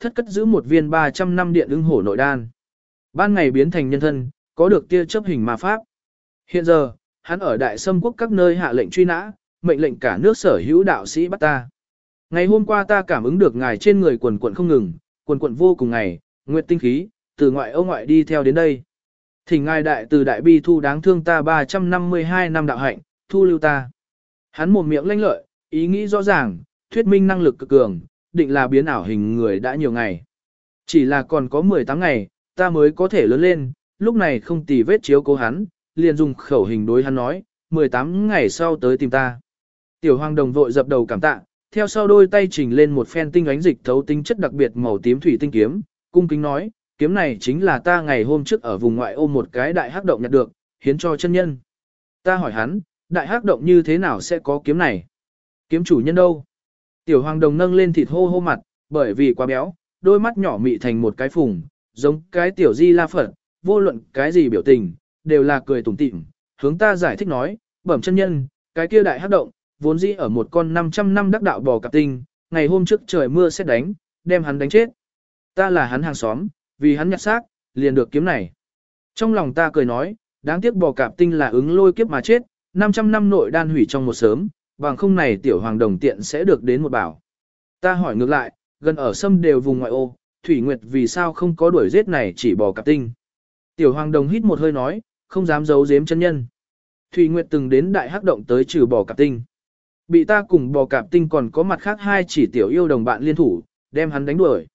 thất cất giữ một viên 300 năm điện ưng hổ nội đan. Ban ngày biến thành nhân thân, có được tia chấp hình ma pháp. Hiện giờ, hắn ở đại sâm quốc các nơi hạ lệnh truy nã, mệnh lệnh cả nước sở hữu đạo sĩ bắt ta. Ngày hôm qua ta cảm ứng được ngài trên người quần quận không ngừng, quần quận vô cùng ngày, nguyệt tinh khí, từ ngoại ô ngoại đi theo đến đây. Thỉnh ngài đại từ đại bi thu đáng thương ta 352 năm đạo hạnh, thu lưu ta. Hắn một miệng lanh lợi, ý nghĩ rõ ràng, thuyết minh năng lực cực cường, định là biến ảo hình người đã nhiều ngày. Chỉ là còn có 18 ngày, ta mới có thể lớn lên, lúc này không tì vết chiếu cố hắn, liền dùng khẩu hình đối hắn nói, 18 ngày sau tới tìm ta. Tiểu hoàng đồng vội dập đầu cảm tạ, theo sau đôi tay chỉnh lên một phen tinh ánh dịch thấu tinh chất đặc biệt màu tím thủy tinh kiếm, cung kính nói, kiếm này chính là ta ngày hôm trước ở vùng ngoại ô một cái đại hắc động nhặt được, hiến cho chân nhân. Ta hỏi hắn, đại hắc động như thế nào sẽ có kiếm này? Kiếm chủ nhân đâu? Tiểu hoàng đồng nâng lên thịt hô hô mặt, bởi vì quá béo, đôi mắt nhỏ mị thành một cái phùng, giống cái tiểu di la phật, vô luận cái gì biểu tình, đều là cười tủm tỉm. Hướng ta giải thích nói, bẩm chân nhân, cái kia đại hắc động, vốn dĩ ở một con 500 năm đắc đạo bò cạp tinh, ngày hôm trước trời mưa sẽ đánh, đem hắn đánh chết. Ta là hắn hàng xóm, vì hắn nhặt xác, liền được kiếm này. Trong lòng ta cười nói, đáng tiếc bò cạp tinh là ứng lôi kiếp mà chết, 500 năm nội đan hủy trong một sớm, bằng không này tiểu hoàng đồng tiện sẽ được đến một bảo. Ta hỏi ngược lại, gần ở sâm đều vùng ngoại ô, Thủy Nguyệt vì sao không có đuổi giết này chỉ bò cạp tinh. Tiểu hoàng đồng hít một hơi nói, không dám giấu giếm chân nhân. Thủy Nguyệt từng đến đại hắc động tới trừ bò cạp tinh. Bị ta cùng bò cạp tinh còn có mặt khác hai chỉ tiểu yêu đồng bạn liên thủ, đem hắn đánh đuổi.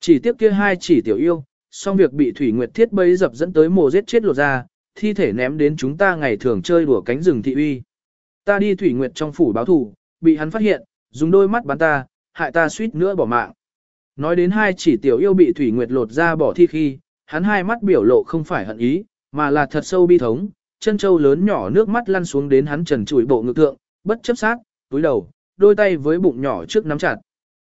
Chỉ tiếp kia hai chỉ tiểu yêu, xong việc bị Thủy Nguyệt thiết bấy dập dẫn tới mồ giết chết lột ra, thi thể ném đến chúng ta ngày thường chơi đùa cánh rừng thị uy. Ta đi Thủy Nguyệt trong phủ báo thủ, bị hắn phát hiện, dùng đôi mắt bắn ta, hại ta suýt nữa bỏ mạng. Nói đến hai chỉ tiểu yêu bị Thủy Nguyệt lột ra bỏ thi khi, hắn hai mắt biểu lộ không phải hận ý, mà là thật sâu bi thống, chân châu lớn nhỏ nước mắt lăn xuống đến hắn trần trụi bộ ngực thượng, bất chấp sát, túi đầu, đôi tay với bụng nhỏ trước nắm chặt.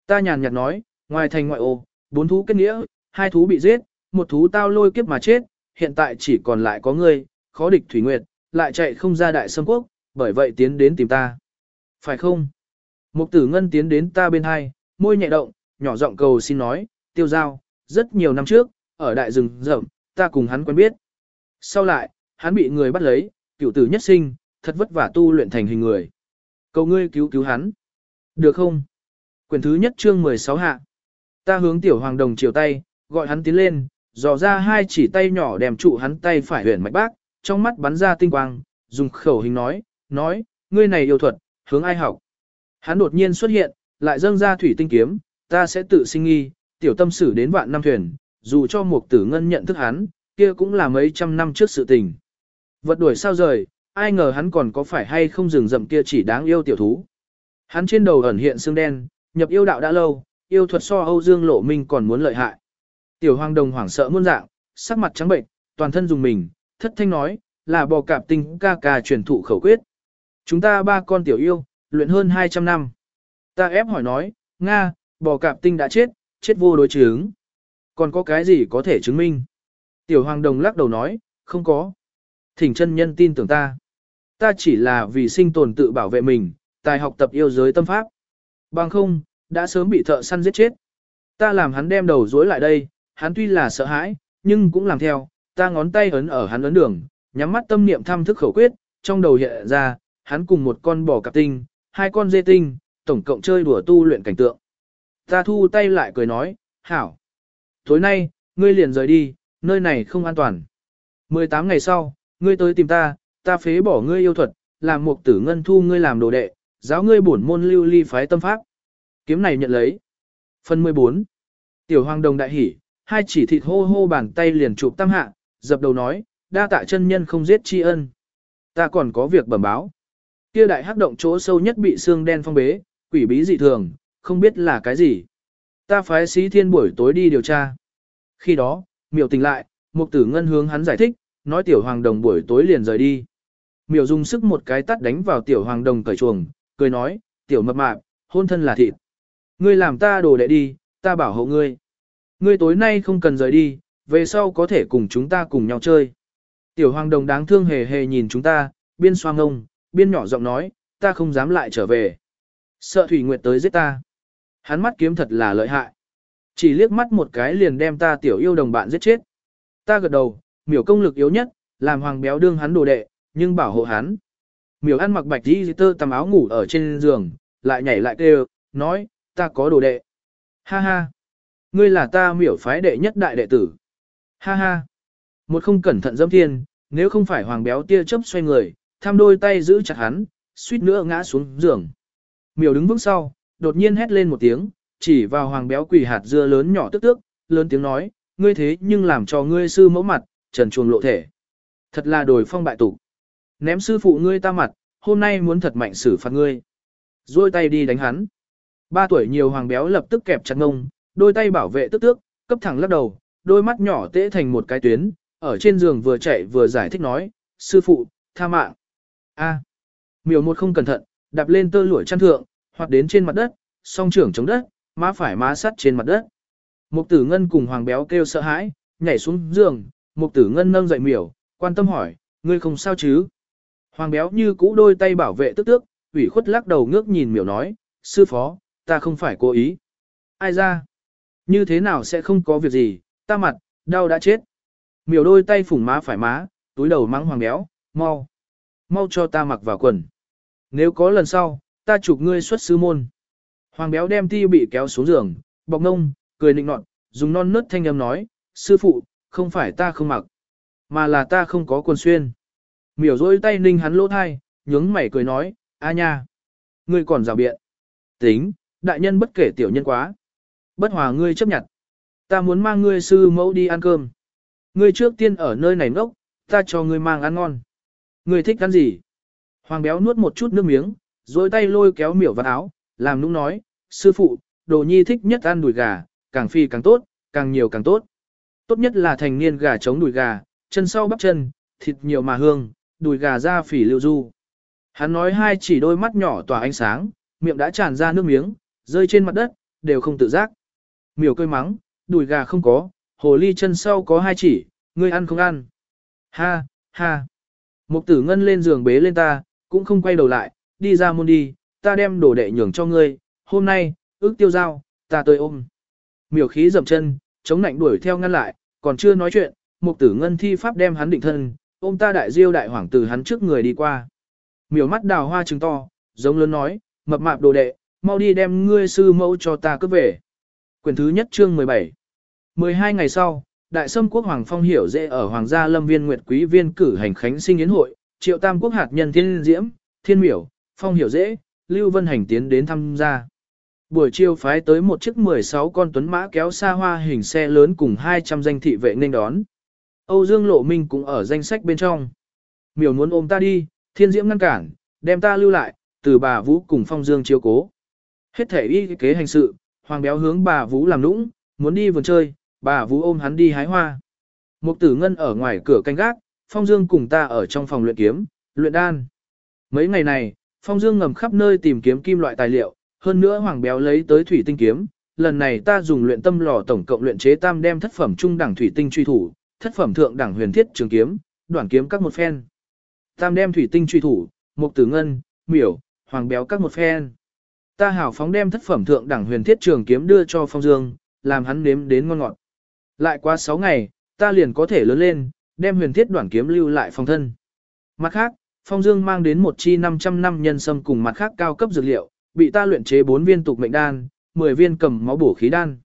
Ta nhàn nhạt nói, ngoài thành ngoại ô, bốn thú kết nghĩa, hai thú bị giết, một thú tao lôi kiếp mà chết, hiện tại chỉ còn lại có ngươi, khó địch Thủy Nguyệt, lại chạy không ra đại sâm quốc, bởi vậy tiến đến tìm ta. Phải không? Mục tử ngân tiến đến ta bên hai, môi nhẹ động, nhỏ giọng cầu xin nói, tiêu giao, rất nhiều năm trước, ở đại rừng rậm, ta cùng hắn quen biết. Sau lại, hắn bị người bắt lấy, cựu tử nhất sinh, thật vất vả tu luyện thành hình người. Cầu ngươi cứu cứu hắn. Được không? Quyền thứ nhất chương 16 hạ. Ta hướng tiểu hoàng đồng chiều tay, gọi hắn tiến lên, dò ra hai chỉ tay nhỏ đem trụ hắn tay phải huyền mạch bác, trong mắt bắn ra tinh quang, dùng khẩu hình nói, nói, ngươi này yêu thuật, hướng ai học. Hắn đột nhiên xuất hiện, lại dâng ra thủy tinh kiếm, ta sẽ tự sinh nghi, tiểu tâm sử đến vạn năm thuyền, dù cho một tử ngân nhận thức hắn, kia cũng là mấy trăm năm trước sự tình. Vật đuổi sao rời, ai ngờ hắn còn có phải hay không dừng rậm kia chỉ đáng yêu tiểu thú. Hắn trên đầu ẩn hiện xương đen, nhập yêu đạo đã lâu, yêu thuật so Âu Dương Lộ Minh còn muốn lợi hại. Tiểu hoàng đồng hoảng sợ muôn dạng, sắc mặt trắng bệnh, toàn thân dùng mình, thất thanh nói, là bò cạp tinh ca ca truyền thụ khẩu quyết. Chúng ta ba con tiểu yêu, luyện hơn 200 năm. Ta ép hỏi nói, Nga, bò cạp tinh đã chết, chết vô đối chứng. Còn có cái gì có thể chứng minh? Tiểu hoàng đồng lắc đầu nói, không có. Thỉnh chân nhân tin tưởng ta. Ta chỉ là vì sinh tồn tự bảo vệ mình, tài học tập yêu giới tâm pháp. Bằng không, đã sớm bị thợ săn giết chết. Ta làm hắn đem đầu dối lại đây, hắn tuy là sợ hãi, nhưng cũng làm theo, ta ngón tay ấn ở hắn ấn đường, nhắm mắt tâm niệm thăm thức khẩu quyết, trong đầu hiện ra, hắn cùng một con bò cạp tinh, hai con dê tinh, tổng cộng chơi đùa tu luyện cảnh tượng. Ta thu tay lại cười nói, hảo. Tối nay, ngươi liền rời đi, nơi này không an toàn. 18 ngày sau, ngươi tới tìm ta, ta phế bỏ ngươi yêu thuật, làm một tử ngân thu ngươi làm đồ đệ, giáo ngươi bổn môn lưu ly phái tâm pháp. Kiếm này nhận lấy. Phần 14. Tiểu hoàng đồng đại hỉ, hai chỉ thịt hô hô bàn tay liền chụp tam hạ, dập đầu nói, đa tạ chân nhân không giết tri ân. Ta còn có việc bẩm báo. Kia đại hắc động chỗ sâu nhất bị xương đen phong bế, quỷ bí dị thường, không biết là cái gì. Ta phái sĩ thiên buổi tối đi điều tra. Khi đó, miểu tỉnh lại, mục tử ngân hướng hắn giải thích, nói tiểu hoàng đồng buổi tối liền rời đi. Miểu dùng sức một cái tắt đánh vào tiểu hoàng đồng cởi chuồng, cười nói, tiểu mập mạp, hôn thân là thịt. Ngươi làm ta đồ đệ đi, ta bảo hộ ngươi. Ngươi tối nay không cần rời đi, về sau có thể cùng chúng ta cùng nhau chơi. Tiểu hoàng đồng đáng thương hề hề nhìn chúng ta, biên xoang ngông, biên nhỏ giọng nói, ta không dám lại trở về. Sợ Thủy Nguyệt tới giết ta. Hắn mắt kiếm thật là lợi hại. Chỉ liếc mắt một cái liền đem ta tiểu yêu đồng bạn giết chết. Ta gật đầu, miểu công lực yếu nhất, làm hoàng béo đương hắn đồ đệ, nhưng bảo hộ hắn. Miểu ăn mặc bạch đi tơ tầm áo ngủ ở trên giường, lại nhảy lại kêu, nói, ta có đồ đệ. Ha ha, ngươi là ta miểu phái đệ nhất đại đệ tử. Ha ha, một không cẩn thận dâm thiên, nếu không phải hoàng béo tia chớp xoay người, tham đôi tay giữ chặt hắn, suýt nữa ngã xuống giường. Miểu đứng vững sau, đột nhiên hét lên một tiếng, chỉ vào hoàng béo quỷ hạt dưa lớn nhỏ tức tước, lớn tiếng nói, ngươi thế nhưng làm cho ngươi sư mẫu mặt, trần chuồng lộ thể. Thật là đồi phong bại tụ. Ném sư phụ ngươi ta mặt, hôm nay muốn thật mạnh xử phạt ngươi. Rồi tay đi đánh hắn. Ba tuổi nhiều hoàng béo lập tức kẹp chặt ngông, đôi tay bảo vệ tức tước, cấp thẳng lắc đầu, đôi mắt nhỏ tễ thành một cái tuyến, ở trên giường vừa chạy vừa giải thích nói, sư phụ, tha mạng. A. Miểu một không cẩn thận, đạp lên tơ lụa chăn thượng, hoặc đến trên mặt đất, song trưởng chống đất, má phải má sắt trên mặt đất. Mục tử ngân cùng hoàng béo kêu sợ hãi, nhảy xuống giường, mục tử ngân nâng dậy miểu, quan tâm hỏi, ngươi không sao chứ? Hoàng béo như cũ đôi tay bảo vệ tức tước, ủy khuất lắc đầu ngước nhìn miểu nói, sư phó, ta không phải cố ý. Ai ra? Như thế nào sẽ không có việc gì, ta mặt, đau đã chết. Miểu đôi tay phủng má phải má, túi đầu mắng hoàng béo, mau. Mau cho ta mặc vào quần. Nếu có lần sau, ta chụp ngươi xuất sư môn. Hoàng béo đem ti bị kéo xuống giường, bọc ngông, cười nịnh nọt, dùng non nớt thanh âm nói, sư phụ, không phải ta không mặc, mà là ta không có quần xuyên. Miểu dôi tay ninh hắn lỗ thai, nhướng mày cười nói, a nha, ngươi còn rào biện. Tính, đại nhân bất kể tiểu nhân quá. Bất hòa ngươi chấp nhận. Ta muốn mang ngươi sư mẫu đi ăn cơm. Ngươi trước tiên ở nơi này ngốc, ta cho ngươi mang ăn ngon. Người thích ăn gì? Hoàng béo nuốt một chút nước miếng, rồi tay lôi kéo miểu vào áo, làm nũng nói, sư phụ, đồ nhi thích nhất ăn đùi gà, càng phi càng tốt, càng nhiều càng tốt. Tốt nhất là thành niên gà chống đùi gà, chân sau bắp chân, thịt nhiều mà hương, đùi gà ra phỉ lưu du. Hắn nói hai chỉ đôi mắt nhỏ tỏa ánh sáng, miệng đã tràn ra nước miếng, rơi trên mặt đất, đều không tự giác. Miểu cơi mắng, đùi gà không có, hồ ly chân sau có hai chỉ, ngươi ăn không ăn. Ha, ha. Mục tử ngân lên giường bế lên ta, cũng không quay đầu lại, đi ra môn đi, ta đem đồ đệ nhường cho ngươi, hôm nay, ước tiêu giao, ta tới ôm. Miểu khí dầm chân, chống nạnh đuổi theo ngăn lại, còn chưa nói chuyện, mục tử ngân thi pháp đem hắn định thân, ôm ta đại diêu đại hoàng tử hắn trước người đi qua. Miểu mắt đào hoa trứng to, giống lớn nói, mập mạp đồ đệ, mau đi đem ngươi sư mẫu cho ta cướp về. Quyển thứ nhất chương 17 12 ngày sau, Đại Sâm Quốc Hoàng Phong hiểu dễ ở Hoàng gia Lâm Viên Nguyệt Quý Viên cử hành khánh sinh yến hội, Triệu Tam Quốc hạt nhân Thiên Diễm, Thiên Miểu, Phong hiểu dễ, Lưu Vân Hành tiến đến tham gia. Buổi chiều phái tới một chiếc 16 con tuấn mã kéo xa hoa hình xe lớn cùng 200 danh thị vệ nên đón. Âu Dương Lộ Minh cũng ở danh sách bên trong. Miểu muốn ôm ta đi, Thiên Diễm ngăn cản, đem ta lưu lại, từ bà Vũ cùng Phong Dương chiếu cố. Hết thể y kế hành sự, Hoàng béo hướng bà Vũ làm nũng, muốn đi vườn chơi, bà Vũ ôm hắn đi hái hoa. Mục tử ngân ở ngoài cửa canh gác, Phong Dương cùng ta ở trong phòng luyện kiếm, luyện đan. Mấy ngày này, Phong Dương ngầm khắp nơi tìm kiếm kim loại tài liệu, hơn nữa Hoàng béo lấy tới thủy tinh kiếm. Lần này ta dùng luyện tâm lò tổng cộng luyện chế tam đem thất phẩm trung đẳng thủy tinh truy thủ, thất phẩm thượng đẳng huyền thiết trường kiếm, đoạn kiếm các một phen. Tam đem thủy tinh truy thủ, mục tử ngân, miểu, hoàng béo các một phen. Ta hảo phóng đem thất phẩm thượng đẳng huyền thiết trường kiếm đưa cho Phong Dương, làm hắn nếm đến ngon ngọt. Lại qua 6 ngày, ta liền có thể lớn lên, đem huyền thiết đoạn kiếm lưu lại phòng thân. Mặt khác, Phong Dương mang đến một chi 500 năm nhân sâm cùng mặt khác cao cấp dược liệu, bị ta luyện chế 4 viên tục mệnh đan, 10 viên cầm máu bổ khí đan.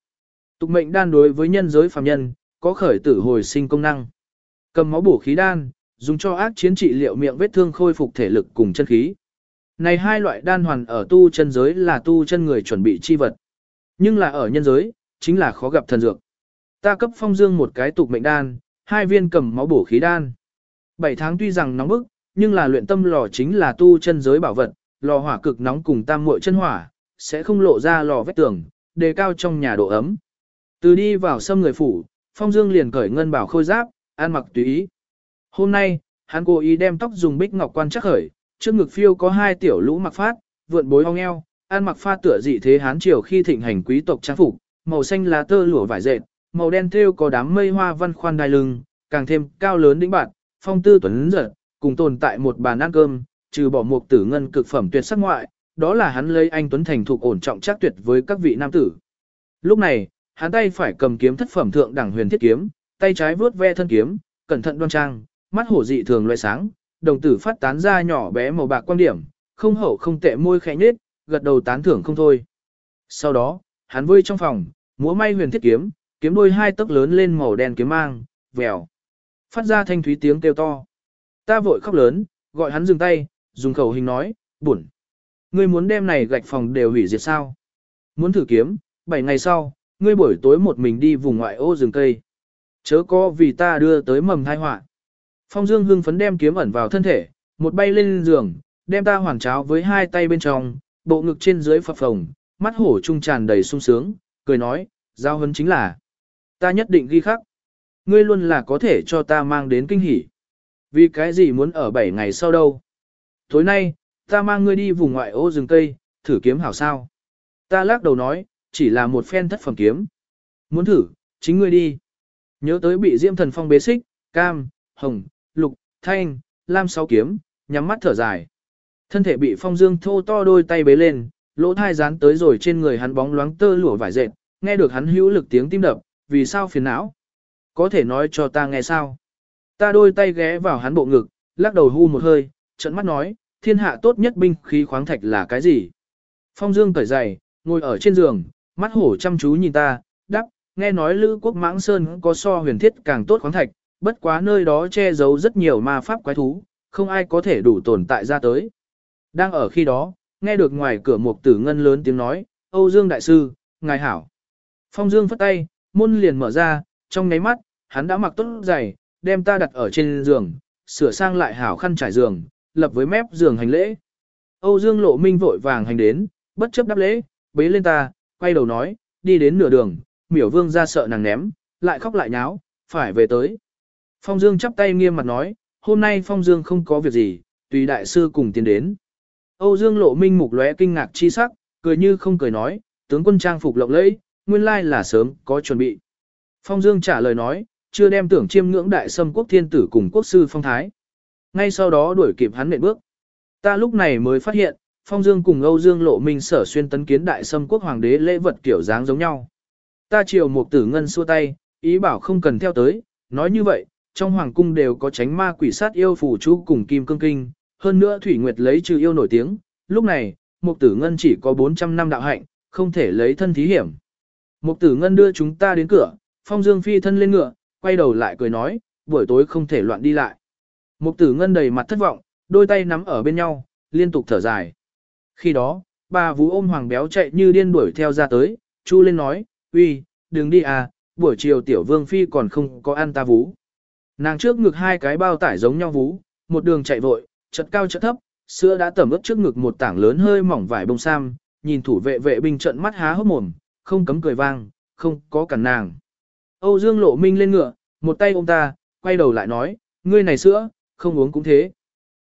Tục mệnh đan đối với nhân giới phàm nhân, có khởi tử hồi sinh công năng. Cầm máu bổ khí đan, dùng cho ác chiến trị liệu miệng vết thương khôi phục thể lực cùng chân khí. Này hai loại đan hoàn ở tu chân giới là tu chân người chuẩn bị chi vật. Nhưng là ở nhân giới, chính là khó gặp thần dược. Ta cấp phong dương một cái tục mệnh đan, hai viên cầm máu bổ khí đan. Bảy tháng tuy rằng nóng bức, nhưng là luyện tâm lò chính là tu chân giới bảo vật, lò hỏa cực nóng cùng tam muội chân hỏa, sẽ không lộ ra lò vết tường, đề cao trong nhà độ ấm. Từ đi vào sâm người phủ, phong dương liền cởi ngân bảo khôi giáp, ăn mặc tùy ý. Hôm nay, hắn cố ý đem tóc dùng bích ngọc quan chắc khởi, trước ngực phiêu có hai tiểu lũ mặc phát, vượn bối ong eo, ăn mặc pha tựa dị thế hán triều khi thịnh hành quý tộc trang phục, màu xanh lá tơ lụa vải dệt, màu đen thêu có đám mây hoa văn khoan đai lưng, càng thêm cao lớn đĩnh bạn, phong tư tuấn giật, cùng tồn tại một bàn ăn cơm, trừ bỏ một tử ngân cực phẩm tuyệt sắc ngoại, đó là hắn lấy anh tuấn thành thuộc ổn trọng chắc tuyệt với các vị nam tử. Lúc này, hắn tay phải cầm kiếm thất phẩm thượng đẳng huyền thiết kiếm, tay trái vướt ve thân kiếm, cẩn thận đoan trang, mắt hổ dị thường loại sáng, đồng tử phát tán ra nhỏ bé màu bạc quan điểm, không hậu không tệ môi khẽ nhếch, gật đầu tán thưởng không thôi. Sau đó, hắn vơi trong phòng, múa may huyền thiết kiếm, kiếm đôi hai tấc lớn lên màu đen kiếm mang, vèo. Phát ra thanh thúy tiếng kêu to. Ta vội khóc lớn, gọi hắn dừng tay, dùng khẩu hình nói, buồn. Ngươi muốn đem này gạch phòng đều hủy diệt sao? Muốn thử kiếm, 7 ngày sau, ngươi buổi tối một mình đi vùng ngoại ô rừng cây. Chớ có vì ta đưa tới mầm thai họa. Phong Dương hưng phấn đem kiếm ẩn vào thân thể, một bay lên giường, đem ta hoàn cháo với hai tay bên trong, bộ ngực trên dưới phập phồng, mắt hổ trung tràn đầy sung sướng, cười nói, giao hấn chính là, ta nhất định ghi khắc. Ngươi luôn là có thể cho ta mang đến kinh hỉ. Vì cái gì muốn ở 7 ngày sau đâu? Tối nay, ta mang ngươi đi vùng ngoại ô rừng cây, thử kiếm hảo sao. Ta lắc đầu nói, chỉ là một phen thất phẩm kiếm. Muốn thử, chính ngươi đi. Nhớ tới bị diêm thần phong bế xích, cam, hồng, lục, thanh, lam sáu kiếm, nhắm mắt thở dài. Thân thể bị phong dương thô to đôi tay bế lên, lỗ thai dán tới rồi trên người hắn bóng loáng tơ lụa vải dệt, nghe được hắn hữu lực tiếng tim đập, vì sao phiền não? Có thể nói cho ta nghe sao? Ta đôi tay ghé vào hắn bộ ngực, lắc đầu hu một hơi, trận mắt nói, thiên hạ tốt nhất binh khí khoáng thạch là cái gì? Phong Dương cởi giày, ngồi ở trên giường, mắt hổ chăm chú nhìn ta, đắp, nghe nói Lữ quốc mãng sơn có so huyền thiết càng tốt khoáng thạch, bất quá nơi đó che giấu rất nhiều ma pháp quái thú, không ai có thể đủ tồn tại ra tới. Đang ở khi đó, nghe được ngoài cửa một tử ngân lớn tiếng nói, Âu Dương Đại Sư, ngài hảo. Phong Dương phất tay, môn liền mở ra, trong nháy mắt, hắn đã mặc tốt giày, đem ta đặt ở trên giường, sửa sang lại hảo khăn trải giường, lập với mép giường hành lễ. Âu Dương Lộ Minh vội vàng hành đến, bất chấp đáp lễ, bế lên ta, quay đầu nói, đi đến nửa đường, miểu vương ra sợ nàng ném, lại khóc lại nháo, phải về tới. Phong Dương chắp tay nghiêm mặt nói, hôm nay Phong Dương không có việc gì, tùy đại sư cùng tiến đến. Âu Dương Lộ Minh mục lóe kinh ngạc chi sắc, cười như không cười nói, tướng quân trang phục lộng lẫy, nguyên lai là sớm có chuẩn bị. Phong Dương trả lời nói, chưa đem tưởng chiêm ngưỡng đại sâm quốc thiên tử cùng quốc sư phong thái. Ngay sau đó đuổi kịp hắn nện bước. Ta lúc này mới phát hiện, Phong Dương cùng Âu Dương Lộ Minh sở xuyên tấn kiến đại sâm quốc hoàng đế lễ vật kiểu dáng giống nhau. Ta chiều một tử ngân xua tay, ý bảo không cần theo tới, nói như vậy, trong hoàng cung đều có tránh ma quỷ sát yêu phù chú cùng kim cương kinh, hơn nữa Thủy Nguyệt lấy trừ yêu nổi tiếng, lúc này, một tử ngân chỉ có 400 năm đạo hạnh, không thể lấy thân thí hiểm. Mục tử ngân đưa chúng ta đến cửa, Phong Dương phi thân lên ngựa, quay đầu lại cười nói, buổi tối không thể loạn đi lại. Mục tử ngân đầy mặt thất vọng, đôi tay nắm ở bên nhau, liên tục thở dài. Khi đó, bà vú ôm hoàng béo chạy như điên đuổi theo ra tới, chu lên nói, uy, đừng đi à, buổi chiều tiểu vương phi còn không có ăn ta vú. Nàng trước ngực hai cái bao tải giống nhau vú, một đường chạy vội, chật cao chật thấp, sữa đã tẩm ướt trước ngực một tảng lớn hơi mỏng vải bông sam, nhìn thủ vệ vệ binh trận mắt há hốc mồm, không cấm cười vang, không có cản nàng. Âu Dương Lộ Minh lên ngựa, một tay ôm ta, quay đầu lại nói, ngươi này sữa, không uống cũng thế.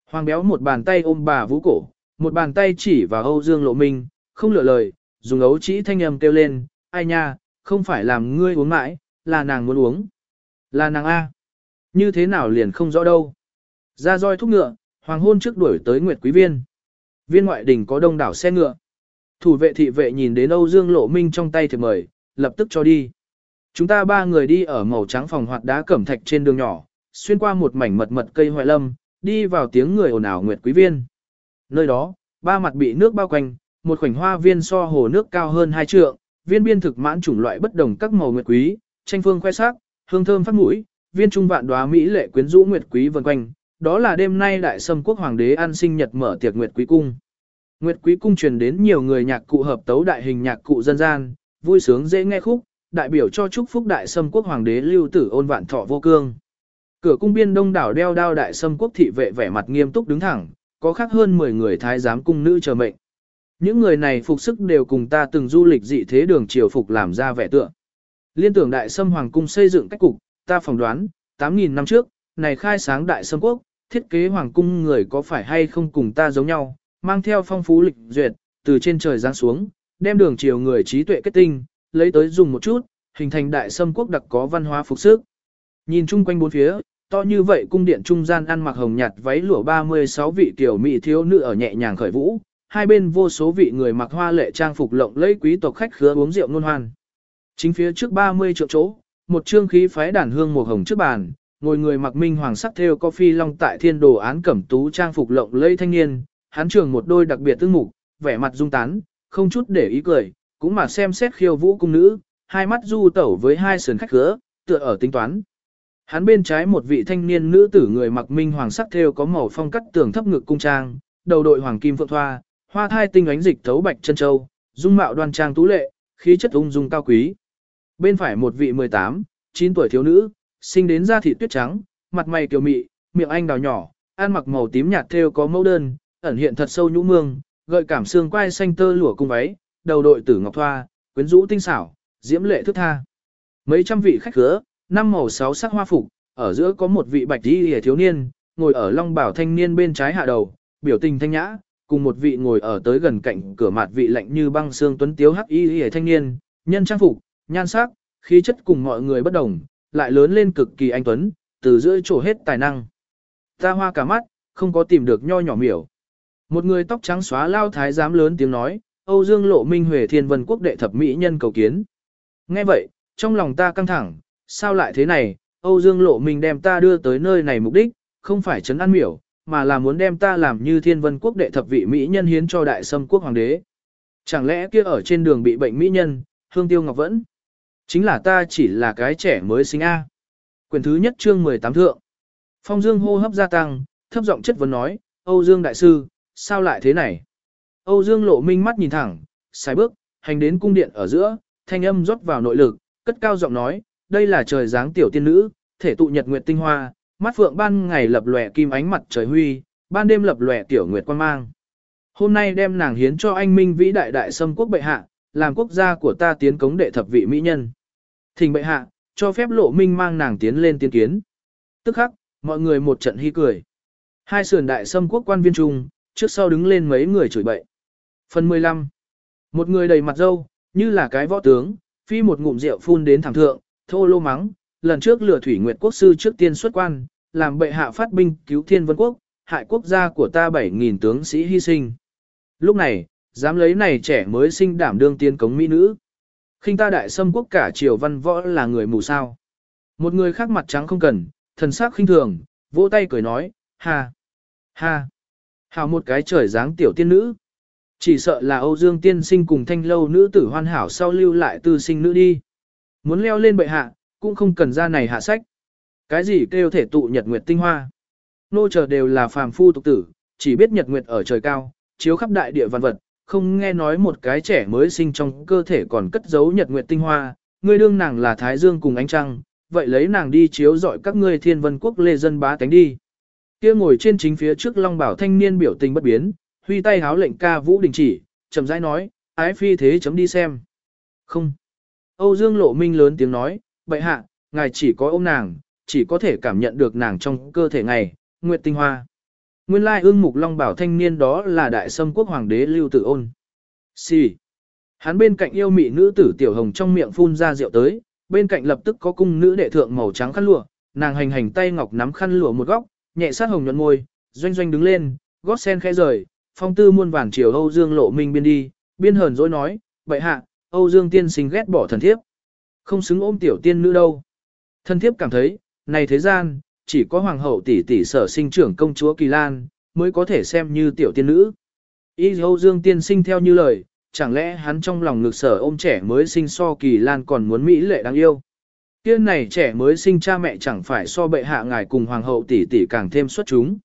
Hoàng béo một bàn tay ôm bà vũ cổ, một bàn tay chỉ vào Âu Dương Lộ Minh, không lựa lời, dùng ấu chỉ thanh âm kêu lên, ai nha, không phải làm ngươi uống mãi, là nàng muốn uống. Là nàng A. Như thế nào liền không rõ đâu. Ra roi thúc ngựa, hoàng hôn trước đuổi tới Nguyệt Quý Viên. Viên ngoại đình có đông đảo xe ngựa. Thủ vệ thị vệ nhìn đến Âu Dương Lộ Minh trong tay thì mời, lập tức cho đi. Chúng ta ba người đi ở màu trắng phòng hoạt đá cẩm thạch trên đường nhỏ, xuyên qua một mảnh mật mật cây hoại lâm, đi vào tiếng người ồn ào nguyệt quý viên. Nơi đó, ba mặt bị nước bao quanh, một khoảnh hoa viên so hồ nước cao hơn hai trượng, viên biên thực mãn chủng loại bất đồng các màu nguyệt quý, tranh phương khoe sắc, hương thơm phát mũi, viên trung vạn đóa mỹ lệ quyến rũ nguyệt quý vần quanh. Đó là đêm nay đại sâm quốc hoàng đế an sinh nhật mở tiệc nguyệt quý cung. Nguyệt quý cung truyền đến nhiều người nhạc cụ hợp tấu đại hình nhạc cụ dân gian, vui sướng dễ nghe khúc, đại biểu cho chúc phúc đại sâm quốc hoàng đế lưu tử ôn vạn thọ vô cương. Cửa cung biên đông đảo đeo đao đại sâm quốc thị vệ vẻ mặt nghiêm túc đứng thẳng, có khác hơn 10 người thái giám cung nữ chờ mệnh. Những người này phục sức đều cùng ta từng du lịch dị thế đường triều phục làm ra vẻ tựa. Liên tưởng đại sâm hoàng cung xây dựng cách cục, ta phỏng đoán, 8.000 năm trước, này khai sáng đại sâm quốc, thiết kế hoàng cung người có phải hay không cùng ta giống nhau, mang theo phong phú lịch duyệt, từ trên trời giáng xuống, đem đường chiều người trí tuệ kết tinh, lấy tới dùng một chút, hình thành đại sâm quốc đặc có văn hóa phục sức. Nhìn chung quanh bốn phía, to như vậy cung điện trung gian ăn mặc hồng nhạt váy lụa 36 vị tiểu mỹ thiếu nữ ở nhẹ nhàng khởi vũ, hai bên vô số vị người mặc hoa lệ trang phục lộng lẫy quý tộc khách khứa uống rượu nôn hoan. Chính phía trước 30 triệu chỗ, một trương khí phái đàn hương màu hồng trước bàn, ngồi người mặc minh hoàng sắc theo coffee long tại thiên đồ án cẩm tú trang phục lộng lẫy thanh niên, hắn trường một đôi đặc biệt tương mục, vẻ mặt dung tán, không chút để ý cười, cũng mà xem xét khiêu vũ cung nữ, hai mắt du tẩu với hai sườn khách khứa, tựa ở tính toán. Hắn bên trái một vị thanh niên nữ tử người mặc minh hoàng sắc thêu có màu phong cắt tường thấp ngực cung trang, đầu đội hoàng kim phượng thoa, hoa thai tinh ánh dịch thấu bạch chân châu, dung mạo đoan trang tú lệ, khí chất ung dung cao quý. Bên phải một vị 18, 9 tuổi thiếu nữ, sinh đến da thịt tuyết trắng, mặt mày kiều mị, miệng anh đào nhỏ, ăn mặc màu tím nhạt thêu có mẫu đơn, ẩn hiện thật sâu nhũ mương, gợi cảm xương quai xanh tơ lụa cung váy, đầu đội tử ngọc thoa, quyến rũ tinh xảo, diễm lệ thức tha. Mấy trăm vị khách khứa, năm màu sáu sắc hoa phục, ở giữa có một vị bạch y hề thiếu niên, ngồi ở long bảo thanh niên bên trái hạ đầu, biểu tình thanh nhã, cùng một vị ngồi ở tới gần cạnh cửa mặt vị lạnh như băng xương tuấn tiếu hắc y hề thanh niên, nhân trang phục, nhan sắc, khí chất cùng mọi người bất đồng, lại lớn lên cực kỳ anh tuấn, từ giữa chỗ hết tài năng. Ta hoa cả mắt, không có tìm được nho nhỏ miểu. Một người tóc trắng xóa lao thái giám lớn tiếng nói, Âu Dương Lộ Minh Huệ Thiên Vân Quốc đệ thập mỹ nhân cầu kiến. Nghe vậy, trong lòng ta căng thẳng, sao lại thế này, Âu Dương Lộ Minh đem ta đưa tới nơi này mục đích, không phải trấn an miểu, mà là muốn đem ta làm như Thiên Vân Quốc đệ thập vị mỹ nhân hiến cho đại sâm quốc hoàng đế. Chẳng lẽ kia ở trên đường bị bệnh mỹ nhân, Hương Tiêu Ngọc vẫn? Chính là ta chỉ là cái trẻ mới sinh A. Quyền thứ nhất chương 18 thượng. Phong Dương hô hấp gia tăng, thấp giọng chất vấn nói, Âu Dương Đại Sư, sao lại thế này? Âu Dương lộ minh mắt nhìn thẳng, sai bước, hành đến cung điện ở giữa, thanh âm rót vào nội lực, cất cao giọng nói, đây là trời dáng tiểu tiên nữ, thể tụ nhật nguyệt tinh hoa, mắt phượng ban ngày lập lòe kim ánh mặt trời huy, ban đêm lập lòe tiểu nguyệt quan mang. Hôm nay đem nàng hiến cho anh minh vĩ đại đại sâm quốc bệ hạ, làm quốc gia của ta tiến cống đệ thập vị mỹ nhân. Thỉnh bệ hạ, cho phép lộ minh mang nàng tiến lên tiên kiến. Tức khắc, mọi người một trận hy cười. Hai sườn đại sâm quốc quan viên trung, trước sau đứng lên mấy người chửi bậy. Phần 15. Một người đầy mặt dâu, như là cái võ tướng, phi một ngụm rượu phun đến thẳng thượng, thô lô mắng, lần trước lừa thủy nguyệt quốc sư trước tiên xuất quan, làm bệ hạ phát binh cứu thiên vân quốc, hại quốc gia của ta 7.000 tướng sĩ hy sinh. Lúc này, dám lấy này trẻ mới sinh đảm đương tiên cống mỹ nữ khinh ta đại xâm quốc cả triều văn võ là người mù sao. Một người khác mặt trắng không cần, thần sắc khinh thường, vỗ tay cười nói, ha, ha, hảo một cái trời dáng tiểu tiên nữ. Chỉ sợ là Âu Dương tiên sinh cùng thanh lâu nữ tử hoàn hảo sau lưu lại tư sinh nữ đi. Muốn leo lên bệ hạ, cũng không cần ra này hạ sách. Cái gì kêu thể tụ nhật nguyệt tinh hoa. Nô chờ đều là phàm phu tục tử, chỉ biết nhật nguyệt ở trời cao, chiếu khắp đại địa văn vật, không nghe nói một cái trẻ mới sinh trong cơ thể còn cất giấu nhật nguyệt tinh hoa, ngươi đương nàng là Thái Dương cùng ánh trăng, vậy lấy nàng đi chiếu dọi các ngươi thiên vân quốc lê dân bá tánh đi. Kia ngồi trên chính phía trước Long Bảo thanh niên biểu tình bất biến, huy tay háo lệnh ca vũ đình chỉ, chậm rãi nói, ái phi thế chấm đi xem. Không. Âu Dương Lộ Minh lớn tiếng nói, bệ hạ, ngài chỉ có ôm nàng, chỉ có thể cảm nhận được nàng trong cơ thể ngày, nguyệt tinh hoa. Nguyên lai ương mục long bảo thanh niên đó là đại sâm quốc hoàng đế lưu tử ôn. Xì. Hắn bên cạnh yêu mị nữ tử tiểu hồng trong miệng phun ra rượu tới, bên cạnh lập tức có cung nữ đệ thượng màu trắng khăn lụa, nàng hành hành tay ngọc nắm khăn lụa một góc, nhẹ sát hồng nhuận môi, doanh doanh đứng lên, gót sen khẽ rời, phong tư muôn vàng chiều Âu Dương lộ minh biên đi, biên hờn dỗi nói, vậy hạ, Âu Dương tiên sinh ghét bỏ thần thiếp. Không xứng ôm tiểu tiên nữ đâu. Thần thiếp cảm thấy, này thế gian, chỉ có hoàng hậu tỷ tỷ sở sinh trưởng công chúa Kỳ Lan, mới có thể xem như tiểu tiên nữ. Y Âu Dương tiên sinh theo như lời, chẳng lẽ hắn trong lòng ngực sở ôm trẻ mới sinh so Kỳ Lan còn muốn mỹ lệ đáng yêu. Kia này trẻ mới sinh cha mẹ chẳng phải so bệ hạ ngài cùng hoàng hậu tỷ tỷ càng thêm xuất chúng.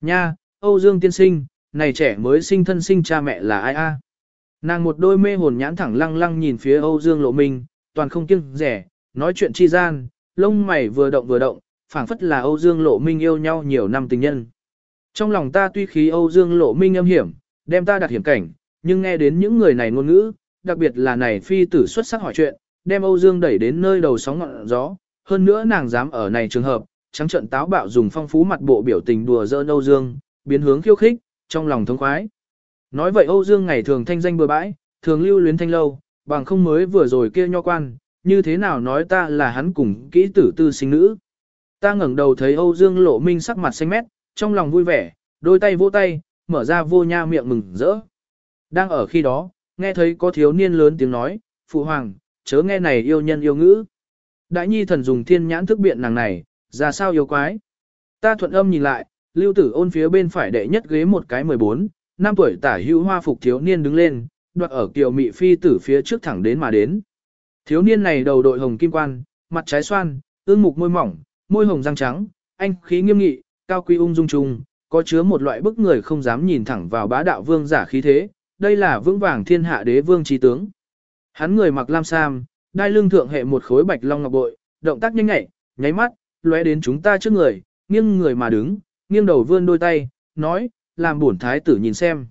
Nha, Âu Dương tiên sinh, này trẻ mới sinh thân sinh cha mẹ là ai a? Nàng một đôi mê hồn nhãn thẳng lăng lăng nhìn phía Âu Dương lộ minh, toàn không kiêng rẻ, nói chuyện chi gian, lông mày vừa động vừa động, phảng phất là Âu Dương Lộ Minh yêu nhau nhiều năm tình nhân. Trong lòng ta tuy khí Âu Dương Lộ Minh âm hiểm, đem ta đặt hiểm cảnh, nhưng nghe đến những người này ngôn ngữ, đặc biệt là này phi tử xuất sắc hỏi chuyện, đem Âu Dương đẩy đến nơi đầu sóng ngọn gió, hơn nữa nàng dám ở này trường hợp, trắng trận táo bạo dùng phong phú mặt bộ biểu tình đùa giỡn Âu Dương, biến hướng khiêu khích, trong lòng thống khoái. Nói vậy Âu Dương ngày thường thanh danh bừa bãi, thường lưu luyến thanh lâu, bằng không mới vừa rồi kia nho quan, như thế nào nói ta là hắn cùng kỹ tử tư sinh nữ. Ta ngẩng đầu thấy Âu Dương Lộ Minh sắc mặt xanh mét, trong lòng vui vẻ, đôi tay vỗ tay, mở ra vô nha miệng mừng rỡ. Đang ở khi đó, nghe thấy có thiếu niên lớn tiếng nói, Phụ Hoàng, chớ nghe này yêu nhân yêu ngữ. Đại nhi thần dùng thiên nhãn thức biện nàng này, ra sao yêu quái. Ta thuận âm nhìn lại, lưu tử ôn phía bên phải đệ nhất ghế một cái 14, năm tuổi tả hữu hoa phục thiếu niên đứng lên, đoạt ở kiều mị phi tử phía trước thẳng đến mà đến. Thiếu niên này đầu đội hồng kim quan, mặt trái xoan, ương mục môi mỏng, môi hồng răng trắng, anh khí nghiêm nghị, cao quý ung dung trùng, có chứa một loại bức người không dám nhìn thẳng vào bá đạo vương giả khí thế, đây là vững vàng thiên hạ đế vương trí tướng. Hắn người mặc lam sam, đai lưng thượng hệ một khối bạch long ngọc bội, động tác nhanh nhẹ, nháy mắt, lóe đến chúng ta trước người, nghiêng người mà đứng, nghiêng đầu vươn đôi tay, nói, làm bổn thái tử nhìn xem.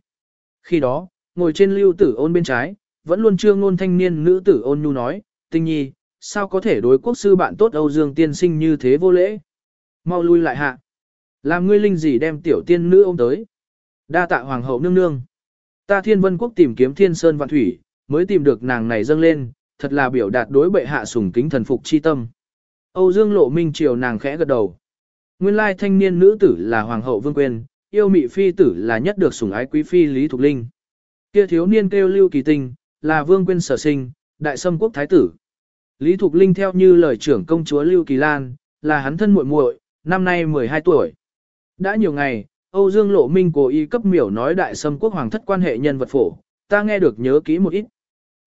Khi đó, ngồi trên lưu tử ôn bên trái, vẫn luôn chưa ngôn thanh niên nữ tử ôn nhu nói, tinh nhi, sao có thể đối quốc sư bạn tốt Âu Dương tiên sinh như thế vô lễ. Mau lui lại hạ. Làm ngươi linh gì đem tiểu tiên nữ ôm tới. Đa tạ hoàng hậu nương nương. Ta thiên vân quốc tìm kiếm thiên sơn vạn thủy, mới tìm được nàng này dâng lên, thật là biểu đạt đối bệ hạ sùng kính thần phục chi tâm. Âu Dương lộ minh chiều nàng khẽ gật đầu. Nguyên lai thanh niên nữ tử là hoàng hậu vương quyền, yêu mị phi tử là nhất được sủng ái quý phi Lý Thục Linh. Kia thiếu niên kêu lưu kỳ tinh, là vương quyền sở sinh, đại sâm quốc thái tử. Lý Thục Linh theo như lời trưởng công chúa Lưu Kỳ Lan, là hắn thân muội muội, năm nay 12 tuổi. Đã nhiều ngày, Âu Dương Lộ Minh cố ý cấp miểu nói đại sâm quốc hoàng thất quan hệ nhân vật phổ, ta nghe được nhớ kỹ một ít.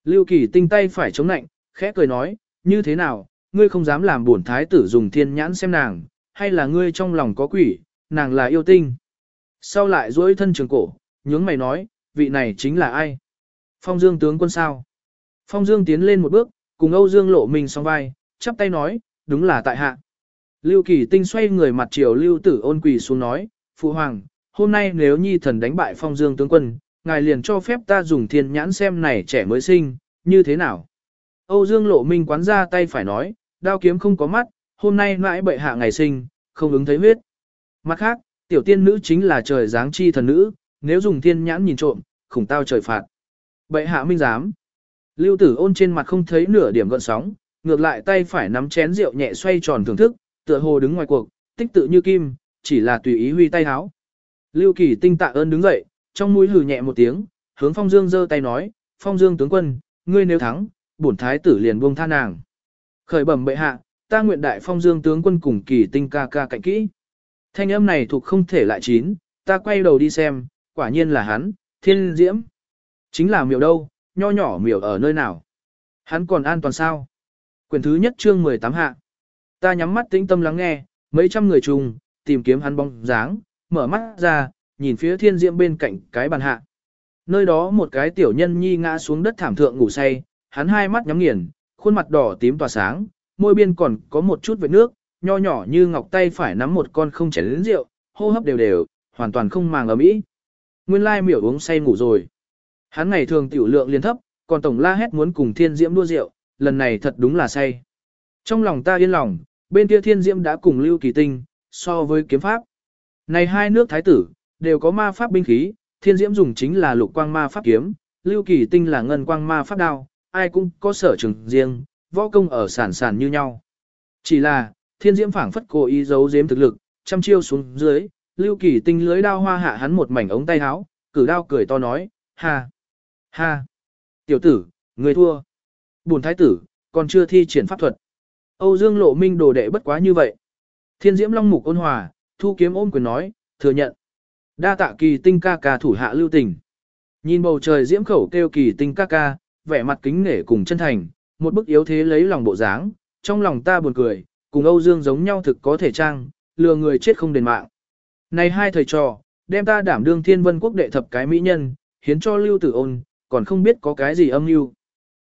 Lưu Kỳ tinh tay phải chống nạnh, khẽ cười nói, như thế nào, ngươi không dám làm bổn thái tử dùng thiên nhãn xem nàng, hay là ngươi trong lòng có quỷ, nàng là yêu tinh. Sau lại duỗi thân trường cổ, nhướng mày nói, vị này chính là ai? Phong Dương tướng quân sao? Phong Dương tiến lên một bước, cùng Âu Dương Lộ mình song vai, chắp tay nói, đúng là tại hạ. Lưu Kỳ Tinh xoay người mặt chiều Lưu Tử ôn quỳ xuống nói, Phụ Hoàng, hôm nay nếu nhi thần đánh bại phong dương tướng quân, ngài liền cho phép ta dùng thiên nhãn xem này trẻ mới sinh, như thế nào. Âu Dương Lộ Minh quán ra tay phải nói, đao kiếm không có mắt, hôm nay mãi bệ hạ ngày sinh, không ứng thấy huyết. Mặt khác, tiểu tiên nữ chính là trời giáng chi thần nữ, nếu dùng thiên nhãn nhìn trộm, khủng tao trời phạt. Bệ hạ minh dám. Lưu tử ôn trên mặt không thấy nửa điểm gợn sóng, ngược lại tay phải nắm chén rượu nhẹ xoay tròn thưởng thức, tựa hồ đứng ngoài cuộc, tích tự như kim, chỉ là tùy ý huy tay háo. Lưu Kỳ tinh tạ ơn đứng dậy, trong mũi hừ nhẹ một tiếng, hướng Phong Dương giơ tay nói, Phong Dương tướng quân, ngươi nếu thắng, bổn thái tử liền buông tha nàng. Khởi bẩm bệ hạ, ta nguyện đại Phong Dương tướng quân cùng Kỳ tinh ca ca cạnh kỹ. Thanh âm này thuộc không thể lại chín, ta quay đầu đi xem, quả nhiên là hắn, thiên diễm. Chính là miểu đâu, nho nhỏ miểu ở nơi nào. Hắn còn an toàn sao? Quyển thứ nhất chương 18 hạ. Ta nhắm mắt tĩnh tâm lắng nghe, mấy trăm người trùng tìm kiếm hắn bóng dáng, mở mắt ra, nhìn phía thiên diễm bên cạnh cái bàn hạ. Nơi đó một cái tiểu nhân nhi ngã xuống đất thảm thượng ngủ say, hắn hai mắt nhắm nghiền, khuôn mặt đỏ tím tỏa sáng, môi biên còn có một chút vết nước, nho nhỏ như ngọc tay phải nắm một con không chén lớn rượu, hô hấp đều đều, hoàn toàn không màng ở mỹ. Nguyên lai miểu uống say ngủ rồi. Hắn ngày thường tiểu lượng liên thấp, còn tổng la hét muốn cùng thiên diễm đua rượu, lần này thật đúng là say. Trong lòng ta yên lòng, bên kia thiên diễm đã cùng lưu kỳ tinh, so với kiếm pháp. Này hai nước thái tử, đều có ma pháp binh khí, thiên diễm dùng chính là lục quang ma pháp kiếm, lưu kỳ tinh là ngân quang ma pháp đao, ai cũng có sở trường riêng, võ công ở sản sản như nhau. Chỉ là, thiên diễm phảng phất cố ý giấu giếm thực lực, chăm chiêu xuống dưới, lưu kỳ tinh lưới đao hoa hạ hắn một mảnh ống tay áo, cử đao cười to nói, ha, ha, tiểu tử, người thua. buồn thái tử, còn chưa thi triển pháp thuật. Âu Dương Lộ Minh đồ đệ bất quá như vậy. Thiên Diễm Long mục ôn hòa, thu kiếm ôm quyền nói, thừa nhận. Đa tạ kỳ tinh ca ca thủ hạ lưu tình. Nhìn bầu trời diễm khẩu kêu kỳ tinh ca ca, vẻ mặt kính nể cùng chân thành, một bức yếu thế lấy lòng bộ dáng, trong lòng ta buồn cười, cùng Âu Dương giống nhau thực có thể trang, lừa người chết không đền mạng. Này hai thầy trò, đem ta đảm đương thiên vân quốc đệ thập cái mỹ nhân, hiến cho lưu tử ôn, còn không biết có cái gì âm mưu.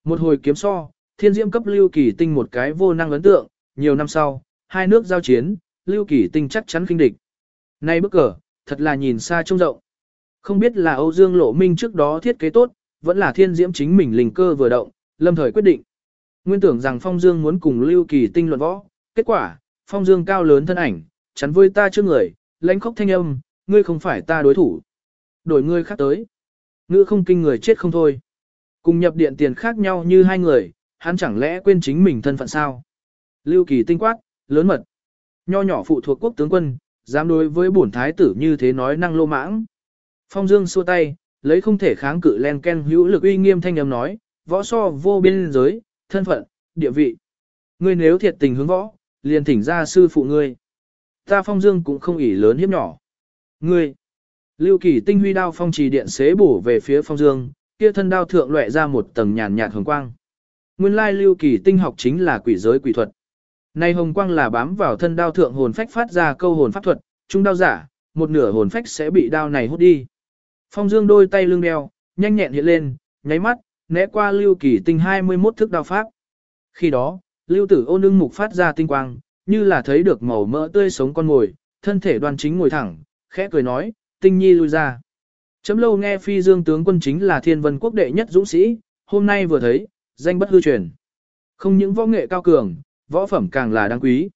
Một hồi kiếm so, thiên diễm cấp lưu kỳ tinh một cái vô năng ấn tượng, nhiều năm sau, hai nước giao chiến, lưu kỳ tinh chắc chắn kinh địch. Nay bức cờ, thật là nhìn xa trông rộng. Không biết là Âu Dương Lộ Minh trước đó thiết kế tốt, vẫn là thiên diễm chính mình linh cơ vừa động, lâm thời quyết định. Nguyên tưởng rằng Phong Dương muốn cùng lưu kỳ tinh luận võ, kết quả, Phong Dương cao lớn thân ảnh, chắn với ta trước người, lãnh khốc thanh âm, ngươi không phải ta đối thủ. Đổi ngươi khác tới. Ngữ không kinh người chết không thôi. Cùng nhập điện tiền khác nhau như hai người, hắn chẳng lẽ quên chính mình thân phận sao? Lưu Kỳ tinh quát, lớn mật. Nho nhỏ phụ thuộc quốc tướng quân, dám đối với bổn thái tử như thế nói năng lô mãng. Phong Dương xua tay, lấy không thể kháng cự len ken hữu lực uy nghiêm thanh âm nói, võ so vô biên giới, thân phận, địa vị. Ngươi nếu thiệt tình hướng võ, liền thỉnh ra sư phụ ngươi. Ta phong dương cũng không ỷ lớn hiếp nhỏ. Ngươi, lưu kỳ tinh huy đao phong trì điện xế bổ về phía phong dương, kia thân đao thượng lệ ra một tầng nhàn nhạt hồng quang. Nguyên lai lưu kỳ tinh học chính là quỷ giới quỷ thuật. Nay hồng quang là bám vào thân đao thượng hồn phách phát ra câu hồn pháp thuật, trung đao giả, một nửa hồn phách sẽ bị đao này hút đi. Phong Dương đôi tay lưng đeo, nhanh nhẹn hiện lên, nháy mắt, né qua lưu kỳ tinh 21 thức đao pháp. Khi đó, lưu tử ôn ưng mục phát ra tinh quang, như là thấy được màu mỡ tươi sống con ngồi, thân thể đoan chính ngồi thẳng, khẽ cười nói, tinh nhi lui ra. Chấm lâu nghe phi dương tướng quân chính là thiên vân quốc đệ nhất dũng sĩ, hôm nay vừa thấy, danh bất hư truyền. Không những võ nghệ cao cường, võ phẩm càng là đáng quý.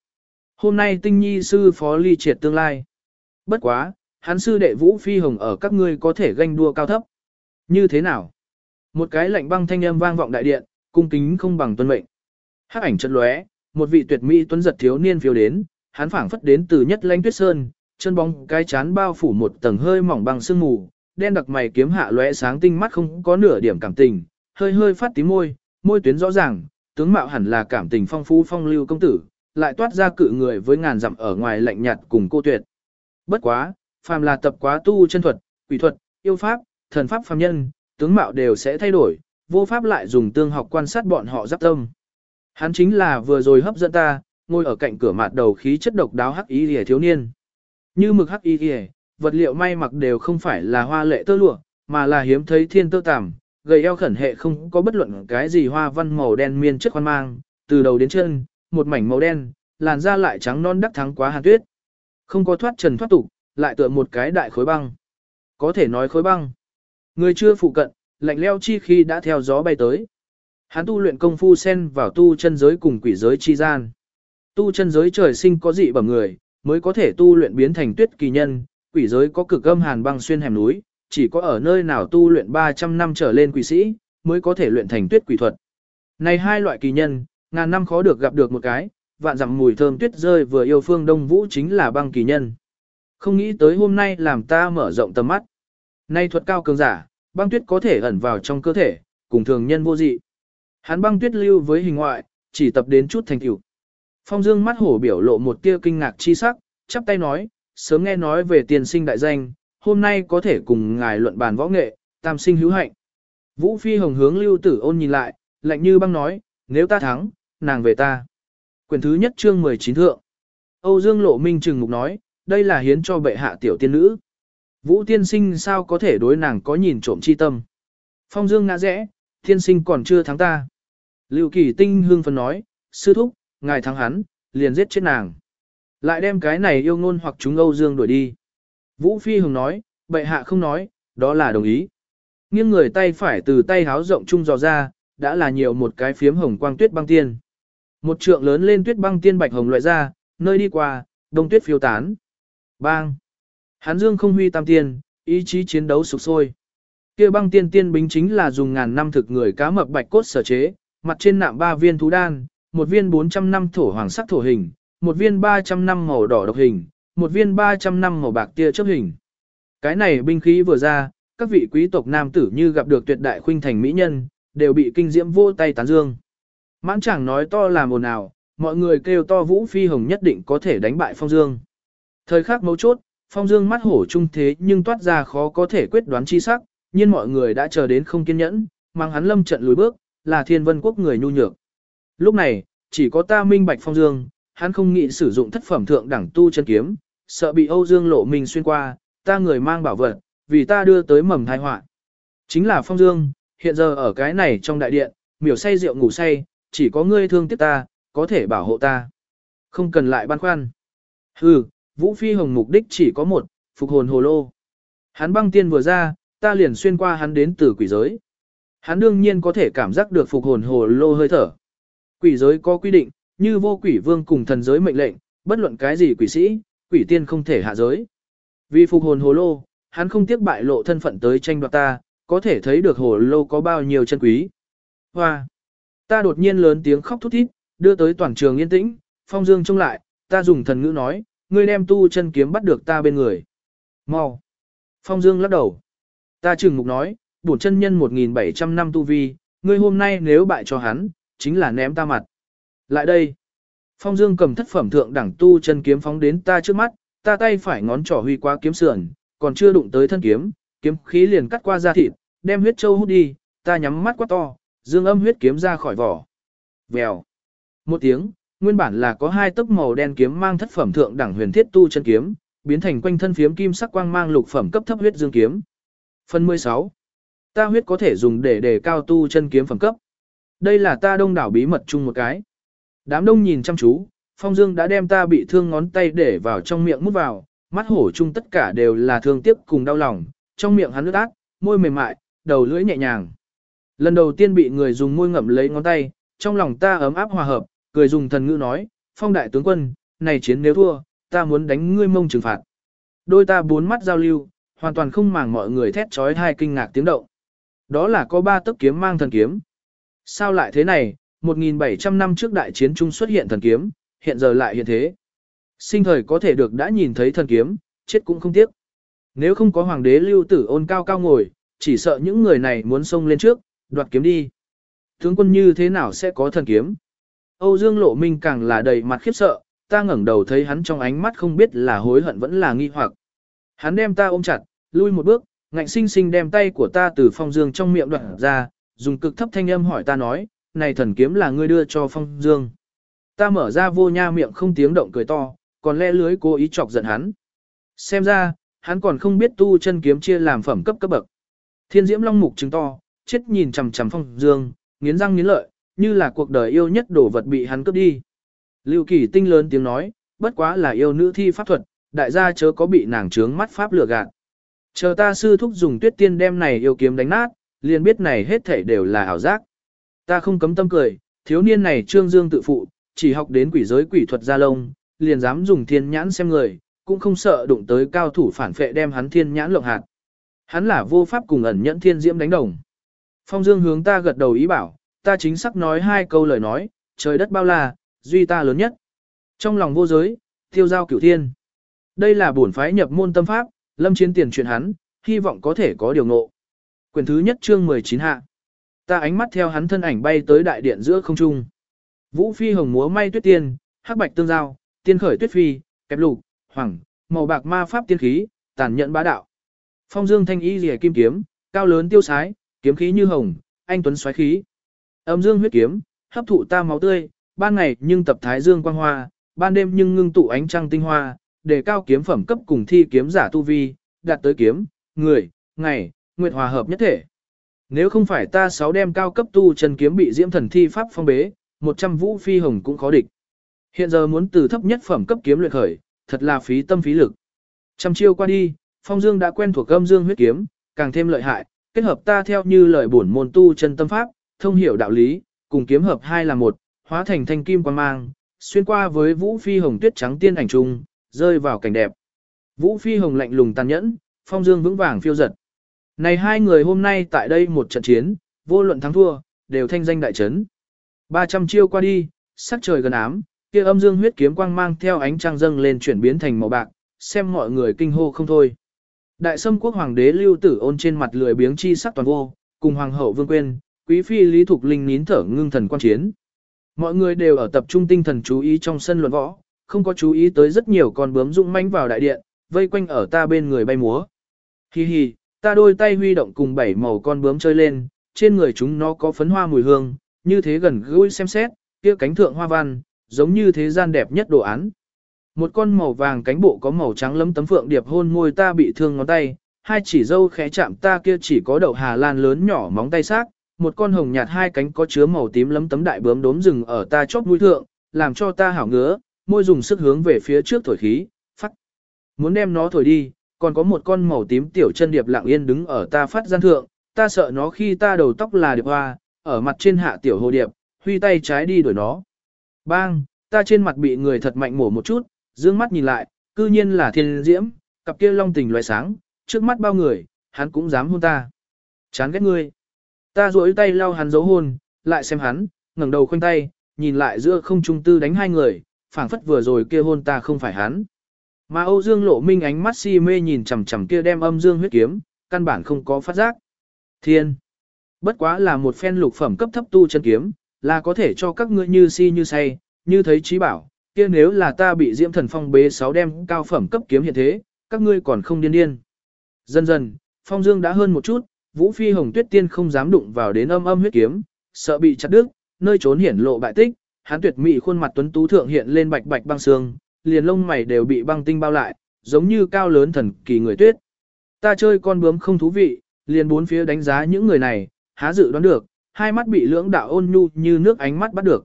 Hôm nay tinh nhi sư phó ly triệt tương lai. Bất quá, hắn sư đệ vũ phi hồng ở các ngươi có thể ganh đua cao thấp. Như thế nào? Một cái lạnh băng thanh âm vang vọng đại điện, cung kính không bằng tuân mệnh. Hắc ảnh chân lóe, một vị tuyệt mỹ tuấn giật thiếu niên phiêu đến, hắn phảng phất đến từ nhất lãnh tuyết sơn, chân bóng cái chán bao phủ một tầng hơi mỏng bằng sương mù, đen đặc mày kiếm hạ lóe sáng tinh mắt không có nửa điểm cảm tình, hơi hơi phát tím môi, môi tuyến rõ ràng, tướng mạo hẳn là cảm tình phong phú phong lưu công tử, lại toát ra cự người với ngàn dặm ở ngoài lạnh nhạt cùng cô tuyệt. Bất quá, phàm là tập quá tu chân thuật, quỷ thuật, yêu pháp, thần pháp phàm nhân, tướng mạo đều sẽ thay đổi, vô pháp lại dùng tương học quan sát bọn họ giáp tâm. Hắn chính là vừa rồi hấp dẫn ta, ngồi ở cạnh cửa mặt đầu khí chất độc đáo hắc y lìa thiếu niên. Như mực hắc y lìa, vật liệu may mặc đều không phải là hoa lệ tơ lụa, mà là hiếm thấy thiên tơ tằm, gầy eo khẩn hệ không có bất luận cái gì hoa văn màu đen miên chất khoan mang, từ đầu đến chân, một mảnh màu đen, làn da lại trắng non đắc thắng quá hàn tuyết. Không có thoát trần thoát tục, lại tựa một cái đại khối băng. Có thể nói khối băng. Người chưa phụ cận, lạnh leo chi khi đã theo gió bay tới. Hắn tu luyện công phu sen vào tu chân giới cùng quỷ giới chi gian. Tu chân giới trời sinh có dị bẩm người, mới có thể tu luyện biến thành tuyết kỳ nhân, quỷ giới có cực âm hàn băng xuyên hẻm núi, chỉ có ở nơi nào tu luyện 300 năm trở lên quỷ sĩ, mới có thể luyện thành tuyết quỷ thuật. Này hai loại kỳ nhân, ngàn năm khó được gặp được một cái, vạn dặm mùi thơm tuyết rơi vừa yêu phương Đông Vũ chính là băng kỳ nhân. Không nghĩ tới hôm nay làm ta mở rộng tầm mắt. Nay thuật cao cường giả, băng tuyết có thể ẩn vào trong cơ thể, cùng thường nhân vô dị. Hắn băng tuyết lưu với hình ngoại, chỉ tập đến chút thành tựu. Phong Dương mắt hổ biểu lộ một tia kinh ngạc chi sắc, chắp tay nói, sớm nghe nói về tiền sinh đại danh, hôm nay có thể cùng ngài luận bàn võ nghệ, tam sinh hữu hạnh. Vũ Phi Hồng hướng Lưu Tử Ôn nhìn lại, lạnh như băng nói, nếu ta thắng, nàng về ta. Quyền thứ nhất chương 19 thượng. Âu Dương Lộ Minh trừng mục nói, đây là hiến cho bệ hạ tiểu tiên nữ. Vũ tiên sinh sao có thể đối nàng có nhìn trộm chi tâm. Phong Dương ngã rẽ, tiên sinh còn chưa thắng ta. Lưu Kỳ Tinh hương phân nói, sư thúc, ngài thắng hắn, liền giết chết nàng. Lại đem cái này yêu ngôn hoặc chúng Âu Dương đuổi đi. Vũ Phi Hồng nói, bệ hạ không nói, đó là đồng ý. Nghiêng người tay phải từ tay háo rộng trung dò ra, đã là nhiều một cái phiếm hồng quang tuyết băng tiên. Một trượng lớn lên tuyết băng tiên bạch hồng loại ra, nơi đi qua, đông tuyết phiêu tán. Bang! Hán dương không huy tam tiên, ý chí chiến đấu sục sôi. kia băng tiên tiên bính chính là dùng ngàn năm thực người cá mập bạch cốt sở chế, mặt trên nạm ba viên thú đan, một viên 400 năm thổ hoàng sắc thổ hình, một viên 300 năm màu đỏ độc hình, một viên 300 năm màu bạc tia chấp hình. Cái này binh khí vừa ra, các vị quý tộc nam tử như gặp được tuyệt đại khuynh thành mỹ nhân, đều bị kinh diễm vô tay tán dương. Mãn chẳng nói to làm ồn ào, mọi người kêu to Vũ Phi Hồng nhất định có thể đánh bại Phong Dương. Thời khắc mấu chốt, Phong Dương mắt hổ trung thế nhưng toát ra khó có thể quyết đoán chi sắc, nhưng mọi người đã chờ đến không kiên nhẫn, mang hắn lâm trận lùi bước, là thiên vân quốc người nhu nhược. Lúc này, chỉ có ta minh bạch Phong Dương, hắn không nghĩ sử dụng thất phẩm thượng đẳng tu chân kiếm, sợ bị Âu Dương lộ mình xuyên qua, ta người mang bảo vật, vì ta đưa tới mầm tai họa. Chính là Phong Dương, hiện giờ ở cái này trong đại điện, miểu say rượu ngủ say, chỉ có ngươi thương tiếc ta, có thể bảo hộ ta. Không cần lại băn khoăn. Hừ, Vũ Phi Hồng mục đích chỉ có một, phục hồn hồ lô. Hắn băng tiên vừa ra, ta liền xuyên qua hắn đến từ quỷ giới. Hắn đương nhiên có thể cảm giác được phục hồn hồ lô hơi thở. Quỷ giới có quy định, như vô quỷ vương cùng thần giới mệnh lệnh, bất luận cái gì quỷ sĩ, quỷ tiên không thể hạ giới. Vì phục hồn hồ lô, hắn không tiếc bại lộ thân phận tới tranh đoạt ta, có thể thấy được hồ lô có bao nhiêu chân quý. Hoa! Ta đột nhiên lớn tiếng khóc thút thít, đưa tới toàn trường yên tĩnh, phong dương trông lại, ta dùng thần ngữ nói, ngươi đem tu chân kiếm bắt được ta bên người. Mau! Phong dương lắc đầu. Ta trừng mục nói, bổn chân nhân 1.700 năm tu vi, ngươi hôm nay nếu bại cho hắn, chính là ném ta mặt. Lại đây. Phong Dương cầm thất phẩm thượng đẳng tu chân kiếm phóng đến ta trước mắt, ta tay phải ngón trỏ huy qua kiếm sườn, còn chưa đụng tới thân kiếm, kiếm khí liền cắt qua da thịt, đem huyết châu hút đi, ta nhắm mắt quá to, dương âm huyết kiếm ra khỏi vỏ. Vèo. Một tiếng, nguyên bản là có hai tấc màu đen kiếm mang thất phẩm thượng đẳng huyền thiết tu chân kiếm, biến thành quanh thân phiếm kim sắc quang mang lục phẩm cấp thấp huyết dương kiếm. Phần 16. Ta huyết có thể dùng để đề cao tu chân kiếm phẩm cấp. Đây là ta đông đảo bí mật chung một cái. Đám đông nhìn chăm chú, Phong Dương đã đem ta bị thương ngón tay để vào trong miệng mút vào, mắt hổ chung tất cả đều là thương tiếc cùng đau lòng, trong miệng hắn ướt át, môi mềm mại, đầu lưỡi nhẹ nhàng. Lần đầu tiên bị người dùng môi ngậm lấy ngón tay, trong lòng ta ấm áp hòa hợp, cười dùng thần ngữ nói, phong đại tướng quân, này chiến nếu thua, ta muốn đánh ngươi mông trừng phạt. Đôi ta bốn mắt giao lưu, hoàn toàn không màng mọi người thét trói hai kinh ngạc tiếng động. Đó là có ba tấc kiếm mang thần kiếm. Sao lại thế này, 1.700 năm trước đại chiến trung xuất hiện thần kiếm, hiện giờ lại hiện thế. Sinh thời có thể được đã nhìn thấy thần kiếm, chết cũng không tiếc. Nếu không có hoàng đế lưu tử ôn cao cao ngồi, chỉ sợ những người này muốn xông lên trước, đoạt kiếm đi. Tướng quân như thế nào sẽ có thần kiếm? Âu Dương Lộ Minh càng là đầy mặt khiếp sợ, ta ngẩng đầu thấy hắn trong ánh mắt không biết là hối hận vẫn là nghi hoặc. Hắn đem ta ôm chặt, lui một bước, ngạnh sinh sinh đem tay của ta từ phong dương trong miệng đoạn ra, dùng cực thấp thanh âm hỏi ta nói, này thần kiếm là ngươi đưa cho phong dương. Ta mở ra vô nha miệng không tiếng động cười to, còn le lưới cố ý chọc giận hắn. Xem ra, hắn còn không biết tu chân kiếm chia làm phẩm cấp cấp bậc. Thiên diễm long mục trứng to, chết nhìn chằm chằm phong dương, nghiến răng nghiến lợi, như là cuộc đời yêu nhất đổ vật bị hắn cướp đi. Lưu Kỳ tinh lớn tiếng nói, bất quá là yêu nữ thi pháp thuật, đại gia chớ có bị nàng trướng mắt pháp lừa gạt. Chờ ta sư thúc dùng tuyết tiên đem này yêu kiếm đánh nát, liền biết này hết thảy đều là ảo giác. Ta không cấm tâm cười, thiếu niên này trương dương tự phụ, chỉ học đến quỷ giới quỷ thuật gia lông, liền dám dùng thiên nhãn xem người, cũng không sợ đụng tới cao thủ phản phệ đem hắn thiên nhãn lộng hạt. Hắn là vô pháp cùng ẩn nhẫn thiên diễm đánh đồng. Phong Dương hướng ta gật đầu ý bảo, ta chính xác nói hai câu lời nói, trời đất bao la, duy ta lớn nhất. Trong lòng vô giới, tiêu giao cửu thiên. Đây là bổn phái nhập môn tâm pháp, lâm chiến tiền chuyện hắn, hy vọng có thể có điều ngộ. Quyền thứ nhất chương 19 hạ. Ta ánh mắt theo hắn thân ảnh bay tới đại điện giữa không trung. Vũ phi hồng múa may tuyết tiên, hắc bạch tương giao, tiên khởi tuyết phi, kẹp lục, hoàng, màu bạc ma pháp tiên khí, tàn nhẫn bá đạo. Phong dương thanh y rìa kim kiếm, cao lớn tiêu sái, kiếm khí như hồng, anh tuấn xoáy khí. Âm dương huyết kiếm, hấp thụ ta máu tươi, ban ngày nhưng tập thái dương quang hoa, ban đêm nhưng ngưng tụ ánh trăng tinh hoa, để cao kiếm phẩm cấp cùng thi kiếm giả tu vi, đạt tới kiếm, người, ngày, nguyệt hòa hợp nhất thể. Nếu không phải ta sáu đem cao cấp tu chân kiếm bị diễm thần thi pháp phong bế, 100 vũ phi hồng cũng khó địch. Hiện giờ muốn từ thấp nhất phẩm cấp kiếm luyện khởi, thật là phí tâm phí lực. Trăm chiêu qua đi, Phong Dương đã quen thuộc âm dương huyết kiếm, càng thêm lợi hại, kết hợp ta theo như lời bổn môn tu chân tâm pháp, thông hiểu đạo lý, cùng kiếm hợp hai là một, hóa thành thanh kim quan mang, xuyên qua với Vũ Phi Hồng tuyết trắng tiên ảnh trung, rơi vào cảnh đẹp. Vũ Phi Hồng lạnh lùng tàn nhẫn, Phong Dương vững vàng phiêu giật. Này hai người hôm nay tại đây một trận chiến, vô luận thắng thua, đều thanh danh đại chấn. 300 chiêu qua đi, sắc trời gần ám, kia âm dương huyết kiếm quang mang theo ánh trăng dâng lên chuyển biến thành màu bạc, xem mọi người kinh hô không thôi. Đại sâm quốc hoàng đế lưu tử ôn trên mặt lười biếng chi sắc toàn vô, cùng hoàng hậu vương quên, quý phi lý thục linh nín thở ngưng thần quan chiến. Mọi người đều ở tập trung tinh thần chú ý trong sân luận võ, không có chú ý tới rất nhiều con bướm rụng manh vào đại điện, vây quanh ở ta bên người bay múa. Hi hi, ta đôi tay huy động cùng bảy màu con bướm chơi lên, trên người chúng nó có phấn hoa mùi hương, như thế gần gũi xem xét, kia cánh thượng hoa văn, giống như thế gian đẹp nhất đồ án. Một con màu vàng cánh bộ có màu trắng lấm tấm phượng điệp hôn môi ta bị thương ngón tay, hai chỉ dâu khẽ chạm ta kia chỉ có đậu hà lan lớn nhỏ móng tay xác, một con hồng nhạt hai cánh có chứa màu tím lấm tấm đại bướm đốm rừng ở ta chóp mũi thượng, làm cho ta hảo ngứa, môi dùng sức hướng về phía trước thổi khí, phát. Muốn đem nó thổi đi, còn có một con màu tím tiểu chân điệp lặng yên đứng ở ta phát gian thượng, ta sợ nó khi ta đầu tóc là điệp hoa, ở mặt trên hạ tiểu hồ điệp, huy tay trái đi đuổi nó. Bang, ta trên mặt bị người thật mạnh mổ một chút, dương mắt nhìn lại, cư nhiên là thiên diễm, cặp kia long tình loại sáng, trước mắt bao người, hắn cũng dám hôn ta. Chán ghét ngươi. Ta duỗi tay lau hắn dấu hôn, lại xem hắn, ngẩng đầu khoanh tay, nhìn lại giữa không trung tư đánh hai người, phảng phất vừa rồi kia hôn ta không phải hắn. Mà Âu Dương Lộ Minh ánh mắt si mê nhìn chằm chằm kia đem âm dương huyết kiếm, căn bản không có phát giác. Thiên. Bất quá là một phen lục phẩm cấp thấp tu chân kiếm, là có thể cho các ngươi như si như say, như thấy trí bảo, kia nếu là ta bị diễm thần phong bế sáu đem cao phẩm cấp kiếm hiện thế, các ngươi còn không điên điên. Dần dần, phong dương đã hơn một chút, vũ phi hồng tuyết tiên không dám đụng vào đến âm âm huyết kiếm, sợ bị chặt đứt, nơi trốn hiển lộ bại tích, hắn tuyệt mỹ khuôn mặt tuấn tú thượng hiện lên bạch bạch băng sương liền lông mày đều bị băng tinh bao lại, giống như cao lớn thần kỳ người tuyết. Ta chơi con bướm không thú vị, liền bốn phía đánh giá những người này, há dự đoán được, hai mắt bị lưỡng đạo ôn nhu như nước ánh mắt bắt được.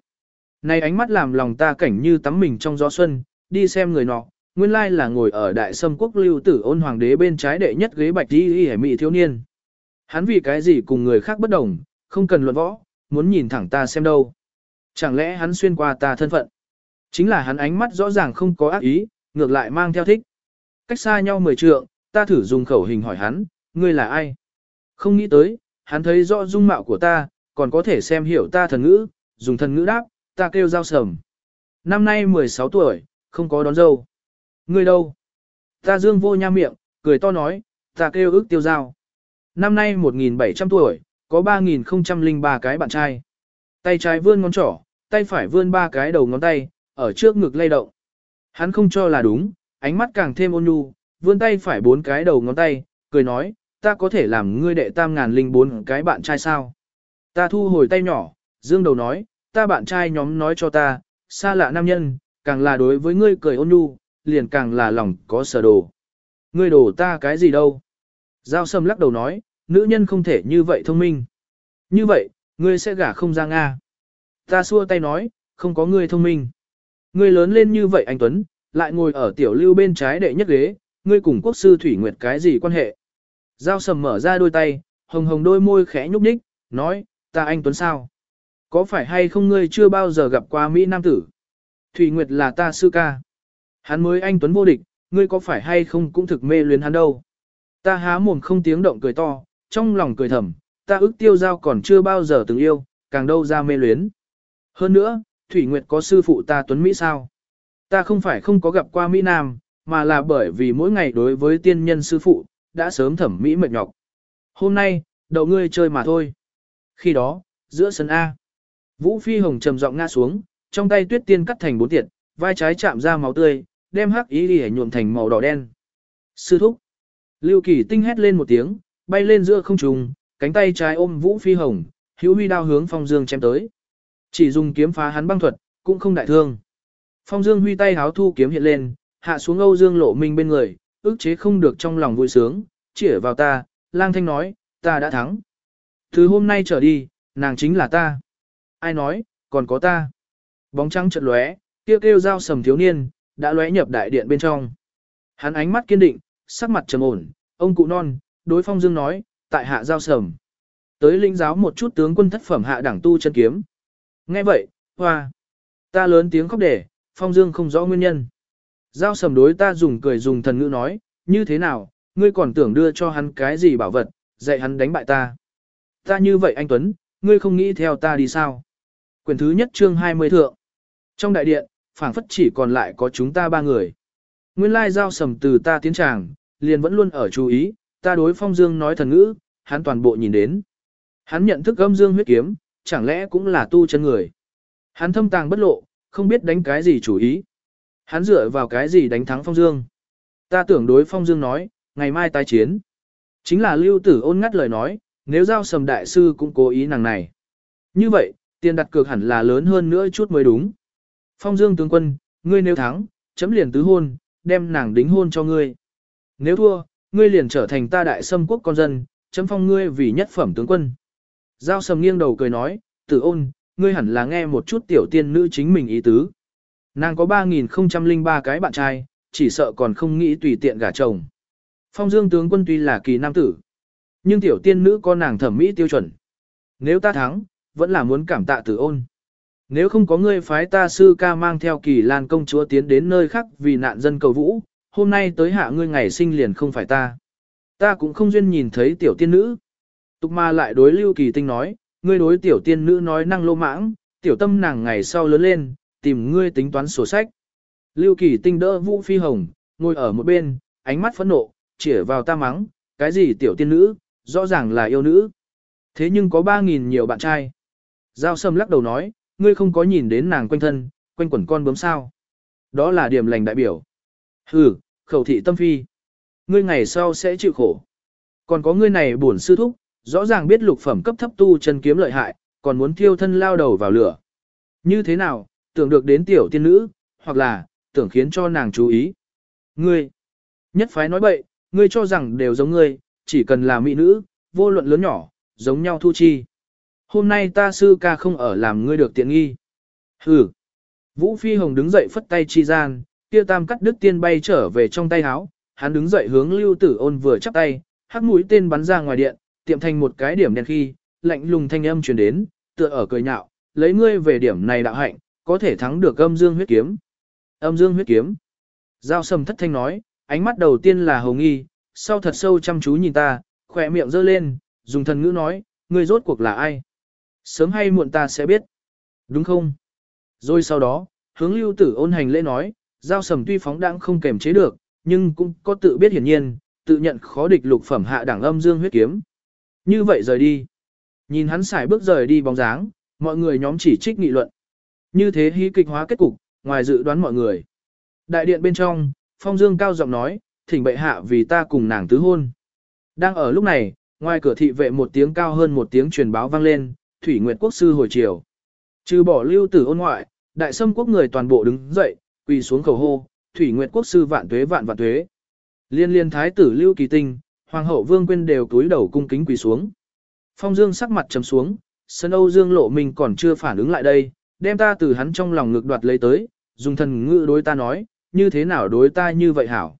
Này ánh mắt làm lòng ta cảnh như tắm mình trong gió xuân, đi xem người nọ, nguyên lai là ngồi ở đại sâm quốc lưu tử ôn hoàng đế bên trái đệ nhất ghế bạch đi hải mị thiếu niên. Hắn vì cái gì cùng người khác bất đồng, không cần luận võ, muốn nhìn thẳng ta xem đâu. Chẳng lẽ hắn xuyên qua ta thân phận? Chính là hắn ánh mắt rõ ràng không có ác ý, ngược lại mang theo thích. Cách xa nhau mười trượng, ta thử dùng khẩu hình hỏi hắn, ngươi là ai? Không nghĩ tới, hắn thấy rõ dung mạo của ta, còn có thể xem hiểu ta thần ngữ, dùng thần ngữ đáp, ta kêu giao sầm. Năm nay 16 tuổi, không có đón dâu. Ngươi đâu? Ta dương vô nha miệng, cười to nói, ta kêu ước tiêu giao. Năm nay 1.700 tuổi, có 3.003 cái bạn trai. Tay trái vươn ngón trỏ, tay phải vươn ba cái đầu ngón tay, ở trước ngực lay động. Hắn không cho là đúng, ánh mắt càng thêm ôn nhu, vươn tay phải bốn cái đầu ngón tay, cười nói, ta có thể làm ngươi đệ tam ngàn linh bốn cái bạn trai sao. Ta thu hồi tay nhỏ, dương đầu nói, ta bạn trai nhóm nói cho ta, xa lạ nam nhân, càng là đối với ngươi cười ôn nhu, liền càng là lòng có sở đồ. Ngươi đổ ta cái gì đâu? Giao sâm lắc đầu nói, nữ nhân không thể như vậy thông minh. Như vậy, ngươi sẽ gả không ra Nga. Ta xua tay nói, không có ngươi thông minh. Ngươi lớn lên như vậy anh Tuấn, lại ngồi ở tiểu lưu bên trái đệ nhất ghế, ngươi cùng quốc sư Thủy Nguyệt cái gì quan hệ? Giao sầm mở ra đôi tay, hồng hồng đôi môi khẽ nhúc nhích, nói, ta anh Tuấn sao? Có phải hay không ngươi chưa bao giờ gặp qua Mỹ Nam tử? Thủy Nguyệt là ta sư ca. Hắn mới anh Tuấn vô địch, ngươi có phải hay không cũng thực mê luyến hắn đâu? Ta há mồm không tiếng động cười to, trong lòng cười thầm, ta ước tiêu giao còn chưa bao giờ từng yêu, càng đâu ra mê luyến. Hơn nữa, Thủy Nguyệt có sư phụ ta Tuấn Mỹ sao? Ta không phải không có gặp qua Mỹ Nam, mà là bởi vì mỗi ngày đối với tiên nhân sư phụ, đã sớm thẩm Mỹ mệt nhọc. Hôm nay, đầu ngươi chơi mà thôi. Khi đó, giữa sân A, Vũ Phi Hồng trầm giọng ngã xuống, trong tay tuyết tiên cắt thành bốn tiệt, vai trái chạm ra máu tươi, đem hắc ý đi nhuộm thành màu đỏ đen. Sư thúc. Lưu Kỳ tinh hét lên một tiếng, bay lên giữa không trung, cánh tay trái ôm Vũ Phi Hồng, hữu huy đao hướng Phong Dương chém tới. Chỉ dùng kiếm phá hắn băng thuật, cũng không đại thương. Phong Dương huy tay háo thu kiếm hiện lên, hạ xuống Âu Dương Lộ Minh bên người, ức chế không được trong lòng vui sướng, chỉ vào ta, lang thanh nói, ta đã thắng. Từ hôm nay trở đi, nàng chính là ta. Ai nói, còn có ta. Bóng trắng chợt lóe, kêu kêu dao sầm thiếu niên, đã lóe nhập đại điện bên trong. Hắn ánh mắt kiên định, sắc mặt trầm ổn, ông cụ non, đối phong dương nói, tại hạ giao sầm. Tới linh giáo một chút tướng quân thất phẩm hạ đẳng tu chân kiếm. Nghe vậy, hoa. Ta lớn tiếng khóc để, phong dương không rõ nguyên nhân. Giao sầm đối ta dùng cười dùng thần ngữ nói, như thế nào, ngươi còn tưởng đưa cho hắn cái gì bảo vật, dạy hắn đánh bại ta. Ta như vậy anh Tuấn, ngươi không nghĩ theo ta đi sao? Quyền thứ nhất chương 20 thượng. Trong đại điện, phảng phất chỉ còn lại có chúng ta ba người. Nguyên lai giao sầm từ ta tiến tràng, liền vẫn luôn ở chú ý, ta đối phong dương nói thần ngữ, hắn toàn bộ nhìn đến. Hắn nhận thức âm dương huyết kiếm, chẳng lẽ cũng là tu chân người. Hắn thâm tàng bất lộ, không biết đánh cái gì chủ ý. Hắn dựa vào cái gì đánh thắng phong dương. Ta tưởng đối phong dương nói, ngày mai tái chiến. Chính là lưu tử ôn ngắt lời nói, nếu giao sầm đại sư cũng cố ý nàng này. Như vậy, tiền đặt cược hẳn là lớn hơn nữa chút mới đúng. Phong dương tướng quân, ngươi nếu thắng, chấm liền tứ hôn, đem nàng đính hôn cho ngươi. Nếu thua, ngươi liền trở thành ta đại sâm quốc con dân, chấm phong ngươi vì nhất phẩm tướng quân. Giao sầm nghiêng đầu cười nói, tử ôn, ngươi hẳn là nghe một chút tiểu tiên nữ chính mình ý tứ. Nàng có 3.003 cái bạn trai, chỉ sợ còn không nghĩ tùy tiện gả chồng. Phong dương tướng quân tuy là kỳ nam tử, nhưng tiểu tiên nữ có nàng thẩm mỹ tiêu chuẩn. Nếu ta thắng, vẫn là muốn cảm tạ tử ôn. Nếu không có ngươi phái ta sư ca mang theo kỳ lan công chúa tiến đến nơi khác vì nạn dân cầu vũ, hôm nay tới hạ ngươi ngày sinh liền không phải ta. Ta cũng không duyên nhìn thấy tiểu tiên nữ. Tục ma lại đối lưu kỳ tinh nói, ngươi đối tiểu tiên nữ nói năng lô mãng, tiểu tâm nàng ngày sau lớn lên, tìm ngươi tính toán sổ sách. Lưu kỳ tinh đỡ vũ phi hồng, ngồi ở một bên, ánh mắt phẫn nộ, chỉ vào ta mắng, cái gì tiểu tiên nữ, rõ ràng là yêu nữ. Thế nhưng có ba nghìn nhiều bạn trai. Giao sâm lắc đầu nói, ngươi không có nhìn đến nàng quanh thân, quanh quẩn con bướm sao. Đó là điểm lành đại biểu. Hừ, khẩu thị tâm phi. Ngươi ngày sau sẽ chịu khổ. Còn có ngươi này buồn sư thúc, rõ ràng biết lục phẩm cấp thấp tu chân kiếm lợi hại, còn muốn thiêu thân lao đầu vào lửa. Như thế nào, tưởng được đến tiểu tiên nữ, hoặc là, tưởng khiến cho nàng chú ý. Ngươi, nhất phái nói bậy, ngươi cho rằng đều giống ngươi, chỉ cần là mỹ nữ, vô luận lớn nhỏ, giống nhau thu chi. Hôm nay ta sư ca không ở làm ngươi được tiện nghi. Hừ. Vũ Phi Hồng đứng dậy phất tay chi gian, kia tam cắt đứt tiên bay trở về trong tay áo, hắn đứng dậy hướng lưu tử ôn vừa chắp tay, hắc mũi tên bắn ra ngoài điện, tiệm thành một cái điểm đen khi, lạnh lùng thanh âm truyền đến, tựa ở cười nhạo, lấy ngươi về điểm này đạo hạnh, có thể thắng được âm dương huyết kiếm. Âm dương huyết kiếm. Giao sầm thất thanh nói, ánh mắt đầu tiên là hồng nghi, sau thật sâu chăm chú nhìn ta, khỏe miệng giơ lên, dùng thần ngữ nói, ngươi rốt cuộc là ai? Sớm hay muộn ta sẽ biết. Đúng không? Rồi sau đó, hướng lưu tử ôn hành lễ nói, giao sầm tuy phóng đãng không kềm chế được, nhưng cũng có tự biết hiển nhiên, tự nhận khó địch lục phẩm hạ đẳng âm dương huyết kiếm. Như vậy rời đi. Nhìn hắn xài bước rời đi bóng dáng, mọi người nhóm chỉ trích nghị luận. Như thế hí kịch hóa kết cục, ngoài dự đoán mọi người. Đại điện bên trong, Phong Dương cao giọng nói, thỉnh bệ hạ vì ta cùng nàng tứ hôn. Đang ở lúc này, ngoài cửa thị vệ một tiếng cao hơn một tiếng truyền báo vang lên, Thủy Nguyệt Quốc sư hồi chiều. Trừ bỏ lưu tử ôn ngoại, đại sâm quốc người toàn bộ đứng dậy, quỳ xuống cầu hô, Thủy Nguyệt Quốc sư vạn tuế vạn vạn tuế. Liên liên thái tử lưu kỳ tinh, hoàng hậu vương Quyên đều túi đầu cung kính quỳ xuống. Phong Dương sắc mặt trầm xuống, sân Âu Dương lộ mình còn chưa phản ứng lại đây, đem ta từ hắn trong lòng ngực đoạt lấy tới, dùng thần ngữ đối ta nói, như thế nào đối ta như vậy hảo.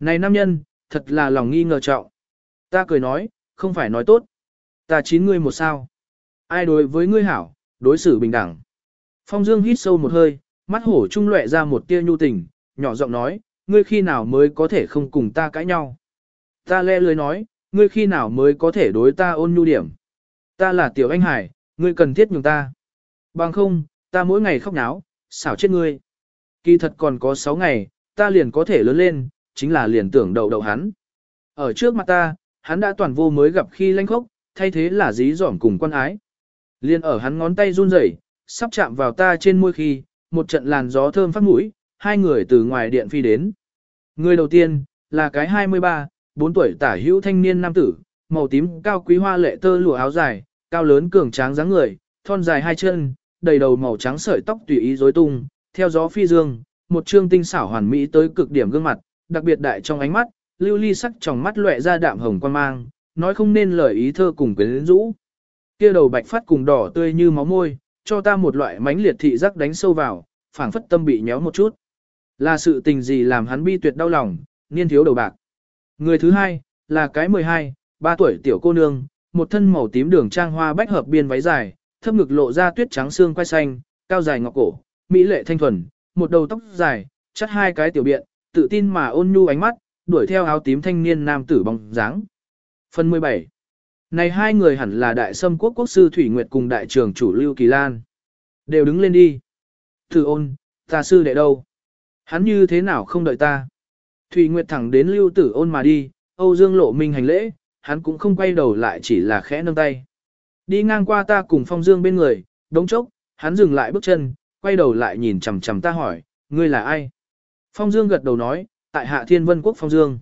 Này nam nhân, thật là lòng nghi ngờ trọng. Ta cười nói, không phải nói tốt. Ta chín ngươi một sao. Ai đối với ngươi hảo, đối xử bình đẳng. Phong Dương hít sâu một hơi, mắt hổ trung lệ ra một tia nhu tình, nhỏ giọng nói, ngươi khi nào mới có thể không cùng ta cãi nhau. Ta le lưới nói, ngươi khi nào mới có thể đối ta ôn nhu điểm. Ta là tiểu anh hải, ngươi cần thiết nhường ta. Bằng không, ta mỗi ngày khóc náo, xảo chết ngươi. Kỳ thật còn có 6 ngày, ta liền có thể lớn lên, chính là liền tưởng đầu đầu hắn. Ở trước mặt ta, hắn đã toàn vô mới gặp khi lanh khốc, thay thế là dí dỏm cùng quan ái. Liên ở hắn ngón tay run rẩy, sắp chạm vào ta trên môi khi, một trận làn gió thơm phát mũi, hai người từ ngoài điện phi đến. Người đầu tiên, là cái 23, 4 tuổi tả hữu thanh niên nam tử, màu tím cao quý hoa lệ tơ lụa áo dài, cao lớn cường tráng dáng người, thon dài hai chân, đầy đầu màu trắng sợi tóc tùy ý rối tung, theo gió phi dương, một trương tinh xảo hoàn mỹ tới cực điểm gương mặt, đặc biệt đại trong ánh mắt, lưu ly sắc trong mắt lóe ra đạm hồng quan mang, nói không nên lời ý thơ cùng quyến rũ. Kia đầu bạch phát cùng đỏ tươi như máu môi, cho ta một loại mãnh liệt thị giác đánh sâu vào, phảng phất tâm bị nhéo một chút. Là sự tình gì làm hắn bi tuyệt đau lòng, niên thiếu đầu bạc. Người thứ hai, là cái 12, 3 tuổi tiểu cô nương, một thân màu tím đường trang hoa bách hợp biên váy dài, thấp ngực lộ ra tuyết trắng xương quai xanh, cao dài ngọc cổ, mỹ lệ thanh thuần, một đầu tóc dài, chắt hai cái tiểu biện, tự tin mà ôn nhu ánh mắt, đuổi theo áo tím thanh niên nam tử bóng dáng. Phần 17 Này hai người hẳn là đại sâm quốc quốc sư Thủy Nguyệt cùng đại trưởng chủ Lưu Kỳ Lan. Đều đứng lên đi. Thử ôn, ta sư đệ đâu? Hắn như thế nào không đợi ta? Thủy Nguyệt thẳng đến Lưu Tử ôn mà đi, Âu Dương lộ minh hành lễ, hắn cũng không quay đầu lại chỉ là khẽ nâng tay. Đi ngang qua ta cùng Phong Dương bên người, đống chốc, hắn dừng lại bước chân, quay đầu lại nhìn chằm chằm ta hỏi, ngươi là ai? Phong Dương gật đầu nói, tại Hạ Thiên Vân Quốc Phong Dương.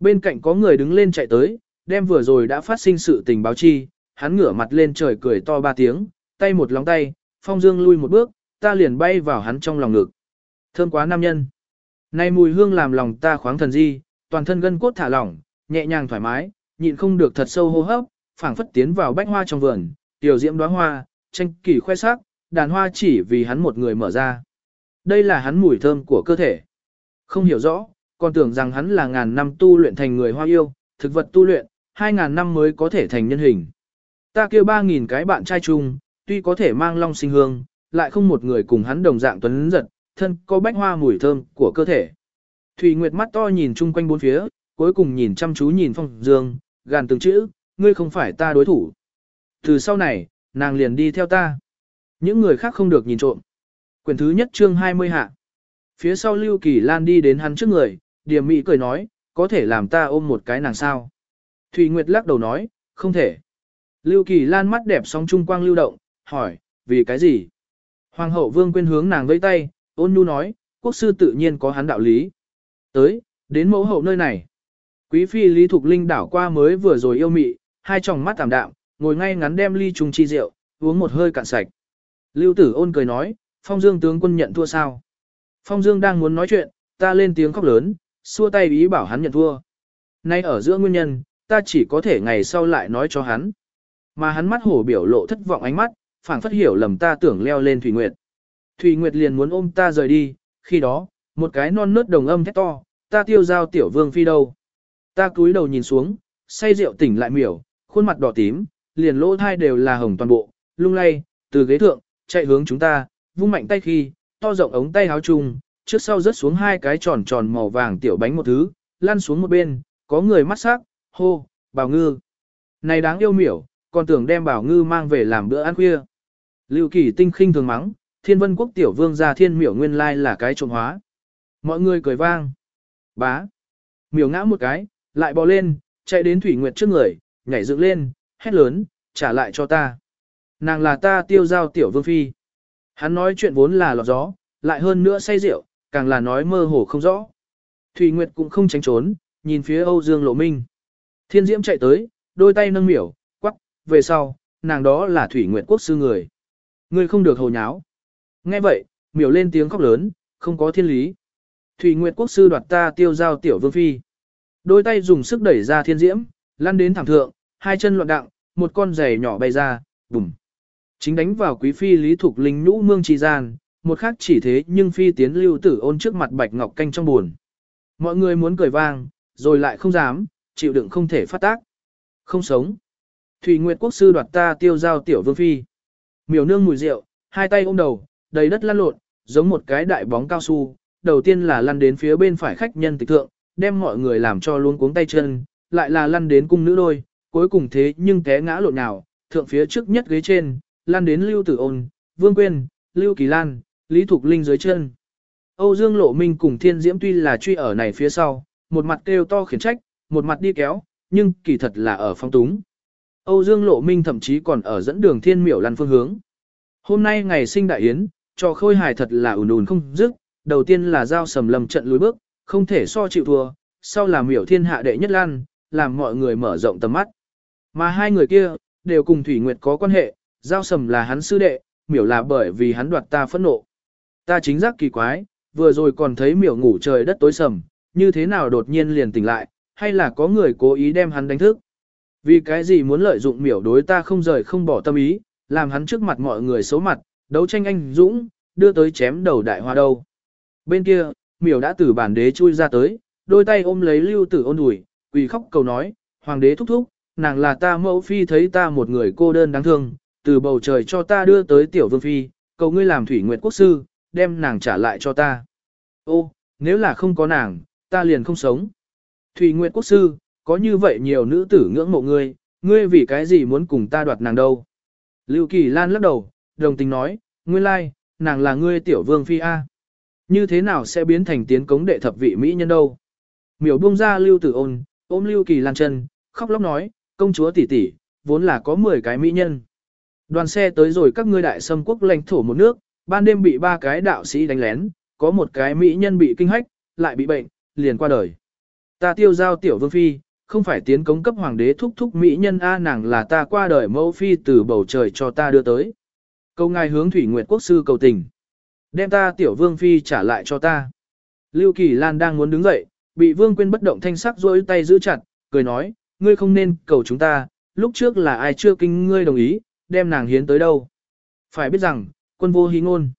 Bên cạnh có người đứng lên chạy tới, đem vừa rồi đã phát sinh sự tình báo chi, hắn ngửa mặt lên trời cười to ba tiếng, tay một lóng tay, Phong Dương lui một bước, ta liền bay vào hắn trong lòng ngực. Thơm quá nam nhân. Này mùi hương làm lòng ta khoáng thần di, toàn thân gân cốt thả lỏng, nhẹ nhàng thoải mái, nhịn không được thật sâu hô hấp, phảng phất tiến vào bách hoa trong vườn, tiểu diễm đóa hoa, tranh kỳ khoe sắc, đàn hoa chỉ vì hắn một người mở ra. Đây là hắn mùi thơm của cơ thể. Không hiểu rõ, còn tưởng rằng hắn là ngàn năm tu luyện thành người hoa yêu, thực vật tu luyện, hai ngàn năm mới có thể thành nhân hình. Ta kêu ba nghìn cái bạn trai chung, tuy có thể mang long sinh hương, lại không một người cùng hắn đồng dạng tuấn giật, thân có bách hoa mùi thơm của cơ thể. Thủy Nguyệt mắt to nhìn chung quanh bốn phía, cuối cùng nhìn chăm chú nhìn Phong Dương, gàn từng chữ, ngươi không phải ta đối thủ. Từ sau này, nàng liền đi theo ta. Những người khác không được nhìn trộm. Quyển thứ nhất chương 20 hạ. Phía sau Lưu Kỳ Lan đi đến hắn trước người, Điềm Mỹ cười nói, có thể làm ta ôm một cái nàng sao. Thủy Nguyệt lắc đầu nói, không thể. Lưu Kỳ Lan mắt đẹp sóng trung quang lưu động, hỏi, vì cái gì? Hoàng hậu vương quên hướng nàng vẫy tay, ôn nhu nói, quốc sư tự nhiên có hắn đạo lý. Tới, đến mẫu hậu nơi này. Quý phi Lý Thục Linh đảo qua mới vừa rồi yêu mị, hai tròng mắt tạm đạm, ngồi ngay ngắn đem ly trùng chi rượu, uống một hơi cạn sạch. Lưu tử ôn cười nói, Phong Dương tướng quân nhận thua sao? Phong Dương đang muốn nói chuyện, ta lên tiếng khóc lớn, xua tay ý bảo hắn nhận thua. Nay ở giữa nguyên nhân, ta chỉ có thể ngày sau lại nói cho hắn. Mà hắn mắt hổ biểu lộ thất vọng ánh mắt, phảng phất hiểu lầm ta tưởng leo lên Thủy Nguyệt. Thủy Nguyệt liền muốn ôm ta rời đi, khi đó, một cái non nớt đồng âm thét to, ta tiêu giao tiểu vương phi đâu. Ta cúi đầu nhìn xuống, say rượu tỉnh lại miểu, khuôn mặt đỏ tím, liền lỗ thai đều là hồng toàn bộ, lung lay, từ ghế thượng, chạy hướng chúng ta, vung mạnh tay khi, to rộng ống tay áo chung, trước sau rớt xuống hai cái tròn tròn màu vàng tiểu bánh một thứ, lăn xuống một bên, có người mắt sắc, hô, bảo ngư. Này đáng yêu miểu, còn tưởng đem bảo ngư mang về làm bữa ăn khuya. Lưu kỳ tinh khinh thường mắng, thiên vân quốc tiểu vương gia thiên miểu nguyên lai là cái trộm hóa. Mọi người cười vang. Bá. Miểu ngã một cái, lại bò lên, chạy đến Thủy Nguyệt trước người, nhảy dựng lên, hét lớn, trả lại cho ta. Nàng là ta tiêu giao tiểu vương phi. Hắn nói chuyện vốn là lọt gió, lại hơn nữa say rượu, càng là nói mơ hồ không rõ. Thủy Nguyệt cũng không tránh trốn, nhìn phía Âu Dương Lộ Minh. Thiên Diễm chạy tới, đôi tay nâng miểu, quắc, về sau, nàng đó là Thủy Nguyệt quốc sư người. Người không được hồ nháo. Nghe vậy, miểu lên tiếng khóc lớn, không có thiên lý. Thủy Nguyệt quốc sư đoạt ta tiêu giao tiểu vương phi. Đôi tay dùng sức đẩy ra thiên diễm, lăn đến thẳng thượng, hai chân loạn đặng, một con giày nhỏ bay ra, bùm. Chính đánh vào quý phi Lý Thục Linh nhũ mương trì gian, một khác chỉ thế nhưng phi tiến lưu tử ôn trước mặt bạch ngọc canh trong buồn. Mọi người muốn cười vang, rồi lại không dám, chịu đựng không thể phát tác. Không sống. Thủy Nguyệt quốc sư đoạt ta tiêu giao tiểu vương phi. Miểu nương mùi rượu, hai tay ôm đầu, đầy đất lăn lộn, giống một cái đại bóng cao su. Đầu tiên là lăn đến phía bên phải khách nhân tịch thượng, đem mọi người làm cho luôn cuống tay chân, lại là lăn đến cung nữ đôi, cuối cùng thế nhưng té ngã lộn nào, thượng phía trước nhất ghế trên, lăn đến Lưu Tử Ôn, Vương Quyên, Lưu Kỳ Lan, Lý Thục Linh dưới chân. Âu Dương Lộ Minh cùng Thiên Diễm tuy là truy ở này phía sau, một mặt kêu to khiển trách, một mặt đi kéo, nhưng kỳ thật là ở phong túng. Âu Dương Lộ Minh thậm chí còn ở dẫn đường Thiên Miểu lăn phương hướng. Hôm nay ngày sinh đại yến, cho khôi hài thật là ùn ùn không dứt, đầu tiên là giao sầm lầm trận lùi bước, không thể so chịu thua, sau là miểu thiên hạ đệ nhất lan, làm mọi người mở rộng tầm mắt. Mà hai người kia, đều cùng Thủy Nguyệt có quan hệ, giao sầm là hắn sư đệ, miểu là bởi vì hắn đoạt ta phẫn nộ. Ta chính giác kỳ quái, vừa rồi còn thấy miểu ngủ trời đất tối sầm, như thế nào đột nhiên liền tỉnh lại, hay là có người cố ý đem hắn đánh thức. Vì cái gì muốn lợi dụng miểu đối ta không rời không bỏ tâm ý, làm hắn trước mặt mọi người xấu mặt, đấu tranh anh dũng, đưa tới chém đầu đại hoa đâu. Bên kia, miểu đã từ bản đế chui ra tới, đôi tay ôm lấy lưu tử ôn đùi, quỳ khóc cầu nói, hoàng đế thúc thúc, nàng là ta mẫu phi thấy ta một người cô đơn đáng thương, từ bầu trời cho ta đưa tới tiểu vương phi, cầu ngươi làm thủy nguyệt quốc sư, đem nàng trả lại cho ta. Ô, nếu là không có nàng, ta liền không sống. Thủy nguyệt quốc sư, có như vậy nhiều nữ tử ngưỡng mộ ngươi, ngươi vì cái gì muốn cùng ta đoạt nàng đâu. Lưu Kỳ Lan lắc đầu, đồng tình nói, nguyên lai, nàng là ngươi tiểu vương phi A. Như thế nào sẽ biến thành tiến cống đệ thập vị mỹ nhân đâu? Miểu buông ra Lưu Tử Ôn, ôm Lưu Kỳ Lan chân, khóc lóc nói, công chúa tỷ tỷ, vốn là có 10 cái mỹ nhân. Đoàn xe tới rồi các ngươi đại xâm quốc lãnh thổ một nước, ban đêm bị ba cái đạo sĩ đánh lén, có một cái mỹ nhân bị kinh hách, lại bị bệnh, liền qua đời. Ta tiêu giao tiểu vương phi, không phải tiến cống cấp hoàng đế thúc thúc mỹ nhân A nàng là ta qua đời mẫu phi từ bầu trời cho ta đưa tới. Câu ngài hướng thủy nguyệt quốc sư cầu tình. Đem ta tiểu vương phi trả lại cho ta. Lưu Kỳ Lan đang muốn đứng dậy, bị vương quên bất động thanh sắc rỗi tay giữ chặt, cười nói, ngươi không nên cầu chúng ta, lúc trước là ai chưa kinh ngươi đồng ý, đem nàng hiến tới đâu. Phải biết rằng, quân vô hí ngôn.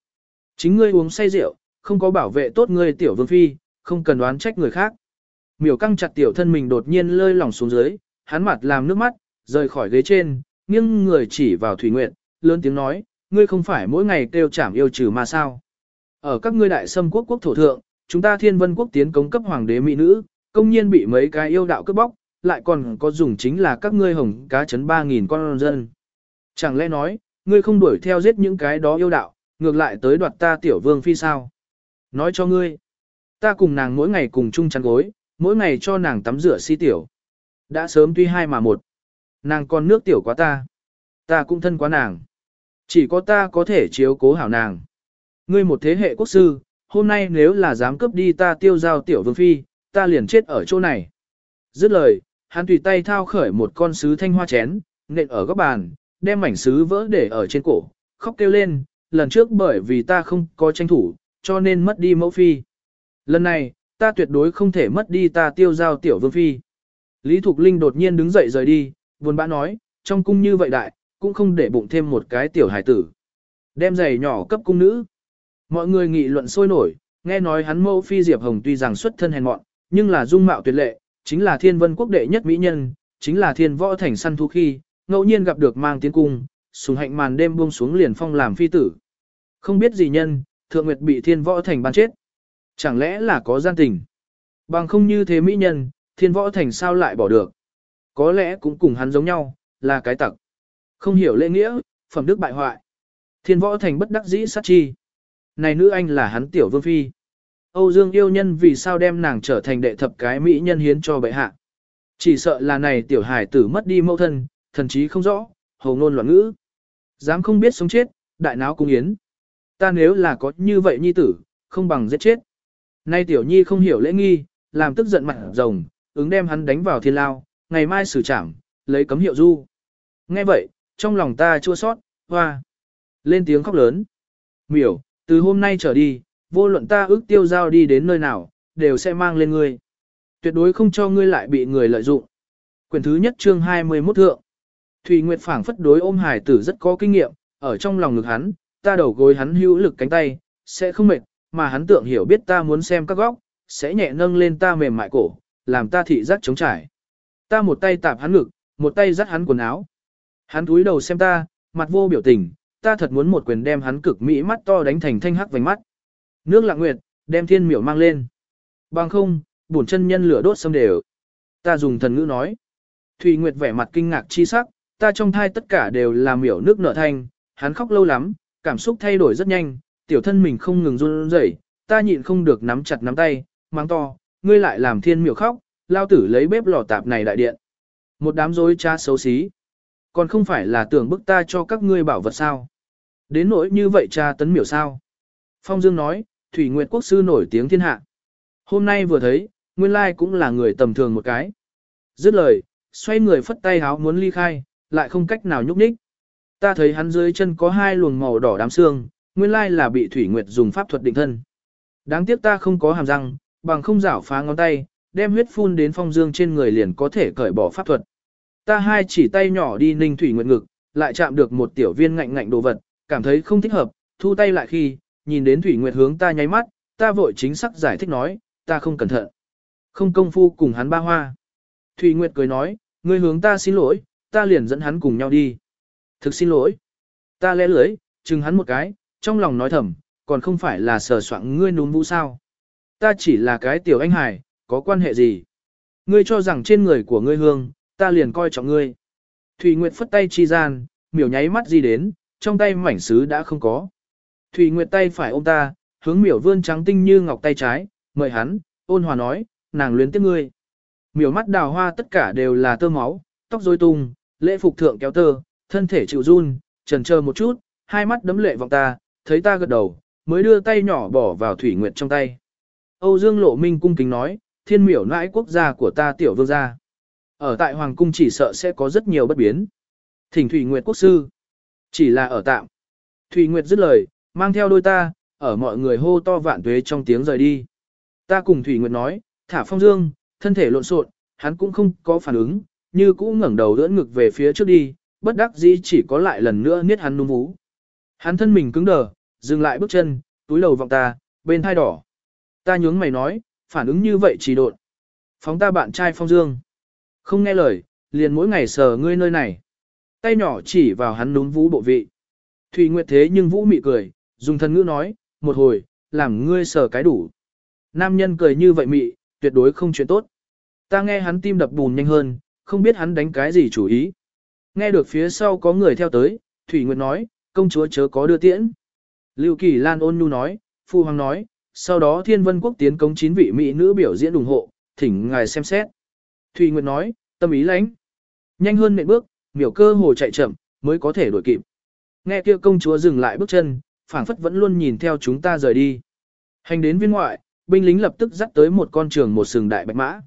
Chính ngươi uống say rượu, không có bảo vệ tốt ngươi tiểu vương phi, không cần đoán trách người khác. Miểu căng chặt tiểu thân mình đột nhiên lơi lỏng xuống dưới, hắn mặt làm nước mắt, rời khỏi ghế trên, nghiêng người chỉ vào Thủy Nguyệt, lớn tiếng nói, ngươi không phải mỗi ngày kêu chảm yêu trừ mà sao. Ở các ngươi đại xâm quốc quốc thổ thượng, chúng ta thiên vân quốc tiến cống cấp hoàng đế mỹ nữ, công nhiên bị mấy cái yêu đạo cướp bóc, lại còn có dùng chính là các ngươi hồng cá chấn 3.000 con dân. Chẳng lẽ nói, ngươi không đuổi theo giết những cái đó yêu đạo, ngược lại tới đoạt ta tiểu vương phi sao? Nói cho ngươi, ta cùng nàng mỗi ngày cùng chung chăn gối, mỗi ngày cho nàng tắm rửa si tiểu. Đã sớm tuy hai mà một, nàng còn nước tiểu quá ta, ta cũng thân quá nàng. Chỉ có ta có thể chiếu cố hảo nàng. Ngươi một thế hệ quốc sư, hôm nay nếu là dám cướp đi ta tiêu giao tiểu vương phi, ta liền chết ở chỗ này. Dứt lời, hắn tùy tay thao khởi một con sứ thanh hoa chén, nện ở góc bàn, đem mảnh sứ vỡ để ở trên cổ, khóc kêu lên, lần trước bởi vì ta không có tranh thủ, cho nên mất đi mẫu phi. Lần này, ta tuyệt đối không thể mất đi ta tiêu giao tiểu vương phi. Lý Thục Linh đột nhiên đứng dậy rời đi, buồn bã nói, trong cung như vậy đại, cũng không để bụng thêm một cái tiểu hài tử. Đem giày nhỏ cấp cung nữ. Mọi người nghị luận sôi nổi, nghe nói hắn mẫu phi Diệp Hồng tuy rằng xuất thân hèn mọn, nhưng là dung mạo tuyệt lệ, chính là thiên vân quốc đệ nhất mỹ nhân, chính là thiên võ thành săn thu khi, ngẫu nhiên gặp được mang tiến cung, sùng hạnh màn đêm buông xuống liền phong làm phi tử. Không biết gì nhân, thượng nguyệt bị thiên võ thành ban chết. Chẳng lẽ là có gian tình? Bằng không như thế mỹ nhân, thiên võ thành sao lại bỏ được? Có lẽ cũng cùng hắn giống nhau, là cái tặc. Không hiểu lễ nghĩa, phẩm đức bại hoại. Thiên võ thành bất đắc dĩ sát chi. Này nữ anh là hắn tiểu vương phi. Âu Dương yêu nhân vì sao đem nàng trở thành đệ thập cái mỹ nhân hiến cho bệ hạ. Chỉ sợ là này tiểu hải tử mất đi mẫu thân, thần chí không rõ, hầu ngôn loạn ngữ. Dám không biết sống chết, đại náo cung yến. Ta nếu là có như vậy nhi tử, không bằng giết chết. Nay tiểu nhi không hiểu lễ nghi, làm tức giận mặt rồng, ứng đem hắn đánh vào thiên lao, ngày mai xử trảm, lấy cấm hiệu du. Nghe vậy, trong lòng ta chua sót, hoa. Lên tiếng khóc lớn. Miểu, từ hôm nay trở đi, vô luận ta ước tiêu giao đi đến nơi nào, đều sẽ mang lên ngươi. Tuyệt đối không cho ngươi lại bị người lợi dụng. Quyền thứ nhất chương 21 thượng. Thủy Nguyệt phảng phất đối ôm hải tử rất có kinh nghiệm, ở trong lòng ngực hắn, ta đầu gối hắn hữu lực cánh tay, sẽ không mệt, mà hắn tượng hiểu biết ta muốn xem các góc, sẽ nhẹ nâng lên ta mềm mại cổ, làm ta thị giác chống trải. Ta một tay tạp hắn ngực, một tay dắt hắn quần áo. Hắn cúi đầu xem ta, mặt vô biểu tình, ta thật muốn một quyền đem hắn cực mỹ mắt to đánh thành thanh hắc vành mắt. Nước lặng nguyệt, đem thiên miểu mang lên. Bằng không, bổn chân nhân lửa đốt xâm đều. Ta dùng thần ngữ nói. Thủy Nguyệt vẻ mặt kinh ngạc chi sắc, ta trong thai tất cả đều là miểu nước nở thanh, hắn khóc lâu lắm, cảm xúc thay đổi rất nhanh, tiểu thân mình không ngừng run rẩy, ta nhịn không được nắm chặt nắm tay, mang to, ngươi lại làm thiên miểu khóc, lao tử lấy bếp lò tạp này đại điện. Một đám rối cha xấu xí. Còn không phải là tưởng bức ta cho các ngươi bảo vật sao. Đến nỗi như vậy cha tấn miểu sao. Phong Dương nói, Thủy Nguyệt Quốc sư nổi tiếng thiên hạ. Hôm nay vừa thấy, nguyên lai cũng là người tầm thường một cái. Dứt lời, xoay người phất tay háo muốn ly khai, lại không cách nào nhúc nhích. Ta thấy hắn dưới chân có hai luồng màu đỏ đám xương, nguyên lai là bị Thủy Nguyệt dùng pháp thuật định thân. Đáng tiếc ta không có hàm răng, bằng không rảo phá ngón tay, đem huyết phun đến phong dương trên người liền có thể cởi bỏ pháp thuật. Ta hai chỉ tay nhỏ đi ninh Thủy Nguyệt ngực, lại chạm được một tiểu viên ngạnh ngạnh đồ vật, cảm thấy không thích hợp, thu tay lại khi, nhìn đến Thủy Nguyệt hướng ta nháy mắt, ta vội chính xác giải thích nói, ta không cẩn thận. Không công phu cùng hắn ba hoa. Thủy Nguyệt cười nói, ngươi hướng ta xin lỗi, ta liền dẫn hắn cùng nhau đi. Thực xin lỗi. Ta lẽ lưới, chừng hắn một cái, trong lòng nói thầm, còn không phải là sờ soạn ngươi núm vũ sao. Ta chỉ là cái tiểu anh hải, có quan hệ gì? Ngươi cho rằng trên người của ngươi hương, ta liền coi trọng ngươi. Thủy Nguyệt phất tay chi gian, miểu nháy mắt gì đến, trong tay mảnh sứ đã không có. Thủy Nguyệt tay phải ôm ta, hướng miểu vươn trắng tinh như ngọc tay trái, mời hắn, ôn hòa nói, nàng luyến tiếc ngươi. Miểu mắt đào hoa tất cả đều là tơ máu, tóc rối tung, lễ phục thượng kéo tơ, thân thể chịu run, trần chờ một chút, hai mắt đấm lệ vọng ta, thấy ta gật đầu, mới đưa tay nhỏ bỏ vào Thủy Nguyệt trong tay. Âu Dương Lộ Minh cung kính nói, thiên miểu nãi quốc gia của ta tiểu vương gia. Ở tại Hoàng cung chỉ sợ sẽ có rất nhiều bất biến. Thỉnh Thủy Nguyệt quốc sư. Chỉ là ở tạm. Thủy Nguyệt dứt lời, mang theo đôi ta, ở mọi người hô to vạn tuế trong tiếng rời đi. Ta cùng Thủy Nguyệt nói, thả phong dương, thân thể lộn xộn, hắn cũng không có phản ứng, như cũ ngẩng đầu đỡ ngực về phía trước đi, bất đắc dĩ chỉ có lại lần nữa niết hắn núm vú. Hắn thân mình cứng đờ, dừng lại bước chân, túi đầu vọng ta, bên thai đỏ. Ta nhướng mày nói, phản ứng như vậy chỉ độn. Phóng ta bạn trai phong dương. Không nghe lời, liền mỗi ngày sờ ngươi nơi này. Tay nhỏ chỉ vào hắn núm vú bộ vị. Thủy Nguyệt thế nhưng vũ mị cười, dùng thân ngữ nói, một hồi, làm ngươi sờ cái đủ. Nam nhân cười như vậy mị, tuyệt đối không chuyện tốt. Ta nghe hắn tim đập bùn nhanh hơn, không biết hắn đánh cái gì chủ ý. Nghe được phía sau có người theo tới, Thủy Nguyệt nói, công chúa chớ có đưa tiễn. Lưu Kỳ Lan ôn nhu nói, Phu Hoàng nói, sau đó Thiên Vân Quốc tiến công chín vị mỹ nữ biểu diễn ủng hộ, thỉnh ngài xem xét. Thùy Nguyệt nói, tâm ý lãnh. Nhanh hơn nệm bước, miểu cơ hồ chạy chậm, mới có thể đuổi kịp. nghe kia công chúa dừng lại bước chân, phảng phất vẫn luôn nhìn theo chúng ta rời đi. Hành đến viên ngoại, binh lính lập tức dắt tới một con trường một sừng đại bạch mã.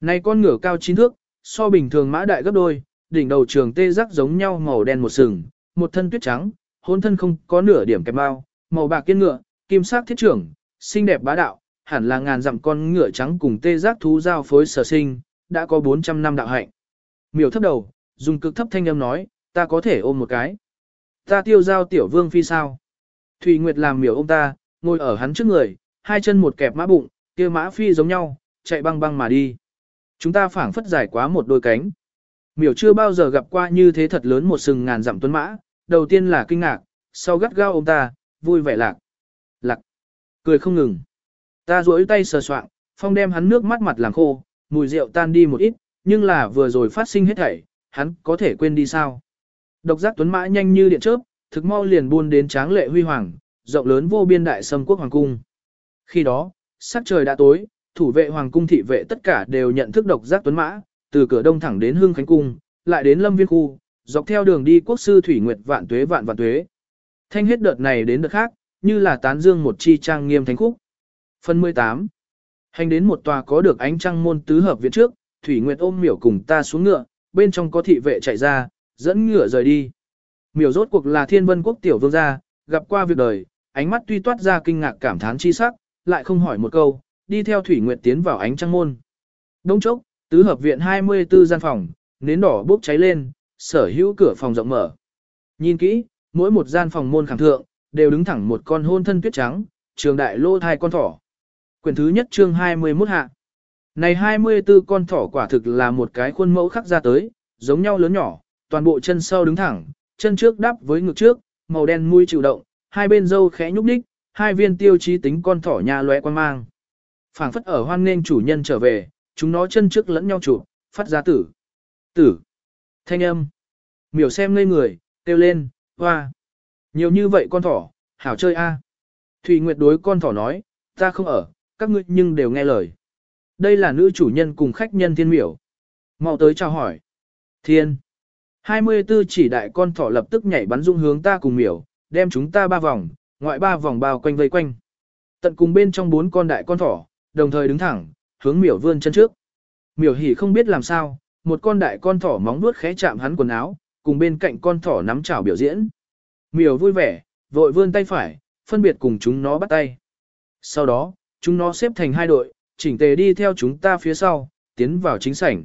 Này con ngựa cao chín thước, so bình thường mã đại gấp đôi, đỉnh đầu trường tê giác giống nhau màu đen một sừng, một thân tuyết trắng, hôn thân không có nửa điểm kẹp bao, màu bạc kiên ngựa, kim sắc thiết trưởng, xinh đẹp bá đạo, hẳn là ngàn dặm con ngựa trắng cùng tê giác thú giao phối sở sinh, đã có 400 năm đạo hạnh. Miểu thấp đầu, dùng cực thấp thanh âm nói, ta có thể ôm một cái. Ta tiêu giao tiểu vương phi sao? Thùy Nguyệt làm miểu ôm ta, ngồi ở hắn trước người, hai chân một kẹp mã bụng, kia mã phi giống nhau, chạy băng băng mà đi. Chúng ta phảng phất giải quá một đôi cánh. Miểu chưa bao giờ gặp qua như thế thật lớn một sừng ngàn dặm tuấn mã, đầu tiên là kinh ngạc, sau gắt gao ôm ta, vui vẻ lạc. Lạc. Cười không ngừng. Ta duỗi tay sờ soạng, phong đem hắn nước mắt mặt làm khô, mùi rượu tan đi một ít, nhưng là vừa rồi phát sinh hết thảy, hắn có thể quên đi sao. Độc giác tuấn mã nhanh như điện chớp, thực mau liền buôn đến tráng lệ huy hoàng, rộng lớn vô biên đại sâm quốc hoàng cung. Khi đó, sắc trời đã tối, thủ vệ hoàng cung thị vệ tất cả đều nhận thức độc giác tuấn mã, từ cửa đông thẳng đến hương khánh cung, lại đến lâm viên khu, dọc theo đường đi quốc sư thủy nguyệt vạn tuế vạn vạn tuế. Thanh hết đợt này đến đợt khác, như là tán dương một chi trang nghiêm thánh khúc. Phần 18 Hành đến một tòa có được ánh trăng môn tứ hợp viện trước, Thủy Nguyệt ôm miểu cùng ta xuống ngựa, bên trong có thị vệ chạy ra, dẫn ngựa rời đi. Miểu rốt cuộc là thiên vân quốc tiểu vương gia, gặp qua việc đời, ánh mắt tuy toát ra kinh ngạc cảm thán chi sắc, lại không hỏi một câu, đi theo Thủy Nguyệt tiến vào ánh trăng môn. Đông chốc, tứ hợp viện 24 gian phòng, nến đỏ bốc cháy lên, sở hữu cửa phòng rộng mở. Nhìn kỹ, mỗi một gian phòng môn khảm thượng, đều đứng thẳng một con hôn thân tuyết trắng, trường đại lô thai con thỏ. Quyển thứ nhất chương 21 hạ. Này 24 con thỏ quả thực là một cái khuôn mẫu khắc ra tới, giống nhau lớn nhỏ, toàn bộ chân sau đứng thẳng, chân trước đắp với ngực trước, màu đen mũi chịu động, hai bên râu khẽ nhúc nhích, hai viên tiêu chí tính con thỏ nhà lóe quan mang. phảng phất ở hoan nghênh chủ nhân trở về, chúng nó chân trước lẫn nhau chụp, phát ra tử. Tử. Thanh âm. Miểu xem ngây người, kêu lên, hoa. Nhiều như vậy con thỏ, hảo chơi a. Thủy Nguyệt đối con thỏ nói, ta không ở, các ngươi nhưng đều nghe lời. Đây là nữ chủ nhân cùng khách nhân thiên miểu. mau tới chào hỏi. Thiên. 24 chỉ đại con thỏ lập tức nhảy bắn dung hướng ta cùng miểu, đem chúng ta ba vòng, ngoại ba vòng bao quanh vây quanh. Tận cùng bên trong bốn con đại con thỏ, đồng thời đứng thẳng, hướng miểu vươn chân trước. Miểu hỉ không biết làm sao, một con đại con thỏ móng vuốt khẽ chạm hắn quần áo, cùng bên cạnh con thỏ nắm chảo biểu diễn. Miểu vui vẻ, vội vươn tay phải, phân biệt cùng chúng nó bắt tay. Sau đó, chúng nó xếp thành hai đội, chỉnh tề đi theo chúng ta phía sau, tiến vào chính sảnh.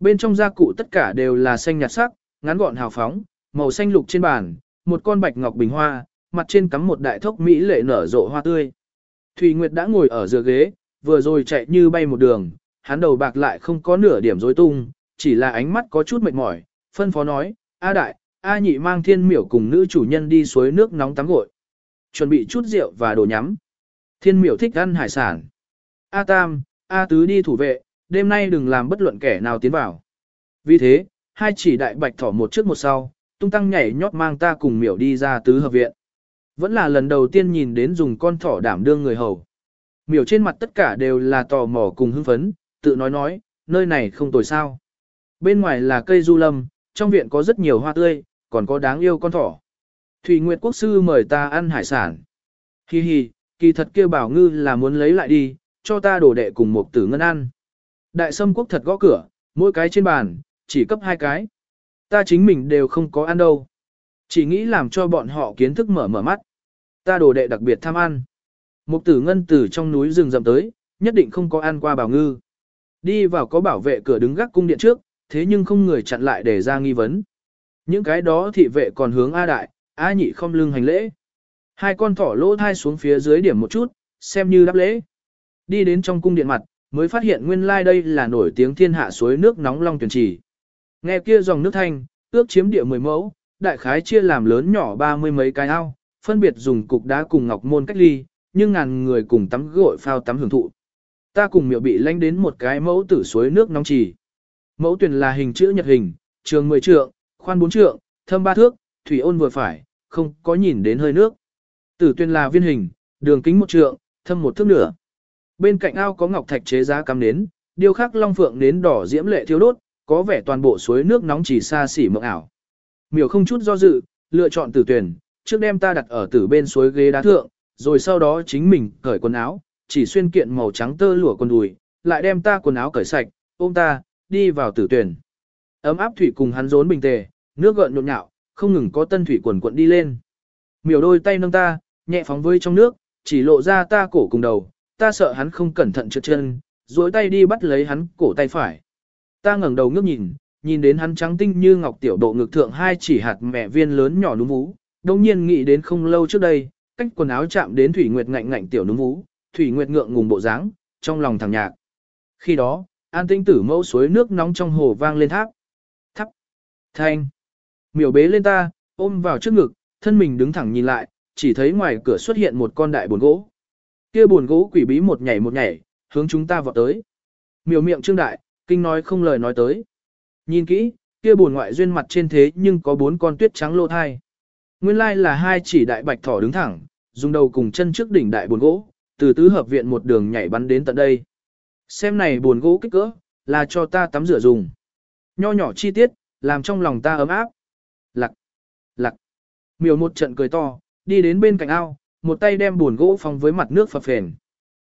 Bên trong gia cụ tất cả đều là xanh nhạt sắc, ngắn gọn hào phóng, màu xanh lục trên bàn, một con bạch ngọc bình hoa, mặt trên cắm một đại thốc mỹ lệ nở rộ hoa tươi. Thùy Nguyệt đã ngồi ở giữa ghế, vừa rồi chạy như bay một đường, hắn đầu bạc lại không có nửa điểm rối tung, chỉ là ánh mắt có chút mệt mỏi, phân phó nói, A đại, A nhị mang thiên miểu cùng nữ chủ nhân đi suối nước nóng tắm gội. Chuẩn bị chút rượu và đồ nhắm. Thiên miểu thích ăn hải sản. A tam, A tứ đi thủ vệ, đêm nay đừng làm bất luận kẻ nào tiến vào. Vì thế, hai chỉ đại bạch thỏ một trước một sau, tung tăng nhảy nhót mang ta cùng miểu đi ra tứ hợp viện. Vẫn là lần đầu tiên nhìn đến dùng con thỏ đảm đương người hầu. Miểu trên mặt tất cả đều là tò mò cùng hưng phấn, tự nói nói, nơi này không tồi sao. Bên ngoài là cây du lâm, trong viện có rất nhiều hoa tươi, còn có đáng yêu con thỏ. Thủy Nguyệt Quốc Sư mời ta ăn hải sản. Hi hi, kỳ thật kia bảo ngư là muốn lấy lại đi, cho ta đổ đệ cùng một tử ngân ăn. Đại sâm quốc thật gõ cửa, mỗi cái trên bàn, chỉ cấp hai cái. Ta chính mình đều không có ăn đâu. Chỉ nghĩ làm cho bọn họ kiến thức mở mở mắt. Ta đồ đệ đặc biệt tham ăn. Một tử ngân từ trong núi rừng rậm tới, nhất định không có ăn qua bảo ngư. Đi vào có bảo vệ cửa đứng gác cung điện trước, thế nhưng không người chặn lại để ra nghi vấn. Những cái đó thị vệ còn hướng A đại, A nhị không lưng hành lễ. Hai con thỏ lỗ thai xuống phía dưới điểm một chút, xem như đáp lễ. Đi đến trong cung điện mặt, mới phát hiện nguyên lai like đây là nổi tiếng thiên hạ suối nước nóng long tuyển trì. Nghe kia dòng nước thanh, ước chiếm địa mười mẫu, đại khái chia làm lớn nhỏ ba mươi mấy cái ao, phân biệt dùng cục đá cùng ngọc môn cách ly, nhưng ngàn người cùng tắm gội phao tắm hưởng thụ. Ta cùng miệu bị lanh đến một cái mẫu tử suối nước nóng trì. Mẫu tuyển là hình chữ nhật hình, trường 10 trượng, khoan 4 trượng, thâm 3 thước, thủy ôn vừa phải, không có nhìn đến hơi nước. Tử tuyên là viên hình, đường kính một trượng, thâm một thước nửa. Bên cạnh ao có ngọc thạch chế giá cắm nến, điêu khắc long phượng nến đỏ diễm lệ thiếu đốt, có vẻ toàn bộ suối nước nóng chỉ xa xỉ mộng ảo. Miểu không chút do dự, lựa chọn tử tuyển, trước đem ta đặt ở tử bên suối ghế đá thượng, rồi sau đó chính mình cởi quần áo, chỉ xuyên kiện màu trắng tơ lụa quần đùi, lại đem ta quần áo cởi sạch, ôm ta, đi vào tử tuyển. Ấm áp thủy cùng hắn rốn bình tề, nước gợn nhộn nhạo, không ngừng có tân thủy quần cuộn đi lên. Miểu đôi tay nâng ta, nhẹ phóng vơi trong nước, chỉ lộ ra ta cổ cùng đầu, ta sợ hắn không cẩn thận trượt chân, duỗi tay đi bắt lấy hắn cổ tay phải. Ta ngẩng đầu ngước nhìn, nhìn đến hắn trắng tinh như ngọc tiểu độ ngực thượng hai chỉ hạt mẹ viên lớn nhỏ núm vú, đồng nhiên nghĩ đến không lâu trước đây, cách quần áo chạm đến Thủy Nguyệt ngạnh ngạnh tiểu núm vú, Thủy Nguyệt ngượng ngùng bộ dáng, trong lòng thằng nhạc. Khi đó, an tinh tử mẫu suối nước nóng trong hồ vang lên tháp. Thắp. Thanh. Miểu bế lên ta, ôm vào trước ngực, thân mình đứng thẳng nhìn lại, chỉ thấy ngoài cửa xuất hiện một con đại buồn gỗ. Kia buồn gỗ quỷ bí một nhảy một nhảy, hướng chúng ta vọt tới. Miểu miệng trương đại, kinh nói không lời nói tới. Nhìn kỹ, kia buồn ngoại duyên mặt trên thế nhưng có bốn con tuyết trắng lô thai. Nguyên lai là hai chỉ đại bạch thỏ đứng thẳng, dùng đầu cùng chân trước đỉnh đại buồn gỗ, từ tứ hợp viện một đường nhảy bắn đến tận đây. Xem này buồn gỗ kích cỡ, là cho ta tắm rửa dùng. Nho nhỏ chi tiết, làm trong lòng ta ấm áp. Lặc, lặc. Miều một trận cười to, đi đến bên cạnh ao, một tay đem buồn gỗ phong với mặt nước phập phền.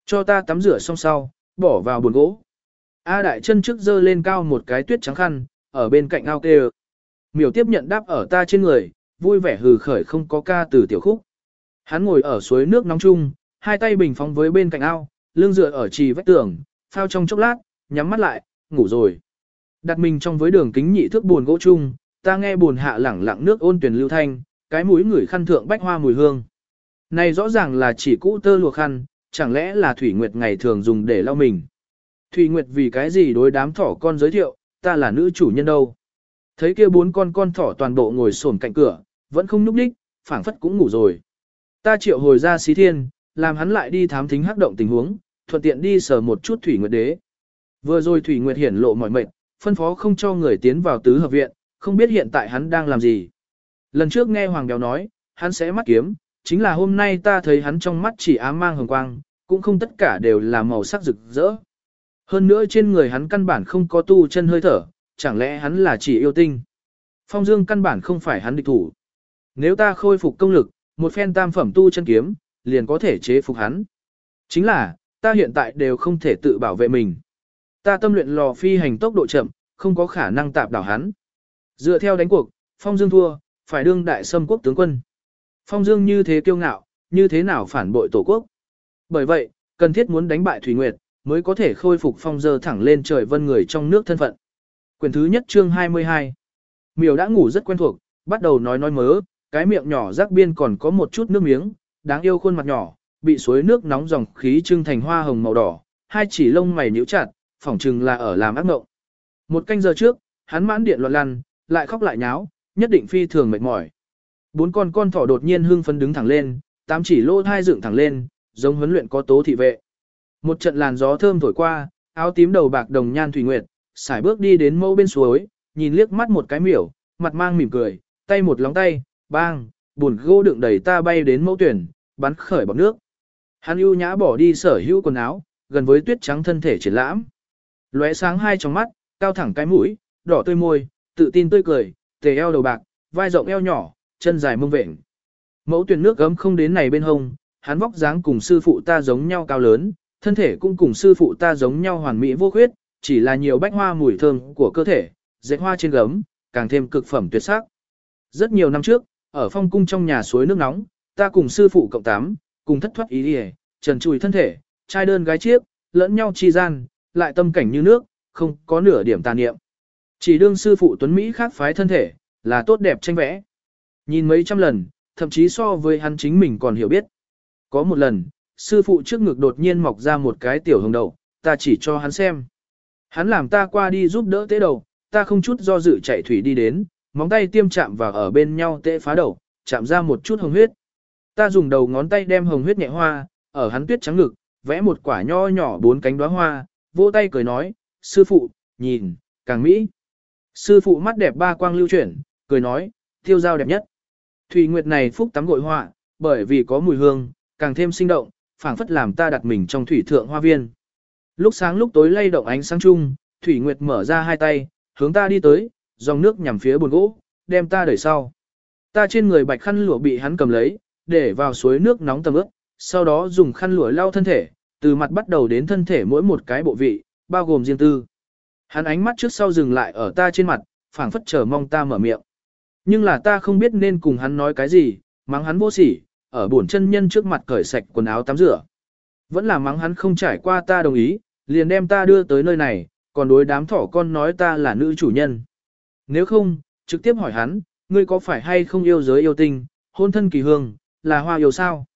Cho ta tắm rửa xong sau, bỏ vào buồn gỗ. A đại chân trước dơ lên cao một cái tuyết trắng khăn, ở bên cạnh ao kêu. Miểu tiếp nhận đáp ở ta trên người, vui vẻ hừ khởi không có ca từ tiểu khúc. Hắn ngồi ở suối nước nóng chung, hai tay bình phóng với bên cạnh ao, lưng dựa ở trì vách tường, phao trong chốc lát, nhắm mắt lại, ngủ rồi. Đặt mình trong với đường kính nhị thước buồn gỗ chung, ta nghe buồn hạ lẳng lặng nước ôn tuyển lưu thanh, cái mũi người khăn thượng bách hoa mùi hương. Này rõ ràng là chỉ cũ tơ lụa khăn, chẳng lẽ là Thủy Nguyệt ngày thường dùng để lau mình. Thủy Nguyệt vì cái gì đối đám thỏ con giới thiệu, ta là nữ chủ nhân đâu. Thấy kia bốn con con thỏ toàn bộ ngồi xổm cạnh cửa, vẫn không nhúc đích, phảng phất cũng ngủ rồi. Ta triệu hồi ra xí thiên, làm hắn lại đi thám thính hắc động tình huống, thuận tiện đi sờ một chút Thủy Nguyệt đế. Vừa rồi Thủy Nguyệt hiển lộ mọi mệnh, phân phó không cho người tiến vào tứ hợp viện, không biết hiện tại hắn đang làm gì. Lần trước nghe Hoàng Béo nói, hắn sẽ mắt kiếm, chính là hôm nay ta thấy hắn trong mắt chỉ ám mang hồng quang, cũng không tất cả đều là màu sắc rực rỡ. Hơn nữa trên người hắn căn bản không có tu chân hơi thở, chẳng lẽ hắn là chỉ yêu tinh. Phong Dương căn bản không phải hắn địch thủ. Nếu ta khôi phục công lực, một phen tam phẩm tu chân kiếm, liền có thể chế phục hắn. Chính là, ta hiện tại đều không thể tự bảo vệ mình. Ta tâm luyện lò phi hành tốc độ chậm, không có khả năng tạp đảo hắn. Dựa theo đánh cuộc, Phong Dương thua, phải đương đại xâm quốc tướng quân. Phong Dương như thế kiêu ngạo, như thế nào phản bội tổ quốc. Bởi vậy, cần thiết muốn đánh bại Thủy Nguyệt, mới có thể khôi phục phong dơ thẳng lên trời vân người trong nước thân phận. Quyền thứ nhất chương 22 Miều đã ngủ rất quen thuộc, bắt đầu nói nói mớ, cái miệng nhỏ rắc biên còn có một chút nước miếng, đáng yêu khuôn mặt nhỏ, bị suối nước nóng dòng khí trưng thành hoa hồng màu đỏ, hai chỉ lông mày nhíu chặt, phỏng chừng là ở làm ác mộng. Một canh giờ trước, hắn mãn điện loạn lăn, lại khóc lại nháo, nhất định phi thường mệt mỏi. Bốn con con thỏ đột nhiên hưng phấn đứng thẳng lên, tám chỉ lô thai dựng thẳng lên, giống huấn luyện có tố thị vệ. Một trận làn gió thơm thổi qua, áo tím đầu bạc đồng nhan thủy nguyệt, xài bước đi đến mẫu bên suối, nhìn liếc mắt một cái miểu, mặt mang mỉm cười, tay một lóng tay, bang, buồn gỗ đựng đầy ta bay đến mẫu tuyển, bắn khởi bọc nước. Hắn ưu nhã bỏ đi sở hữu quần áo, gần với tuyết trắng thân thể triển lãm. Lóe sáng hai trong mắt, cao thẳng cái mũi, đỏ tươi môi, tự tin tươi cười, tề eo đầu bạc, vai rộng eo nhỏ, chân dài mông vện. Mẫu tuyển nước gấm không đến này bên hông, hắn vóc dáng cùng sư phụ ta giống nhau cao lớn, thân thể cũng cùng sư phụ ta giống nhau hoàn mỹ vô khuyết, chỉ là nhiều bách hoa mùi thơm của cơ thể, dệt hoa trên gấm, càng thêm cực phẩm tuyệt sắc. Rất nhiều năm trước, ở phong cung trong nhà suối nước nóng, ta cùng sư phụ cộng tám, cùng thất thoát ý đi trần chùi thân thể, trai đơn gái chiếc, lẫn nhau chi gian, lại tâm cảnh như nước, không có nửa điểm tàn niệm. Chỉ đương sư phụ tuấn Mỹ khác phái thân thể, là tốt đẹp tranh vẽ. Nhìn mấy trăm lần, thậm chí so với hắn chính mình còn hiểu biết. Có một lần, sư phụ trước ngực đột nhiên mọc ra một cái tiểu hồng đầu, ta chỉ cho hắn xem. Hắn làm ta qua đi giúp đỡ tế đầu, ta không chút do dự chạy thủy đi đến, móng tay tiêm chạm vào ở bên nhau tế phá đầu, chạm ra một chút hồng huyết. Ta dùng đầu ngón tay đem hồng huyết nhẹ hoa, ở hắn tuyết trắng ngực, vẽ một quả nho nhỏ bốn cánh đóa hoa, vỗ tay cười nói, sư phụ, nhìn, càng mỹ. Sư phụ mắt đẹp ba quang lưu chuyển, cười nói, tiêu giao đẹp nhất. Thủy Nguyệt này phúc tắm gội họa, bởi vì có mùi hương, càng thêm sinh động, phảng phất làm ta đặt mình trong thủy thượng hoa viên. Lúc sáng lúc tối lay động ánh sáng chung, Thủy Nguyệt mở ra hai tay, hướng ta đi tới, dòng nước nhằm phía buồn gỗ, đem ta đẩy sau. Ta trên người bạch khăn lụa bị hắn cầm lấy, để vào suối nước nóng tầm ướp, sau đó dùng khăn lụa lau thân thể, từ mặt bắt đầu đến thân thể mỗi một cái bộ vị, bao gồm riêng tư. Hắn ánh mắt trước sau dừng lại ở ta trên mặt, phảng phất chờ mong ta mở miệng. Nhưng là ta không biết nên cùng hắn nói cái gì, mắng hắn vô sỉ, ở bổn chân nhân trước mặt cởi sạch quần áo tắm rửa. Vẫn là mắng hắn không trải qua ta đồng ý, liền đem ta đưa tới nơi này, còn đối đám thỏ con nói ta là nữ chủ nhân. Nếu không, trực tiếp hỏi hắn, ngươi có phải hay không yêu giới yêu tinh, hôn thân kỳ hương, là hoa yêu sao?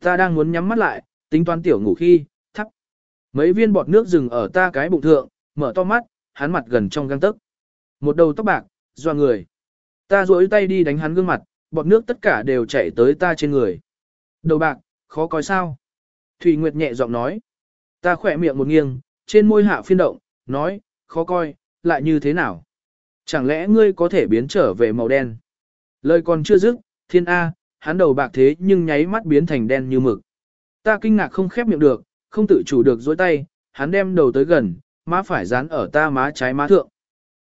Ta đang muốn nhắm mắt lại, tính toán tiểu ngủ khi, thắp. Mấy viên bọt nước rừng ở ta cái bụng thượng, mở to mắt, hắn mặt gần trong găng tấc. Một đầu tóc bạc, doa người. Ta duỗi tay đi đánh hắn gương mặt, bọt nước tất cả đều chảy tới ta trên người. Đầu bạc, khó coi sao? Thủy Nguyệt nhẹ giọng nói. Ta khỏe miệng một nghiêng, trên môi hạ phiên động, nói, khó coi, lại như thế nào? Chẳng lẽ ngươi có thể biến trở về màu đen? Lời còn chưa dứt, thiên A, hắn đầu bạc thế nhưng nháy mắt biến thành đen như mực. Ta kinh ngạc không khép miệng được, không tự chủ được dối tay, hắn đem đầu tới gần, má phải dán ở ta má trái má thượng.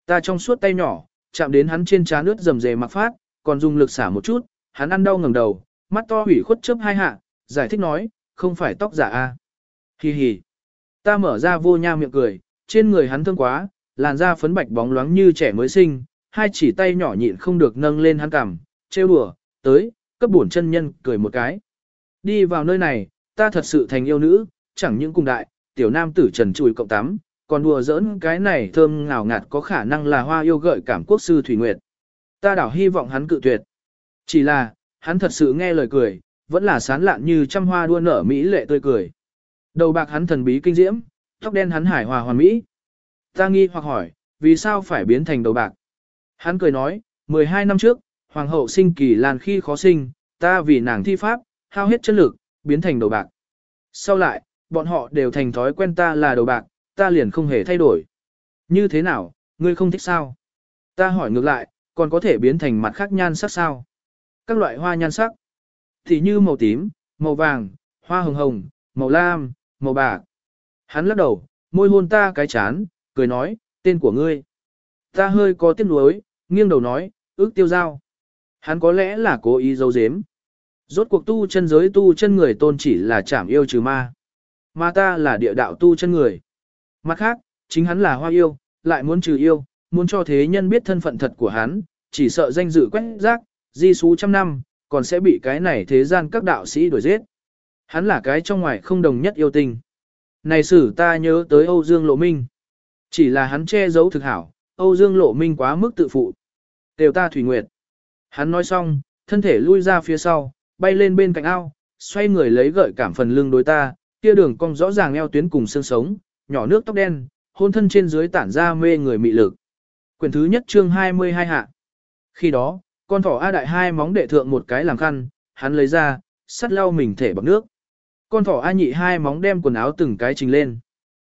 Ta trong suốt tay nhỏ, chạm đến hắn trên trán nước rầm rề mặc phát, còn dùng lực xả một chút, hắn ăn đau ngẩng đầu, mắt to hủy khuất chớp hai hạ, giải thích nói, không phải tóc giả a. Hi hi. Ta mở ra vô nha miệng cười, trên người hắn thương quá, làn da phấn bạch bóng loáng như trẻ mới sinh, hai chỉ tay nhỏ nhịn không được nâng lên hắn cằm, trêu đùa, tới, cấp bổn chân nhân cười một cái. Đi vào nơi này, ta thật sự thành yêu nữ, chẳng những cùng đại, tiểu nam tử trần trùi cộng tắm, còn đùa giỡn cái này thơm ngào ngạt có khả năng là hoa yêu gợi cảm quốc sư Thủy Nguyệt. Ta đảo hy vọng hắn cự tuyệt. Chỉ là, hắn thật sự nghe lời cười, vẫn là sán lạn như trăm hoa đua nở mỹ lệ tươi cười. Đầu bạc hắn thần bí kinh diễm, tóc đen hắn hải hòa hoàn mỹ. Ta nghi hoặc hỏi, vì sao phải biến thành đầu bạc? Hắn cười nói, 12 năm trước, hoàng hậu sinh kỳ làn khi khó sinh, ta vì nàng thi pháp, hao hết chất lực, biến thành đầu bạc. Sau lại, bọn họ đều thành thói quen ta là đầu bạc, ta liền không hề thay đổi. Như thế nào, ngươi không thích sao? Ta hỏi ngược lại, còn có thể biến thành mặt khác nhan sắc sao? Các loại hoa nhan sắc, thì như màu tím, màu vàng, hoa hồng hồng, màu lam, màu bạc. Hắn lắc đầu, môi hôn ta cái chán, cười nói, tên của ngươi. Ta hơi có tiếc nuối, nghiêng đầu nói, ước tiêu giao. Hắn có lẽ là cố ý giấu giếm. Rốt cuộc tu chân giới tu chân người tôn chỉ là chảm yêu trừ ma. Mà ta là địa đạo tu chân người. Mặt khác, chính hắn là hoa yêu, lại muốn trừ yêu, muốn cho thế nhân biết thân phận thật của hắn, chỉ sợ danh dự quét rác, di sú trăm năm, còn sẽ bị cái này thế gian các đạo sĩ đuổi giết. Hắn là cái trong ngoài không đồng nhất yêu tình. Này sử ta nhớ tới Âu Dương Lộ Minh. Chỉ là hắn che giấu thực hảo, Âu Dương Lộ Minh quá mức tự phụ. Đều ta Thủy Nguyệt. Hắn nói xong, thân thể lui ra phía sau, bay lên bên cạnh ao, xoay người lấy gợi cảm phần lưng đối ta, kia đường cong rõ ràng eo tuyến cùng xương sống, nhỏ nước tóc đen, hôn thân trên dưới tản ra mê người mị lực. Quyển thứ nhất chương 22 hạ. Khi đó, con thỏ A đại hai móng đệ thượng một cái làm khăn, hắn lấy ra, sắt lau mình thể bằng nước. Con thỏ A nhị hai móng đem quần áo từng cái trình lên.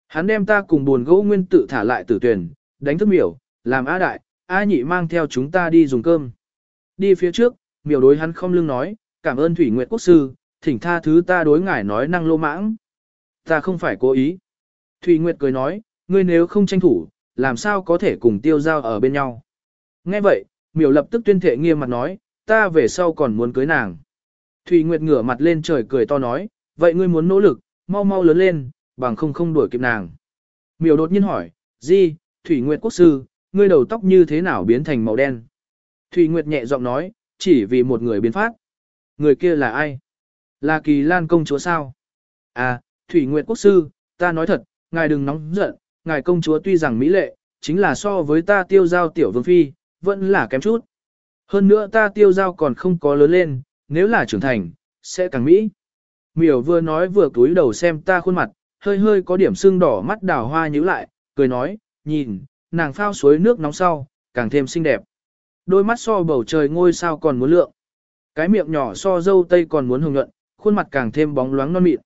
Hắn đem ta cùng buồn gỗ nguyên tự thả lại tử tuyển, đánh thức miểu, làm A đại, A nhị mang theo chúng ta đi dùng cơm. Đi phía trước, miểu đối hắn không lưng nói, cảm ơn Thủy Nguyệt Quốc Sư, thỉnh tha thứ ta đối ngài nói năng lô mãng. Ta không phải cố ý. Thủy Nguyệt cười nói, ngươi nếu không tranh thủ, làm sao có thể cùng tiêu giao ở bên nhau. Nghe vậy, miểu lập tức tuyên thệ nghiêm mặt nói, ta về sau còn muốn cưới nàng. Thủy Nguyệt ngửa mặt lên trời cười to nói, vậy ngươi muốn nỗ lực, mau mau lớn lên, bằng không không đuổi kịp nàng. Miểu đột nhiên hỏi, Di, Thủy Nguyệt quốc sư, ngươi đầu tóc như thế nào biến thành màu đen? Thủy Nguyệt nhẹ giọng nói, chỉ vì một người biến phát. Người kia là ai? Là kỳ lan công chúa sao? À, Thủy Nguyệt quốc sư, ta nói thật, ngài đừng nóng giận, ngài công chúa tuy rằng mỹ lệ, chính là so với ta tiêu giao tiểu vương phi, vẫn là kém chút. Hơn nữa ta tiêu giao còn không có lớn lên, nếu là trưởng thành, sẽ càng mỹ. Miểu vừa nói vừa túi đầu xem ta khuôn mặt, hơi hơi có điểm sưng đỏ mắt đào hoa nhíu lại, cười nói, nhìn, nàng phao suối nước nóng sau, càng thêm xinh đẹp. Đôi mắt so bầu trời ngôi sao còn muốn lượng. Cái miệng nhỏ so dâu tây còn muốn hồng nhuận, khuôn mặt càng thêm bóng loáng non mịn.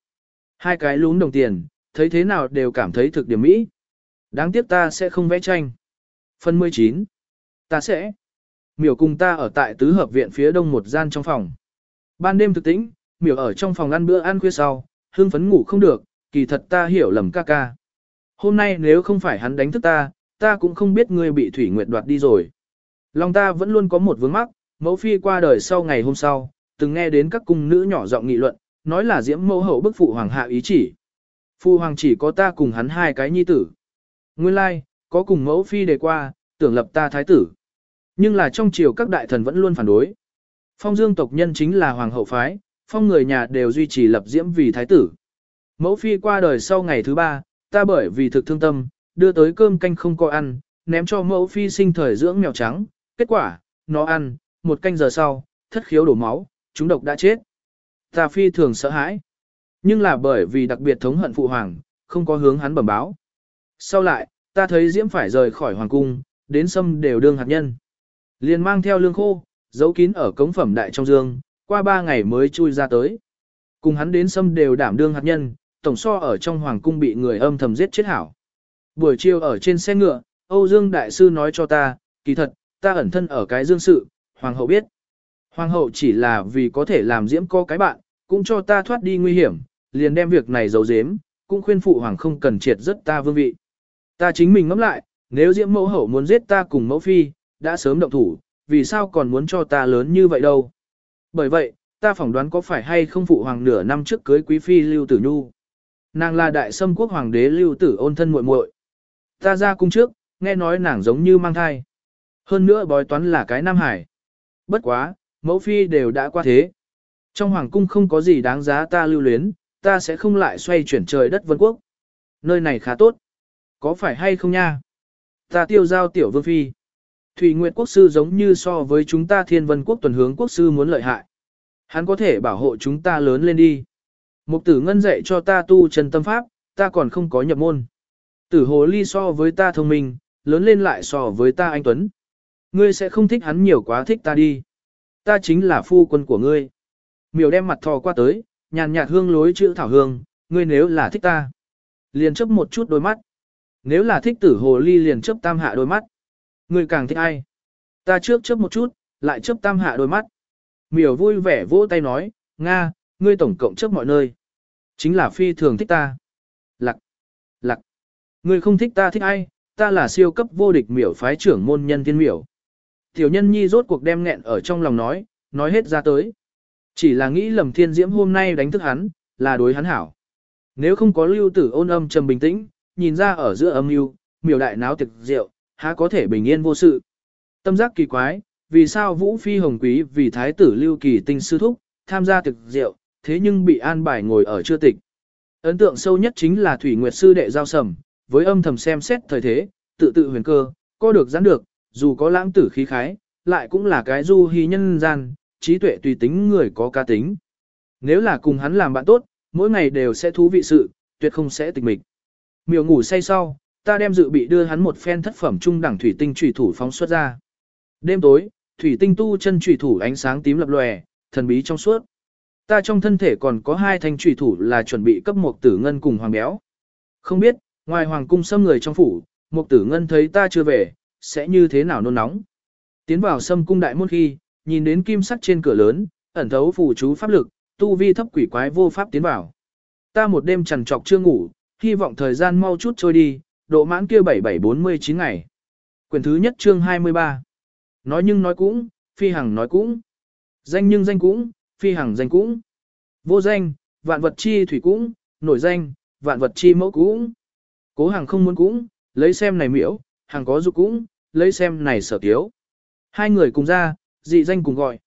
Hai cái lún đồng tiền, thấy thế nào đều cảm thấy thực điểm mỹ. Đáng tiếc ta sẽ không vẽ tranh. Phần 19. Ta sẽ. Miểu cùng ta ở tại tứ hợp viện phía đông một gian trong phòng. Ban đêm thực tĩnh, miểu ở trong phòng ăn bữa ăn khuya sau, hương phấn ngủ không được, kỳ thật ta hiểu lầm ca ca. Hôm nay nếu không phải hắn đánh thức ta, ta cũng không biết ngươi bị Thủy Nguyệt đoạt đi rồi. Lòng ta vẫn luôn có một vướng mắc, mẫu phi qua đời sau ngày hôm sau, từng nghe đến các cung nữ nhỏ giọng nghị luận, nói là diễm mẫu hậu bức phụ hoàng hạ ý chỉ. Phu hoàng chỉ có ta cùng hắn hai cái nhi tử. Nguyên lai, like, có cùng mẫu phi đề qua, tưởng lập ta thái tử. Nhưng là trong triều các đại thần vẫn luôn phản đối. Phong dương tộc nhân chính là hoàng hậu phái, phong người nhà đều duy trì lập diễm vì thái tử. Mẫu phi qua đời sau ngày thứ ba, ta bởi vì thực thương tâm, đưa tới cơm canh không có ăn, ném cho mẫu phi sinh thời dưỡng mèo trắng, kết quả, nó ăn, một canh giờ sau, thất khiếu đổ máu, chúng độc đã chết. Ta phi thường sợ hãi, nhưng là bởi vì đặc biệt thống hận phụ hoàng, không có hướng hắn bẩm báo. Sau lại, ta thấy Diễm phải rời khỏi hoàng cung, đến sâm đều đương hạt nhân. Liền mang theo lương khô, giấu kín ở cống phẩm đại trong dương, qua ba ngày mới chui ra tới. Cùng hắn đến sâm đều đảm đương hạt nhân, tổng so ở trong hoàng cung bị người âm thầm giết chết hảo. Buổi chiều ở trên xe ngựa, Âu Dương Đại Sư nói cho ta, kỳ thật, ta ẩn thân ở cái dương sự, hoàng hậu biết. Hoàng hậu chỉ là vì có thể làm diễm có cái bạn, cũng cho ta thoát đi nguy hiểm, liền đem việc này giấu giếm, cũng khuyên phụ hoàng không cần triệt rất ta vương vị. Ta chính mình ngẫm lại, nếu diễm mẫu hậu muốn giết ta cùng mẫu phi, đã sớm động thủ, vì sao còn muốn cho ta lớn như vậy đâu. Bởi vậy, ta phỏng đoán có phải hay không phụ hoàng nửa năm trước cưới quý phi Lưu Tử Nhu. Nàng là đại sâm quốc hoàng đế Lưu Tử ôn thân muội muội. Ta ra cung trước, nghe nói nàng giống như mang thai. Hơn nữa bói toán là cái Nam Hải. Bất quá, mẫu phi đều đã qua thế. Trong hoàng cung không có gì đáng giá ta lưu luyến, ta sẽ không lại xoay chuyển trời đất vân quốc. Nơi này khá tốt. Có phải hay không nha? Ta tiêu giao tiểu vương phi. Thủy Nguyệt quốc sư giống như so với chúng ta thiên vân quốc tuần hướng quốc sư muốn lợi hại. Hắn có thể bảo hộ chúng ta lớn lên đi. Mục tử ngân dạy cho ta tu chân tâm pháp, ta còn không có nhập môn. Tử hồ ly so với ta thông minh, lớn lên lại so với ta anh Tuấn. Ngươi sẽ không thích hắn nhiều quá thích ta đi. Ta chính là phu quân của ngươi. Miểu đem mặt thò qua tới, nhàn nhạt hương lối chữ thảo hương, ngươi nếu là thích ta. Liền chấp một chút đôi mắt. Nếu là thích tử hồ ly liền chấp tam hạ đôi mắt. Ngươi càng thích ai? Ta trước chấp một chút, lại chấp tam hạ đôi mắt. Miểu vui vẻ vỗ tay nói, Nga, ngươi tổng cộng chấp mọi nơi. Chính là phi thường thích ta. Lặc, lặc. Ngươi không thích ta thích ai, ta là siêu cấp vô địch miểu phái trưởng môn nhân thiên miểu. Tiểu nhân nhi rốt cuộc đem nghẹn ở trong lòng nói, nói hết ra tới. Chỉ là nghĩ lầm thiên diễm hôm nay đánh thức hắn, là đối hắn hảo. Nếu không có lưu tử ôn âm trầm bình tĩnh, nhìn ra ở giữa âm mưu, miểu đại náo tiệc rượu, há có thể bình yên vô sự. Tâm giác kỳ quái, vì sao Vũ Phi Hồng Quý vì thái tử lưu kỳ tinh sư thúc, tham gia tiệc rượu, thế nhưng bị an bài ngồi ở chưa tịch. Ấn tượng sâu nhất chính là Thủy Nguyệt sư đệ giao sầm, với âm thầm xem xét thời thế, tự tự huyền cơ, có được gián được, dù có lãng tử khí khái, lại cũng là cái du hy nhân gian, trí tuệ tùy tính người có ca tính. Nếu là cùng hắn làm bạn tốt, mỗi ngày đều sẽ thú vị sự, tuyệt không sẽ tịch mịch. Miều ngủ say sau, ta đem dự bị đưa hắn một phen thất phẩm trung đẳng thủy tinh trùy thủ phóng xuất ra. Đêm tối, thủy tinh tu chân trùy thủ ánh sáng tím lập lòe, thần bí trong suốt. Ta trong thân thể còn có hai thanh trùy thủ là chuẩn bị cấp một tử ngân cùng hoàng béo. Không biết, ngoài hoàng cung xâm người trong phủ, một tử ngân thấy ta chưa về, sẽ như thế nào nôn nóng. Tiến vào xâm cung đại môn khi, nhìn đến kim sắt trên cửa lớn, ẩn thấu phù chú pháp lực, tu vi thấp quỷ quái vô pháp tiến vào. Ta một đêm trằn trọc chưa ngủ, hy vọng thời gian mau chút trôi đi, độ mãn kia 7749 ngày. Quyển thứ nhất chương 23. Nói nhưng nói cũng, phi hằng nói cũng. Danh nhưng danh cũng, phi hằng danh cũng. Vô danh, vạn vật chi thủy cũng, nổi danh, vạn vật chi mẫu cũng. Cố hàng không muốn cũng, lấy xem này miễu, hàng có dục cũng, lấy xem này sở tiếu. Hai người cùng ra, dị danh cùng gọi.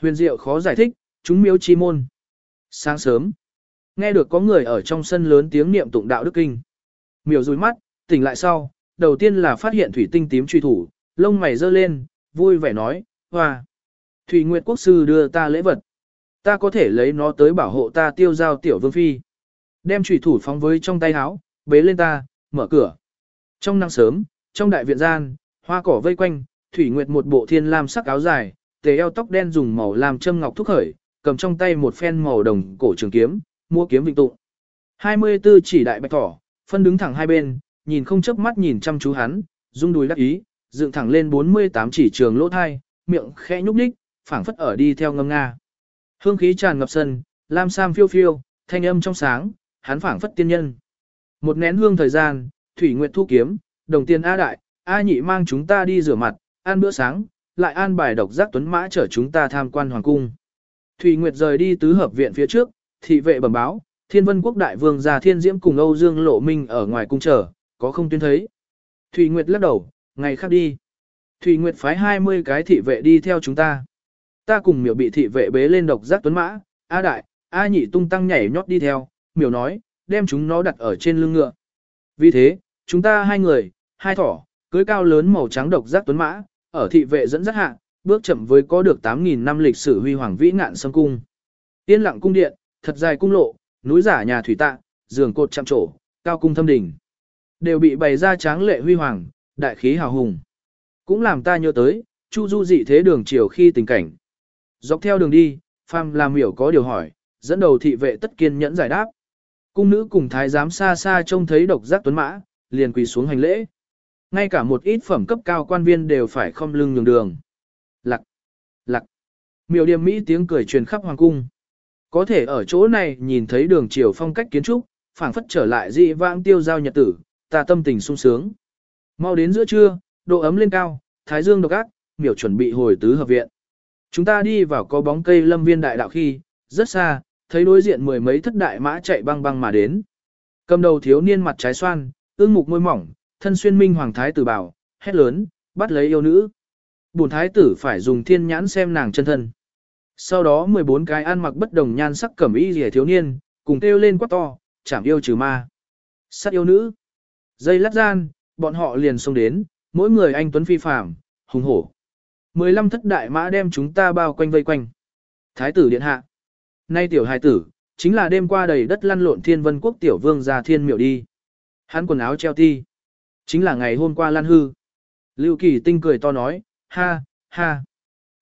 Huyền diệu khó giải thích, chúng miếu chi môn. Sáng sớm, nghe được có người ở trong sân lớn tiếng niệm tụng đạo đức kinh. Miểu rùi mắt, tỉnh lại sau, đầu tiên là phát hiện thủy tinh tím truy thủ, lông mày dơ lên, vui vẻ nói, hoa. Thủy Nguyệt Quốc Sư đưa ta lễ vật. Ta có thể lấy nó tới bảo hộ ta tiêu giao tiểu vương phi. Đem trùy thủ phóng với trong tay áo, bế lên ta, mở cửa. Trong năng sớm, trong đại viện gian, hoa cỏ vây quanh, Thủy Nguyệt một bộ thiên lam sắc áo dài, tề eo tóc đen dùng màu làm châm ngọc thúc khởi, cầm trong tay một phen màu đồng cổ trường kiếm, mua kiếm vịnh tụ. 24 chỉ đại bạch thỏ, phân đứng thẳng hai bên, nhìn không chớp mắt nhìn chăm chú hắn, rung đùi đắc ý, dựng thẳng lên 48 chỉ trường lỗ thai, miệng khẽ nhúc nhích, phảng phất ở đi theo ngâm nga. Hương khí tràn ngập sân, lam sam phiêu phiêu, thanh âm trong sáng, hắn phảng phất tiên nhân. Một nén hương thời gian, Thủy Nguyệt thu kiếm, đồng tiền A đại, A nhị mang chúng ta đi rửa mặt, ăn bữa sáng, lại an bài độc giác tuấn mã chở chúng ta tham quan hoàng cung. Thủy Nguyệt rời đi tứ hợp viện phía trước, thị vệ bẩm báo, Thiên Vân Quốc đại vương gia Thiên Diễm cùng Âu Dương Lộ Minh ở ngoài cung chờ, có không tuyên thấy. Thủy Nguyệt lắc đầu, ngày khác đi. Thủy Nguyệt phái 20 cái thị vệ đi theo chúng ta. Ta cùng miểu bị thị vệ bế lên độc giác tuấn mã, A đại, A nhị tung tăng nhảy nhót đi theo, miểu nói, đem chúng nó đặt ở trên lưng ngựa. Vì thế, chúng ta hai người, hai thỏ, cưới cao lớn màu trắng độc giác tuấn mã, ở thị vệ dẫn dắt hạ, bước chậm với có được 8.000 năm lịch sử huy hoàng vĩ ngạn sâm cung. Tiên lặng cung điện, thật dài cung lộ, núi giả nhà thủy tạ, giường cột chạm trổ, cao cung thâm đỉnh. Đều bị bày ra tráng lệ huy hoàng, đại khí hào hùng. Cũng làm ta nhớ tới, chu du dị thế đường chiều khi tình cảnh. Dọc theo đường đi, phàm làm hiểu có điều hỏi, dẫn đầu thị vệ tất kiên nhẫn giải đáp. Cung nữ cùng thái giám xa xa trông thấy độc giác tuấn mã, liền quỳ xuống hành lễ. Ngay cả một ít phẩm cấp cao quan viên đều phải không lưng nhường đường. Lặc, lặc. Miểu điềm Mỹ tiếng cười truyền khắp hoàng cung. Có thể ở chỗ này nhìn thấy đường chiều phong cách kiến trúc, phảng phất trở lại dị vãng tiêu giao nhật tử, ta tâm tình sung sướng. Mau đến giữa trưa, độ ấm lên cao, thái dương độc ác, miểu chuẩn bị hồi tứ hợp viện. Chúng ta đi vào có bóng cây lâm viên đại đạo khi, rất xa, thấy đối diện mười mấy thất đại mã chạy băng băng mà đến. Cầm đầu thiếu niên mặt trái xoan, ương mục môi mỏng, thân xuyên minh hoàng thái tử bảo, hét lớn, bắt lấy yêu nữ. Bùn thái tử phải dùng thiên nhãn xem nàng chân thân. Sau đó 14 cái ăn mặc bất đồng nhan sắc cẩm y rìa thiếu niên, cùng kêu lên quát to, chảm yêu trừ ma. Sát yêu nữ. Dây lát gian, bọn họ liền xông đến, mỗi người anh tuấn phi phàm, hùng hổ. 15 thất đại mã đem chúng ta bao quanh vây quanh. Thái tử điện hạ. Nay tiểu hài tử, chính là đêm qua đầy đất lăn lộn thiên vân quốc tiểu vương ra thiên miệu đi. Hắn quần áo treo ti. Chính là ngày hôm qua Lan hư. Lưu kỳ tinh cười to nói, ha, ha.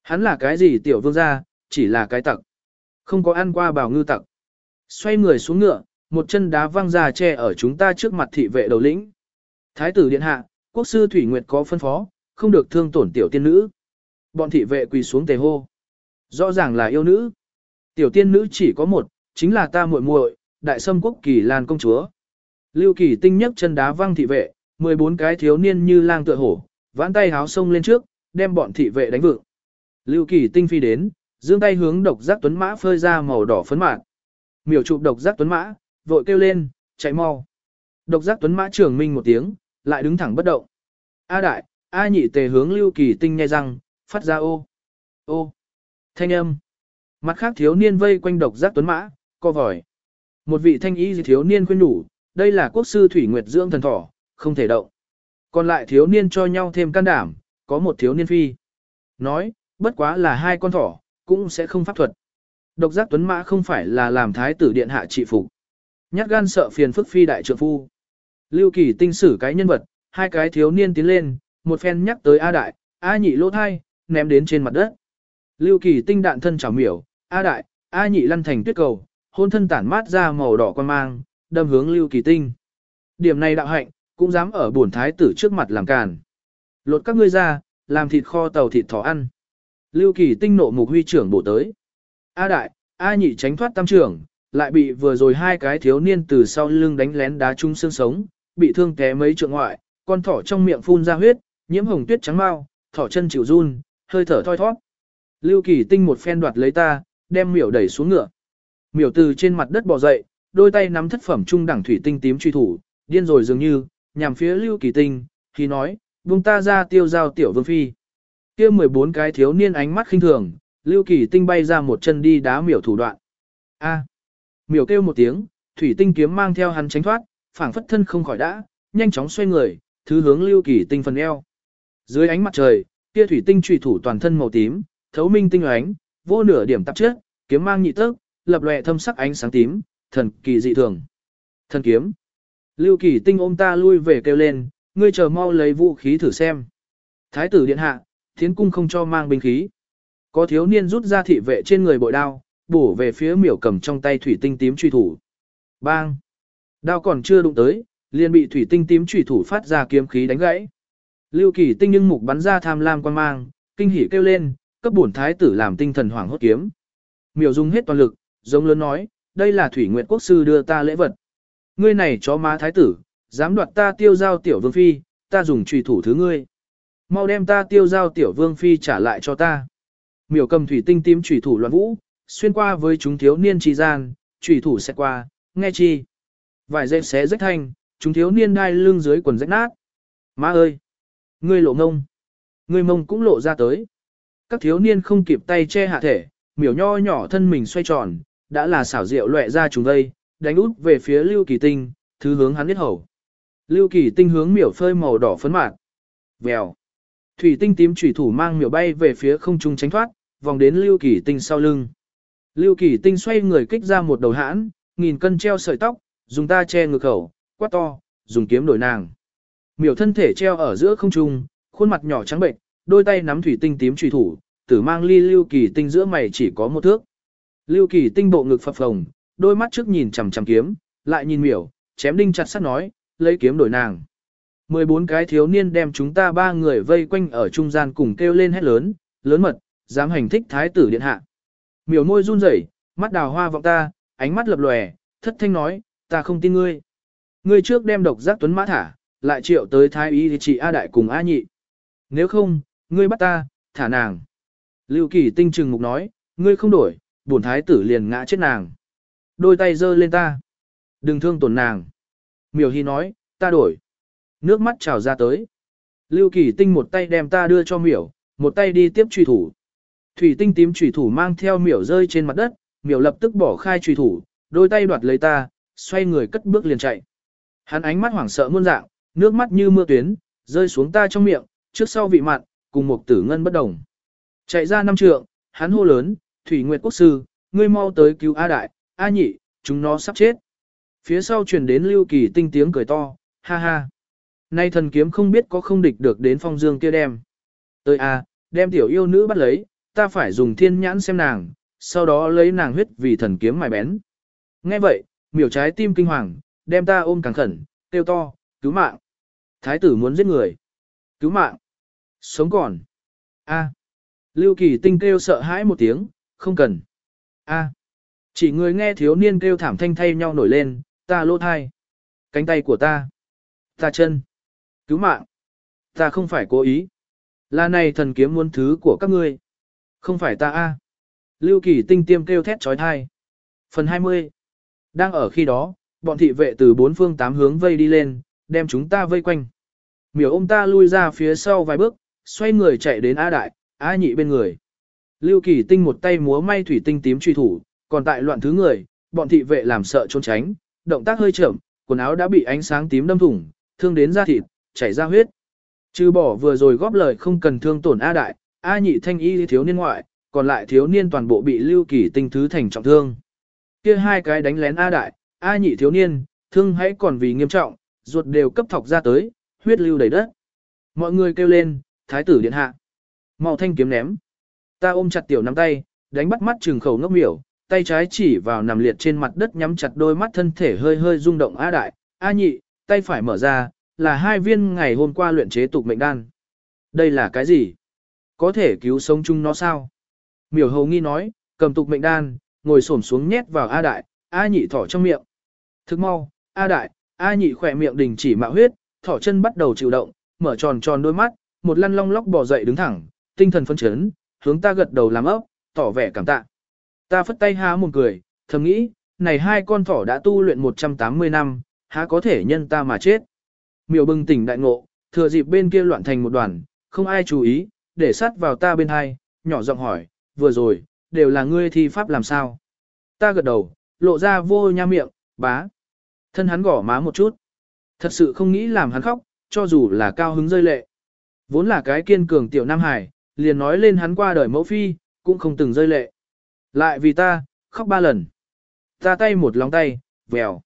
Hắn là cái gì tiểu vương gia chỉ là cái tặc. Không có ăn qua bảo ngư tặc. Xoay người xuống ngựa, một chân đá văng ra che ở chúng ta trước mặt thị vệ đầu lĩnh. Thái tử điện hạ, quốc sư Thủy Nguyệt có phân phó, không được thương tổn tiểu tiên nữ. Bọn thị vệ quỳ xuống tề hô. Rõ ràng là yêu nữ. Tiểu tiên nữ chỉ có một, chính là ta muội muội, đại sâm quốc kỳ lan công chúa. Lưu kỳ tinh nhất chân đá văng thị vệ, 14 cái thiếu niên như lang tựa hổ, vãn tay háo sông lên trước, đem bọn thị vệ đánh vượng. Lưu kỳ tinh phi đến, giương tay hướng độc giác tuấn mã phơi ra màu đỏ phấn mạn. Miểu chụp độc giác tuấn mã, vội kêu lên, chạy mau. Độc giác tuấn mã trường minh một tiếng, lại đứng thẳng bất động. A đại, A nhị tề hướng lưu kỳ tinh nghe răng, phát ra ô, ô, thanh âm. Mặt khác thiếu niên vây quanh độc giác tuấn mã, co vòi. Một vị thanh y thiếu niên khuyên nhủ, đây là quốc sư thủy nguyệt dưỡng thần thỏ, không thể động. Còn lại thiếu niên cho nhau thêm can đảm, có một thiếu niên phi. Nói, bất quá là hai con thỏ, cũng sẽ không pháp thuật. Độc giác tuấn mã không phải là làm thái tử điện hạ trị phục. Nhát gan sợ phiền phức phi đại trượng phu. Lưu kỳ tinh sử cái nhân vật, hai cái thiếu niên tiến lên, một phen nhắc tới A đại, A nhị lỗ thai, ném đến trên mặt đất. Lưu kỳ tinh đạn thân chảo miểu, A đại, A nhị lăn thành tuyết cầu, hôn thân tản mát ra màu đỏ quan mang, đâm hướng lưu kỳ tinh. Điểm này đạo hạnh, cũng dám ở bổn thái tử trước mặt làm càn. Lột các ngươi ra, làm thịt kho tàu thịt thỏ ăn. Lưu kỳ tinh nộ mục huy trưởng bổ tới. A đại, A nhị tránh thoát tam trưởng, lại bị vừa rồi hai cái thiếu niên từ sau lưng đánh lén đá chung xương sống, bị thương té mấy trượng ngoại, con thỏ trong miệng phun ra huyết, nhiễm hồng tuyết trắng mau, thỏ chân chịu run, hơi thở thoi thoát. Lưu Kỳ Tinh một phen đoạt lấy ta, đem miểu đẩy xuống ngựa. Miểu từ trên mặt đất bò dậy, đôi tay nắm thất phẩm trung đẳng thủy tinh tím truy thủ, điên rồi dường như, nhằm phía Lưu Kỳ Tinh, khi nói, buông ta ra tiêu giao tiểu vương phi. kia 14 cái thiếu niên ánh mắt khinh thường, Lưu Kỳ Tinh bay ra một chân đi đá miểu thủ đoạn. A. Miểu kêu một tiếng, thủy tinh kiếm mang theo hắn tránh thoát, phảng phất thân không khỏi đã, nhanh chóng xoay người, thứ hướng Lưu Kỳ Tinh phần eo. Dưới ánh mặt trời, kia thủy tinh trùy thủ toàn thân màu tím, thấu minh tinh ánh, vô nửa điểm tạp chất, kiếm mang nhị tấc, lập lòe thâm sắc ánh sáng tím, thần kỳ dị thường. Thần kiếm. Lưu Kỳ Tinh ôm ta lui về kêu lên, ngươi chờ mau lấy vũ khí thử xem. Thái tử điện hạ, thiến cung không cho mang binh khí. Có thiếu niên rút ra thị vệ trên người bội đao, bổ về phía miểu cầm trong tay thủy tinh tím truy thủ. Bang! Đao còn chưa đụng tới, liền bị thủy tinh tím truy thủ phát ra kiếm khí đánh gãy. Lưu Kỳ Tinh nhưng mục bắn ra tham lam quan mang, kinh hỉ kêu lên, cấp bổn thái tử làm tinh thần hoảng hốt kiếm. Miểu dùng hết toàn lực, giống lớn nói, đây là thủy nguyện quốc sư đưa ta lễ vật. Ngươi này chó má thái tử, dám đoạt ta tiêu giao tiểu vương phi, ta dùng trùy thủ thứ ngươi. mau đem ta tiêu giao tiểu vương phi trả lại cho ta. Miểu cầm thủy tinh tím trùy thủ loạn vũ, xuyên qua với chúng thiếu niên trì gian, trùy thủ sẽ qua, nghe chi. Vài dây xé rách thanh, chúng thiếu niên đai lưng dưới quần rách nát. Má ơi! Ngươi lộ ngông! Ngươi mông cũng lộ ra tới. Các thiếu niên không kịp tay che hạ thể, miểu nho nhỏ thân mình xoay tròn, đã là xảo diệu lệ ra chúng đây, đánh út về phía Lưu Kỳ Tinh, thứ hướng hắn biết hầu. Lưu Kỳ Tinh hướng miểu phơi màu đỏ phấn mạt. Vèo. Thủy tinh tím chủy thủ mang miểu bay về phía không trung tránh thoát, vòng đến Lưu Kỳ Tinh sau lưng. Lưu Kỳ Tinh xoay người kích ra một đầu hãn, nghìn cân treo sợi tóc, dùng ta che ngực khẩu, quát to, dùng kiếm đổi nàng. Miểu thân thể treo ở giữa không trung, khuôn mặt nhỏ trắng bệnh, đôi tay nắm thủy tinh tím chủy thủ, tử mang ly Lưu Kỳ Tinh giữa mày chỉ có một thước. Lưu Kỳ Tinh bộ ngực phập phồng, đôi mắt trước nhìn chằm chằm kiếm, lại nhìn miểu, chém đinh chặt sắt nói, lấy kiếm đổi nàng. 14 cái thiếu niên đem chúng ta ba người vây quanh ở trung gian cùng kêu lên hét lớn, lớn mật, dám hành thích thái tử điện hạ. Miểu môi run rẩy, mắt đào hoa vọng ta, ánh mắt lập lòe, thất thanh nói, ta không tin ngươi. Ngươi trước đem độc giác tuấn mã thả, lại triệu tới thái y thì chị A đại cùng A nhị. Nếu không, ngươi bắt ta, thả nàng. Lưu kỳ tinh trừng mục nói, ngươi không đổi, bổn thái tử liền ngã chết nàng. Đôi tay giơ lên ta. Đừng thương tổn nàng. Miểu Hy nói, ta đổi. Nước mắt trào ra tới. Lưu Kỳ Tinh một tay đem ta đưa cho miểu, một tay đi tiếp truy thủ. Thủy tinh tím truy thủ mang theo miểu rơi trên mặt đất, miểu lập tức bỏ khai truy thủ, đôi tay đoạt lấy ta, xoay người cất bước liền chạy. Hắn ánh mắt hoảng sợ muôn dạng, nước mắt như mưa tuyến, rơi xuống ta trong miệng, trước sau vị mặn, cùng một tử ngân bất đồng. Chạy ra năm trượng, hắn hô lớn, Thủy Nguyệt Quốc Sư, ngươi mau tới cứu A Đại, A Nhị, chúng nó sắp chết. Phía sau truyền đến Lưu Kỳ tinh tiếng cười to, ha ha. Nay thần kiếm không biết có không địch được đến phong dương kia đem. Tới a, đem tiểu yêu nữ bắt lấy, ta phải dùng thiên nhãn xem nàng, sau đó lấy nàng huyết vì thần kiếm mài bén. Nghe vậy, miểu trái tim kinh hoàng, đem ta ôm càng khẩn, kêu to, cứu mạng. Thái tử muốn giết người. Cứu mạng. Sống còn. A. Lưu Kỳ tinh kêu sợ hãi một tiếng, không cần. A. Chỉ người nghe thiếu niên kêu thảm thanh thay nhau nổi lên, ta lỗ thai. Cánh tay của ta. Ta chân. Cứu mạng. Ta không phải cố ý. Là này thần kiếm muốn thứ của các ngươi. Không phải ta a. Lưu Kỳ tinh tiêm kêu thét trói thai. Phần 20. Đang ở khi đó, bọn thị vệ từ bốn phương tám hướng vây đi lên, đem chúng ta vây quanh. Miểu ôm ta lui ra phía sau vài bước, xoay người chạy đến A Đại, A Nhị bên người. Lưu Kỳ tinh một tay múa may thủy tinh tím truy thủ, còn tại loạn thứ người, bọn thị vệ làm sợ trốn tránh, động tác hơi chậm, quần áo đã bị ánh sáng tím đâm thủng, thương đến da thịt, chảy ra huyết. Trừ bỏ vừa rồi góp lời không cần thương tổn A đại, A nhị thanh y thiếu niên ngoại, còn lại thiếu niên toàn bộ bị lưu kỳ tinh thứ thành trọng thương. Kia hai cái đánh lén A đại, A nhị thiếu niên, thương hãy còn vì nghiêm trọng, ruột đều cấp thọc ra tới, huyết lưu đầy đất. Mọi người kêu lên, thái tử điện hạ. Màu thanh kiếm ném. Ta ôm chặt tiểu nắm tay, đánh bắt mắt trừng khẩu ngốc miểu, tay trái chỉ vào nằm liệt trên mặt đất nhắm chặt đôi mắt thân thể hơi hơi rung động A đại, A nhị, tay phải mở ra, là hai viên ngày hôm qua luyện chế tục mệnh đan. Đây là cái gì? Có thể cứu sống chung nó sao? Miểu hầu nghi nói, cầm tục mệnh đan, ngồi xổm xuống nhét vào A đại, A nhị thỏ trong miệng. Thức mau, A đại, A nhị khỏe miệng đình chỉ mạo huyết, thỏ chân bắt đầu chịu động, mở tròn tròn đôi mắt, một lăn long lóc bò dậy đứng thẳng, tinh thần phấn chấn, hướng ta gật đầu làm ốc, tỏ vẻ cảm tạ. Ta phất tay há một cười, thầm nghĩ, này hai con thỏ đã tu luyện 180 năm, há có thể nhân ta mà chết. Miểu bừng tỉnh đại ngộ, thừa dịp bên kia loạn thành một đoàn, không ai chú ý, để sát vào ta bên hai, nhỏ giọng hỏi, vừa rồi, đều là ngươi thi pháp làm sao. Ta gật đầu, lộ ra vô nha miệng, bá. Thân hắn gỏ má một chút. Thật sự không nghĩ làm hắn khóc, cho dù là cao hứng rơi lệ. Vốn là cái kiên cường tiểu Nam Hải, liền nói lên hắn qua đời mẫu phi, cũng không từng rơi lệ. Lại vì ta, khóc ba lần. Ta tay một lòng tay, vèo.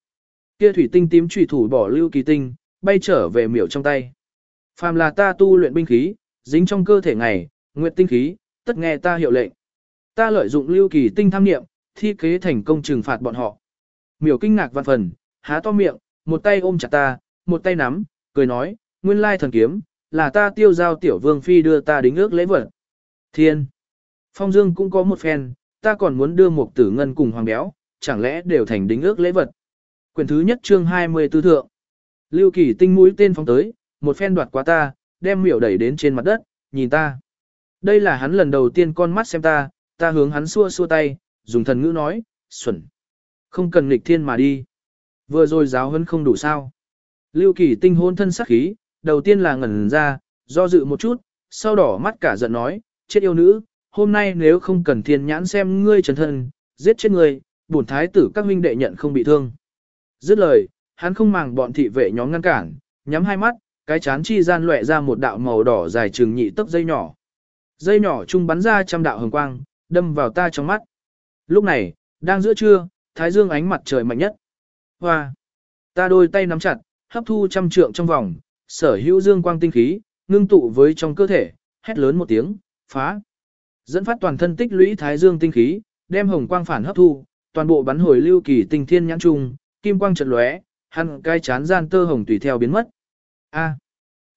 Kia thủy tinh tím trùy thủ bỏ lưu kỳ tinh, bay trở về miểu trong tay. Phàm là ta tu luyện binh khí, dính trong cơ thể ngày, nguyệt tinh khí, tất nghe ta hiệu lệnh. Ta lợi dụng lưu kỳ tinh tham niệm, thi kế thành công trừng phạt bọn họ. Miểu kinh ngạc văn phần, há to miệng, một tay ôm chặt ta, một tay nắm, cười nói, nguyên lai thần kiếm, là ta tiêu giao tiểu vương phi đưa ta đính ước lễ vật. Thiên! Phong Dương cũng có một phen, ta còn muốn đưa một tử ngân cùng hoàng béo, chẳng lẽ đều thành đính ước lễ vật. Quyển thứ nhất chương 24 thượng. Lưu Kỳ tinh mũi tên phóng tới, một phen đoạt qua ta, đem miểu đẩy đến trên mặt đất, nhìn ta. Đây là hắn lần đầu tiên con mắt xem ta, ta hướng hắn xua xua tay, dùng thần ngữ nói, xuẩn. Không cần nghịch thiên mà đi. Vừa rồi giáo huấn không đủ sao. Lưu kỳ tinh hôn thân sắc khí, đầu tiên là ngẩn ra, do dự một chút, sau đỏ mắt cả giận nói, chết yêu nữ, hôm nay nếu không cần thiên nhãn xem ngươi trần thân, giết chết ngươi, bổn thái tử các huynh đệ nhận không bị thương. Dứt lời, hắn không màng bọn thị vệ nhóm ngăn cản, nhắm hai mắt, cái chán chi gian lệ ra một đạo màu đỏ dài trường nhị tấc dây nhỏ. Dây nhỏ trung bắn ra trăm đạo hồng quang, đâm vào ta trong mắt. Lúc này, đang giữa trưa, thái dương ánh mặt trời mạnh nhất. Hoa! Ta đôi tay nắm chặt, hấp thu trăm trượng trong vòng, sở hữu dương quang tinh khí, ngưng tụ với trong cơ thể, hét lớn một tiếng, phá. Dẫn phát toàn thân tích lũy thái dương tinh khí, đem hồng quang phản hấp thu, toàn bộ bắn hồi lưu kỳ tinh thiên nhãn trung, kim quang chợt lóe, hắn cai chán gian tơ hồng tùy theo biến mất. A.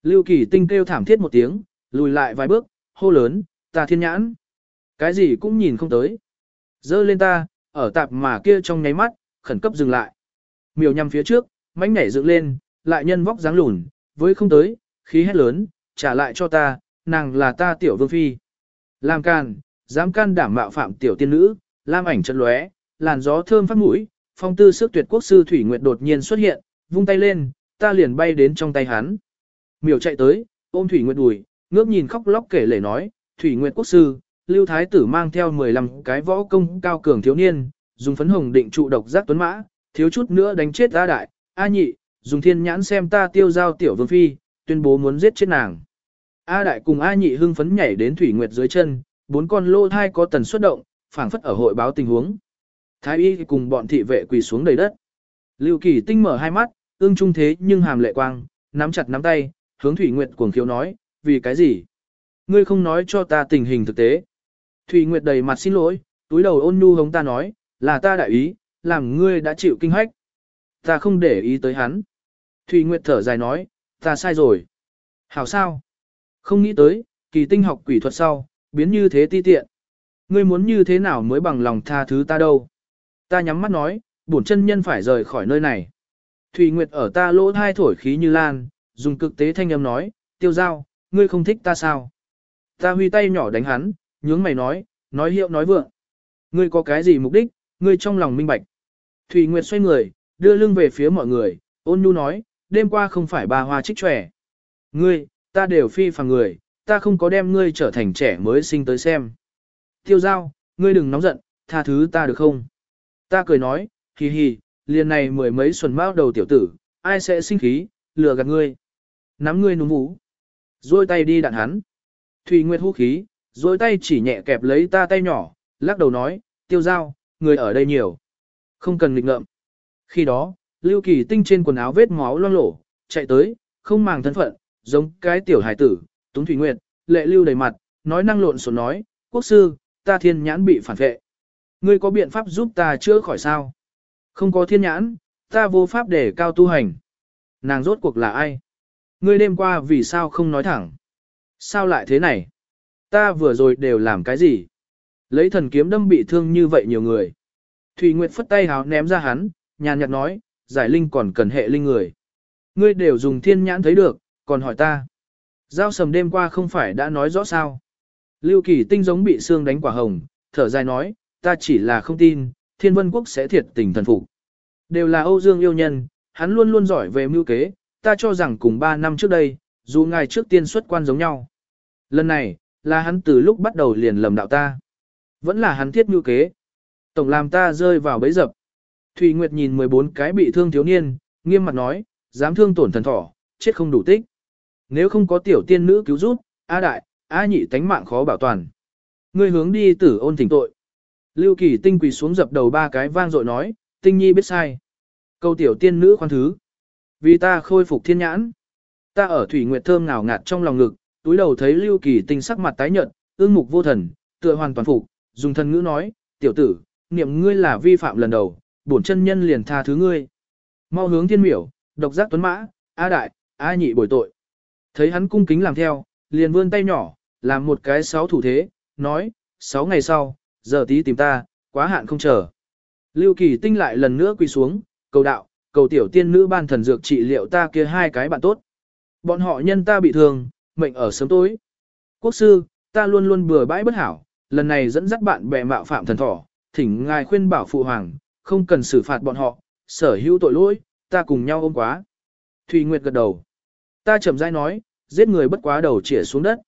Lưu kỳ tinh kêu thảm thiết một tiếng, lùi lại vài bước, hô lớn, ta thiên nhãn. Cái gì cũng nhìn không tới. Dơ lên ta, ở tạp mà kia trong nháy mắt, khẩn cấp dừng lại. Miều nhằm phía trước, mánh nhảy dựng lên, lại nhân vóc dáng lùn, với không tới, khí hét lớn, trả lại cho ta, nàng là ta tiểu vương phi. Làm can, dám can đảm mạo phạm tiểu tiên nữ, lam ảnh chân lóe, làn gió thơm phát mũi, phong tư sức tuyệt quốc sư Thủy Nguyệt đột nhiên xuất hiện, vung tay lên, ta liền bay đến trong tay hắn. Miểu chạy tới, ôm Thủy Nguyệt đùi, ngước nhìn khóc lóc kể lể nói, Thủy Nguyệt quốc sư, Lưu Thái tử mang theo 15 cái võ công cao cường thiếu niên, dùng phấn hồng định trụ độc giác tuấn mã, thiếu chút nữa đánh chết A đại, A nhị, dùng thiên nhãn xem ta tiêu giao tiểu vương phi, tuyên bố muốn giết chết nàng. A đại cùng A nhị hưng phấn nhảy đến Thủy Nguyệt dưới chân, bốn con lô thai có tần xuất động, phảng phất ở hội báo tình huống. Thái y cùng bọn thị vệ quỳ xuống đầy đất. Lưu Kỳ tinh mở hai mắt, ương trung thế nhưng hàm lệ quang, nắm chặt nắm tay, hướng Thủy Nguyệt cuồng khiếu nói, vì cái gì? Ngươi không nói cho ta tình hình thực tế. Thủy Nguyệt đầy mặt xin lỗi, túi đầu ôn nhu hống ta nói, là ta đại ý, làm ngươi đã chịu kinh hách. Ta không để ý tới hắn. Thủy Nguyệt thở dài nói, ta sai rồi. Hảo sao? Không nghĩ tới, kỳ tinh học quỷ thuật sau, biến như thế ti tiện. Ngươi muốn như thế nào mới bằng lòng tha thứ ta đâu? Ta nhắm mắt nói, bổn chân nhân phải rời khỏi nơi này. Thủy Nguyệt ở ta lỗ thai thổi khí như lan, dùng cực tế thanh âm nói, tiêu giao, ngươi không thích ta sao? Ta huy tay nhỏ đánh hắn, nhướng mày nói, nói hiệu nói vượng. Ngươi có cái gì mục đích, ngươi trong lòng minh bạch. Thủy Nguyệt xoay người, đưa lưng về phía mọi người, ôn nhu nói, đêm qua không phải bà hoa trích trẻ. Ngươi, ta đều phi phàng người, ta không có đem ngươi trở thành trẻ mới sinh tới xem. Tiêu giao, ngươi đừng nóng giận, tha thứ ta được không? Ta cười nói, hì hì, liền này mười mấy xuân mao đầu tiểu tử, ai sẽ sinh khí, lừa gạt ngươi. Nắm ngươi núm vũ. Rồi tay đi đạn hắn. Thùy Nguyệt hú khí, rồi tay chỉ nhẹ kẹp lấy ta tay nhỏ, lắc đầu nói, tiêu giao, người ở đây nhiều. Không cần nghịch ngợm. Khi đó, Lưu Kỳ Tinh trên quần áo vết máu loang lổ, chạy tới, không màng thân phận, giống cái tiểu hải tử, Túng Thủy Nguyệt, lệ lưu đầy mặt, nói năng lộn xộn nói, quốc sư, ta thiên nhãn bị phản vệ. Ngươi có biện pháp giúp ta chữa khỏi sao? Không có thiên nhãn, ta vô pháp để cao tu hành. Nàng rốt cuộc là ai? Ngươi đêm qua vì sao không nói thẳng? Sao lại thế này? Ta vừa rồi đều làm cái gì? Lấy thần kiếm đâm bị thương như vậy nhiều người. Thủy Nguyệt phất tay háo ném ra hắn, nhàn nhạt nói, giải linh còn cần hệ linh người. Ngươi đều dùng thiên nhãn thấy được, còn hỏi ta. Giao sầm đêm qua không phải đã nói rõ sao. Lưu kỳ tinh giống bị xương đánh quả hồng, thở dài nói, ta chỉ là không tin, thiên vân quốc sẽ thiệt tình thần phục. Đều là Âu Dương yêu nhân, hắn luôn luôn giỏi về mưu kế, ta cho rằng cùng 3 năm trước đây, dù ngài trước tiên xuất quan giống nhau. Lần này, là hắn từ lúc bắt đầu liền lầm đạo ta. Vẫn là hắn thiết mưu kế. Tổng làm ta rơi vào bẫy dập. Thùy Nguyệt nhìn 14 cái bị thương thiếu niên, nghiêm mặt nói, dám thương tổn thần thỏ, chết không đủ tích. Nếu không có tiểu tiên nữ cứu giúp, A đại, A nhị tánh mạng khó bảo toàn. Ngươi hướng đi tử ôn thỉnh tội. Lưu Kỳ Tinh quỳ xuống dập đầu ba cái vang dội nói, Tinh Nhi biết sai. Câu tiểu tiên nữ khoan thứ. Vì ta khôi phục thiên nhãn. Ta ở thủy nguyệt thơm ngào ngạt trong lòng ngực, túi đầu thấy Lưu Kỳ Tinh sắc mặt tái nhợt, ương mục vô thần, tựa hoàn toàn phục, dùng thần ngữ nói, tiểu tử, niệm ngươi là vi phạm lần đầu, bổn chân nhân liền tha thứ ngươi. Mau hướng thiên miểu, độc giác tuấn mã, A đại, A nhị bồi tội. Thấy hắn cung kính làm theo, liền vươn tay nhỏ, làm một cái sáu thủ thế, nói, sáu ngày sau, giờ tí tìm ta, quá hạn không chờ. Lưu Kỳ Tinh lại lần nữa quỳ xuống, cầu đạo, cầu tiểu tiên nữ ban thần dược trị liệu ta kia hai cái bạn tốt. Bọn họ nhân ta bị thương, mệnh ở sớm tối. Quốc sư, ta luôn luôn bừa bãi bất hảo, lần này dẫn dắt bạn bè mạo phạm thần thỏ, thỉnh ngài khuyên bảo phụ hoàng, không cần xử phạt bọn họ, sở hữu tội lỗi, ta cùng nhau ôm quá. Thùy Nguyệt gật đầu. Ta chậm rãi nói, giết người bất quá đầu chĩa xuống đất.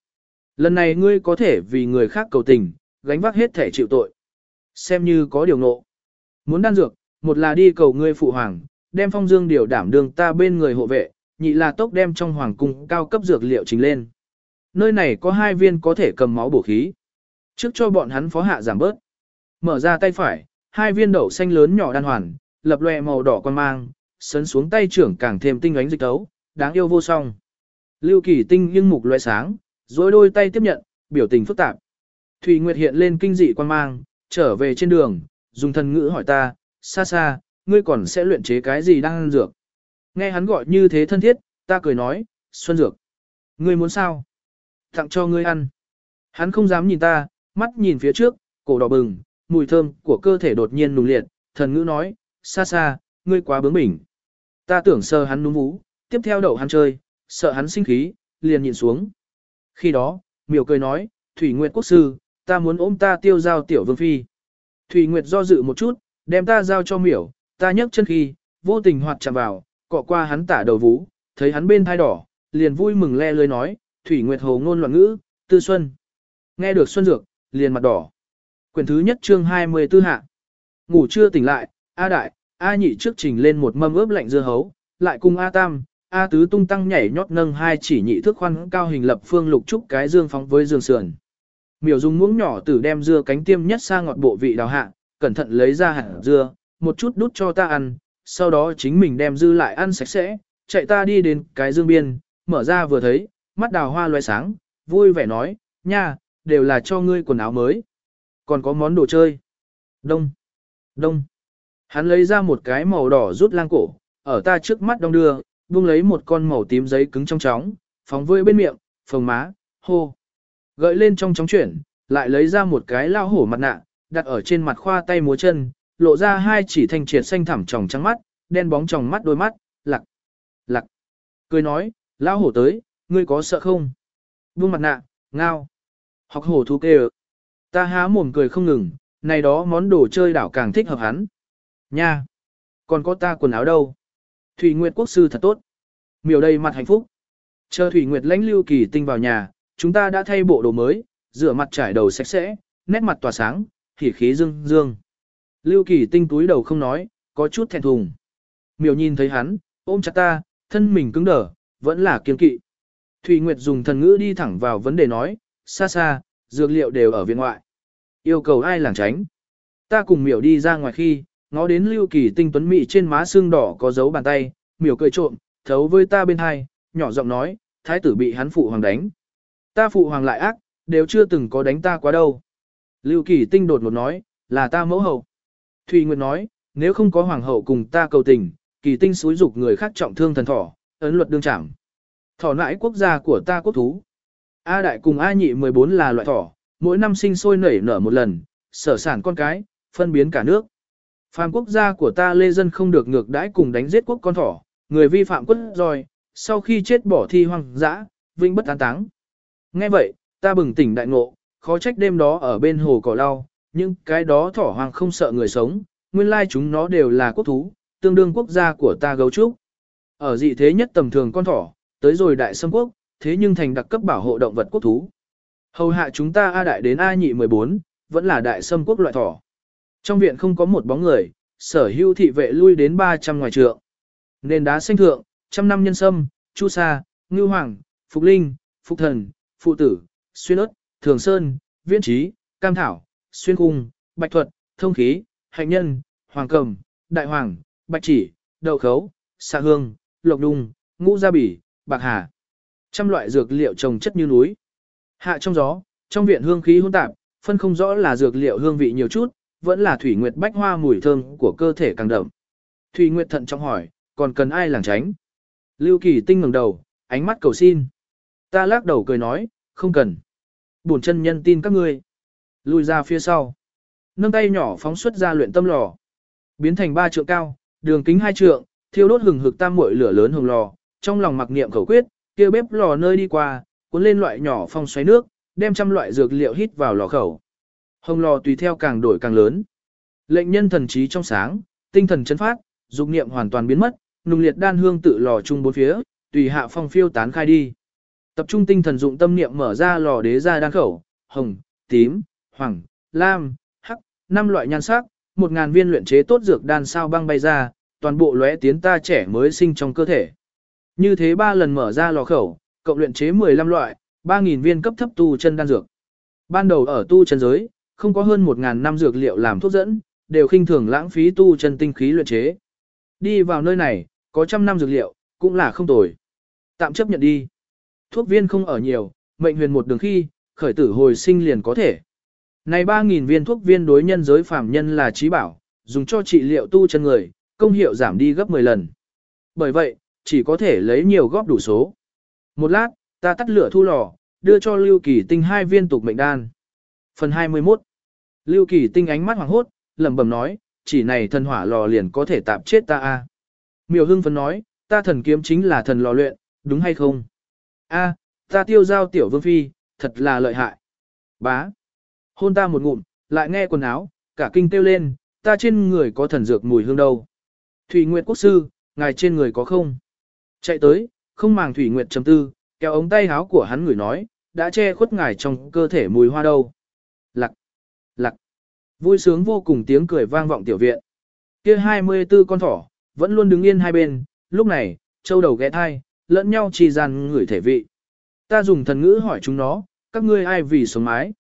Lần này ngươi có thể vì người khác cầu tình, gánh vác hết thể chịu tội. Xem như có điều ngộ. Muốn đan dược, một là đi cầu ngươi phụ hoàng, đem phong dương điều đảm đường ta bên người hộ vệ, nhị là tốc đem trong hoàng cung cao cấp dược liệu trình lên. Nơi này có hai viên có thể cầm máu bổ khí. Trước cho bọn hắn phó hạ giảm bớt. Mở ra tay phải, hai viên đậu xanh lớn nhỏ đan hoàn, lập lòe màu đỏ quan mang, sấn xuống tay trưởng càng thêm tinh ánh dịch tấu, đáng yêu vô song. Lưu Kỳ Tinh nhưng mục loại sáng, dối đôi tay tiếp nhận, biểu tình phức tạp. Thủy Nguyệt hiện lên kinh dị quan mang, trở về trên đường, dùng thần ngữ hỏi ta, xa xa, ngươi còn sẽ luyện chế cái gì đang ăn dược. Nghe hắn gọi như thế thân thiết, ta cười nói, Xuân Dược. Ngươi muốn sao? Tặng cho ngươi ăn. Hắn không dám nhìn ta, mắt nhìn phía trước, cổ đỏ bừng, mùi thơm của cơ thể đột nhiên nùng liệt, thần ngữ nói, xa xa, ngươi quá bướng bỉnh. Ta tưởng sơ hắn núm vú, tiếp theo đậu hắn chơi, sợ hắn sinh khí, liền nhìn xuống. Khi đó, miểu cười nói, Thủy Nguyệt Quốc Sư, ta muốn ôm ta tiêu giao tiểu vương phi. Thủy Nguyệt do dự một chút, đem ta giao cho miểu, ta nhấc chân khi, vô tình hoạt chạm vào, cọ qua hắn tả đầu vú, thấy hắn bên thai đỏ, liền vui mừng le lưới nói, Thủy Nguyệt hồ ngôn loạn ngữ, tư xuân. Nghe được xuân dược, liền mặt đỏ. Quyển thứ nhất chương 24 hạ. Ngủ chưa tỉnh lại, A đại, A nhị trước trình lên một mâm ướp lạnh dưa hấu, lại cùng A tam, A tứ tung tăng nhảy nhót nâng hai chỉ nhị thước khoan cao hình lập phương lục trúc cái dương phóng với dương sườn. Miểu dùng muỗng nhỏ tử đem dưa cánh tiêm nhất sang ngọt bộ vị đào hạ, cẩn thận lấy ra hạt dưa, một chút đút cho ta ăn, sau đó chính mình đem dư lại ăn sạch sẽ, chạy ta đi đến cái dương biên, mở ra vừa thấy, mắt đào hoa loe sáng, vui vẻ nói, nha, đều là cho ngươi quần áo mới. Còn có món đồ chơi. Đông. Đông. Hắn lấy ra một cái màu đỏ rút lang cổ, ở ta trước mắt đông đưa, buông lấy một con màu tím giấy cứng trong chóng, phóng vơi bên miệng, phồng má, hô. Gợi lên trong chóng chuyển, lại lấy ra một cái lao hổ mặt nạ, đặt ở trên mặt khoa tay múa chân, lộ ra hai chỉ thanh triệt xanh thẳm tròng trắng mắt, đen bóng tròng mắt đôi mắt, lặc, lặc. Cười nói, lao hổ tới, ngươi có sợ không? Buông mặt nạ, ngao. Học hổ thú kêu. Ta há mồm cười không ngừng, này đó món đồ chơi đảo càng thích hợp hắn. Nha! Còn có ta quần áo đâu? Thủy Nguyệt quốc sư thật tốt. Miểu đầy mặt hạnh phúc. Chờ Thủy Nguyệt lãnh lưu kỳ tinh vào nhà, chúng ta đã thay bộ đồ mới, rửa mặt trải đầu sạch sẽ, nét mặt tỏa sáng, khí khí dương dương. Lưu kỳ tinh túi đầu không nói, có chút thẹn thùng. Miểu nhìn thấy hắn, ôm chặt ta, thân mình cứng đờ, vẫn là kiên kỵ. Thủy Nguyệt dùng thần ngữ đi thẳng vào vấn đề nói, xa xa, dược liệu đều ở viện ngoại. Yêu cầu ai làng tránh. Ta cùng miểu đi ra ngoài khi, ngó đến lưu kỳ tinh tuấn mị trên má xương đỏ có dấu bàn tay, miểu cười trộm, thấu với ta bên hai, nhỏ giọng nói, thái tử bị hắn phụ hoàng đánh. Ta phụ hoàng lại ác, đều chưa từng có đánh ta quá đâu. Lưu kỳ tinh đột ngột nói, là ta mẫu hậu. Thùy Nguyệt nói, nếu không có hoàng hậu cùng ta cầu tình, kỳ tinh xúi dục người khác trọng thương thần thỏ, ấn luật đương trảm. Thỏ nãi quốc gia của ta quốc thú. A đại cùng A nhị 14 là loại thỏ, mỗi năm sinh sôi nảy nở một lần, sở sản con cái, phân biến cả nước. Phàm quốc gia của ta lê dân không được ngược đãi cùng đánh giết quốc con thỏ, người vi phạm quất rồi sau khi chết bỏ thi hoang dã, vinh bất an táng. Nghe vậy, ta bừng tỉnh đại ngộ, khó trách đêm đó ở bên hồ cỏ lau, nhưng cái đó thỏ hoang không sợ người sống, nguyên lai chúng nó đều là quốc thú, tương đương quốc gia của ta gấu trúc. Ở dị thế nhất tầm thường con thỏ, tới rồi đại xâm quốc, thế nhưng thành đặc cấp bảo hộ động vật quốc thú. Hầu hạ chúng ta A đại đến A nhị 14, vẫn là đại xâm quốc loại thỏ. Trong viện không có một bóng người, sở hữu thị vệ lui đến 300 ngoài trượng. Nền đá xanh thượng, trăm năm nhân sâm, chu sa, ngưu hoàng, phục linh, phục thần, phụ tử, xuyên ớt, thường sơn, viễn trí, cam thảo, xuyên cung, bạch thuật, thông khí, hạnh nhân, hoàng cầm, đại hoàng, bạch chỉ, đậu khấu, xạ hương, lộc đung, ngũ gia bỉ, bạc hà. Trăm loại dược liệu trồng chất như núi. Hạ trong gió, trong viện hương khí hỗn tạp, phân không rõ là dược liệu hương vị nhiều chút, vẫn là thủy nguyệt bách hoa mùi thơm của cơ thể càng đậm. Thủy nguyệt thận trọng hỏi, còn cần ai làng tránh? Lưu Kỳ tinh ngẩng đầu, ánh mắt cầu xin. Ta lắc đầu cười nói, không cần. Bổn chân nhân tin các ngươi. Lùi ra phía sau. Nâng tay nhỏ phóng xuất ra luyện tâm lò. Biến thành ba trượng cao, đường kính hai trượng, thiêu đốt hừng hực tam muội lửa lớn hồng lò, trong lòng mặc niệm khẩu quyết, kia bếp lò nơi đi qua, cuốn lên loại nhỏ phong xoáy nước, đem trăm loại dược liệu hít vào lò khẩu. Hồng lò tùy theo càng đổi càng lớn. Lệnh nhân thần trí trong sáng, tinh thần chấn phát, dục niệm hoàn toàn biến mất, nung liệt đan hương tự lò chung bốn phía, tùy hạ phong phiêu tán khai đi. Tập trung tinh thần dụng tâm niệm mở ra lò đế ra đan khẩu, hồng, tím, hoàng, lam, hắc, năm loại nhan sắc, một ngàn viên luyện chế tốt dược đan sao băng bay ra, toàn bộ lóe tiến ta trẻ mới sinh trong cơ thể. Như thế ba lần mở ra lò khẩu, cộng luyện chế 15 loại, 3000 viên cấp thấp tu chân đan dược. Ban đầu ở tu chân giới, không có hơn 1.000 năm dược liệu làm thuốc dẫn, đều khinh thường lãng phí tu chân tinh khí luyện chế. Đi vào nơi này, có trăm năm dược liệu, cũng là không tồi. Tạm chấp nhận đi. Thuốc viên không ở nhiều, mệnh huyền một đường khi, khởi tử hồi sinh liền có thể. Này 3.000 viên thuốc viên đối nhân giới phàm nhân là trí bảo, dùng cho trị liệu tu chân người, công hiệu giảm đi gấp 10 lần. Bởi vậy, chỉ có thể lấy nhiều góp đủ số. Một lát, ta tắt lửa thu lò, đưa cho Lưu Kỳ Tinh hai viên tục mệnh đan. Phần 21 Lưu Kỳ Tinh ánh mắt hoàng hốt, lẩm bẩm nói, chỉ này thần hỏa lò liền có thể tạp chết ta a. Miêu Hưng phấn nói, ta thần kiếm chính là thần lò luyện, đúng hay không? A, ta tiêu giao tiểu vương phi, thật là lợi hại. Bá. Hôn ta một ngụm, lại nghe quần áo, cả kinh tiêu lên, ta trên người có thần dược mùi hương đâu. Thủy Nguyệt Quốc Sư, ngài trên người có không? Chạy tới, không màng Thủy Nguyệt chấm tư, kéo ống tay áo của hắn người nói, đã che khuất ngài trong cơ thể mùi hoa đâu. Lạc. lặc, vui sướng vô cùng tiếng cười vang vọng tiểu viện. kia 24 con thỏ, vẫn luôn đứng yên hai bên, lúc này, châu đầu ghé thai, lẫn nhau chỉ gian người thể vị. Ta dùng thần ngữ hỏi chúng nó, các ngươi ai vì sống mái.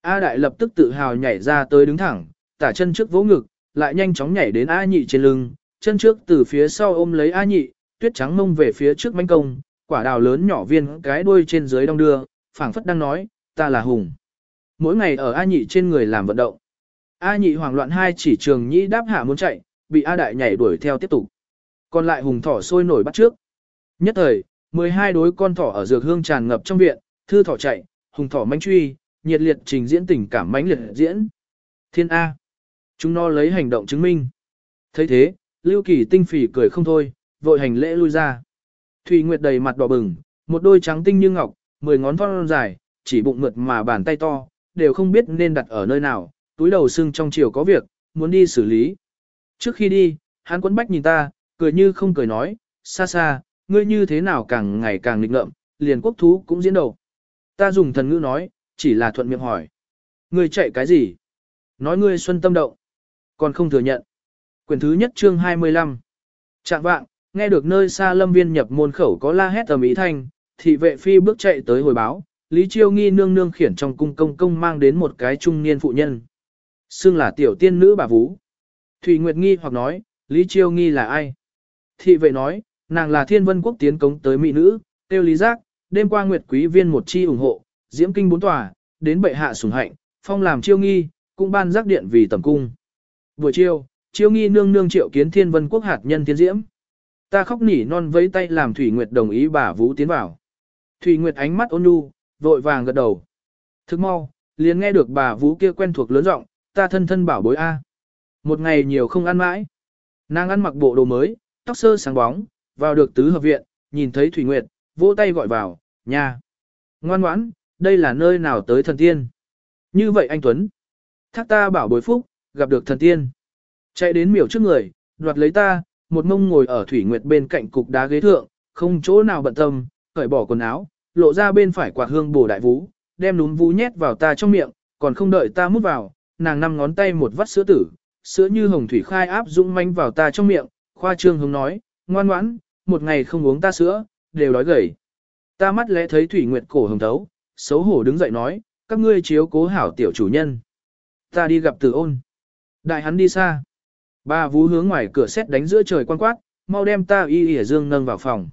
A đại lập tức tự hào nhảy ra tới đứng thẳng, tả chân trước vỗ ngực, lại nhanh chóng nhảy đến A nhị trên lưng, chân trước từ phía sau ôm lấy A nhị, tuyết trắng mông về phía trước manh công, quả đào lớn nhỏ viên cái đuôi trên dưới đong đưa, phảng phất đang nói, ta là hùng. Mỗi ngày ở A nhị trên người làm vận động. A nhị hoảng loạn hai chỉ trường nhĩ đáp hạ muốn chạy, bị A đại nhảy đuổi theo tiếp tục. Còn lại hùng thỏ sôi nổi bắt trước. Nhất thời, 12 đối con thỏ ở dược hương tràn ngập trong viện, thư thỏ chạy, hùng thỏ manh truy, nhiệt liệt trình diễn tình cảm mãnh liệt diễn. Thiên A. Chúng nó lấy hành động chứng minh. thấy thế, Lưu Kỳ tinh phỉ cười không thôi, vội hành lễ lui ra. Thùy Nguyệt đầy mặt đỏ bừng, một đôi trắng tinh như ngọc, mười ngón thon dài, chỉ bụng mượt mà bàn tay to, đều không biết nên đặt ở nơi nào, túi đầu sưng trong chiều có việc, muốn đi xử lý. Trước khi đi, hắn quấn bách nhìn ta, cười như không cười nói, xa xa, ngươi như thế nào càng ngày càng nghịch ngợm, liền quốc thú cũng diễn đầu. Ta dùng thần ngữ nói, chỉ là thuận miệng hỏi. Ngươi chạy cái gì? Nói ngươi xuân tâm động. Còn không thừa nhận. Quyển thứ nhất chương 25. Trạng vạng, nghe được nơi xa lâm viên nhập môn khẩu có la hét tầm ý thanh, thị vệ phi bước chạy tới hồi báo, Lý Chiêu Nghi nương nương khiển trong cung công công mang đến một cái trung niên phụ nhân. Xưng là tiểu tiên nữ bà Vũ. Thủy Nguyệt Nghi hoặc nói, Lý Chiêu Nghi là ai? Thị vệ nói, nàng là thiên vân quốc tiến cống tới mỹ nữ, tiêu lý giác, đêm qua Nguyệt Quý viên một chi ủng hộ, diễm kinh bốn tòa, đến bệ hạ sủng hạnh, phong làm chiêu nghi, cũng ban giác điện vì tầm cung. Buổi chiều, chiêu nghi nương nương triệu kiến thiên vân quốc hạt nhân thiên diễm. Ta khóc nỉ non với tay làm Thủy Nguyệt đồng ý bà Vũ tiến vào. Thủy Nguyệt ánh mắt ôn nhu, vội vàng gật đầu. Thức mau, liền nghe được bà Vũ kia quen thuộc lớn giọng, ta thân thân bảo bối A. Một ngày nhiều không ăn mãi. Nàng ăn mặc bộ đồ mới, tóc sơ sáng bóng, vào được tứ hợp viện, nhìn thấy Thủy Nguyệt, vỗ tay gọi vào, nhà. Ngoan ngoãn, đây là nơi nào tới thần tiên. Như vậy anh Tuấn. Thác ta bảo bối phúc, gặp được thần tiên. Chạy đến miểu trước người, đoạt lấy ta, một mông ngồi ở Thủy Nguyệt bên cạnh cục đá ghế thượng, không chỗ nào bận tâm, cởi bỏ quần áo, lộ ra bên phải quạt hương bổ đại vũ, đem núm vũ nhét vào ta trong miệng, còn không đợi ta mút vào, nàng năm ngón tay một vắt sữa tử, sữa như hồng thủy khai áp dũng manh vào ta trong miệng, khoa trương hứng nói, ngoan ngoãn, một ngày không uống ta sữa, đều đói gầy. Ta mắt lẽ thấy Thủy Nguyệt cổ hồng thấu, xấu hổ đứng dậy nói, các ngươi chiếu cố hảo tiểu chủ nhân. Ta đi gặp tử ôn. Đại hắn đi xa. Ba vú hướng ngoài cửa xét đánh giữa trời quan quát, mau đem ta y ỉa dương nâng vào phòng.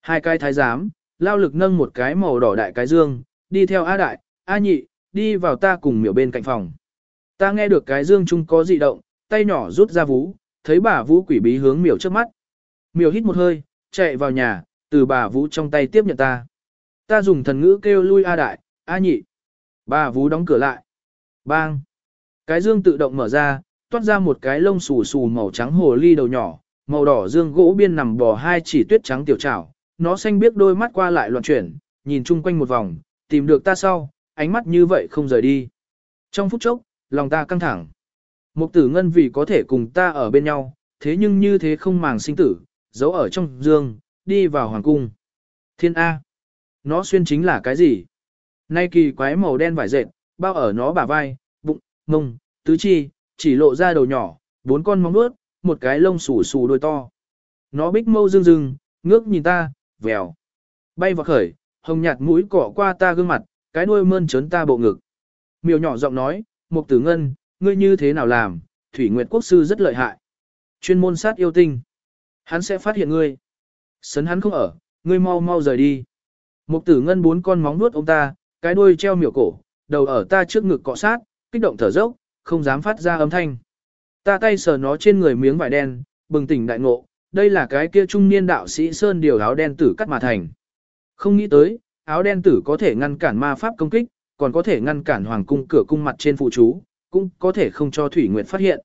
Hai cái thái giám, lao lực nâng một cái màu đỏ đại cái dương, đi theo A đại, A nhị, đi vào ta cùng miểu bên cạnh phòng. Ta nghe được cái dương chung có dị động, tay nhỏ rút ra vú, thấy bà vũ quỷ bí hướng miểu trước mắt. Miểu hít một hơi, chạy vào nhà, từ bà vũ trong tay tiếp nhận ta. Ta dùng thần ngữ kêu lui A đại, A nhị. Bà vũ đóng cửa lại. Bang. Cái dương tự động mở ra, toát ra một cái lông xù xù màu trắng hồ ly đầu nhỏ, màu đỏ dương gỗ biên nằm bò hai chỉ tuyết trắng tiểu trảo, nó xanh biết đôi mắt qua lại loạn chuyển, nhìn chung quanh một vòng, tìm được ta sau, ánh mắt như vậy không rời đi. Trong phút chốc, lòng ta căng thẳng. Mục tử ngân vì có thể cùng ta ở bên nhau, thế nhưng như thế không màng sinh tử, giấu ở trong dương, đi vào hoàng cung. Thiên A. Nó xuyên chính là cái gì? Nay kỳ quái màu đen vải dệt, bao ở nó bả vai, bụng, mông, tứ chi, chỉ lộ ra đầu nhỏ, bốn con móng vuốt, một cái lông xù xù đôi to. Nó bích mâu dương dương, ngước nhìn ta, vèo. Bay vào khởi, hồng nhạt mũi cọ qua ta gương mặt, cái đuôi mơn trớn ta bộ ngực. Miêu nhỏ giọng nói, Mục Tử Ngân, ngươi như thế nào làm, Thủy Nguyệt Quốc sư rất lợi hại. Chuyên môn sát yêu tinh. Hắn sẽ phát hiện ngươi. Sấn hắn không ở, ngươi mau mau rời đi. Mục Tử Ngân bốn con móng nuốt ông ta, cái đuôi treo miểu cổ, đầu ở ta trước ngực cọ sát, kích động thở dốc, không dám phát ra âm thanh. Ta tay sờ nó trên người miếng vải đen, bừng tỉnh đại ngộ, đây là cái kia trung niên đạo sĩ sơn điều áo đen tử cắt mà thành. Không nghĩ tới, áo đen tử có thể ngăn cản ma pháp công kích, còn có thể ngăn cản hoàng cung cửa cung mặt trên phụ chú, cũng có thể không cho Thủy Nguyệt phát hiện.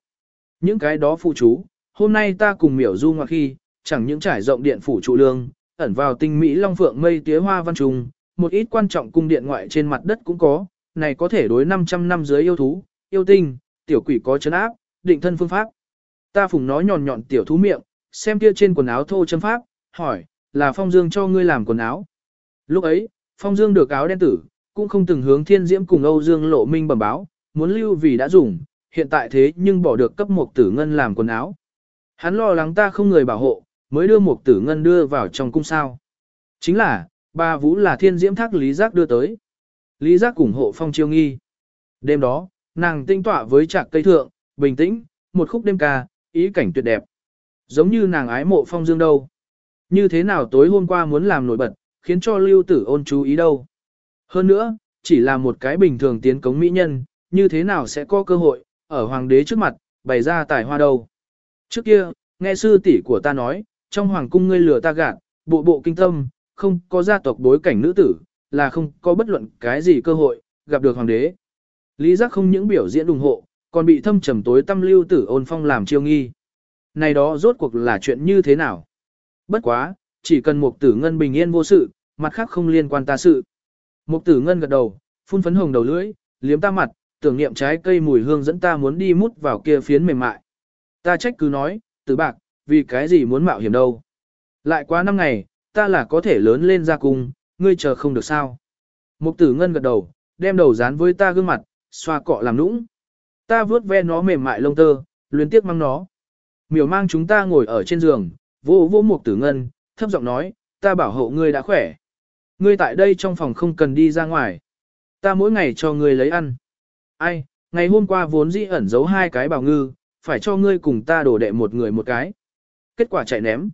Những cái đó phụ chú, hôm nay ta cùng miểu du ngoặc khi, chẳng những trải rộng điện phủ trụ lương, ẩn vào tinh mỹ long phượng mây tía hoa văn trùng, một ít quan trọng cung điện ngoại trên mặt đất cũng có, này có thể đối 500 năm dưới yêu thú, yêu tinh, tiểu quỷ có chấn áp, định thân phương pháp. Ta phùng nói nhọn nhọn tiểu thú miệng, xem kia trên quần áo thô châm pháp, hỏi, là Phong Dương cho ngươi làm quần áo. Lúc ấy, Phong Dương được áo đen tử, cũng không từng hướng thiên diễm cùng Âu Dương lộ minh bẩm báo, muốn lưu vì đã dùng, hiện tại thế nhưng bỏ được cấp một tử ngân làm quần áo. Hắn lo lắng ta không người bảo hộ, mới đưa một tử ngân đưa vào trong cung sao. Chính là, ba vũ là thiên diễm thác Lý Giác đưa tới. Lý Giác ủng hộ phong chiêu nghi. Đêm đó, nàng tinh tọa với trạc cây thượng, bình tĩnh, một khúc đêm ca, ý cảnh tuyệt đẹp. Giống như nàng ái mộ phong dương đâu. Như thế nào tối hôm qua muốn làm nổi bật, khiến cho lưu tử ôn chú ý đâu. Hơn nữa, chỉ là một cái bình thường tiến cống mỹ nhân, như thế nào sẽ có cơ hội, ở hoàng đế trước mặt, bày ra tài hoa đâu. Trước kia, nghe sư tỷ của ta nói, trong hoàng cung ngươi lừa ta gạt, bộ bộ kinh tâm, không có gia tộc bối cảnh nữ tử, là không có bất luận cái gì cơ hội, gặp được hoàng đế. Lý giác không những biểu diễn ủng hộ, còn bị thâm trầm tối tâm lưu tử ôn phong làm chiêu nghi. Này đó rốt cuộc là chuyện như thế nào? Bất quá, chỉ cần một tử ngân bình yên vô sự, mặt khác không liên quan ta sự. Mục tử ngân gật đầu, phun phấn hồng đầu lưỡi, liếm ta mặt, tưởng niệm trái cây mùi hương dẫn ta muốn đi mút vào kia phiến mềm mại. Ta trách cứ nói, tử bạc, vì cái gì muốn mạo hiểm đâu. Lại quá năm ngày, ta là có thể lớn lên ra cùng, ngươi chờ không được sao. Mục tử ngân gật đầu, đem đầu dán với ta gương mặt, xoa cọ làm nũng. Ta vướt ve nó mềm mại lông tơ, luyến tiếc mang nó. Miểu mang chúng ta ngồi ở trên giường, vô vô mục tử ngân, thấp giọng nói, ta bảo hộ ngươi đã khỏe. Ngươi tại đây trong phòng không cần đi ra ngoài. Ta mỗi ngày cho ngươi lấy ăn. Ai, ngày hôm qua vốn dĩ ẩn giấu hai cái bảo ngư, phải cho ngươi cùng ta đổ đệ một người một cái. Kết quả chạy ném.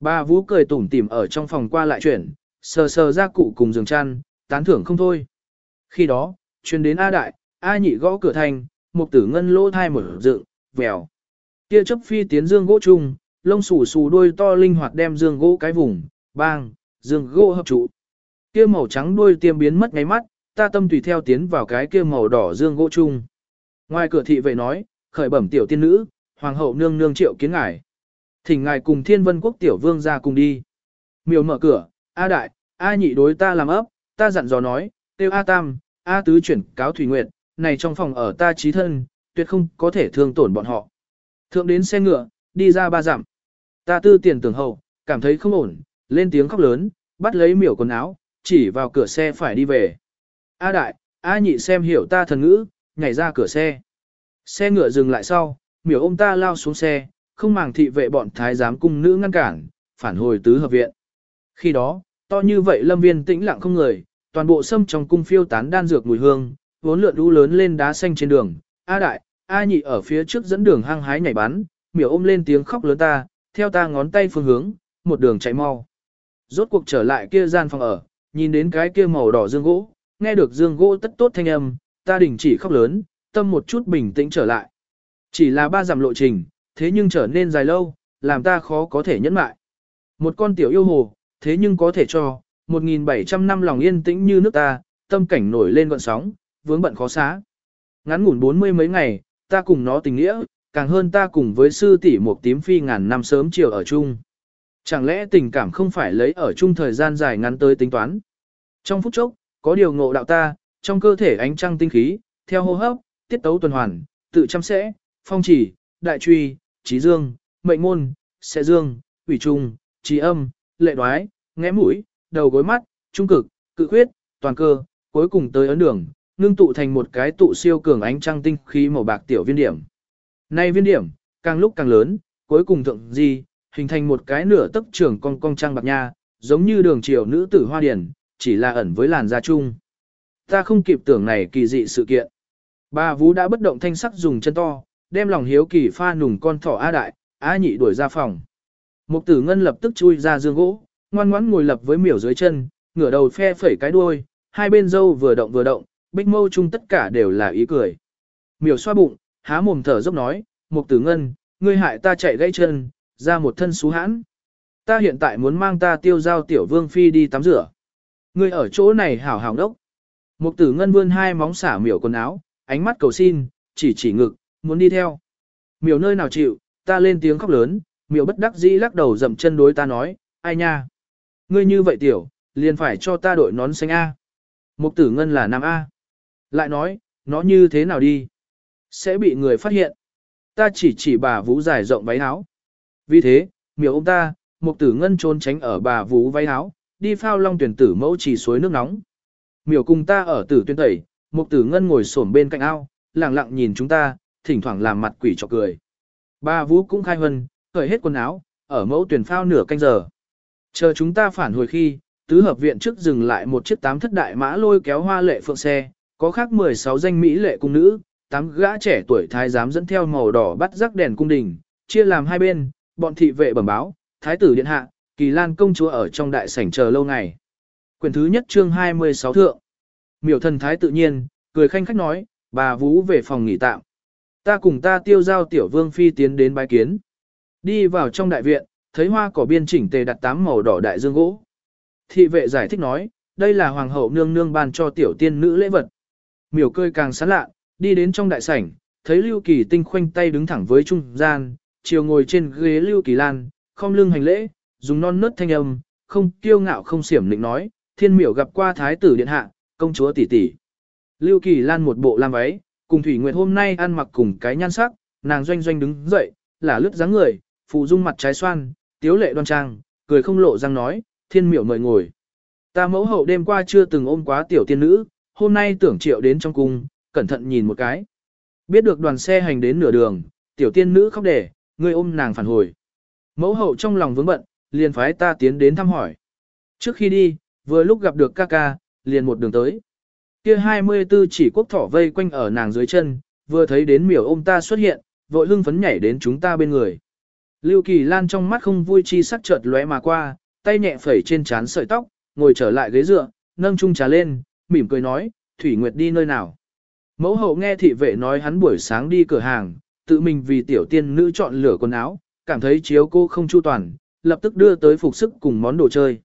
Ba Vũ cười tủm tỉm ở trong phòng qua lại chuyển, sờ sờ ra cụ cùng giường chăn, tán thưởng không thôi. Khi đó, chuyên đến A Đại, A Nhị gõ cửa thành, một tử ngân lỗ thai mở dựng, vèo. kia chấp phi tiến dương gỗ chung, lông xù xù đuôi to linh hoạt đem dương gỗ cái vùng, bang, dương gỗ hợp trụ. Kia màu trắng đuôi tiêm biến mất ngay mắt, ta tâm tùy theo tiến vào cái kia màu đỏ dương gỗ chung. Ngoài cửa thị vệ nói, khởi bẩm tiểu tiên nữ, hoàng hậu nương nương triệu kiến ngài. Thỉnh ngài cùng thiên vân quốc tiểu vương ra cùng đi. Miều mở cửa, A đại, A nhị đối ta làm ấp, ta dặn dò nói, tiêu A tam, A tứ chuyển cáo thủy nguyệt, này trong phòng ở ta trí thân, tuyệt không có thể thương tổn bọn họ. Thượng đến xe ngựa, đi ra ba dặm. Ta tư tiền tưởng hậu, cảm thấy không ổn, lên tiếng khóc lớn, bắt lấy miểu quần áo, chỉ vào cửa xe phải đi về. A đại, A nhị xem hiểu ta thần ngữ, nhảy ra cửa xe. Xe ngựa dừng lại sau, miểu ôm ta lao xuống xe, không màng thị vệ bọn thái giám cung nữ ngăn cản, phản hồi tứ hợp viện. Khi đó, to như vậy lâm viên tĩnh lặng không người, toàn bộ sâm trong cung phiêu tán đan dược mùi hương, vốn lượn đu lớn lên đá xanh trên đường. A đại, A nhị ở phía trước dẫn đường hăng hái nhảy bắn, miểu ôm lên tiếng khóc lớn ta, theo ta ngón tay phương hướng, một đường chạy mau. Rốt cuộc trở lại kia gian phòng ở, nhìn đến cái kia màu đỏ dương gỗ, nghe được dương gỗ tất tốt thanh âm, ta đình chỉ khóc lớn, tâm một chút bình tĩnh trở lại. Chỉ là ba dặm lộ trình, thế nhưng trở nên dài lâu, làm ta khó có thể nhẫn mại. Một con tiểu yêu hồ, thế nhưng có thể cho, 1.700 năm lòng yên tĩnh như nước ta, tâm cảnh nổi lên gọn sóng, vướng bận khó xá. Ngắn ngủn bốn mươi mấy ngày, ta cùng nó tình nghĩa, càng hơn ta cùng với sư tỷ một tím phi ngàn năm sớm chiều ở chung. Chẳng lẽ tình cảm không phải lấy ở chung thời gian dài ngắn tới tính toán? Trong phút chốc, có điều ngộ đạo ta, trong cơ thể ánh trăng tinh khí, theo hô hấp, tiết tấu tuần hoàn, tự chăm sẽ, phong chỉ, đại truy, trí dương, mệnh môn, sẽ dương, ủy trung, trí âm, lệ đoái, ngẽ mũi, đầu gối mắt, trung cực, cự khuyết, toàn cơ, cuối cùng tới ấn đường, ngưng tụ thành một cái tụ siêu cường ánh trăng tinh khí màu bạc tiểu viên điểm. Nay viên điểm, càng lúc càng lớn, cuối cùng thượng di, hình thành một cái nửa tấc trường cong cong trăng bạc nha, giống như đường triều nữ tử hoa điển, chỉ là ẩn với làn da chung. Ta không kịp tưởng này kỳ dị sự kiện. Bà Vũ đã bất động thanh sắc dùng chân to, đem lòng hiếu kỳ pha nùng con thỏ A đại, A nhị đuổi ra phòng. Mục tử ngân lập tức chui ra giường gỗ, ngoan ngoãn ngồi lập với miểu dưới chân, ngửa đầu phe phẩy cái đuôi, hai bên dâu vừa động vừa động, bích mâu chung tất cả đều là ý cười. Miểu xoa bụng, há mồm thở dốc nói, mục tử ngân, ngươi hại ta chạy gãy chân, ra một thân xú hãn. Ta hiện tại muốn mang ta tiêu giao tiểu vương phi đi tắm rửa. Ngươi ở chỗ này hảo hảo đốc. Mục tử ngân vươn hai móng xả miểu quần áo, ánh mắt cầu xin, chỉ chỉ ngực, muốn đi theo. Miểu nơi nào chịu, ta lên tiếng khóc lớn, miểu bất đắc dĩ lắc đầu dậm chân đối ta nói, ai nha. Ngươi như vậy tiểu, liền phải cho ta đội nón xanh A. Mục tử ngân là nam A. Lại nói, nó như thế nào đi? Sẽ bị người phát hiện. Ta chỉ chỉ bà vũ dài rộng váy áo. Vì thế, miểu ông ta, một tử ngân trốn tránh ở bà vũ váy áo, đi phao long tuyển tử mẫu chỉ suối nước nóng. Miểu cùng ta ở tử tuyên tẩy, một tử ngân ngồi xổm bên cạnh ao, lặng lặng nhìn chúng ta, thỉnh thoảng làm mặt quỷ cho cười. Bà vũ cũng khai hân, cởi hết quần áo, ở mẫu tuyển phao nửa canh giờ. Chờ chúng ta phản hồi khi, tứ hợp viện trước dừng lại một chiếc tám thất đại mã lôi kéo hoa lệ phượng xe, có khác 16 danh mỹ lệ cung nữ, tám gã trẻ tuổi thái giám dẫn theo màu đỏ bắt rắc đèn cung đình, chia làm hai bên, bọn thị vệ bẩm báo, thái tử điện hạ, kỳ lan công chúa ở trong đại sảnh chờ lâu ngày. Quyền thứ nhất chương 26 thượng. Miểu thần thái tự nhiên, cười khanh khách nói, bà vũ về phòng nghỉ tạm. Ta cùng ta tiêu giao tiểu vương phi tiến đến bái kiến. Đi vào trong đại viện, thấy hoa cỏ biên chỉnh tề đặt tám màu đỏ đại dương gỗ. Thị vệ giải thích nói, đây là hoàng hậu nương nương ban cho tiểu tiên nữ lễ vật. Miểu cười càng sán lạ, đi đến trong đại sảnh, thấy Lưu Kỳ Tinh khoanh tay đứng thẳng với trung gian, chiều ngồi trên ghế Lưu Kỳ Lan, không lưng hành lễ, dùng non nớt thanh âm, không kiêu ngạo không xiểm định nói, thiên miểu gặp qua thái tử điện hạ, công chúa tỷ tỷ. Lưu Kỳ Lan một bộ lam váy, cùng Thủy Nguyệt hôm nay ăn mặc cùng cái nhan sắc, nàng doanh doanh đứng dậy, là lướt dáng người, phụ dung mặt trái xoan, tiếu lệ đoan trang, cười không lộ răng nói, thiên miểu mời ngồi. Ta mẫu hậu đêm qua chưa từng ôm quá tiểu tiên nữ, hôm nay tưởng triệu đến trong cung, cẩn thận nhìn một cái. Biết được đoàn xe hành đến nửa đường, tiểu tiên nữ khóc để, Ngươi ôm nàng phản hồi. Mẫu hậu trong lòng vướng bận, liền phái ta tiến đến thăm hỏi. Trước khi đi, vừa lúc gặp được ca ca, liền một đường tới. Kia 24 chỉ quốc thỏ vây quanh ở nàng dưới chân, vừa thấy đến miểu ôm ta xuất hiện, vội hưng phấn nhảy đến chúng ta bên người. Lưu Kỳ Lan trong mắt không vui chi sắc chợt lóe mà qua, tay nhẹ phẩy trên trán sợi tóc, ngồi trở lại ghế dựa, nâng chung trà lên, mỉm cười nói, Thủy Nguyệt đi nơi nào. Mẫu hậu nghe thị vệ nói hắn buổi sáng đi cửa hàng, tự mình vì tiểu tiên nữ chọn lửa quần áo, cảm thấy chiếu cô không chu toàn, lập tức đưa tới phục sức cùng món đồ chơi.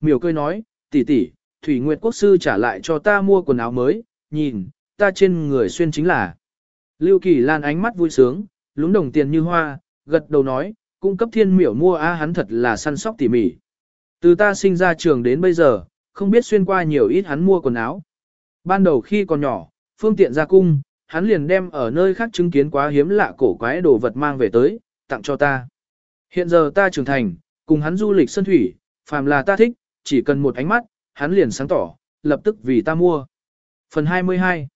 Miểu cười nói, tỷ tỷ, Thủy Nguyệt Quốc sư trả lại cho ta mua quần áo mới, nhìn, ta trên người xuyên chính là. Lưu Kỳ Lan ánh mắt vui sướng, lúng đồng tiền như hoa, gật đầu nói, cung cấp thiên miểu mua a hắn thật là săn sóc tỉ mỉ. Từ ta sinh ra trường đến bây giờ, không biết xuyên qua nhiều ít hắn mua quần áo. Ban đầu khi còn nhỏ, phương tiện ra cung, hắn liền đem ở nơi khác chứng kiến quá hiếm lạ cổ quái đồ vật mang về tới, tặng cho ta. Hiện giờ ta trưởng thành, cùng hắn du lịch sân thủy, phàm là ta thích, chỉ cần một ánh mắt, hắn liền sáng tỏ, lập tức vì ta mua. Phần 22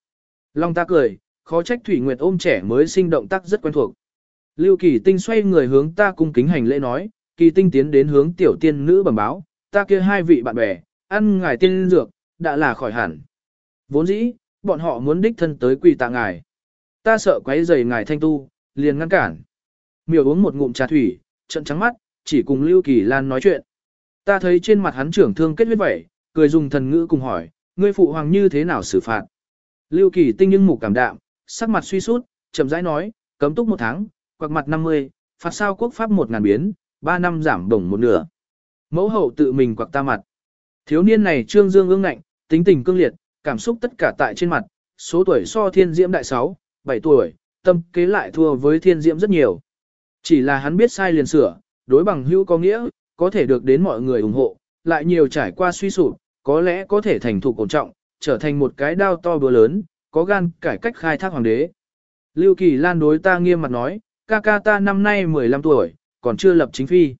Long ta cười, khó trách Thủy Nguyệt ôm trẻ mới sinh động tác rất quen thuộc. Lưu Kỳ Tinh xoay người hướng ta cung kính hành lễ nói, Kỳ Tinh tiến đến hướng tiểu tiên nữ bẩm báo, ta kia hai vị bạn bè, ăn ngài tiên dược, đã là khỏi hẳn. Vốn dĩ, bọn họ muốn đích thân tới quỳ tạ ngài. Ta sợ quấy rầy ngài thanh tu, liền ngăn cản. Miểu uống một ngụm trà thủy, trận trắng mắt, chỉ cùng Lưu Kỳ Lan nói chuyện. Ta thấy trên mặt hắn trưởng thương kết huyết vẩy, cười dùng thần ngữ cùng hỏi, ngươi phụ hoàng như thế nào xử phạt. Lưu Kỳ tinh nhưng mục cảm đạm, sắc mặt suy sút, chậm rãi nói, cấm túc một tháng, quặc mặt 50, phạt sao quốc pháp một ngàn biến, 3 năm giảm đồng một nửa. Mẫu hậu tự mình quặc ta mặt. Thiếu niên này trương dương ương ngạnh, tính tình cương liệt, cảm xúc tất cả tại trên mặt, số tuổi so thiên diễm đại 6, 7 tuổi, tâm kế lại thua với thiên diễm rất nhiều. Chỉ là hắn biết sai liền sửa, đối bằng hữu có nghĩa, có thể được đến mọi người ủng hộ, lại nhiều trải qua suy sụp, có lẽ có thể thành thủ cổ trọng, trở thành một cái đao to bữa lớn, có gan cải cách khai thác hoàng đế. Lưu Kỳ Lan đối ta nghiêm mặt nói, ca ca ta năm nay 15 tuổi, còn chưa lập chính phi.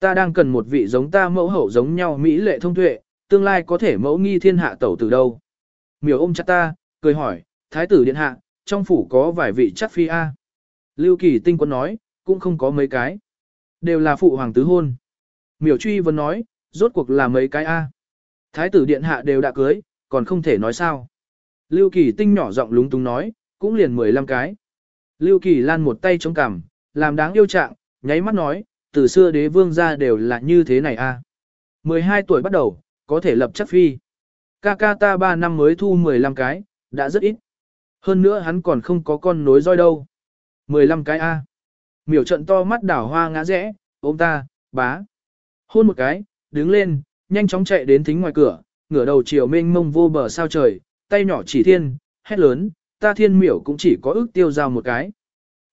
Ta đang cần một vị giống ta mẫu hậu giống nhau mỹ lệ thông tuệ, tương lai có thể mẫu nghi thiên hạ tẩu từ đâu. Miểu ôm chặt ta, cười hỏi, thái tử điện hạ, trong phủ có vài vị chắc phi A. Lưu Kỳ tinh quân nói, cũng không có mấy cái. Đều là phụ hoàng tứ hôn. Miểu truy vẫn nói, rốt cuộc là mấy cái A. Thái tử điện hạ đều đã cưới, còn không thể nói sao. Lưu Kỳ tinh nhỏ giọng lúng túng nói, cũng liền 15 cái. Lưu Kỳ lan một tay chống cằm, làm đáng yêu trạng, nháy mắt nói, từ xưa đế vương ra đều là như thế này a. 12 tuổi bắt đầu, có thể lập chắc phi. Ca ca ta 3 năm mới thu 15 cái, đã rất ít. Hơn nữa hắn còn không có con nối roi đâu. 15 cái A. Miểu trận to mắt đảo hoa ngã rẽ, ôm ta, bá. Hôn một cái, đứng lên, nhanh chóng chạy đến thính ngoài cửa, ngửa đầu chiều mênh mông vô bờ sao trời, tay nhỏ chỉ thiên, hét lớn, ta thiên miểu cũng chỉ có ước tiêu giao một cái.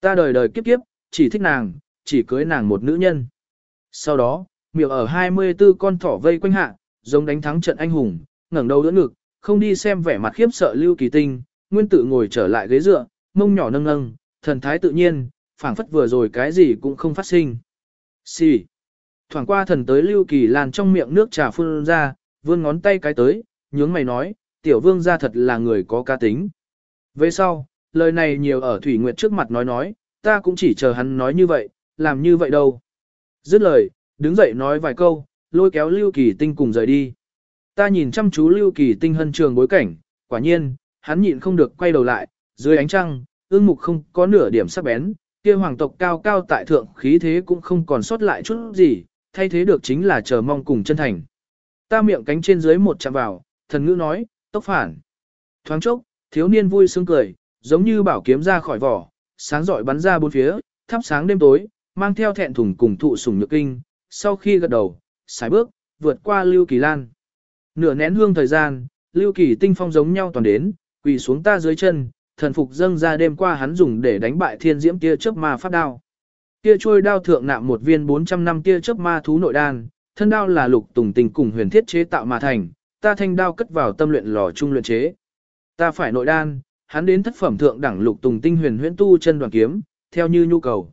Ta đời đời kiếp kiếp, chỉ thích nàng, chỉ cưới nàng một nữ nhân. Sau đó, miểu ở 24 con thỏ vây quanh hạ, giống đánh thắng trận anh hùng, ngẩng đầu đỡ ngực, không đi xem vẻ mặt khiếp sợ lưu kỳ tinh, nguyên tự ngồi trở lại ghế dựa, mông nhỏ nâng nâng, thần thái tự nhiên, phảng phất vừa rồi cái gì cũng không phát sinh. Xì. Thoảng qua thần tới lưu kỳ lan trong miệng nước trà phun ra, vươn ngón tay cái tới, nhướng mày nói, tiểu vương gia thật là người có ca tính. Về sau, lời này nhiều ở Thủy Nguyệt trước mặt nói nói, ta cũng chỉ chờ hắn nói như vậy, làm như vậy đâu. Dứt lời, đứng dậy nói vài câu, lôi kéo Lưu Kỳ Tinh cùng rời đi. Ta nhìn chăm chú Lưu Kỳ Tinh hân trường bối cảnh, quả nhiên, hắn nhịn không được quay đầu lại, dưới ánh trăng, ương mục không có nửa điểm sắc bén, kia hoàng tộc cao cao tại thượng khí thế cũng không còn sót lại chút gì, thay thế được chính là chờ mong cùng chân thành. Ta miệng cánh trên dưới một chạm vào, thần ngữ nói, tốc phản. Thoáng chốc, thiếu niên vui sướng cười, giống như bảo kiếm ra khỏi vỏ, sáng rọi bắn ra bốn phía, thắp sáng đêm tối, mang theo thẹn thùng cùng thụ sủng nhược kinh, sau khi gật đầu, sải bước, vượt qua Lưu Kỳ Lan. Nửa nén hương thời gian, Lưu Kỳ tinh phong giống nhau toàn đến, quỳ xuống ta dưới chân, thần phục dâng ra đêm qua hắn dùng để đánh bại thiên diễm tia chớp ma pháp đao. Tia trôi đao thượng nạm một viên 400 năm tia chớp ma thú nội đan, thân đao là lục tùng tình cùng huyền thiết chế tạo mà thành, ta thanh đao cất vào tâm luyện lò trung luyện chế. Ta phải nội đan, hắn đến thất phẩm thượng đẳng lục tùng tinh huyền huyễn tu chân đoàn kiếm, theo như nhu cầu.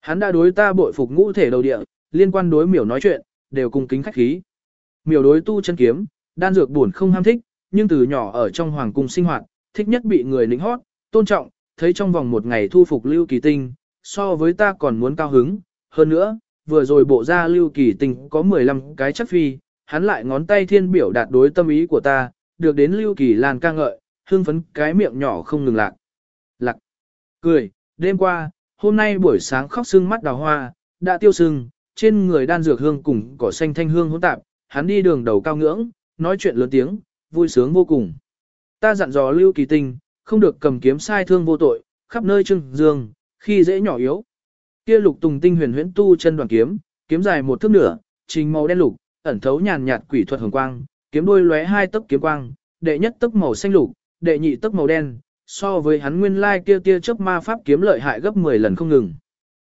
Hắn đã đối ta bội phục ngũ thể đầu địa, liên quan đối miểu nói chuyện, đều cùng kính khách khí. Miểu đối tu chân kiếm, đan dược buồn không ham thích, nhưng từ nhỏ ở trong hoàng cung sinh hoạt, thích nhất bị người lính hót, tôn trọng, thấy trong vòng một ngày thu phục lưu kỳ tinh, so với ta còn muốn cao hứng. Hơn nữa, vừa rồi bộ ra lưu kỳ tinh có 15 cái chắc phi, hắn lại ngón tay thiên biểu đạt đối tâm ý của ta, được đến lưu kỳ lan ca ngợi, hương phấn cái miệng nhỏ không ngừng lạc. Lạc. Cười, đêm qua, hôm nay buổi sáng khóc sưng mắt đào hoa, đã tiêu sưng, trên người đan dược hương cùng cỏ xanh thanh hương hỗn tạp, hắn đi đường đầu cao ngưỡng, nói chuyện lớn tiếng, vui sướng vô cùng. Ta dặn dò Lưu Kỳ Tinh, không được cầm kiếm sai thương vô tội, khắp nơi trưng dương, khi dễ nhỏ yếu. Kia lục tùng tinh huyền huyễn tu chân đoàn kiếm, kiếm dài một thước nửa, trình màu đen lục, ẩn thấu nhàn nhạt quỷ thuật hồng quang, kiếm đuôi lóe hai tấc kiếm quang, đệ nhất tấc màu xanh lục, đệ nhị tấc màu đen, so với hắn nguyên lai kia tia chớp ma pháp kiếm lợi hại gấp 10 lần không ngừng.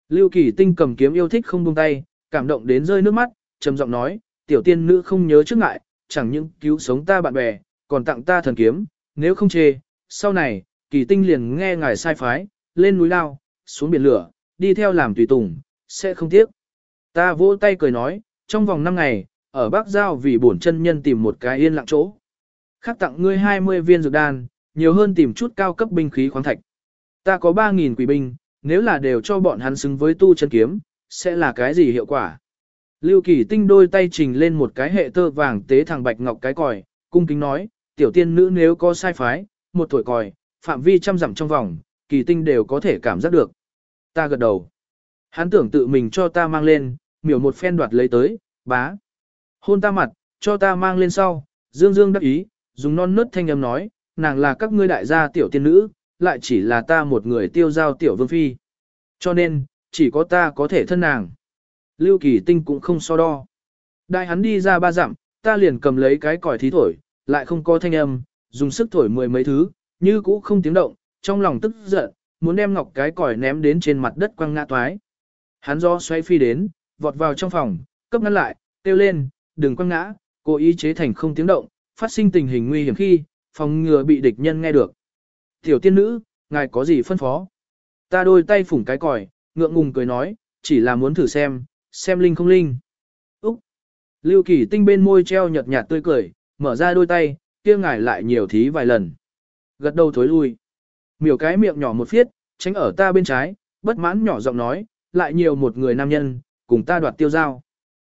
Lưu Kỳ Tinh cầm kiếm yêu thích không buông tay, cảm động đến rơi nước mắt, trầm giọng nói, tiểu tiên nữ không nhớ trước ngại, chẳng những cứu sống ta bạn bè, còn tặng ta thần kiếm, nếu không chê, sau này, Kỳ Tinh liền nghe ngài sai phái, lên núi lao, xuống biển lửa, đi theo làm tùy tùng, sẽ không tiếc. Ta vỗ tay cười nói, trong vòng 5 ngày, ở Bắc Giao vì bổn chân nhân tìm một cái yên lặng chỗ. Khác tặng ngươi 20 viên dược đan, nhiều hơn tìm chút cao cấp binh khí khoáng thạch. Ta có 3.000 quỷ binh, nếu là đều cho bọn hắn xứng với tu chân kiếm, sẽ là cái gì hiệu quả? Lưu Kỳ Tinh đôi tay trình lên một cái hệ tơ vàng tế thằng bạch ngọc cái còi, cung kính nói, tiểu tiên nữ nếu có sai phái, một tuổi còi, phạm vi trăm dặm trong vòng, Kỳ Tinh đều có thể cảm giác được. Ta gật đầu. Hắn tưởng tự mình cho ta mang lên, miểu một phen đoạt lấy tới, bá. Hôn ta mặt, cho ta mang lên sau, dương dương đắc ý, dùng non nớt thanh âm nói, nàng là các ngươi đại gia tiểu tiên nữ, lại chỉ là ta một người tiêu giao tiểu vương phi. Cho nên, chỉ có ta có thể thân nàng. Lưu Kỳ Tinh cũng không so đo. Đại hắn đi ra ba dặm, ta liền cầm lấy cái còi thí thổi, lại không có thanh âm, dùng sức thổi mười mấy thứ, như cũ không tiếng động, trong lòng tức giận, muốn đem ngọc cái còi ném đến trên mặt đất quăng ngã toái. Hắn do xoay phi đến, vọt vào trong phòng, cấp ngăn lại, kêu lên, đừng quăng ngã, Cố ý chế thành không tiếng động, phát sinh tình hình nguy hiểm khi, phòng ngừa bị địch nhân nghe được. Tiểu tiên nữ, ngài có gì phân phó? Ta đôi tay phủng cái còi, ngượng ngùng cười nói, chỉ là muốn thử xem, xem linh không linh. Úc! Lưu kỳ tinh bên môi treo nhợt nhạt tươi cười, mở ra đôi tay, kia ngài lại nhiều thí vài lần. Gật đầu thối lui. Miểu cái miệng nhỏ một phiết, tránh ở ta bên trái, bất mãn nhỏ giọng nói, lại nhiều một người nam nhân, cùng ta đoạt tiêu giao.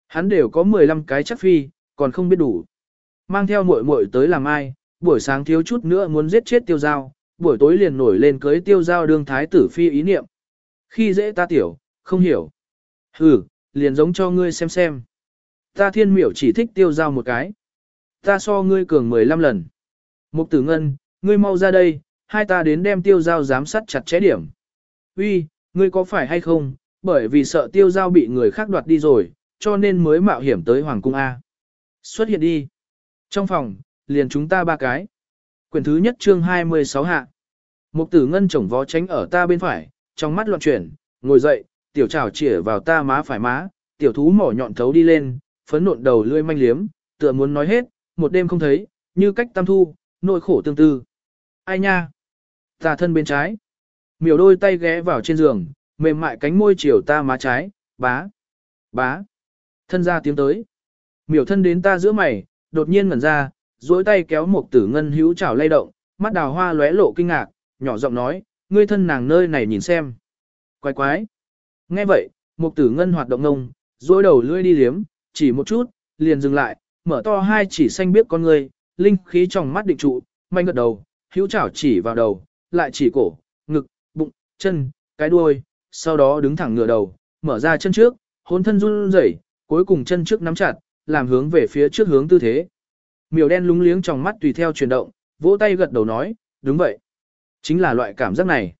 Hắn đều có 15 cái chắc phi, còn không biết đủ. Mang theo muội muội tới làm ai, buổi sáng thiếu chút nữa muốn giết chết tiêu giao, buổi tối liền nổi lên cưới tiêu giao đương thái tử phi ý niệm. Khi dễ ta tiểu, không hiểu. Ừ, liền giống cho ngươi xem xem. Ta thiên miểu chỉ thích tiêu giao một cái. Ta so ngươi cường 15 lần. Mục tử ngân, ngươi mau ra đây, hai ta đến đem tiêu giao giám sát chặt chẽ điểm. Uy, ngươi có phải hay không, bởi vì sợ tiêu giao bị người khác đoạt đi rồi, cho nên mới mạo hiểm tới Hoàng cung A. Xuất hiện đi. Trong phòng, liền chúng ta ba cái. Quyển thứ nhất chương 26 hạ. Mục tử ngân chổng vó tránh ở ta bên phải, trong mắt loạn chuyển, ngồi dậy, tiểu trào chỉa vào ta má phải má, tiểu thú mỏ nhọn thấu đi lên, phấn nộn đầu lươi manh liếm, tựa muốn nói hết, một đêm không thấy, như cách tam thu, nỗi khổ tương tư. Ai nha? Ta thân bên trái. Miểu đôi tay ghé vào trên giường, mềm mại cánh môi chiều ta má trái, bá, bá. Thân ra tiếng tới. Miểu thân đến ta giữa mày, đột nhiên ngẩn ra, duỗi tay kéo một tử ngân hữu chảo lay động, mắt đào hoa lóe lộ kinh ngạc, nhỏ giọng nói, ngươi thân nàng nơi này nhìn xem. Quái quái. Nghe vậy, mục tử ngân hoạt động ngông, dối đầu lưỡi đi liếm, chỉ một chút, liền dừng lại, mở to hai chỉ xanh biết con người, linh khí trong mắt định trụ, manh gật đầu, hữu chảo chỉ vào đầu, lại chỉ cổ, ngực, bụng, chân, cái đuôi, sau đó đứng thẳng ngửa đầu, mở ra chân trước, hôn thân run rẩy, cuối cùng chân trước nắm chặt, làm hướng về phía trước hướng tư thế. Miểu đen lúng liếng trong mắt tùy theo chuyển động, vỗ tay gật đầu nói, đúng vậy. Chính là loại cảm giác này.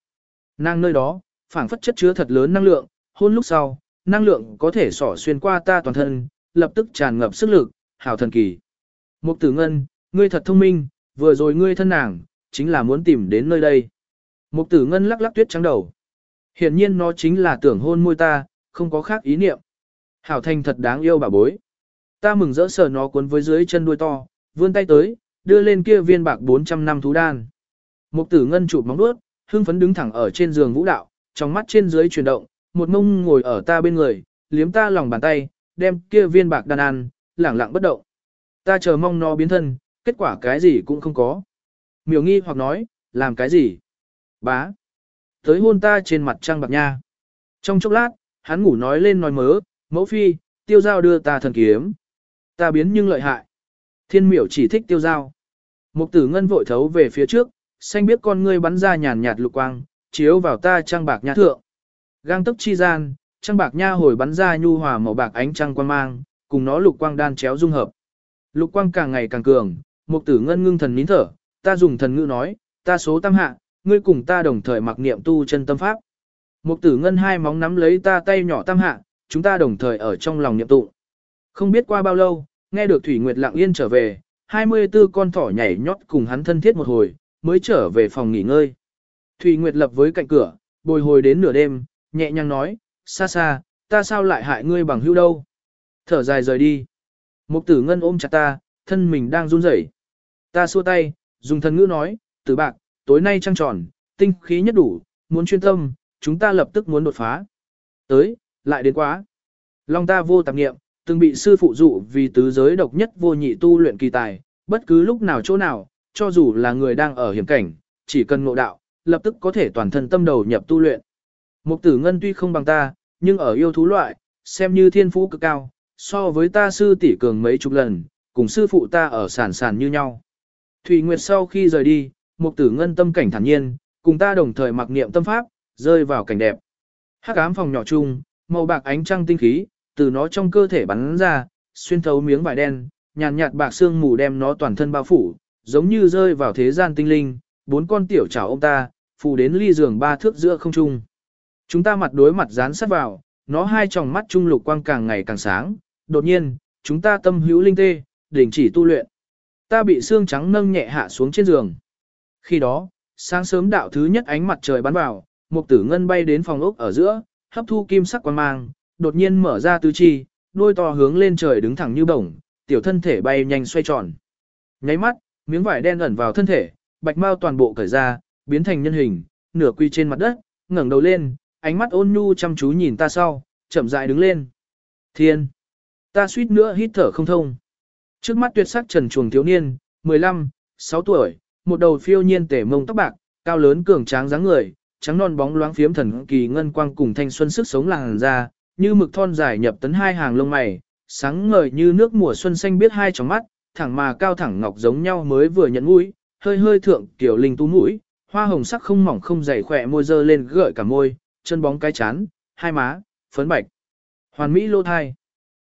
Nàng nơi đó, phảng phất chất chứa thật lớn năng lượng, hôn lúc sau, năng lượng có thể xỏ xuyên qua ta toàn thân, lập tức tràn ngập sức lực, hảo thần kỳ. Mục tử ngân, ngươi thật thông minh, vừa rồi ngươi thân nàng, chính là muốn tìm đến nơi đây. Mục tử ngân lắc lắc tuyết trắng đầu. Hiện nhiên nó chính là tưởng hôn môi ta, không có khác ý niệm. Hảo thành thật đáng yêu bà bối. Ta mừng rỡ sờ nó cuốn với dưới chân đuôi to, vươn tay tới, đưa lên kia viên bạc 400 năm thú đan. Mục tử ngân chụp móng đuốt, hưng phấn đứng thẳng ở trên giường vũ đạo, trong mắt trên dưới chuyển động, một mông ngồi ở ta bên người, liếm ta lòng bàn tay, đem kia viên bạc đan ăn, lẳng lặng bất động. Ta chờ mong nó biến thân, kết quả cái gì cũng không có. Miểu nghi hoặc nói, làm cái gì? Bá. Tới hôn ta trên mặt trăng bạc nha. Trong chốc lát, hắn ngủ nói lên nói mớ, mẫu phi, tiêu giao đưa ta thần kiếm. Ta biến nhưng lợi hại. Thiên miểu chỉ thích tiêu giao. Mục tử ngân vội thấu về phía trước, xanh biết con ngươi bắn ra nhàn nhạt lục quang, chiếu vào ta trăng bạc nhã thượng. Gang tấc chi gian, trăng bạc nha hồi bắn ra nhu hòa màu bạc ánh trăng quang mang, cùng nó lục quang đan chéo dung hợp. Lục quang càng ngày càng cường, mục tử ngân ngưng thần nín thở, ta dùng thần ngữ nói, ta số tam hạ, ngươi cùng ta đồng thời mặc niệm tu chân tâm pháp. Mục tử ngân hai móng nắm lấy ta tay nhỏ tam hạ, chúng ta đồng thời ở trong lòng niệm tụng. Không biết qua bao lâu, nghe được Thủy Nguyệt lặng yên trở về, 24 con thỏ nhảy nhót cùng hắn thân thiết một hồi, mới trở về phòng nghỉ ngơi. Thủy Nguyệt lập với cạnh cửa, bồi hồi đến nửa đêm, nhẹ nhàng nói, xa xa, ta sao lại hại ngươi bằng hữu đâu. Thở dài rời đi. Mục tử ngân ôm chặt ta, thân mình đang run rẩy. Ta xua tay, dùng thần ngữ nói, tử bạc, tối nay trăng tròn, tinh khí nhất đủ, muốn chuyên tâm, chúng ta lập tức muốn đột phá. Tới, lại đến quá. Long ta vô tạp nghiệm, từng bị sư phụ dụ vì tứ giới độc nhất vô nhị tu luyện kỳ tài, bất cứ lúc nào chỗ nào, cho dù là người đang ở hiểm cảnh, chỉ cần ngộ đạo, lập tức có thể toàn thân tâm đầu nhập tu luyện. Mục tử ngân tuy không bằng ta, nhưng ở yêu thú loại, xem như thiên phú cực cao, so với ta sư tỷ cường mấy chục lần, cùng sư phụ ta ở sản sản như nhau. Thủy Nguyệt sau khi rời đi, mục tử ngân tâm cảnh thản nhiên, cùng ta đồng thời mặc niệm tâm pháp, rơi vào cảnh đẹp. Hắc ám phòng nhỏ chung, màu bạc ánh trăng tinh khí, từ nó trong cơ thể bắn ra, xuyên thấu miếng vải đen, nhàn nhạt, bạc xương mù đem nó toàn thân bao phủ, giống như rơi vào thế gian tinh linh, bốn con tiểu chảo ông ta, phù đến ly giường ba thước giữa không trung. Chúng ta mặt đối mặt dán sát vào, nó hai tròng mắt trung lục quang càng ngày càng sáng, đột nhiên, chúng ta tâm hữu linh tê, đình chỉ tu luyện. Ta bị xương trắng nâng nhẹ hạ xuống trên giường. Khi đó, sáng sớm đạo thứ nhất ánh mặt trời bắn vào, một tử ngân bay đến phòng ốc ở giữa, hấp thu kim sắc quang mang, đột nhiên mở ra tứ chi, đôi to hướng lên trời đứng thẳng như bổng, tiểu thân thể bay nhanh xoay tròn. Nháy mắt, miếng vải đen ẩn vào thân thể, bạch mao toàn bộ cởi ra, biến thành nhân hình, nửa quy trên mặt đất, ngẩng đầu lên, ánh mắt ôn nhu chăm chú nhìn ta sau, chậm rãi đứng lên. Thiên! Ta suýt nữa hít thở không thông. Trước mắt tuyệt sắc trần chuồng thiếu niên, 15, 6 tuổi, một đầu phiêu nhiên tể mông tóc bạc, cao lớn cường tráng dáng người, trắng non bóng loáng phiếm thần kỳ ngân quang cùng thanh xuân sức sống làng ra, như mực thon dài nhập tấn hai hàng lông mày, sáng ngời như nước mùa xuân xanh biết hai tròng mắt, thẳng mà cao thẳng ngọc giống nhau mới vừa nhận mũi, hơi hơi thượng kiểu linh tú mũi, hoa hồng sắc không mỏng không dày khỏe môi dơ lên gợi cả môi, chân bóng cái chán, hai má, phấn bạch. Hoàn mỹ lô thai.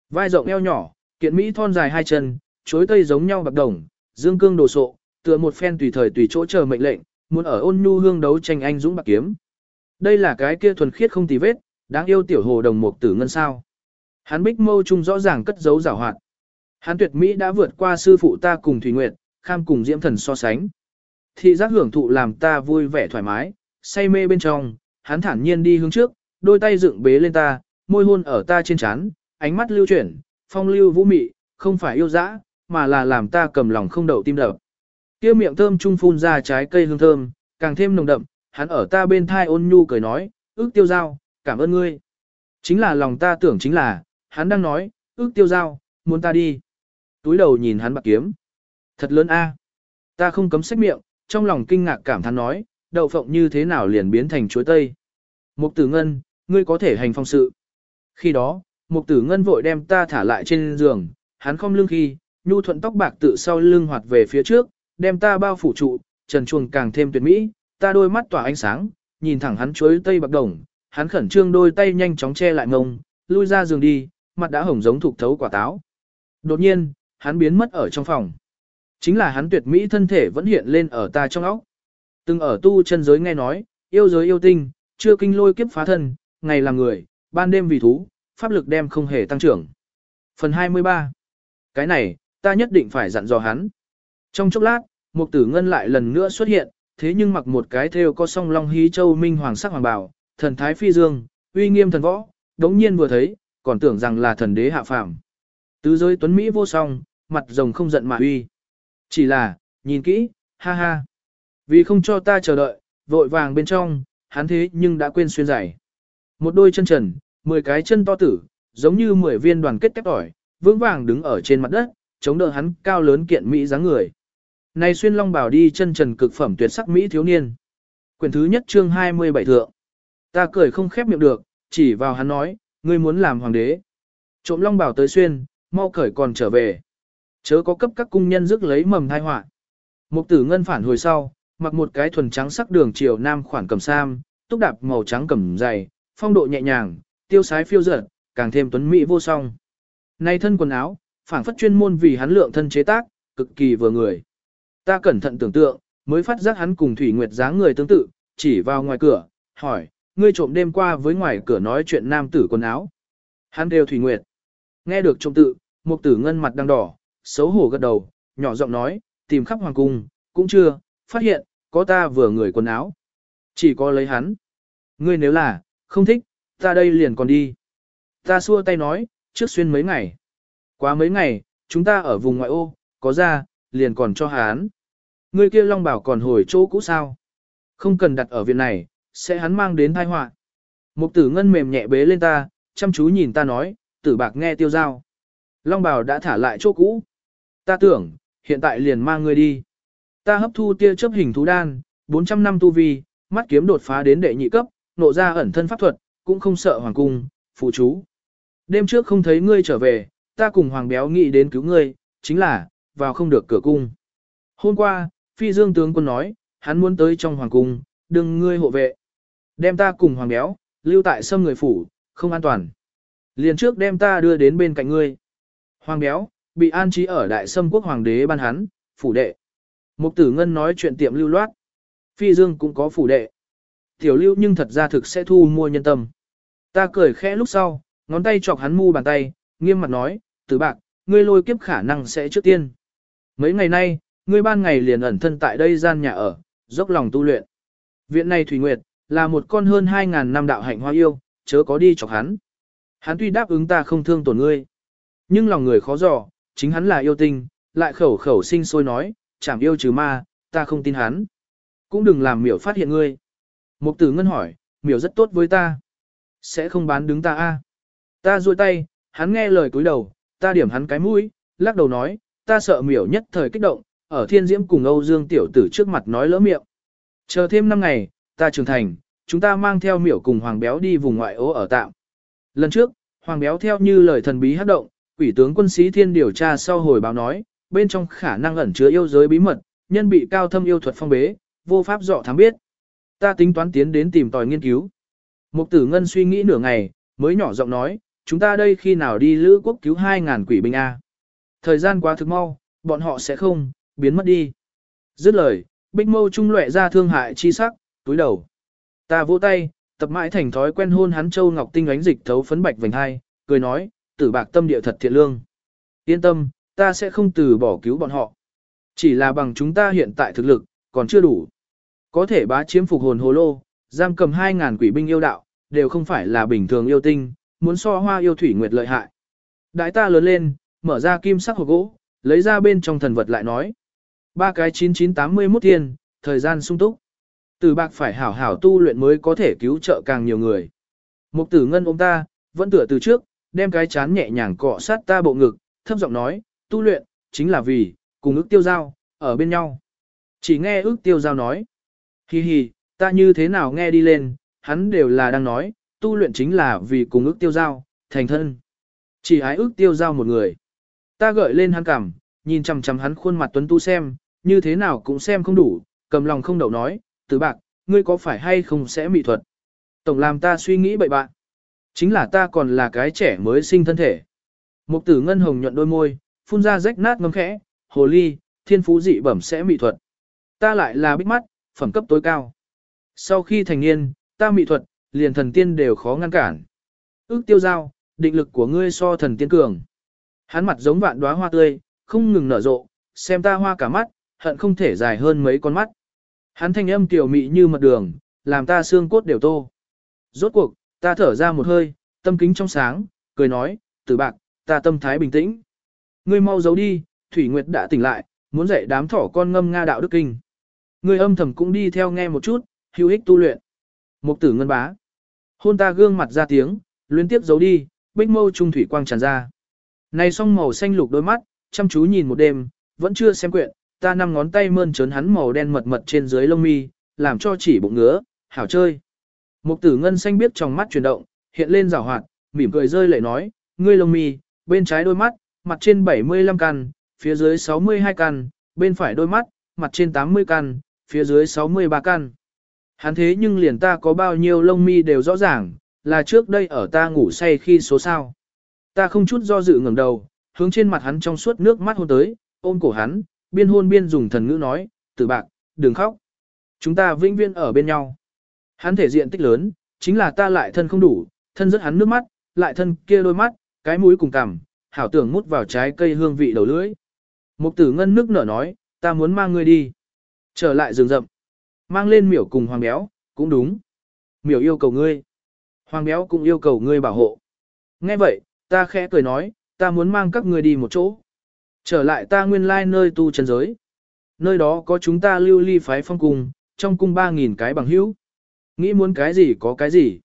Vai rộng eo nhỏ, kiện mỹ thon dài hai chân, chối tây giống nhau bạc đồng, dương cương đồ sộ, tựa một phen tùy thời tùy chỗ chờ mệnh lệnh, muốn ở ôn nhu hương đấu tranh anh dũng bạc kiếm. Đây là cái kia thuần khiết không tì vết, đáng yêu tiểu hồ đồng mục tử ngân sao. Hắn bích mâu trung rõ ràng cất dấu giảo hoạt. Hắn tuyệt mỹ đã vượt qua sư phụ ta cùng Thủy Nguyệt, kham cùng diễm thần so sánh. Thị giác hưởng thụ làm ta vui vẻ thoải mái, say mê bên trong, hắn thản nhiên đi hướng trước, đôi tay dựng bế lên ta, môi hôn ở ta trên trán, ánh mắt lưu chuyển, phong lưu vũ mị, không phải yêu dã, mà là làm ta cầm lòng không đậu tim đập. Kia miệng thơm trung phun ra trái cây hương thơm, càng thêm nồng đậm, hắn ở ta bên thai ôn nhu cười nói, ước tiêu giao, cảm ơn ngươi. Chính là lòng ta tưởng chính là, hắn đang nói, ước tiêu giao, muốn ta đi. Túi đầu nhìn hắn bạc kiếm. Thật lớn a. Ta không cấm sách miệng, trong lòng kinh ngạc cảm thán nói, đậu phộng như thế nào liền biến thành chuối tây. Mục tử ngân, ngươi có thể hành phong sự. Khi đó, mục tử ngân vội đem ta thả lại trên giường, hắn không lưng khi, nhu thuận tóc bạc tự sau lưng hoạt về phía trước, đem ta bao phủ trụ, trần chuồng càng thêm tuyệt mỹ, ta đôi mắt tỏa ánh sáng, nhìn thẳng hắn chuối tây bạc đồng, hắn khẩn trương đôi tay nhanh chóng che lại mông, lui ra giường đi, mặt đã hồng giống thục thấu quả táo. Đột nhiên, hắn biến mất ở trong phòng. Chính là hắn tuyệt mỹ thân thể vẫn hiện lên ở ta trong óc. Từng ở tu chân giới nghe nói, yêu giới yêu tinh, chưa kinh lôi kiếp phá thân, ngày làm người, ban đêm vì thú, pháp lực đem không hề tăng trưởng. Phần 23 Cái này, ta nhất định phải dặn dò hắn. Trong chốc lát, một tử ngân lại lần nữa xuất hiện, thế nhưng mặc một cái theo có song long hí châu minh hoàng sắc hoàng bào, thần thái phi dương, uy nghiêm thần võ, đống nhiên vừa thấy, còn tưởng rằng là thần đế hạ phàm. Tứ giới tuấn Mỹ vô song, mặt rồng không giận mà uy. Chỉ là, nhìn kỹ, ha ha. Vì không cho ta chờ đợi, vội vàng bên trong, hắn thế nhưng đã quên xuyên giày. Một đôi chân trần, mười cái chân to tử, giống như mười viên đoàn kết tép tỏi, vững vàng đứng ở trên mặt đất, chống đỡ hắn cao lớn kiện Mỹ dáng người. Này xuyên long bảo đi chân trần cực phẩm tuyệt sắc Mỹ thiếu niên. Quyển thứ nhất chương 27 thượng. Ta cười không khép miệng được, chỉ vào hắn nói, ngươi muốn làm hoàng đế. Trộm long bảo tới xuyên, mau cởi còn trở về. Chớ có cấp các cung nhân rước lấy mầm thai họa. Mục tử ngân phản hồi sau, mặc một cái thuần trắng sắc đường chiều nam khoản cầm sam, túc đạp màu trắng cầm dày, phong độ nhẹ nhàng, tiêu sái phiêu dở, càng thêm tuấn mỹ vô song. Nay thân quần áo, phảng phất chuyên môn vì hắn lượng thân chế tác, cực kỳ vừa người. Ta cẩn thận tưởng tượng, mới phát giác hắn cùng Thủy Nguyệt dáng người tương tự, chỉ vào ngoài cửa, hỏi, ngươi trộm đêm qua với ngoài cửa nói chuyện nam tử quần áo. Hắn đều Thủy Nguyệt. Nghe được trộm tự, một tử ngân mặt đang đỏ, xấu hổ gật đầu, nhỏ giọng nói, tìm khắp hoàng cung, cũng chưa, phát hiện, có ta vừa người quần áo. Chỉ có lấy hắn. Ngươi nếu là, không thích, ta đây liền còn đi. Ta xua tay nói, trước xuyên mấy ngày. Quá mấy ngày, chúng ta ở vùng ngoại ô, có ra, liền còn cho hắn. Ngươi kia long bảo còn hồi chỗ cũ sao. Không cần đặt ở viện này, sẽ hắn mang đến tai họa. Mục tử ngân mềm nhẹ bế lên ta, chăm chú nhìn ta nói, tử bạc nghe tiêu giao. Long bảo đã thả lại chỗ cũ. Ta tưởng, hiện tại liền mang ngươi đi. Ta hấp thu tia chấp hình thú đan, 400 năm tu vi, mắt kiếm đột phá đến đệ nhị cấp, nộ ra ẩn thân pháp thuật, cũng không sợ hoàng cung, phụ chú. Đêm trước không thấy ngươi trở về, ta cùng hoàng béo nghĩ đến cứu ngươi, chính là, vào không được cửa cung. Hôm qua, phi dương tướng quân nói, hắn muốn tới trong hoàng cung, đừng ngươi hộ vệ. Đem ta cùng hoàng béo, lưu tại sâm người phủ, không an toàn. Liền trước đem ta đưa đến bên cạnh ngươi. Hoàng béo, bị an trí ở đại sâm quốc hoàng đế ban hắn, phủ đệ. Mục tử ngân nói chuyện tiệm lưu loát. Phi dương cũng có phủ đệ. Tiểu lưu nhưng thật ra thực sẽ thu mua nhân tâm. Ta cười khẽ lúc sau, ngón tay chọc hắn mu bàn tay, nghiêm mặt nói, tử bạc, ngươi lôi kiếp khả năng sẽ trước tiên. Mấy ngày nay, ngươi ban ngày liền ẩn thân tại đây gian nhà ở, dốc lòng tu luyện. Viện này Thủy Nguyệt, là một con hơn 2.000 năm đạo hạnh hoa yêu, chớ có đi chọc hắn. Hắn tuy đáp ứng ta không thương tổn ngươi, nhưng lòng người khó dò, chính hắn là yêu tinh, lại khẩu khẩu sinh sôi nói, chảm yêu trừ ma, ta không tin hắn. Cũng đừng làm miểu phát hiện ngươi. Mục tử ngân hỏi, miểu rất tốt với ta. Sẽ không bán đứng ta a Ta duỗi tay, hắn nghe lời cúi đầu, ta điểm hắn cái mũi, lắc đầu nói, ta sợ miểu nhất thời kích động, ở thiên diễm cùng Âu Dương tiểu tử trước mặt nói lỡ miệng. Chờ thêm 5 ngày, ta trưởng thành, chúng ta mang theo miểu cùng hoàng béo đi vùng ngoại ố ở tạm. Lần trước, hoàng béo theo như lời thần bí hát động, quỷ tướng quân sĩ thiên điều tra sau hồi báo nói, bên trong khả năng ẩn chứa yêu giới bí mật, nhân bị cao thâm yêu thuật phong bế, vô pháp dọ thám biết. Ta tính toán tiến đến tìm tòi nghiên cứu. Mục tử ngân suy nghĩ nửa ngày, mới nhỏ giọng nói, chúng ta đây khi nào đi lữ quốc cứu 2.000 quỷ binh A. Thời gian quá thực mau, bọn họ sẽ không, biến mất đi. Dứt lời, bích mâu trung lệ ra thương hại chi sắc, túi đầu. Ta vỗ tay, tập mãi thành thói quen hôn hắn châu ngọc tinh ánh dịch thấu phấn bạch vành hai, cười nói, tử bạc tâm địa thật thiện lương. Yên tâm, ta sẽ không từ bỏ cứu bọn họ. Chỉ là bằng chúng ta hiện tại thực lực, còn chưa đủ. Có thể bá chiếm phục hồn hồ lô, giam cầm 2.000 quỷ binh yêu đạo, đều không phải là bình thường yêu tinh, muốn so hoa yêu thủy nguyệt lợi hại. Đại ta lớn lên, mở ra kim sắc hộp gỗ, lấy ra bên trong thần vật lại nói. Ba cái 9981 tiền, thời gian sung túc. Từ bạc phải hảo hảo tu luyện mới có thể cứu trợ càng nhiều người. Mục tử ngân ôm ta, vẫn tựa từ trước, đem cái chán nhẹ nhàng cọ sát ta bộ ngực, thấp giọng nói, tu luyện, chính là vì, cùng ước tiêu giao, ở bên nhau. Chỉ nghe ước tiêu giao nói. Hi hi, ta như thế nào nghe đi lên, hắn đều là đang nói, tu luyện chính là vì cùng ước tiêu giao, thành thân. Chỉ ái ước tiêu giao một người. Ta gợi lên hắn cảm, nhìn chằm chằm hắn khuôn mặt tuấn tu xem, như thế nào cũng xem không đủ, cầm lòng không đậu nói, từ bạc, ngươi có phải hay không sẽ mỹ thuật. Tổng làm ta suy nghĩ bậy bạn. Chính là ta còn là cái trẻ mới sinh thân thể. Mục tử ngân hồng nhuận đôi môi, phun ra rách nát ngâm khẽ, hồ ly, thiên phú dị bẩm sẽ mỹ thuật. Ta lại là bích mắt, phẩm cấp tối cao. Sau khi thành niên, ta mỹ thuật, liền thần tiên đều khó ngăn cản. Ước tiêu giao, định lực của ngươi so thần tiên cường. Hắn mặt giống vạn đóa hoa tươi, không ngừng nở rộ, xem ta hoa cả mắt, hận không thể dài hơn mấy con mắt. Hắn thanh âm tiểu mị như mật đường, làm ta xương cốt đều tô. Rốt cuộc, ta thở ra một hơi, tâm kính trong sáng, cười nói, tử bạc, ta tâm thái bình tĩnh. Ngươi mau giấu đi, Thủy Nguyệt đã tỉnh lại, muốn dạy đám thỏ con ngâm Nga đạo đức kinh. Ngươi âm thầm cũng đi theo nghe một chút, hữu ích tu luyện. Mục tử ngân bá. Hôn ta gương mặt ra tiếng, luyến tiếp giấu đi, bích mâu trung thủy quang tràn ra. Này song màu xanh lục đôi mắt, chăm chú nhìn một đêm, vẫn chưa xem quyện, ta năm ngón tay mơn trớn hắn màu đen mật mật trên dưới lông mi, làm cho chỉ bụng ngứa, hảo chơi. Mục tử ngân xanh biết trong mắt chuyển động, hiện lên rào hoạt, mỉm cười rơi lệ nói, ngươi lông mi, bên trái đôi mắt, mặt trên 75 căn, phía dưới 62 căn, bên phải đôi mắt, mặt trên 80 căn, phía dưới 63 căn. Hắn thế nhưng liền ta có bao nhiêu lông mi đều rõ ràng, là trước đây ở ta ngủ say khi số sao. Ta không chút do dự ngẩng đầu, hướng trên mặt hắn trong suốt nước mắt hôn tới, ôm cổ hắn, biên hôn biên dùng thần ngữ nói, tử bạc, đừng khóc. Chúng ta vĩnh viên ở bên nhau. Hắn thể diện tích lớn, chính là ta lại thân không đủ, thân rất hắn nước mắt, lại thân kia đôi mắt, cái mũi cùng cằm, hảo tưởng mút vào trái cây hương vị đầu lưỡi. Mục tử ngân nước nở nói, ta muốn mang ngươi đi. Trở lại rừng rậm. Mang lên miểu cùng hoàng béo, cũng đúng. Miểu yêu cầu ngươi. Hoàng béo cũng yêu cầu ngươi bảo hộ. Nghe vậy, ta khẽ cười nói, ta muốn mang các ngươi đi một chỗ. Trở lại ta nguyên lai nơi tu chân giới. Nơi đó có chúng ta lưu ly phái phong cung, trong cung 3.000 cái bằng hữu. Nghĩ muốn cái gì có cái gì.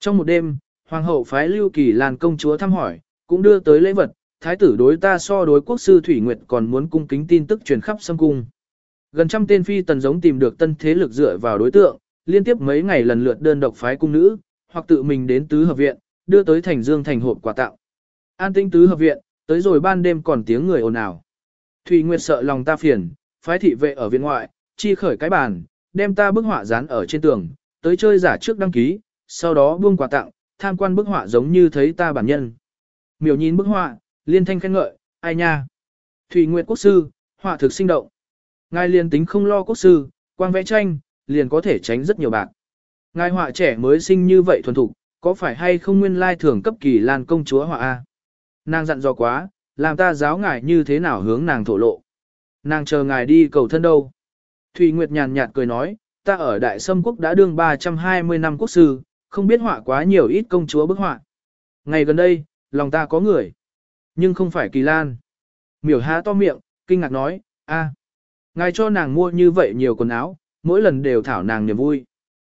Trong một đêm, hoàng hậu phái lưu kỳ làn công chúa thăm hỏi, cũng đưa tới lễ vật, thái tử đối ta so đối quốc sư Thủy Nguyệt còn muốn cung kính tin tức truyền khắp xâm cung. Gần trăm tên phi tần giống tìm được tân thế lực dựa vào đối tượng, liên tiếp mấy ngày lần lượt đơn độc phái cung nữ, hoặc tự mình đến tứ hợp viện, đưa tới thành dương thành hộp quà tặng. An tinh tứ hợp viện, tới rồi ban đêm còn tiếng người ồn ào. Thủy Nguyệt sợ lòng ta phiền, phái thị vệ ở viện ngoại, chi khởi cái bàn, đem ta bức họa dán ở trên tường, tới chơi giả trước đăng ký, sau đó buông quà tặng, tham quan bức họa giống như thấy ta bản nhân. Miểu nhìn bức họa, liên thanh khen ngợi, ai nha. Thủy Nguyệt quốc sư, họa thực sinh động. Ngài liền tính không lo quốc sư, quang vẽ tranh, liền có thể tránh rất nhiều bạc. Ngài họa trẻ mới sinh như vậy thuần thục, có phải hay không nguyên lai thưởng cấp kỳ lan công chúa họa A. Nàng dặn dò quá, làm ta giáo ngài như thế nào hướng nàng thổ lộ. Nàng chờ ngài đi cầu thân đâu. Thủy Nguyệt nhàn nhạt cười nói, ta ở Đại Sâm Quốc đã đương 320 năm quốc sư, không biết họa quá nhiều ít công chúa bức họa. Ngày gần đây, lòng ta có người, nhưng không phải kỳ lan. miểu há to miệng, kinh ngạc nói, a, ngài cho nàng mua như vậy nhiều quần áo, mỗi lần đều thảo nàng niềm vui.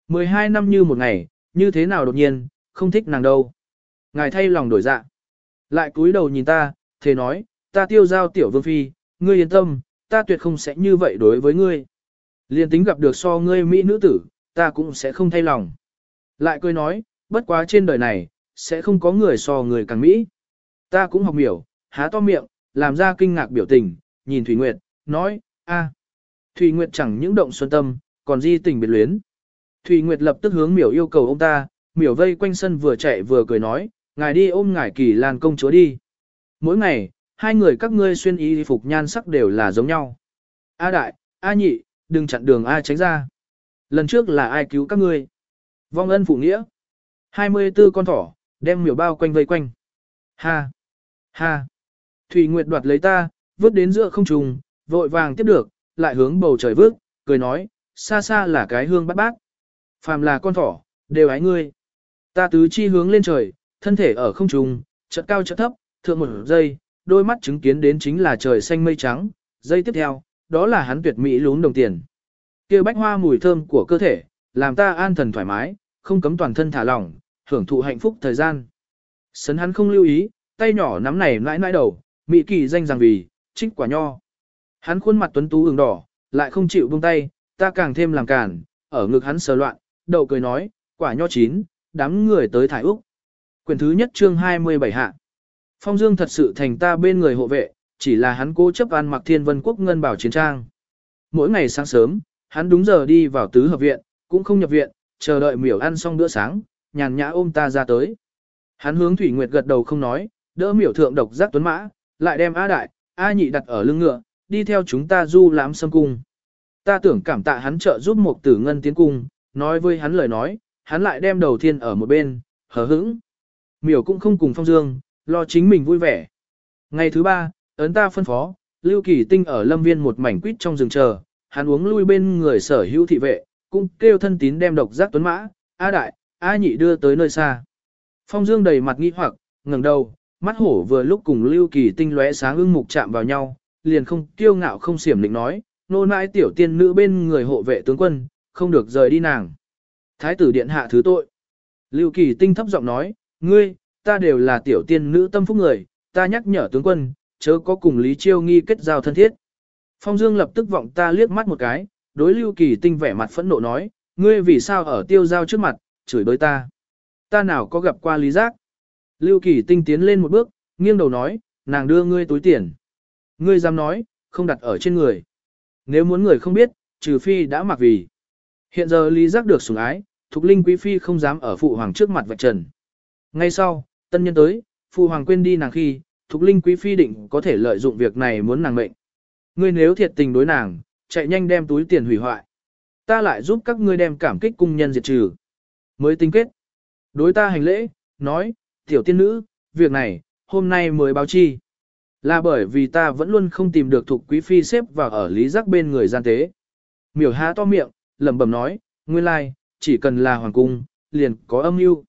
12 năm như một ngày, như thế nào đột nhiên, không thích nàng đâu. Ngài thay lòng đổi dạ. Lại cúi đầu nhìn ta, thế nói, ta tiêu giao tiểu vương phi, ngươi yên tâm, ta tuyệt không sẽ như vậy đối với ngươi. Liên tính gặp được so ngươi mỹ nữ tử, ta cũng sẽ không thay lòng. Lại cười nói, bất quá trên đời này, sẽ không có người so người càng mỹ. Ta cũng học miểu, há to miệng, làm ra kinh ngạc biểu tình, nhìn Thủy Nguyệt, nói, a, Thủy Nguyệt chẳng những động xuân tâm, còn di tình biệt luyến. Thủy Nguyệt lập tức hướng miểu yêu cầu ông ta, miểu vây quanh sân vừa chạy vừa cười nói, ngài đi ôm ngài kỳ lan công chúa đi. Mỗi ngày, hai người các ngươi xuyên y phục nhan sắc đều là giống nhau. A đại, A nhị, đừng chặn đường A tránh ra. Lần trước là ai cứu các ngươi? Vong ân phụ nghĩa. 24 con thỏ, đem miểu bao quanh vây quanh. Ha! Ha! Thủy Nguyệt đoạt lấy ta, vứt đến giữa không trùng, vội vàng tiếp được, lại hướng bầu trời vứt, cười nói, xa xa là cái hương bát bác. Phàm là con thỏ, đều ái ngươi. Ta tứ chi hướng lên trời, thân thể ở không trùng, chợt cao chợt thấp, thượng một giây, đôi mắt chứng kiến đến chính là trời xanh mây trắng, giây tiếp theo, đó là hắn tuyệt mỹ lún đồng tiền. kia bách hoa mùi thơm của cơ thể, làm ta an thần thoải mái, không cấm toàn thân thả lỏng, hưởng thụ hạnh phúc thời gian. Sấn hắn không lưu ý, tay nhỏ nắm này nãi nãi đầu, mị kỳ danh rằng vì, trích quả nho. Hắn khuôn mặt tuấn tú ửng đỏ, lại không chịu buông tay, ta càng thêm làm cản, ở ngực hắn sờ loạn, đậu cười nói, quả nho chín, đám người tới thải Úc. Quyền thứ nhất chương 27 hạ. Phong Dương thật sự thành ta bên người hộ vệ, chỉ là hắn cố chấp ăn mặc thiên vân quốc ngân bảo chiến trang. Mỗi ngày sáng sớm, hắn đúng giờ đi vào tứ hợp viện, cũng không nhập viện, chờ đợi miểu ăn xong bữa sáng, nhàn nhã ôm ta ra tới. Hắn hướng Thủy Nguyệt gật đầu không nói, đỡ miểu thượng độc giác tuấn mã, lại đem A đại, A nhị đặt ở lưng ngựa, đi theo chúng ta du lãm sâm cung. Ta tưởng cảm tạ hắn trợ giúp một tử ngân tiến cung, nói với hắn lời nói, hắn lại đem đầu thiên ở một bên, hờ hững. Miểu cũng không cùng phong dương, lo chính mình vui vẻ. Ngày thứ ba, ấn ta phân phó, Lưu Kỳ Tinh ở lâm viên một mảnh quýt trong rừng chờ, hắn uống lui bên người sở hữu thị vệ, cũng kêu thân tín đem độc giác tuấn mã, A đại, A nhị đưa tới nơi xa. Phong Dương đầy mặt nghi hoặc, ngẩng đầu, mắt hổ vừa lúc cùng Lưu Kỳ Tinh lóe sáng ưng mục chạm vào nhau, liền không kiêu ngạo không xiểm định nói, nô nãi tiểu tiên nữ bên người hộ vệ tướng quân, không được rời đi nàng. Thái tử điện hạ thứ tội. Lưu Kỳ Tinh thấp giọng nói, ngươi, ta đều là tiểu tiên nữ tâm phúc người, ta nhắc nhở tướng quân, chớ có cùng Lý Chiêu nghi kết giao thân thiết. Phong Dương lập tức vọng ta liếc mắt một cái, đối Lưu Kỳ Tinh vẻ mặt phẫn nộ nói, ngươi vì sao ở tiêu giao trước mặt, chửi bới ta. Ta nào có gặp qua Lý Giác. Lưu Kỳ Tinh tiến lên một bước, nghiêng đầu nói, nàng đưa ngươi túi tiền. Ngươi dám nói, không đặt ở trên người. Nếu muốn người không biết, trừ phi đã mặc vì. Hiện giờ Lý Giác được sủng ái, Thục Linh Quý Phi không dám ở phụ hoàng trước mặt vạch trần. Ngay sau, tân nhân tới, phụ hoàng quên đi nàng khi, Thục Linh Quý Phi định có thể lợi dụng việc này muốn nàng mệnh. Ngươi nếu thiệt tình đối nàng, chạy nhanh đem túi tiền hủy hoại. Ta lại giúp các ngươi đem cảm kích cung nhân diệt trừ. Mới tính kết. Đối ta hành lễ, nói, tiểu tiên nữ, việc này, hôm nay mới báo chi. Là bởi vì ta vẫn luôn không tìm được thuộc quý phi xếp vào ở lý giác bên người gian tế. Miểu há to miệng, lẩm bẩm nói, nguyên lai, chỉ cần là hoàng cung, liền có âm mưu.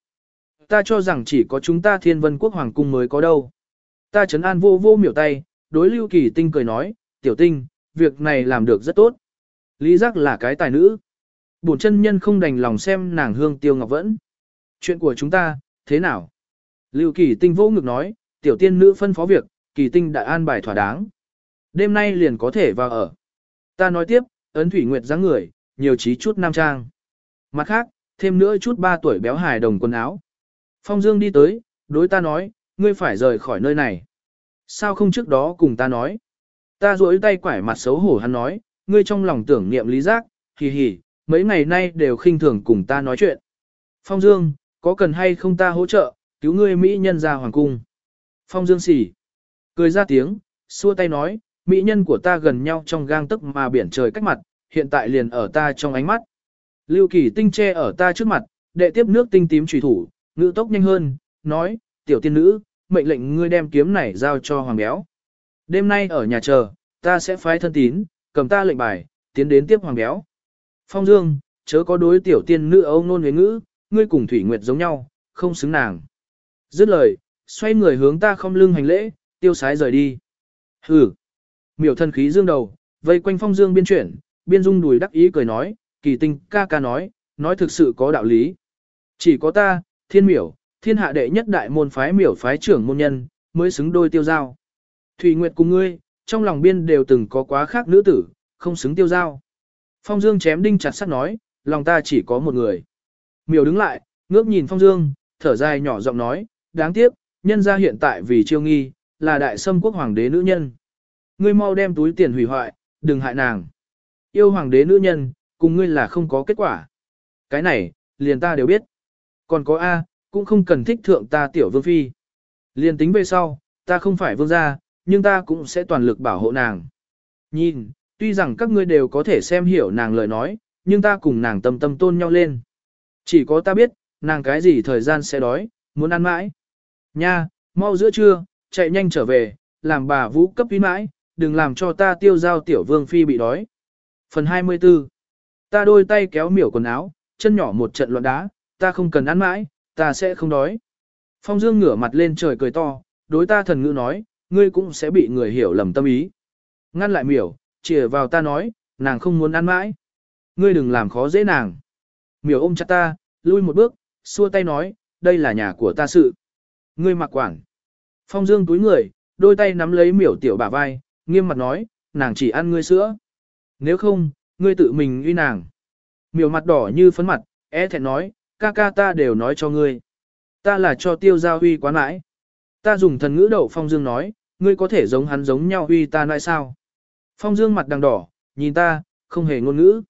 Ta cho rằng chỉ có chúng ta thiên vân quốc hoàng cung mới có đâu. Ta chấn an vô vô miểu tay, đối lưu kỳ tinh cười nói, tiểu tinh, việc này làm được rất tốt. Lý giác là cái tài nữ. Bổn chân nhân không đành lòng xem nàng hương tiêu ngọc vẫn. Chuyện của chúng ta, thế nào? Lưu kỳ tinh vô ngực nói, tiểu tiên nữ phân phó việc, kỳ tinh đã an bài thỏa đáng. Đêm nay liền có thể vào ở. Ta nói tiếp, ấn thủy nguyệt dáng người, nhiều trí chút nam trang. Mặt khác, thêm nữa chút ba tuổi béo hài đồng quần áo. Phong Dương đi tới, đối ta nói, ngươi phải rời khỏi nơi này. Sao không trước đó cùng ta nói? Ta duỗi tay quải mặt xấu hổ hắn nói, ngươi trong lòng tưởng niệm lý giác, hì hì, mấy ngày nay đều khinh thường cùng ta nói chuyện. Phong Dương, có cần hay không ta hỗ trợ, cứu ngươi Mỹ nhân ra hoàng cung. Phong Dương xỉ. Cười ra tiếng, xua tay nói, Mỹ nhân của ta gần nhau trong gang tức mà biển trời cách mặt, hiện tại liền ở ta trong ánh mắt. Lưu Kỳ tinh che ở ta trước mặt, đệ tiếp nước tinh tím trùy thủ, ngữ tốc nhanh hơn, nói, tiểu tiên nữ, mệnh lệnh ngươi đem kiếm này giao cho hoàng béo. Đêm nay ở nhà chờ, ta sẽ phái thân tín, cầm ta lệnh bài, tiến đến tiếp hoàng béo. Phong Dương, chớ có đối tiểu tiên nữ âu nôn với ngữ, ngươi cùng Thủy Nguyệt giống nhau, không xứng nàng. Dứt lời, xoay người hướng ta không lưng hành lễ, tiêu sái rời đi. Hừ. Miểu thân khí dương đầu, vây quanh phong dương biên chuyển, biên dung đùi đắc ý cười nói, kỳ tinh ca ca nói, nói thực sự có đạo lý. Chỉ có ta, thiên miểu, thiên hạ đệ nhất đại môn phái miểu phái trưởng môn nhân, mới xứng đôi tiêu giao. Thủy Nguyệt cùng ngươi, trong lòng biên đều từng có quá khác nữ tử, không xứng tiêu giao. Phong Dương chém đinh chặt sắt nói, lòng ta chỉ có một người. Miểu đứng lại, ngước nhìn Phong Dương, thở dài nhỏ giọng nói, đáng tiếc, nhân gia hiện tại vì chiêu nghi, là đại sâm quốc hoàng đế nữ nhân. Ngươi mau đem túi tiền hủy hoại, đừng hại nàng. Yêu hoàng đế nữ nhân, cùng ngươi là không có kết quả. Cái này, liền ta đều biết. Còn có A, cũng không cần thích thượng ta tiểu vương phi. Liền tính về sau, ta không phải vương gia, nhưng ta cũng sẽ toàn lực bảo hộ nàng. Nhìn, tuy rằng các ngươi đều có thể xem hiểu nàng lời nói, nhưng ta cùng nàng tâm tâm tôn nhau lên. Chỉ có ta biết, nàng cái gì thời gian sẽ đói, muốn ăn mãi. Nha, mau giữa trưa, chạy nhanh trở về, làm bà vũ cấp uy mãi, đừng làm cho ta tiêu giao tiểu vương phi bị đói. Phần 24 Ta đôi tay kéo miểu quần áo, chân nhỏ một trận loạn đá, ta không cần ăn mãi, ta sẽ không đói. Phong Dương ngửa mặt lên trời cười to, đối ta thần ngữ nói, ngươi cũng sẽ bị người hiểu lầm tâm ý. Ngăn lại miểu, chìa vào ta nói, nàng không muốn ăn mãi. Ngươi đừng làm khó dễ nàng. Miểu ôm chặt ta, lui một bước, xua tay nói, đây là nhà của ta sự. Ngươi mặc quản. Phong Dương túi người, đôi tay nắm lấy miểu tiểu bả vai, nghiêm mặt nói, nàng chỉ ăn ngươi sữa. Nếu không, ngươi tự mình uy nàng. Miểu mặt đỏ như phấn mặt, e thẹn nói, ca ca ta đều nói cho ngươi. Ta là cho tiêu giao huy quá mãi. Ta dùng thần ngữ đậu Phong Dương nói, ngươi có thể giống hắn giống nhau huy ta nói sao. Phong Dương mặt đằng đỏ, nhìn ta, không hề ngôn ngữ.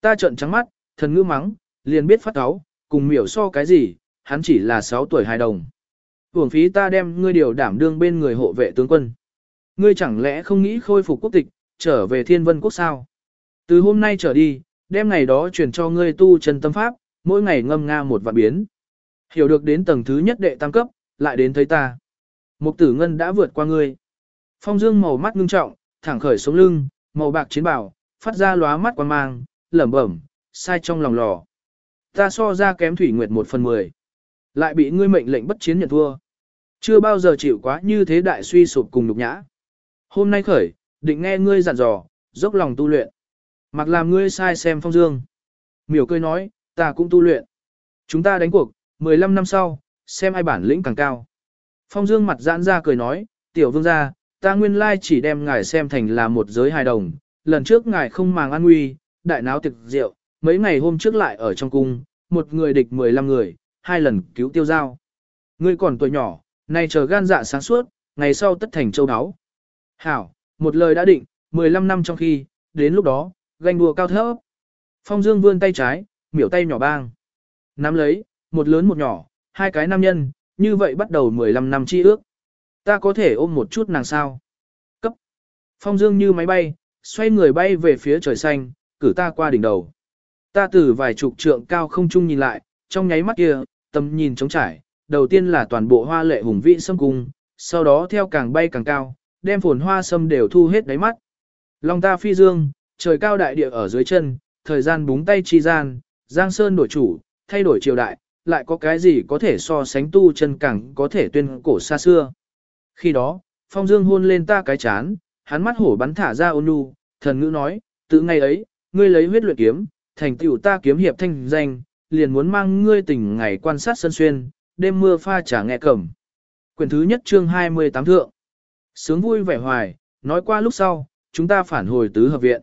Ta trợn trắng mắt, thần ngữ mắng, liền biết phát áo, cùng miểu so cái gì, hắn chỉ là 6 tuổi hài đồng. Hưởng phí ta đem ngươi điều đảm đương bên người hộ vệ tướng quân. Ngươi chẳng lẽ không nghĩ khôi phục quốc tịch, trở về thiên vân quốc sao? Từ hôm nay trở đi, đem ngày đó truyền cho ngươi tu chân tâm pháp, mỗi ngày ngâm nga một vạn biến. Hiểu được đến tầng thứ nhất đệ tam cấp, lại đến thấy ta. Mục tử ngân đã vượt qua ngươi. Phong dương màu mắt ngưng trọng, thẳng khởi sống lưng, màu bạc chiến bảo, phát ra lóa mắt quan mang, lẩm bẩm, sai trong lòng lò. Ta so ra kém thủy nguyệt một phần mười. Lại bị ngươi mệnh lệnh bất chiến nhận thua. Chưa bao giờ chịu quá như thế đại suy sụp cùng nhục nhã. Hôm nay khởi, định nghe ngươi dặn dò, dốc lòng tu luyện. Mặc làm ngươi sai xem phong dương. Miểu cười nói, ta cũng tu luyện. Chúng ta đánh cuộc, 15 năm sau, xem ai bản lĩnh càng cao. Phong dương mặt giãn ra cười nói, tiểu vương gia, ta nguyên lai chỉ đem ngài xem thành là một giới hài đồng. Lần trước ngài không màng an nguy, đại náo tiệc rượu, mấy ngày hôm trước lại ở trong cung, một người địch 15 người, hai lần cứu tiêu giao. Ngươi còn tuổi nhỏ, nay chờ gan dạ sáng suốt, ngày sau tất thành châu áo. Hảo, một lời đã định, 15 năm trong khi, đến lúc đó, ganh đùa cao thấp. Phong Dương vươn tay trái, miểu tay nhỏ bang. Nắm lấy, một lớn một nhỏ, hai cái nam nhân, như vậy bắt đầu 15 năm chi ước. Ta có thể ôm một chút nàng sao? Cấp. Phong Dương như máy bay, xoay người bay về phía trời xanh, cử ta qua đỉnh đầu. Ta từ vài chục trượng cao không trung nhìn lại, trong nháy mắt kia, tầm nhìn trống trải, đầu tiên là toàn bộ hoa lệ hùng vĩ sâm cung, sau đó theo càng bay càng cao, đem phồn hoa sâm đều thu hết đáy mắt. Long ta phi dương, trời cao đại địa ở dưới chân, thời gian búng tay chi gian, giang sơn đổi chủ, thay đổi triều đại, lại có cái gì có thể so sánh tu chân càng có thể tuyên cổ xa xưa. Khi đó, phong dương hôn lên ta cái chán, hắn mắt hổ bắn thả ra ôn nhu, thần ngữ nói, từ ngày ấy, ngươi lấy huyết luyện kiếm, thành tựu ta kiếm hiệp thanh danh, liền muốn mang ngươi tỉnh ngày quan sát sân xuyên, đêm mưa pha trả nghe cẩm. Quyển thứ nhất chương 28 thượng. Sướng vui vẻ hoài, nói qua lúc sau, chúng ta phản hồi tứ hợp viện.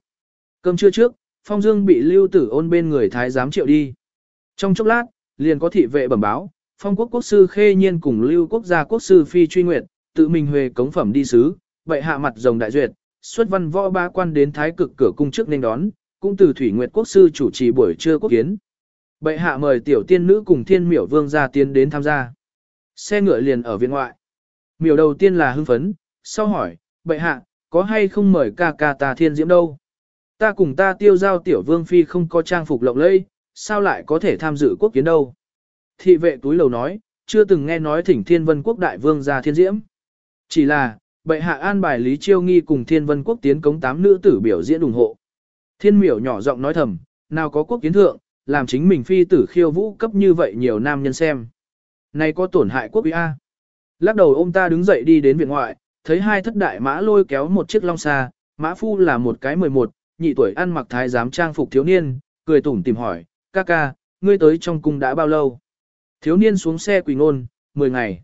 Cơm trưa trước, Phong Dương bị lưu tử ôn bên người thái giám triệu đi. Trong chốc lát, liền có thị vệ bẩm báo, Phong quốc quốc sư khê nhiên cùng lưu quốc gia quốc sư phi truy nguyệt, tự mình huề cống phẩm đi sứ, vậy hạ mặt rồng đại duyệt, xuất văn võ ba quan đến thái cực cửa cung trước nên đón, cũng từ thủy nguyệt quốc sư chủ trì buổi trưa quốc kiến. Bệ hạ mời tiểu tiên nữ cùng thiên miểu vương gia tiến đến tham gia. Xe ngựa liền ở viện ngoại. Miểu đầu tiên là hưng phấn, sau hỏi, bệ hạ, có hay không mời ca ca ta thiên diễm đâu? Ta cùng ta tiêu giao tiểu vương phi không có trang phục lộng lẫy, sao lại có thể tham dự quốc kiến đâu? Thị vệ túi lầu nói, chưa từng nghe nói thỉnh thiên vân quốc đại vương gia thiên diễm. Chỉ là, bệ hạ an bài Lý Chiêu Nghi cùng thiên vân quốc tiến cống tám nữ tử biểu diễn ủng hộ. Thiên miểu nhỏ giọng nói thầm, nào có quốc kiến thượng, làm chính mình phi tử khiêu vũ cấp như vậy nhiều nam nhân xem. Này có tổn hại quốc uy A. Lắc đầu ôm ta đứng dậy đi đến viện ngoại, thấy hai thất đại mã lôi kéo một chiếc long xa, mã phu là một cái 11, nhị tuổi ăn mặc thái giám trang phục thiếu niên, cười tủm tìm hỏi, ca ca, ngươi tới trong cung đã bao lâu? Thiếu niên xuống xe quỳ ngôn, 10 ngày.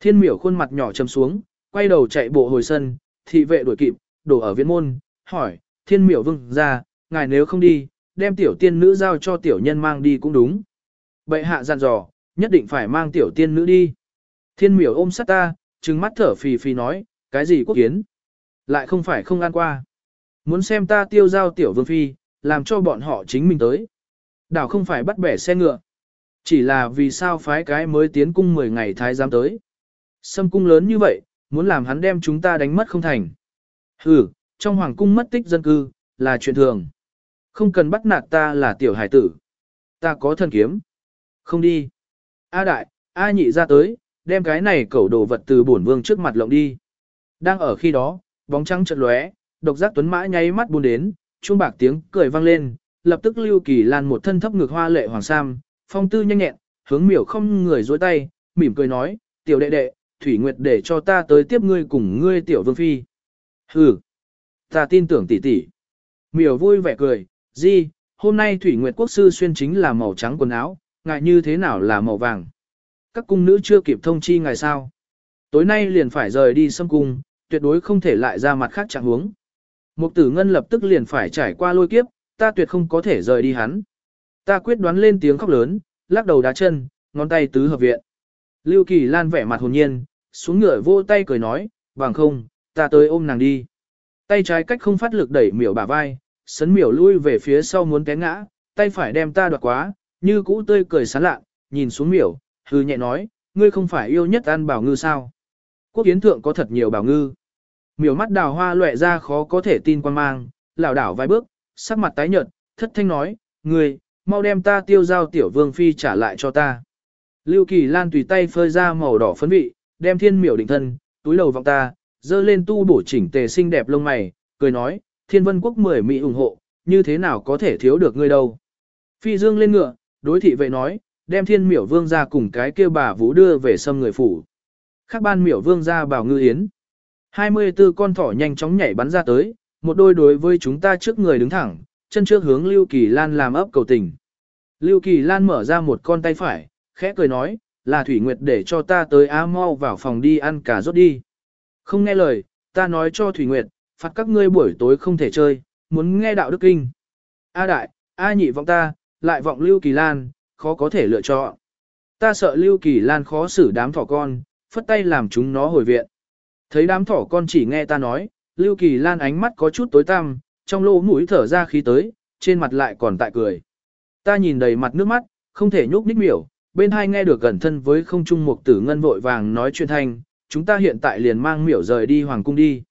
Thiên miểu khuôn mặt nhỏ chầm xuống, quay đầu chạy bộ hồi sân, thị vệ đuổi kịp, đổ ở viện môn, hỏi, thiên miểu vương ra, ngài nếu không đi, đem tiểu tiên nữ giao cho tiểu nhân mang đi cũng đúng. Bệ hạ dặn dò, nhất định phải mang tiểu tiên nữ đi. Thiên miểu ôm sát ta, trừng mắt thở phì phì nói, cái gì quốc kiến? Lại không phải không ăn qua. Muốn xem ta tiêu giao tiểu vương phi, làm cho bọn họ chính mình tới. Đảo không phải bắt bẻ xe ngựa. Chỉ là vì sao phái cái mới tiến cung 10 ngày thái giám tới. Sâm cung lớn như vậy, muốn làm hắn đem chúng ta đánh mất không thành. Hừ, trong hoàng cung mất tích dân cư, là chuyện thường. Không cần bắt nạt ta là tiểu hải tử. Ta có thần kiếm. Không đi. A đại, A nhị ra tới, đem cái này cẩu đồ vật từ bổn vương trước mặt lộng đi. Đang ở khi đó, bóng trắng chợt lóe, độc giác tuấn mã nháy mắt buôn đến, chuông bạc tiếng cười vang lên, lập tức Lưu Kỳ Lan một thân thấp ngược hoa lệ hoàng sam, phong tư nhanh nhẹn, hướng miểu không người dối tay, mỉm cười nói, tiểu đệ đệ, Thủy Nguyệt để cho ta tới tiếp ngươi cùng ngươi tiểu vương phi. Hừ, ta tin tưởng tỷ tỷ. Miểu vui vẻ cười, di, hôm nay Thủy Nguyệt quốc sư xuyên chính là màu trắng quần áo, ngại như thế nào là màu vàng. Các cung nữ chưa kịp thông chi ngài sao. Tối nay liền phải rời đi xâm cung, tuyệt đối không thể lại ra mặt khác trạng huống. Mục tử ngân lập tức liền phải trải qua lôi kiếp, ta tuyệt không có thể rời đi hắn. Ta quyết đoán lên tiếng khóc lớn, lắc đầu đá chân, ngón tay tứ hợp viện. Lưu Kỳ Lan vẻ mặt hồn nhiên, xuống ngựa vô tay cười nói, bằng không, ta tới ôm nàng đi. Tay trái cách không phát lực đẩy miểu bả vai, sấn miểu lui về phía sau muốn té ngã, tay phải đem ta đoạt quá, như cũ tươi cười sán lạ, nhìn xuống miểu, hư nhẹ nói, ngươi không phải yêu nhất ăn bảo ngư sao. Quốc kiến thượng có thật nhiều bảo ngư. Miểu mắt đào hoa lệ ra khó có thể tin quan mang, lảo đảo vài bước, sắc mặt tái nhợt, thất thanh nói, ngươi, mau đem ta tiêu giao tiểu vương phi trả lại cho ta. Lưu Kỳ Lan tùy tay phơi ra màu đỏ phấn vị, đem thiên miểu định thân, túi đầu vọng ta, dơ lên tu bổ chỉnh tề xinh đẹp lông mày, cười nói, thiên vân quốc mười mỹ ủng hộ, như thế nào có thể thiếu được ngươi đâu. Phi dương lên ngựa, đối thị vệ nói, đem thiên miểu vương ra cùng cái kia bà vũ đưa về sâm người phủ. Khác ban miểu vương ra bảo ngư yến. 24 con thỏ nhanh chóng nhảy bắn ra tới, một đôi đối với chúng ta trước người đứng thẳng, chân trước hướng Lưu Kỳ Lan làm ấp cầu tình. Lưu Kỳ Lan mở ra một con tay phải, khẽ cười nói, là Thủy Nguyệt để cho ta tới A mau vào phòng đi ăn cà rốt đi. Không nghe lời, ta nói cho Thủy Nguyệt, phạt các ngươi buổi tối không thể chơi, muốn nghe đạo đức kinh. A đại, A nhị vọng ta, lại vọng Lưu Kỳ Lan, khó có thể lựa chọn. Ta sợ Lưu Kỳ Lan khó xử đám thỏ con, phất tay làm chúng nó hồi viện. Thấy đám thỏ con chỉ nghe ta nói, Lưu Kỳ Lan ánh mắt có chút tối tăm, trong lỗ mũi thở ra khí tới, trên mặt lại còn tại cười. Ta nhìn đầy mặt nước mắt, không thể nhúc nhích miểu, bên hai nghe được gần thân với không trung mục tử ngân vội vàng nói chuyện thanh, chúng ta hiện tại liền mang miểu rời đi hoàng cung đi.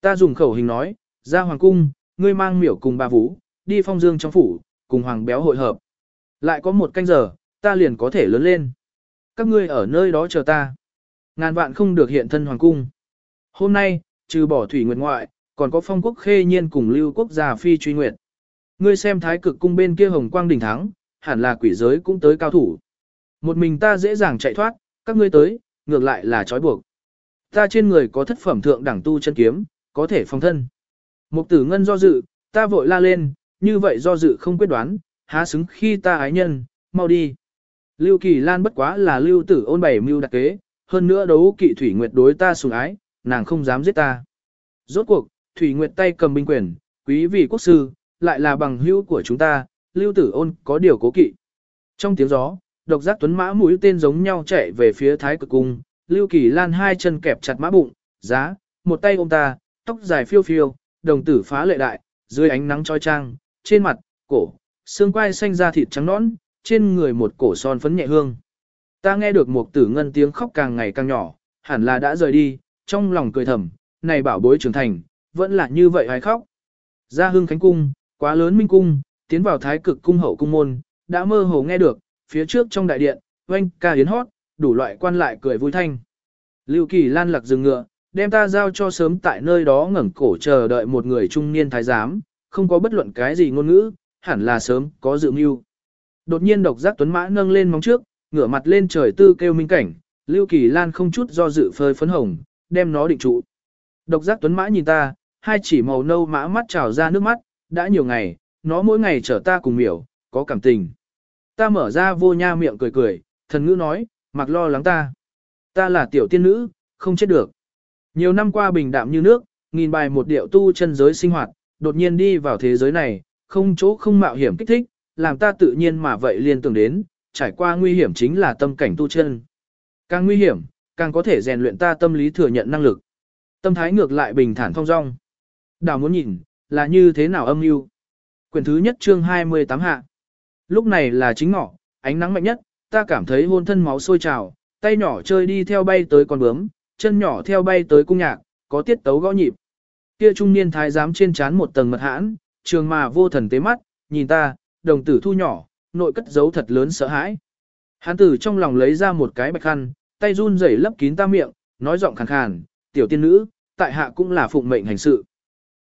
Ta dùng khẩu hình nói, ra hoàng cung, ngươi mang miểu cùng bà vũ, đi phong dương trong phủ, cùng hoàng béo hội hợp. Lại có một canh giờ, ta liền có thể lớn lên. Các ngươi ở nơi đó chờ ta. Ngàn vạn không được hiện thân hoàng cung. Hôm nay, trừ bỏ thủy nguyệt ngoại, còn có phong quốc khê nhiên cùng lưu quốc gia phi truy nguyệt. Ngươi xem thái cực cung bên kia hồng quang đỉnh thắng, hẳn là quỷ giới cũng tới cao thủ. Một mình ta dễ dàng chạy thoát, các ngươi tới, ngược lại là trói buộc. Ta trên người có thất phẩm thượng đẳng tu chân kiếm, có thể phòng thân. Mục tử ngân do dự, ta vội la lên, như vậy do dự không quyết đoán, há xứng khi ta ái nhân, mau đi. Lưu Kỳ Lan bất quá là lưu tử ôn bảy mưu đặc kế, hơn nữa đấu kỵ Thủy Nguyệt đối ta sủng ái, nàng không dám giết ta. Rốt cuộc, Thủy Nguyệt tay cầm binh quyền, quý vị quốc sư, lại là bằng hữu của chúng ta, lưu tử ôn có điều cố kỵ. Trong tiếng gió, độc giác tuấn mã mũi tên giống nhau chạy về phía thái cực cung, lưu kỳ lan hai chân kẹp chặt mã bụng, giá, một tay ôm ta, tóc dài phiêu phiêu, đồng tử phá lệ đại, dưới ánh nắng trói trang, trên mặt, cổ, xương quai xanh da thịt trắng nõn, trên người một cổ son phấn nhẹ hương. Ta nghe được một tử ngân tiếng khóc càng ngày càng nhỏ, hẳn là đã rời đi, trong lòng cười thầm, này bảo bối trưởng thành, vẫn là như vậy hay khóc. Ra hương khánh cung, quá lớn minh cung, tiến vào thái cực cung hậu cung môn, đã mơ hồ nghe được, phía trước trong đại điện, oanh ca yến hót, đủ loại quan lại cười vui thanh. Lưu Kỳ Lan lạc dừng ngựa, đem ta giao cho sớm tại nơi đó ngẩng cổ chờ đợi một người trung niên thái giám, không có bất luận cái gì ngôn ngữ, hẳn là sớm có dự mưu. Đột nhiên độc giác tuấn mã nâng lên móng trước, ngửa mặt lên trời tư kêu minh cảnh, Lưu Kỳ Lan không chút do dự phơi phấn hồng, đem nó định trụ. Độc giác tuấn mã nhìn ta, hai chỉ màu nâu mã mắt trào ra nước mắt, đã nhiều ngày, nó mỗi ngày chở ta cùng miểu, có cảm tình. Ta mở ra vô nha miệng cười cười, thần ngữ nói, mặc lo lắng ta. Ta là tiểu tiên nữ, không chết được. Nhiều năm qua bình đạm như nước, nghìn bài một điệu tu chân giới sinh hoạt, đột nhiên đi vào thế giới này, không chỗ không mạo hiểm kích thích, làm ta tự nhiên mà vậy liên tưởng đến, trải qua nguy hiểm chính là tâm cảnh tu chân. Càng nguy hiểm, càng có thể rèn luyện ta tâm lý thừa nhận năng lực. Tâm thái ngược lại bình thản thong dong. Đào muốn nhìn, là như thế nào âm mưu Quyển thứ nhất chương 28 hạ. Lúc này là chính ngọ, ánh nắng mạnh nhất, ta cảm thấy hôn thân máu sôi trào, tay nhỏ chơi đi theo bay tới con bướm, chân nhỏ theo bay tới cung nhạc, có tiết tấu gõ nhịp. Kia trung niên thái giám trên chán một tầng mật hãn, trường mà vô thần tế mắt, nhìn ta, đồng tử thu nhỏ, nội cất giấu thật lớn sợ hãi. Hán tử trong lòng lấy ra một cái bạch khăn, tay run rẩy lấp kín ta miệng, nói giọng khàn khàn, tiểu tiên nữ, tại hạ cũng là phụng mệnh hành sự.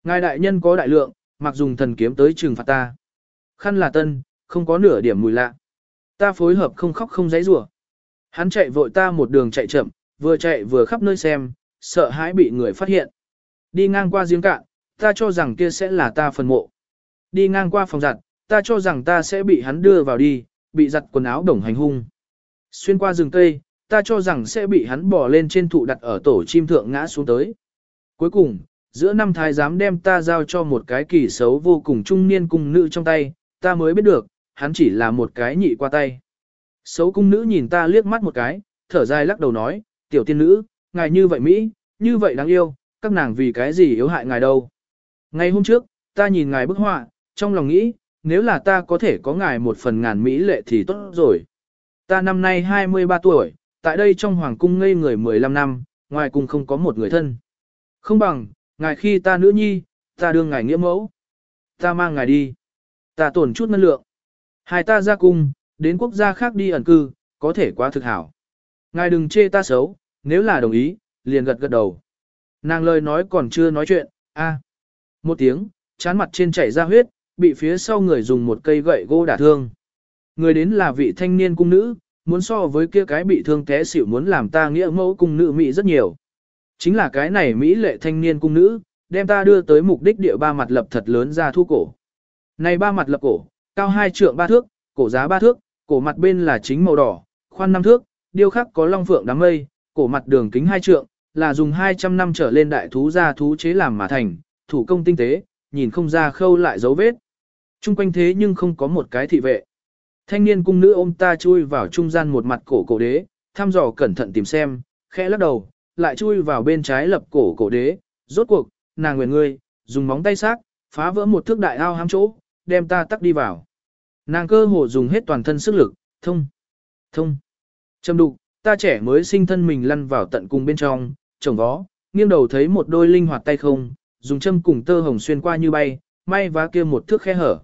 Ngài đại nhân có đại lượng, mặc dùng thần kiếm tới trừng phạt ta. Khăn là tân, không có nửa điểm mùi lạ. Ta phối hợp không khóc không giấy rủa. Hắn chạy vội ta một đường chạy chậm, vừa chạy vừa khắp nơi xem, sợ hãi bị người phát hiện. Đi ngang qua giếng cạn, ta cho rằng kia sẽ là ta phần mộ. Đi ngang qua phòng giặt, ta cho rằng ta sẽ bị hắn đưa vào đi, bị giặt quần áo đồng hành hung. Xuyên qua rừng cây, ta cho rằng sẽ bị hắn bỏ lên trên thụ đặt ở tổ chim thượng ngã xuống tới. Cuối cùng, giữa năm thái giám đem ta giao cho một cái kỳ xấu vô cùng trung niên cung nữ trong tay, ta mới biết được, hắn chỉ là một cái nhị qua tay. Xấu cung nữ nhìn ta liếc mắt một cái, thở dài lắc đầu nói, tiểu tiên nữ, ngài như vậy Mỹ, như vậy đáng yêu, các nàng vì cái gì yếu hại ngài đâu. Ngày hôm trước, ta nhìn ngài bức họa, trong lòng nghĩ, nếu là ta có thể có ngài một phần ngàn Mỹ lệ thì tốt rồi. Ta năm nay 23 tuổi, tại đây trong hoàng cung ngây người 15 năm, ngoài cung không có một người thân. Không bằng, ngài khi ta nữ nhi, ta đương ngài nghĩa mẫu. Ta mang ngài đi. Ta tổn chút ngân lượng. Hai ta ra cung, đến quốc gia khác đi ẩn cư, có thể quá thực hảo. Ngài đừng chê ta xấu, nếu là đồng ý, liền gật gật đầu. Nàng lời nói còn chưa nói chuyện, a, Một tiếng, chán mặt trên chảy ra huyết, bị phía sau người dùng một cây gậy gỗ đả thương. Người đến là vị thanh niên cung nữ, muốn so với kia cái bị thương té xỉu muốn làm ta nghĩa mẫu cung nữ Mỹ rất nhiều. Chính là cái này Mỹ lệ thanh niên cung nữ, đem ta đưa tới mục đích địa ba mặt lập thật lớn ra thu cổ. Này ba mặt lập cổ, cao hai trượng ba thước, cổ giá ba thước, cổ mặt bên là chính màu đỏ, khoan năm thước, điêu khắc có long phượng đám mây, cổ mặt đường kính hai trượng, là dùng 200 năm trở lên đại thú ra thú chế làm mà thành, thủ công tinh tế, nhìn không ra khâu lại dấu vết. Trung quanh thế nhưng không có một cái thị vệ. Thanh niên cung nữ ôm ta chui vào trung gian một mặt cổ cổ đế, thăm dò cẩn thận tìm xem, khẽ lắc đầu, lại chui vào bên trái lập cổ cổ đế, rốt cuộc, nàng nguyện ngươi, dùng móng tay xác, phá vỡ một thước đại ao hám chỗ, đem ta tắc đi vào. Nàng cơ hồ dùng hết toàn thân sức lực, thông, thông, châm đục, ta trẻ mới sinh thân mình lăn vào tận cùng bên trong, chồng vó, nghiêng đầu thấy một đôi linh hoạt tay không, dùng châm cùng tơ hồng xuyên qua như bay, may vá kia một thước khe hở.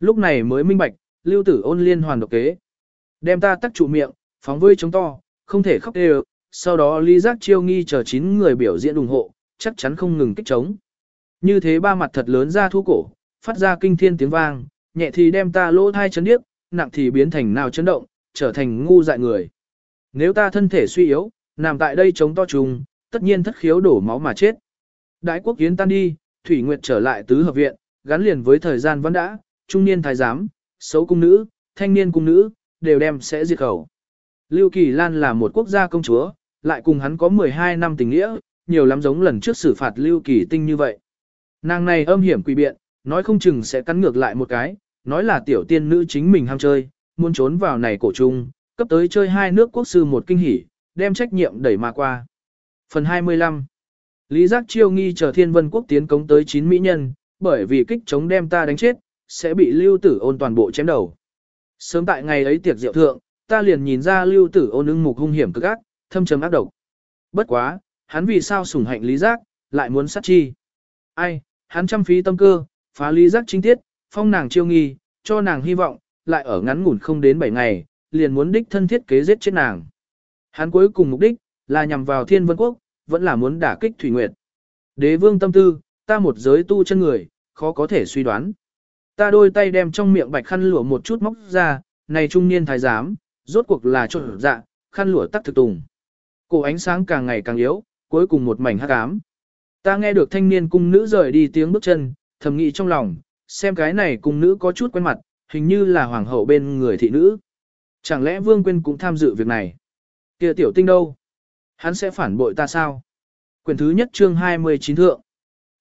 Lúc này mới minh bạch, lưu tử ôn liên hoàn độc kế. Đem ta tắc trụ miệng, phóng vơi chống to, không thể khóc đều, sau đó ly giác chiêu nghi chờ chín người biểu diễn ủng hộ, chắc chắn không ngừng kích trống, Như thế ba mặt thật lớn ra thu cổ, phát ra kinh thiên tiếng vang, nhẹ thì đem ta lỗ thai chấn điếc, nặng thì biến thành nào chấn động, trở thành ngu dại người. Nếu ta thân thể suy yếu, nằm tại đây chống to trùng, tất nhiên thất khiếu đổ máu mà chết. Đại quốc kiến tan đi, Thủy Nguyệt trở lại tứ hợp viện, gắn liền với thời gian vẫn đã, trung niên thái giám, xấu cung nữ, thanh niên cung nữ, đều đem sẽ diệt khẩu. Lưu Kỳ Lan là một quốc gia công chúa, lại cùng hắn có 12 năm tình nghĩa, nhiều lắm giống lần trước xử phạt Lưu Kỳ Tinh như vậy. Nàng này âm hiểm quỷ biện, nói không chừng sẽ cắn ngược lại một cái, nói là tiểu tiên nữ chính mình ham chơi, muốn trốn vào này cổ trung, cấp tới chơi hai nước quốc sư một kinh hỉ, đem trách nhiệm đẩy mà qua. Phần 25 Lý giác chiêu nghi chờ thiên vân quốc tiến cống tới 9 mỹ nhân, bởi vì kích chống đem ta đánh chết, sẽ bị lưu tử ôn toàn bộ chém đầu. Sớm tại ngày ấy tiệc rượu thượng, ta liền nhìn ra lưu tử ôn ưng mục hung hiểm cực ác, thâm trầm ác độc. Bất quá, hắn vì sao sủng hạnh lý giác, lại muốn sát chi. Ai, hắn chăm phí tâm cơ, phá lý giác chính tiết, phong nàng chiêu nghi, cho nàng hy vọng, lại ở ngắn ngủn không đến 7 ngày, liền muốn đích thân thiết kế giết chết nàng. Hắn cuối cùng mục đích, là nhằm vào thiên vân quốc, vẫn là muốn đả kích Thủy Nguyệt. Đế vương tâm tư, ta một giới tu chân người, khó có thể suy đoán. Ta đôi tay đem trong miệng bạch khăn lụa một chút móc ra, này trung niên thái giám, rốt cuộc là trộn dạ, khăn lụa tắc thực tùng. Cổ ánh sáng càng ngày càng yếu, cuối cùng một mảnh hắc ám. Ta nghe được thanh niên cung nữ rời đi tiếng bước chân, thầm nghĩ trong lòng, xem cái này cung nữ có chút quen mặt, hình như là hoàng hậu bên người thị nữ. Chẳng lẽ Vương Quyên cũng tham dự việc này? kia tiểu tinh đâu? Hắn sẽ phản bội ta sao? Quyển thứ nhất chương 29 thượng.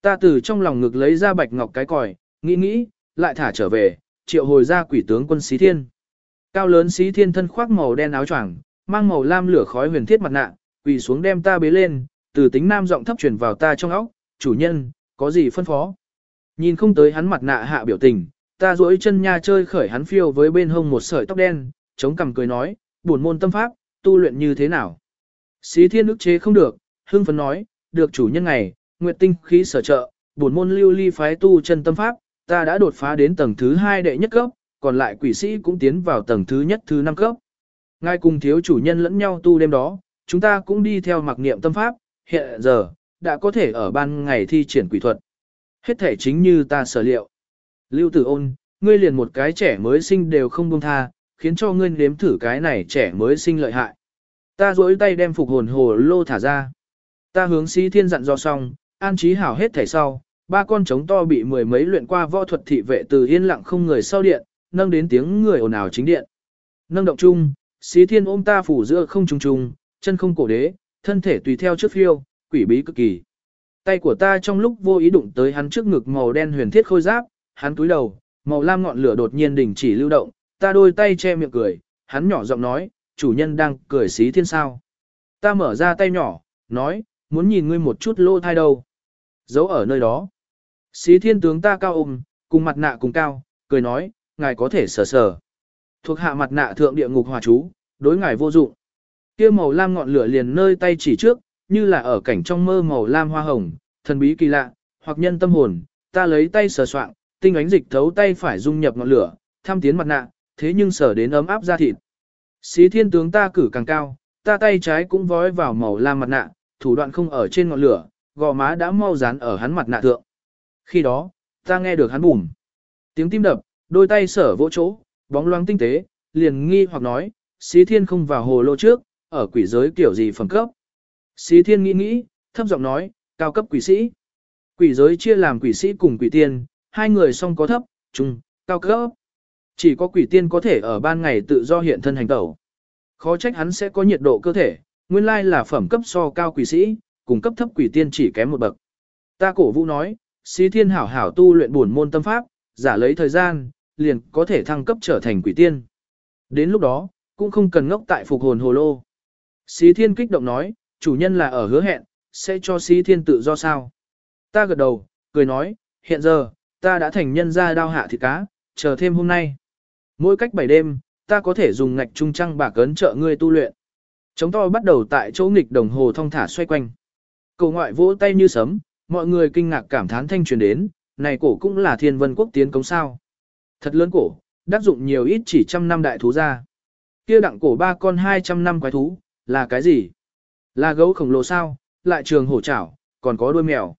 Ta từ trong lòng ngực lấy ra bạch ngọc cái còi, nghĩ nghĩ, lại thả trở về, triệu hồi ra quỷ tướng quân Xí Thiên. Cao lớn Xí Thiên thân khoác màu đen áo choàng, mang màu lam lửa khói huyền thiết mặt nạ, quỳ xuống đem ta bế lên, từ tính nam giọng thấp truyền vào ta trong óc, chủ nhân, có gì phân phó. Nhìn không tới hắn mặt nạ hạ biểu tình, ta duỗi chân nha chơi khởi hắn phiêu với bên hông một sợi tóc đen, chống cằm cười nói, buồn môn tâm pháp, tu luyện như thế nào. Xí thiên ức chế không được, hưng phấn nói, được chủ nhân ngày, nguyệt tinh khí sở trợ, buồn môn lưu ly phái tu chân tâm pháp, ta đã đột phá đến tầng thứ hai đệ nhất cấp, còn lại quỷ sĩ cũng tiến vào tầng thứ nhất thứ năm cấp. Ngay cùng thiếu chủ nhân lẫn nhau tu đêm đó, chúng ta cũng đi theo mặc niệm tâm pháp, hiện giờ, đã có thể ở ban ngày thi triển quỷ thuật. Hết thể chính như ta sở liệu. Lưu tử ôn, ngươi liền một cái trẻ mới sinh đều không buông tha, khiến cho ngươi nếm thử cái này trẻ mới sinh lợi hại. Ta duỗi tay đem phục hồn hồ lô thả ra. Ta hướng sĩ thiên dặn do xong, an trí hảo hết thể sau, ba con trống to bị mười mấy luyện qua võ thuật thị vệ từ yên lặng không người sau điện, nâng đến tiếng người ồn ào chính điện. Nâng động chung, sĩ thiên ôm ta phủ giữa không trùng trùng, chân không cổ đế, thân thể tùy theo trước phiêu, quỷ bí cực kỳ. Tay của ta trong lúc vô ý đụng tới hắn trước ngực màu đen huyền thiết khôi giáp, hắn túi đầu, màu lam ngọn lửa đột nhiên đình chỉ lưu động, ta đôi tay che miệng cười, hắn nhỏ giọng nói, chủ nhân đang cười xí thiên sao. Ta mở ra tay nhỏ, nói, muốn nhìn ngươi một chút lô thai đâu. Giấu ở nơi đó. Xí thiên tướng ta cao ôm, cùng mặt nạ cùng cao, cười nói, ngài có thể sờ sờ. Thuộc hạ mặt nạ thượng địa ngục hòa chú, đối ngài vô dụng. kia màu lam ngọn lửa liền nơi tay chỉ trước, như là ở cảnh trong mơ màu lam hoa hồng, thần bí kỳ lạ, hoặc nhân tâm hồn, ta lấy tay sờ soạn, tinh ánh dịch thấu tay phải dung nhập ngọn lửa, tham tiến mặt nạ, thế nhưng sở đến ấm áp da thịt. Xí thiên tướng ta cử càng cao, ta tay trái cũng vói vào màu lam mặt nạ, thủ đoạn không ở trên ngọn lửa, gò má đã mau dán ở hắn mặt nạ thượng. Khi đó, ta nghe được hắn bùm. Tiếng tim đập, đôi tay sở vỗ chỗ, bóng loáng tinh tế, liền nghi hoặc nói, xí thiên không vào hồ lô trước, ở quỷ giới kiểu gì phẩm cấp. Xí thiên nghĩ nghĩ, thấp giọng nói, cao cấp quỷ sĩ. Quỷ giới chia làm quỷ sĩ cùng quỷ tiên, hai người song có thấp, trung, cao cấp. Chỉ có quỷ tiên có thể ở ban ngày tự do hiện thân hành tẩu. Khó trách hắn sẽ có nhiệt độ cơ thể, nguyên lai là phẩm cấp so cao quỷ sĩ, cùng cấp thấp quỷ tiên chỉ kém một bậc. Ta cổ vũ nói, Xí thiên hảo hảo tu luyện buồn môn tâm pháp, giả lấy thời gian, liền có thể thăng cấp trở thành quỷ tiên. Đến lúc đó, cũng không cần ngốc tại phục hồn hồ lô. Xí thiên kích động nói, chủ nhân là ở hứa hẹn, sẽ cho sĩ thiên tự do sao. Ta gật đầu, cười nói, hiện giờ, ta đã thành nhân ra đao hạ thịt cá, chờ thêm hôm nay. Mỗi cách 7 đêm, ta có thể dùng ngạch trung trăng bạc ấn trợ ngươi tu luyện. Chống to bắt đầu tại chỗ nghịch đồng hồ thong thả xoay quanh. Cầu ngoại vỗ tay như sấm, mọi người kinh ngạc cảm thán thanh truyền đến, này cổ cũng là thiên vân quốc tiến cống sao. Thật lớn cổ, đắc dụng nhiều ít chỉ trăm năm đại thú ra. Kia đặng cổ ba con 200 năm quái thú, là cái gì? Là gấu khổng lồ sao, lại trường hổ chảo, còn có đuôi mèo.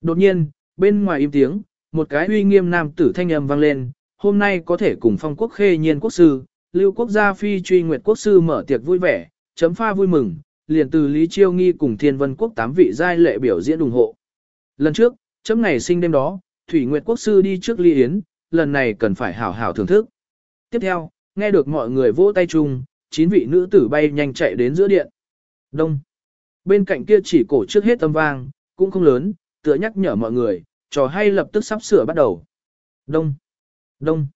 Đột nhiên, bên ngoài im tiếng, một cái uy nghiêm nam tử thanh âm vang lên, hôm nay có thể cùng phong quốc khê nhiên quốc sư, lưu quốc gia phi truy nguyệt quốc sư mở tiệc vui vẻ, chấm pha vui mừng, liền từ Lý Chiêu Nghi cùng Thiên Vân quốc tám vị giai lệ biểu diễn ủng hộ. Lần trước, chấm ngày sinh đêm đó, Thủy Nguyệt quốc sư đi trước ly yến, lần này cần phải hảo hảo thưởng thức. Tiếp theo, nghe được mọi người vỗ tay chung, chín vị nữ tử bay nhanh chạy đến giữa điện. Đông. Bên cạnh kia chỉ cổ trước hết âm vang, cũng không lớn, tựa nhắc nhở mọi người, trò hay lập tức sắp sửa bắt đầu. Đông. Đông.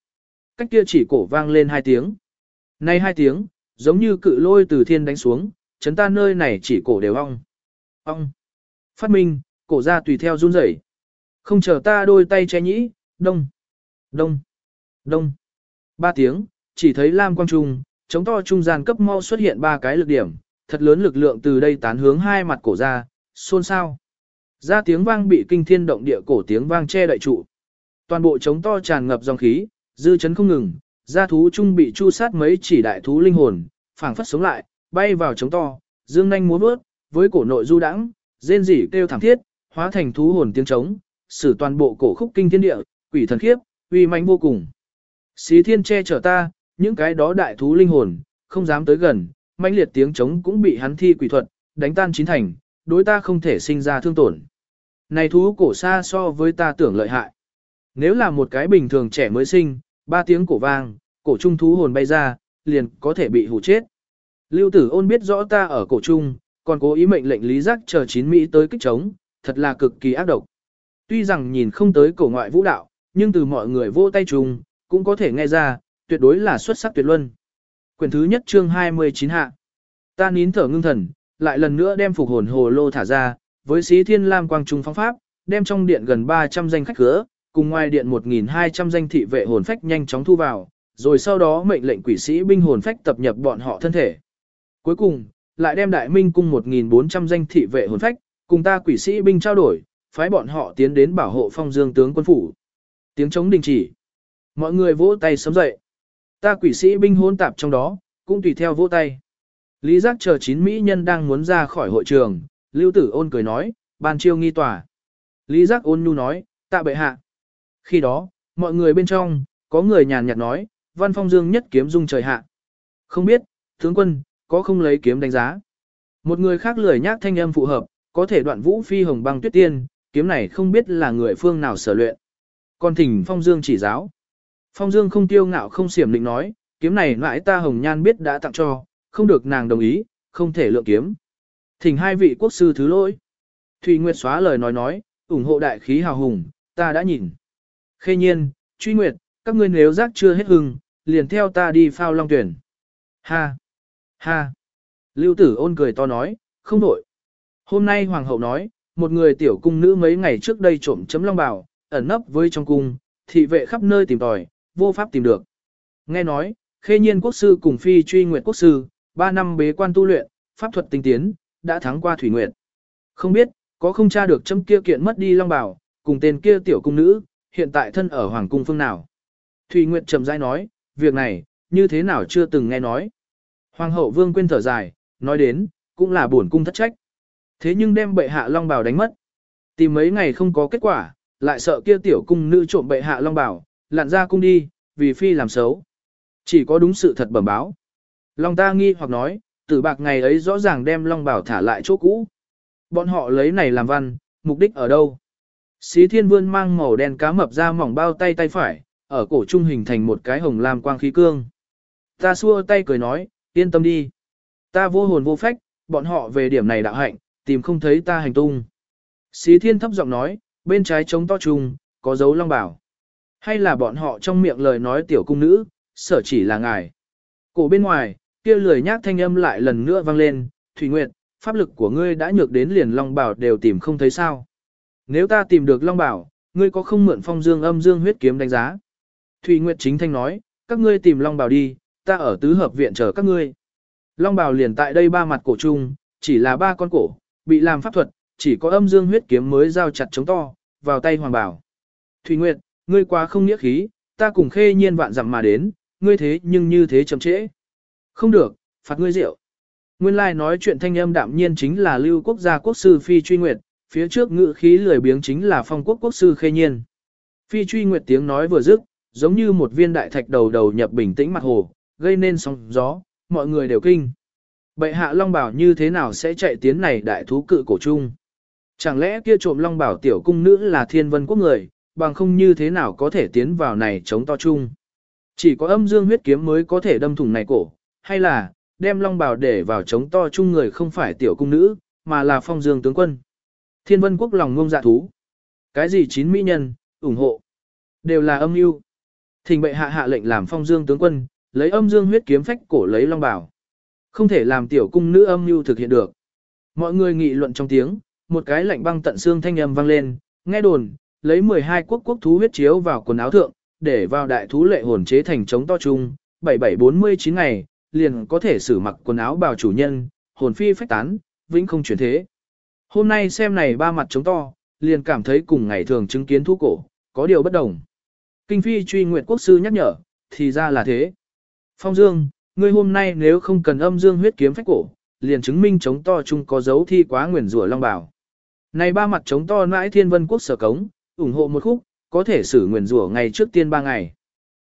Cách kia chỉ cổ vang lên hai tiếng. Nay hai tiếng, giống như cự lôi từ thiên đánh xuống, chấn ta nơi này chỉ cổ đều ong. Ong. Phát minh, cổ ra tùy theo run rẩy. Không chờ ta đôi tay che nhĩ, đông. Đông. Đông. Ba tiếng, chỉ thấy lam quang trung, chống to trung gian cấp mau xuất hiện ba cái lực điểm, thật lớn lực lượng từ đây tán hướng hai mặt cổ ra, xôn xao. Ra tiếng vang bị kinh thiên động địa cổ tiếng vang che đậy trụ. Toàn bộ trống to tràn ngập dòng khí, dư chấn không ngừng, Ra thú trung bị chu sát mấy chỉ đại thú linh hồn, phảng phất sống lại, bay vào trống to, dương nhanh múa bước, với cổ nội du đãng, rên rỉ kêu thảm thiết, hóa thành thú hồn tiếng trống, sử toàn bộ cổ khúc kinh thiên địa, quỷ thần khiếp, uy mạnh vô cùng. Xí thiên che chở ta, những cái đó đại thú linh hồn, không dám tới gần, mãnh liệt tiếng trống cũng bị hắn thi quỷ thuật, đánh tan chín thành, đối ta không thể sinh ra thương tổn. Này thú cổ xa so với ta tưởng lợi hại. Nếu là một cái bình thường trẻ mới sinh, ba tiếng cổ vang, cổ trung thú hồn bay ra, liền có thể bị hủ chết. Lưu tử ôn biết rõ ta ở cổ trung, còn cố ý mệnh lệnh lý giác chờ chín Mỹ tới kích trống thật là cực kỳ ác độc. Tuy rằng nhìn không tới cổ ngoại vũ đạo, nhưng từ mọi người vô tay trùng cũng có thể nghe ra, tuyệt đối là xuất sắc tuyệt luân. Quyển thứ nhất chương 29 hạ. Ta nín thở ngưng thần, lại lần nữa đem phục hồn hồ lô thả ra, với sĩ thiên lam quang trung phong pháp, đem trong điện gần 300 danh khách cửa, cùng ngoài điện 1.200 danh thị vệ hồn phách nhanh chóng thu vào, rồi sau đó mệnh lệnh quỷ sĩ binh hồn phách tập nhập bọn họ thân thể. Cuối cùng, lại đem đại minh cung 1.400 danh thị vệ hồn phách, cùng ta quỷ sĩ binh trao đổi, phái bọn họ tiến đến bảo hộ phong dương tướng quân phủ. Tiếng chống đình chỉ. Mọi người vỗ tay sớm dậy. Ta quỷ sĩ binh hôn tạp trong đó, cũng tùy theo vỗ tay. Lý giác chờ chín mỹ nhân đang muốn ra khỏi hội trường, lưu tử ôn cười nói, ban chiêu nghi tòa. Lý giác ôn nhu nói, tạ bệ hạ. Khi đó, mọi người bên trong, có người nhàn nhạt nói, văn phong dương nhất kiếm dung trời hạ. Không biết, tướng quân, có không lấy kiếm đánh giá. Một người khác lười nhác thanh âm phù hợp, có thể đoạn vũ phi hồng băng tuyết tiên, kiếm này không biết là người phương nào sở luyện. Còn thỉnh phong dương chỉ giáo. Phong dương không tiêu ngạo không xiểm định nói, kiếm này lại ta hồng nhan biết đã tặng cho, không được nàng đồng ý, không thể lượng kiếm. Thỉnh hai vị quốc sư thứ lỗi. Thùy Nguyệt xóa lời nói nói, ủng hộ đại khí hào hùng, ta đã nhìn. Khê nhiên, truy nguyệt, các ngươi nếu giác chưa hết hưng, liền theo ta đi phao long tuyển. Ha! Ha! Lưu tử ôn cười to nói, không đổi. Hôm nay hoàng hậu nói, một người tiểu cung nữ mấy ngày trước đây trộm chấm long bào, ẩn nấp với trong cung, thị vệ khắp nơi tìm tòi, vô pháp tìm được. Nghe nói, khê nhiên quốc sư cùng phi truy nguyệt quốc sư, ba năm bế quan tu luyện, pháp thuật tinh tiến, đã thắng qua thủy nguyệt. Không biết, có không tra được chấm kia kiện mất đi long bảo cùng tên kia tiểu cung nữ, hiện tại thân ở hoàng cung phương nào. Thủy nguyệt trầm rãi nói, việc này, như thế nào chưa từng nghe nói. Hoàng hậu vương quên thở dài, nói đến, cũng là buồn cung thất trách. Thế nhưng đem bệ hạ long bảo đánh mất. Tìm mấy ngày không có kết quả, lại sợ kia tiểu cung nữ trộm bệ hạ long bảo lặn ra cung đi, vì phi làm xấu. Chỉ có đúng sự thật bẩm báo. Long ta nghi hoặc nói, tử bạc ngày ấy rõ ràng đem long bảo thả lại chỗ cũ. Bọn họ lấy này làm văn, mục đích ở đâu? Xí thiên vươn mang màu đen cá mập ra mỏng bao tay tay phải, ở cổ trung hình thành một cái hồng lam quang khí cương. Ta xua tay cười nói, yên tâm đi. Ta vô hồn vô phách, bọn họ về điểm này đạo hạnh, tìm không thấy ta hành tung. Xí thiên thấp giọng nói, bên trái trống to trùng, có dấu long bảo. Hay là bọn họ trong miệng lời nói tiểu cung nữ, sở chỉ là ngài. Cổ bên ngoài, kia lười nhác thanh âm lại lần nữa vang lên, Thủy Nguyệt, pháp lực của ngươi đã nhược đến liền long bảo đều tìm không thấy sao. Nếu ta tìm được long bảo, ngươi có không mượn phong dương âm dương huyết kiếm đánh giá. Thủy Nguyệt chính thanh nói, các ngươi tìm long bảo đi, ta ở tứ hợp viện chờ các ngươi. Long Bảo liền tại đây ba mặt cổ chung, chỉ là ba con cổ, bị làm pháp thuật, chỉ có âm dương huyết kiếm mới giao chặt chống to, vào tay hoàng bảo. Thủy Nguyệt, ngươi quá không nghĩa khí, ta cùng khê nhiên vạn dặm mà đến, ngươi thế nhưng như thế chậm trễ. Không được, phạt ngươi rượu. Nguyên lai like nói chuyện thanh âm đạm nhiên chính là lưu quốc gia quốc sư Phi Truy Nguyệt, phía trước ngự khí lười biếng chính là phong quốc quốc sư khê nhiên. Phi Truy Nguyệt tiếng nói vừa dứt, giống như một viên đại thạch đầu đầu nhập bình tĩnh mặt hồ, gây nên sóng gió, mọi người đều kinh. Bệ hạ Long Bảo như thế nào sẽ chạy tiến này đại thú cự cổ chung? Chẳng lẽ kia trộm Long Bảo tiểu cung nữ là thiên vân quốc người, bằng không như thế nào có thể tiến vào này chống to chung? Chỉ có âm dương huyết kiếm mới có thể đâm thủng này cổ, hay là, đem Long bào để vào chống to chung người không phải tiểu cung nữ, mà là phong dương tướng quân. Thiên vân quốc lòng ngông dạ thú. Cái gì chín mỹ nhân, ủng hộ, đều là âm mưu. Thình bệ hạ hạ lệnh làm phong dương tướng quân, lấy âm dương huyết kiếm phách cổ lấy long bào Không thể làm tiểu cung nữ âm mưu thực hiện được. Mọi người nghị luận trong tiếng, một cái lạnh băng tận xương thanh âm vang lên, nghe đồn, lấy 12 quốc quốc thú huyết chiếu vào quần áo thượng, để vào đại thú lệ hồn chế thành chống to chung, 7749 ngày, liền có thể sử mặc quần áo bào chủ nhân, hồn phi phách tán, vĩnh không chuyển thế. Hôm nay xem này ba mặt chống to, liền cảm thấy cùng ngày thường chứng kiến thú cổ, có điều bất đồng. Kinh phi truy nguyện quốc sư nhắc nhở, thì ra là thế. Phong Dương, ngươi hôm nay nếu không cần âm dương huyết kiếm phách cổ, liền chứng minh chống to chung có dấu thi quá nguyền rủa long bảo. Này ba mặt chống to nãi thiên vân quốc sở cống, ủng hộ một khúc, có thể xử nguyền rủa ngày trước tiên ba ngày.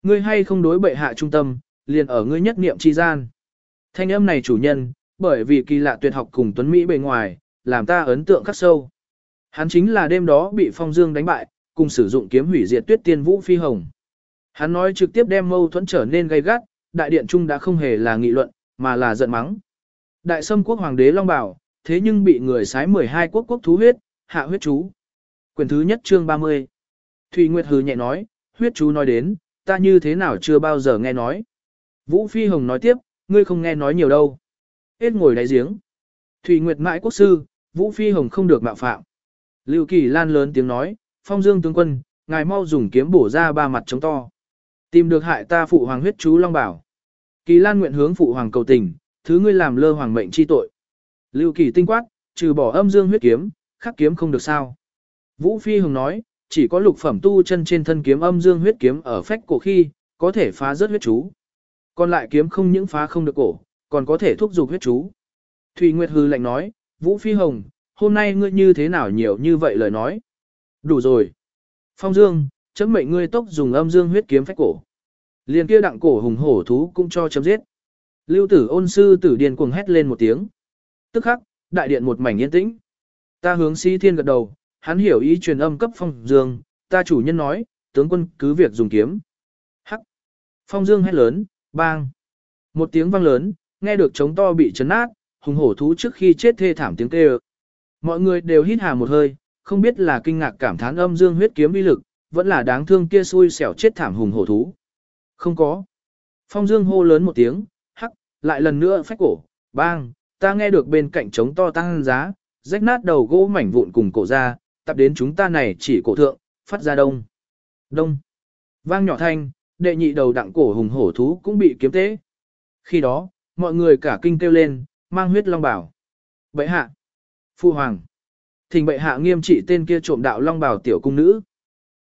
Ngươi hay không đối bệ hạ trung tâm, liền ở ngươi nhất niệm chi gian. Thanh âm này chủ nhân, bởi vì kỳ lạ tuyệt học cùng tuấn Mỹ bề ngoài, làm ta ấn tượng khắc sâu. Hắn chính là đêm đó bị Phong Dương đánh bại, cùng sử dụng kiếm hủy diệt tuyết tiên vũ phi hồng. Hắn nói trực tiếp đem mâu thuẫn trở nên gay gắt, đại điện trung đã không hề là nghị luận, mà là giận mắng. Đại sâm quốc hoàng đế Long Bảo, thế nhưng bị người sái 12 quốc quốc thú huyết, hạ huyết chú. Quyền thứ nhất chương 30. Thùy Nguyệt hừ nhẹ nói, huyết chú nói đến, ta như thế nào chưa bao giờ nghe nói. Vũ Phi Hồng nói tiếp, ngươi không nghe nói nhiều đâu. Hết ngồi đáy giếng. Thùy Nguyệt mãi quốc sư, Vũ Phi Hồng không được mạo phạm. Lưu Kỳ Lan lớn tiếng nói, phong dương tướng quân, ngài mau dùng kiếm bổ ra ba mặt chống to. Tìm được hại ta phụ hoàng huyết chú Long Bảo. Kỳ Lan nguyện hướng phụ hoàng cầu tình, thứ ngươi làm lơ hoàng mệnh chi tội. Lưu Kỳ tinh quát, trừ bỏ âm dương huyết kiếm, khắc kiếm không được sao. Vũ Phi Hồng nói, chỉ có lục phẩm tu chân trên thân kiếm âm dương huyết kiếm ở phách cổ khi, có thể phá rớt huyết chú. Còn lại kiếm không những phá không được cổ, còn có thể thúc giục huyết chú. Thủy Nguyệt hư lạnh nói, Vũ Phi Hồng, hôm nay ngươi như thế nào nhiều như vậy lời nói. Đủ rồi. Phong Dương, chấm mệnh ngươi tốc dùng âm dương huyết kiếm phách cổ. Liền kia đặng cổ hùng hổ thú cũng cho chấm giết. Lưu tử ôn sư tử điền cuồng hét lên một tiếng. Tức khắc, đại điện một mảnh yên tĩnh. Ta hướng si thiên gật đầu, hắn hiểu ý truyền âm cấp phong dương, ta chủ nhân nói, tướng quân cứ việc dùng kiếm. Hắc. Phong dương hét lớn, bang. Một tiếng vang lớn, nghe được trống to bị chấn nát, hùng hổ thú trước khi chết thê thảm tiếng kêu. Mọi người đều hít hà một hơi, không biết là kinh ngạc cảm thán âm dương huyết kiếm uy lực, vẫn là đáng thương kia xui xẻo chết thảm hùng hổ thú. Không có. Phong dương hô lớn một tiếng, hắc, lại lần nữa phách cổ, bang, ta nghe được bên cạnh trống to tăng giá, rách nát đầu gỗ mảnh vụn cùng cổ ra, tập đến chúng ta này chỉ cổ thượng, phát ra đông. Đông. Vang nhỏ thanh, đệ nhị đầu đặng cổ hùng hổ thú cũng bị kiếm tế. Khi đó, mọi người cả kinh kêu lên, mang huyết long bảo. Bệ hạ. Phu hoàng. Thình bệ hạ nghiêm trị tên kia trộm đạo long bảo tiểu cung nữ.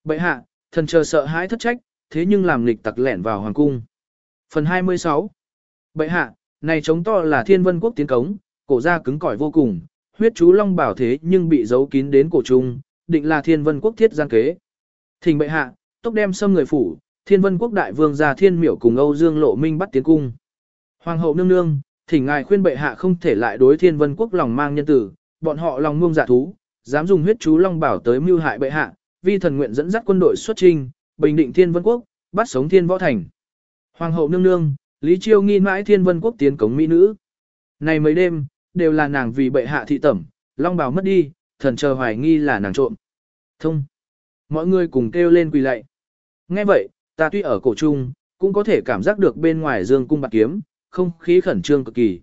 Bệ hạ, thần chờ sợ hãi thất trách, thế nhưng làm lịch tặc lẻn vào hoàng cung. Phần 26. Bệ hạ, này chống to là thiên vân quốc tiến cống, cổ ra cứng cỏi vô cùng, huyết chú long bảo thế nhưng bị giấu kín đến cổ trung, định là thiên vân quốc thiết gian kế. Thình bệ hạ, tốc đem xâm người phủ, thiên vân quốc đại vương gia thiên miểu cùng Âu Dương Lộ Minh bắt tiến cung. Hoàng hậu nương nương, thỉnh ngài khuyên bệ hạ không thể lại đối thiên vân quốc lòng mang nhân tử, bọn họ lòng ngông giả thú, dám dùng huyết chú long bảo tới mưu hại bệ hạ, vi thần nguyện dẫn dắt quân đội xuất trinh, bình định thiên vân quốc, bắt sống thiên võ thành. Hoàng hậu nương nương, Lý Chiêu nghi mãi thiên vân quốc tiến cống mỹ nữ. Này mấy đêm, đều là nàng vì bệ hạ thị tẩm, long bào mất đi, thần chờ hoài nghi là nàng trộm. Thông. Mọi người cùng kêu lên quỳ lạy. Nghe vậy, ta tuy ở cổ trung, cũng có thể cảm giác được bên ngoài dương cung bạc kiếm, không khí khẩn trương cực kỳ.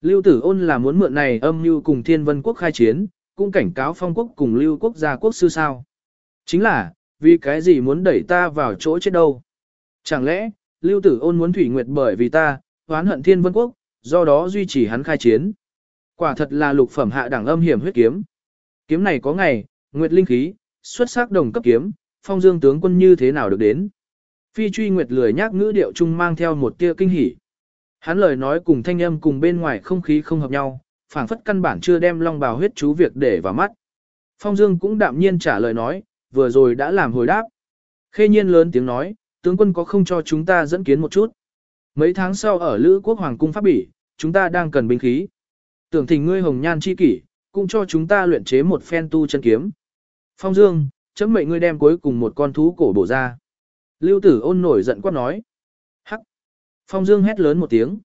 Lưu tử ôn là muốn mượn này âm mưu cùng thiên vân quốc khai chiến, cũng cảnh cáo phong quốc cùng lưu quốc gia quốc sư sao. Chính là, vì cái gì muốn đẩy ta vào chỗ chết đâu. Chẳng lẽ, lưu tử ôn muốn thủy nguyệt bởi vì ta, hoán hận thiên vân quốc, do đó duy trì hắn khai chiến. Quả thật là lục phẩm hạ đẳng âm hiểm huyết kiếm. Kiếm này có ngày, nguyệt linh khí, xuất sắc đồng cấp kiếm, phong dương tướng quân như thế nào được đến. Phi truy nguyệt lười nhác ngữ điệu trung mang theo một tia kinh hỉ. Hắn lời nói cùng thanh âm cùng bên ngoài không khí không hợp nhau, phảng phất căn bản chưa đem long bào huyết chú việc để vào mắt. Phong Dương cũng đạm nhiên trả lời nói, vừa rồi đã làm hồi đáp. Khê nhiên lớn tiếng nói, tướng quân có không cho chúng ta dẫn kiến một chút. Mấy tháng sau ở Lữ Quốc Hoàng Cung Pháp Bỉ, chúng ta đang cần binh khí. Tưởng thỉnh ngươi hồng nhan chi kỷ, cũng cho chúng ta luyện chế một phen tu chân kiếm. Phong Dương, chấm mệnh ngươi đem cuối cùng một con thú cổ bổ ra. Lưu tử ôn nổi giận quát nói. Hắc. Phong Dương hét lớn một tiếng.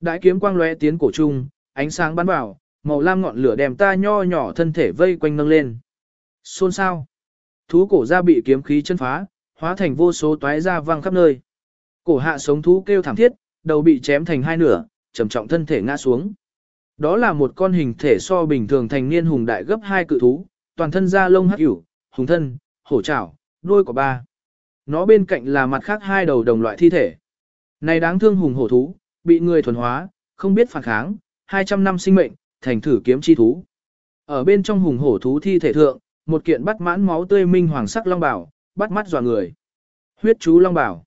Đại kiếm quang lóe tiến cổ trung, ánh sáng bắn vào, màu lam ngọn lửa đem ta nho nhỏ thân thể vây quanh nâng lên. Xôn sao? Thú cổ ra bị kiếm khí chân phá, hóa thành vô số toái ra văng khắp nơi. Cổ hạ sống thú kêu thảm thiết, đầu bị chém thành hai nửa, trầm trọng thân thể ngã xuống. Đó là một con hình thể so bình thường thành niên hùng đại gấp hai cự thú, toàn thân da lông hắc hữu, hùng thân, hổ trảo, đuôi của ba. Nó bên cạnh là mặt khác hai đầu đồng loại thi thể. Này đáng thương hùng hổ thú, bị người thuần hóa, không biết phản kháng, 200 năm sinh mệnh, thành thử kiếm chi thú. Ở bên trong hùng hổ thú thi thể thượng, một kiện bắt mãn máu tươi minh hoàng sắc long bảo, bắt mắt dọa người. Huyết chú long bảo.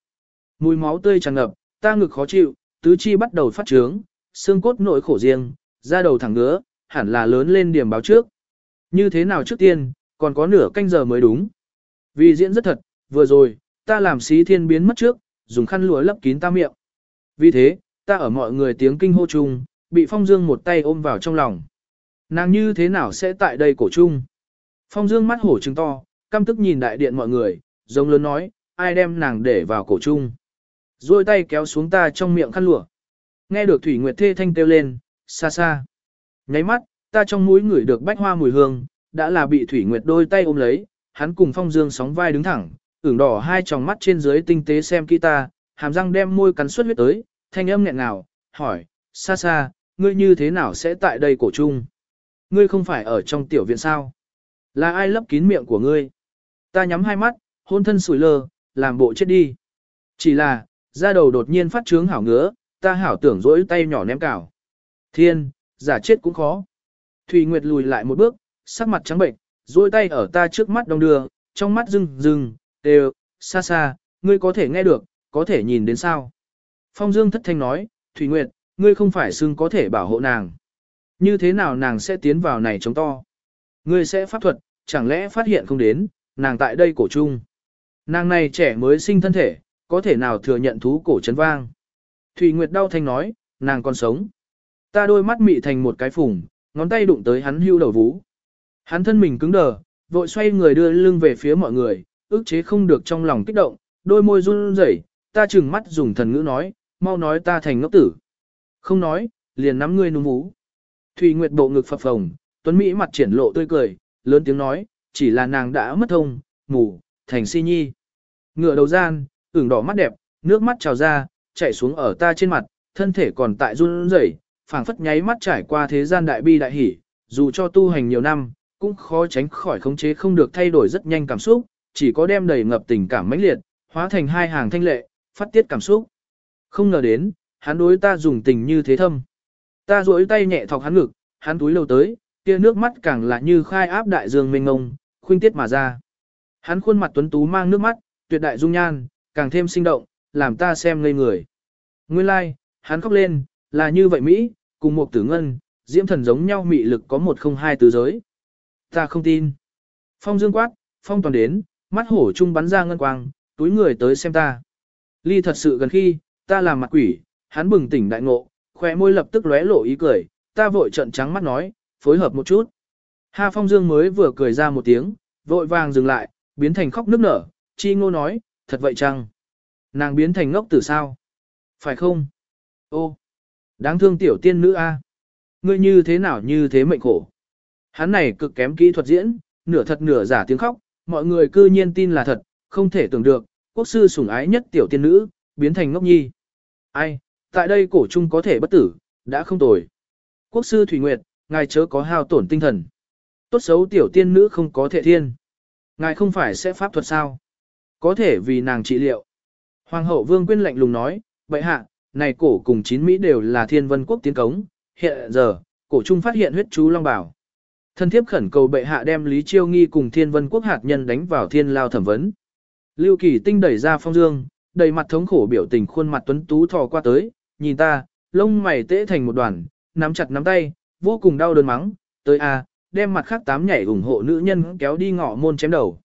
Mùi máu tươi tràn ngập, ta ngực khó chịu, tứ chi bắt đầu phát trướng, xương cốt nội khổ riêng, ra đầu thẳng ngứa, hẳn là lớn lên điểm báo trước. Như thế nào trước tiên, còn có nửa canh giờ mới đúng. Vì diễn rất thật, vừa rồi, ta làm xí thiên biến mất trước, dùng khăn lụa lấp kín ta miệng. Vì thế, ta ở mọi người tiếng kinh hô chung, bị Phong Dương một tay ôm vào trong lòng. Nàng như thế nào sẽ tại đây cổ chung? Phong Dương mắt hổ trừng to, căm tức nhìn đại điện mọi người, giống lớn nói, ai đem nàng để vào cổ chung. Rồi tay kéo xuống ta trong miệng khăn lụa. Nghe được Thủy Nguyệt thê thanh kêu lên, xa xa. Nháy mắt, ta trong mũi ngửi được bách hoa mùi hương, đã là bị Thủy Nguyệt đôi tay ôm lấy, hắn cùng Phong Dương sóng vai đứng thẳng, ửng đỏ hai tròng mắt trên dưới tinh tế xem kỹ ta, hàm răng đem môi cắn suốt huyết tới, thanh âm nghẹn ngào, hỏi, xa xa, ngươi như thế nào sẽ tại đây cổ chung? Ngươi không phải ở trong tiểu viện sao? Là ai lấp kín miệng của ngươi? Ta nhắm hai mắt, hôn thân sủi lơ, làm bộ chết đi. Chỉ là, da đầu đột nhiên phát trướng hảo ngứa, ta hảo tưởng rỗi tay nhỏ ném cào. Thiên, giả chết cũng khó. Thùy Nguyệt lùi lại một bước, sắc mặt trắng bệnh, duỗi tay ở ta trước mắt đông đưa, trong mắt rưng rưng, đều, xa xa, ngươi có thể nghe được, có thể nhìn đến sao. Phong Dương thất thanh nói, Thủy Nguyệt, ngươi không phải xưng có thể bảo hộ nàng. Như thế nào nàng sẽ tiến vào này chống to? Ngươi sẽ pháp thuật, chẳng lẽ phát hiện không đến, nàng tại đây cổ trung. Nàng này trẻ mới sinh thân thể, có thể nào thừa nhận thú cổ chấn vang. Thủy Nguyệt đau thanh nói, nàng còn sống. Ta đôi mắt mị thành một cái phùng, ngón tay đụng tới hắn hưu đầu vú. Hắn thân mình cứng đờ, vội xoay người đưa lưng về phía mọi người, ức chế không được trong lòng kích động, đôi môi run rẩy, ta chừng mắt dùng thần ngữ nói, mau nói ta thành ngốc tử. Không nói, liền nắm ngươi núm vú. Thủy Nguyệt bộ ngực phập phồng, Tuấn Mỹ mặt triển lộ tươi cười, lớn tiếng nói, chỉ là nàng đã mất thông, ngủ, thành si nhi. Ngựa đầu gian, ửng đỏ mắt đẹp, nước mắt trào ra, chảy xuống ở ta trên mặt, thân thể còn tại run rẩy, phảng phất nháy mắt trải qua thế gian đại bi đại hỷ dù cho tu hành nhiều năm, cũng khó tránh khỏi khống chế không được thay đổi rất nhanh cảm xúc, chỉ có đem đầy ngập tình cảm mãnh liệt, hóa thành hai hàng thanh lệ, phát tiết cảm xúc. Không ngờ đến, hắn đối ta dùng tình như thế thâm. Ta duỗi tay nhẹ thọc hắn ngực, hắn túi lâu tới, kia nước mắt càng là như khai áp đại dương mênh ngông, khuynh tiết mà ra. Hắn khuôn mặt tuấn tú mang nước mắt, tuyệt đại dung nhan, càng thêm sinh động, làm ta xem ngây người. Nguyên lai, like, hắn khóc lên, là như vậy Mỹ, cùng một tử ngân, diễm thần giống nhau mị lực có một không hai tứ giới. Ta không tin. Phong dương quát, phong toàn đến, mắt hổ trung bắn ra ngân quang, túi người tới xem ta. Ly thật sự gần khi, ta làm mặt quỷ, hắn bừng tỉnh đại ngộ, khỏe môi lập tức lóe lộ ý cười, ta vội trận trắng mắt nói, phối hợp một chút. Ha Phong Dương mới vừa cười ra một tiếng, vội vàng dừng lại, biến thành khóc nức nở, chi ngô nói, thật vậy chăng? Nàng biến thành ngốc tử sao? Phải không? Ô, đáng thương tiểu tiên nữ a. Ngươi như thế nào như thế mệnh khổ? Hắn này cực kém kỹ thuật diễn, nửa thật nửa giả tiếng khóc, mọi người cư nhiên tin là thật, không thể tưởng được, quốc sư sủng ái nhất tiểu tiên nữ, biến thành ngốc nhi. Ai, tại đây cổ trung có thể bất tử, đã không tồi. Quốc sư Thủy Nguyệt, ngài chớ có hao tổn tinh thần. Tốt xấu tiểu tiên nữ không có thể thiên. Ngài không phải sẽ pháp thuật sao? Có thể vì nàng trị liệu. Hoàng hậu Vương Quyên lạnh lùng nói, bệ hạ, này cổ cùng chín Mỹ đều là thiên vân quốc tiến cống, hiện giờ, cổ trung phát hiện huyết chú Long Bảo. Thân thiếp khẩn cầu bệ hạ đem Lý Chiêu Nghi cùng thiên vân quốc hạt nhân đánh vào thiên lao thẩm vấn. Lưu Kỳ Tinh đẩy ra phong dương, đầy mặt thống khổ biểu tình khuôn mặt tuấn tú thò qua tới, nhìn ta, lông mày tễ thành một đoàn, nắm chặt nắm tay, vô cùng đau đớn mắng, tới a, đem mặt khác tám nhảy ủng hộ nữ nhân kéo đi ngọ môn chém đầu.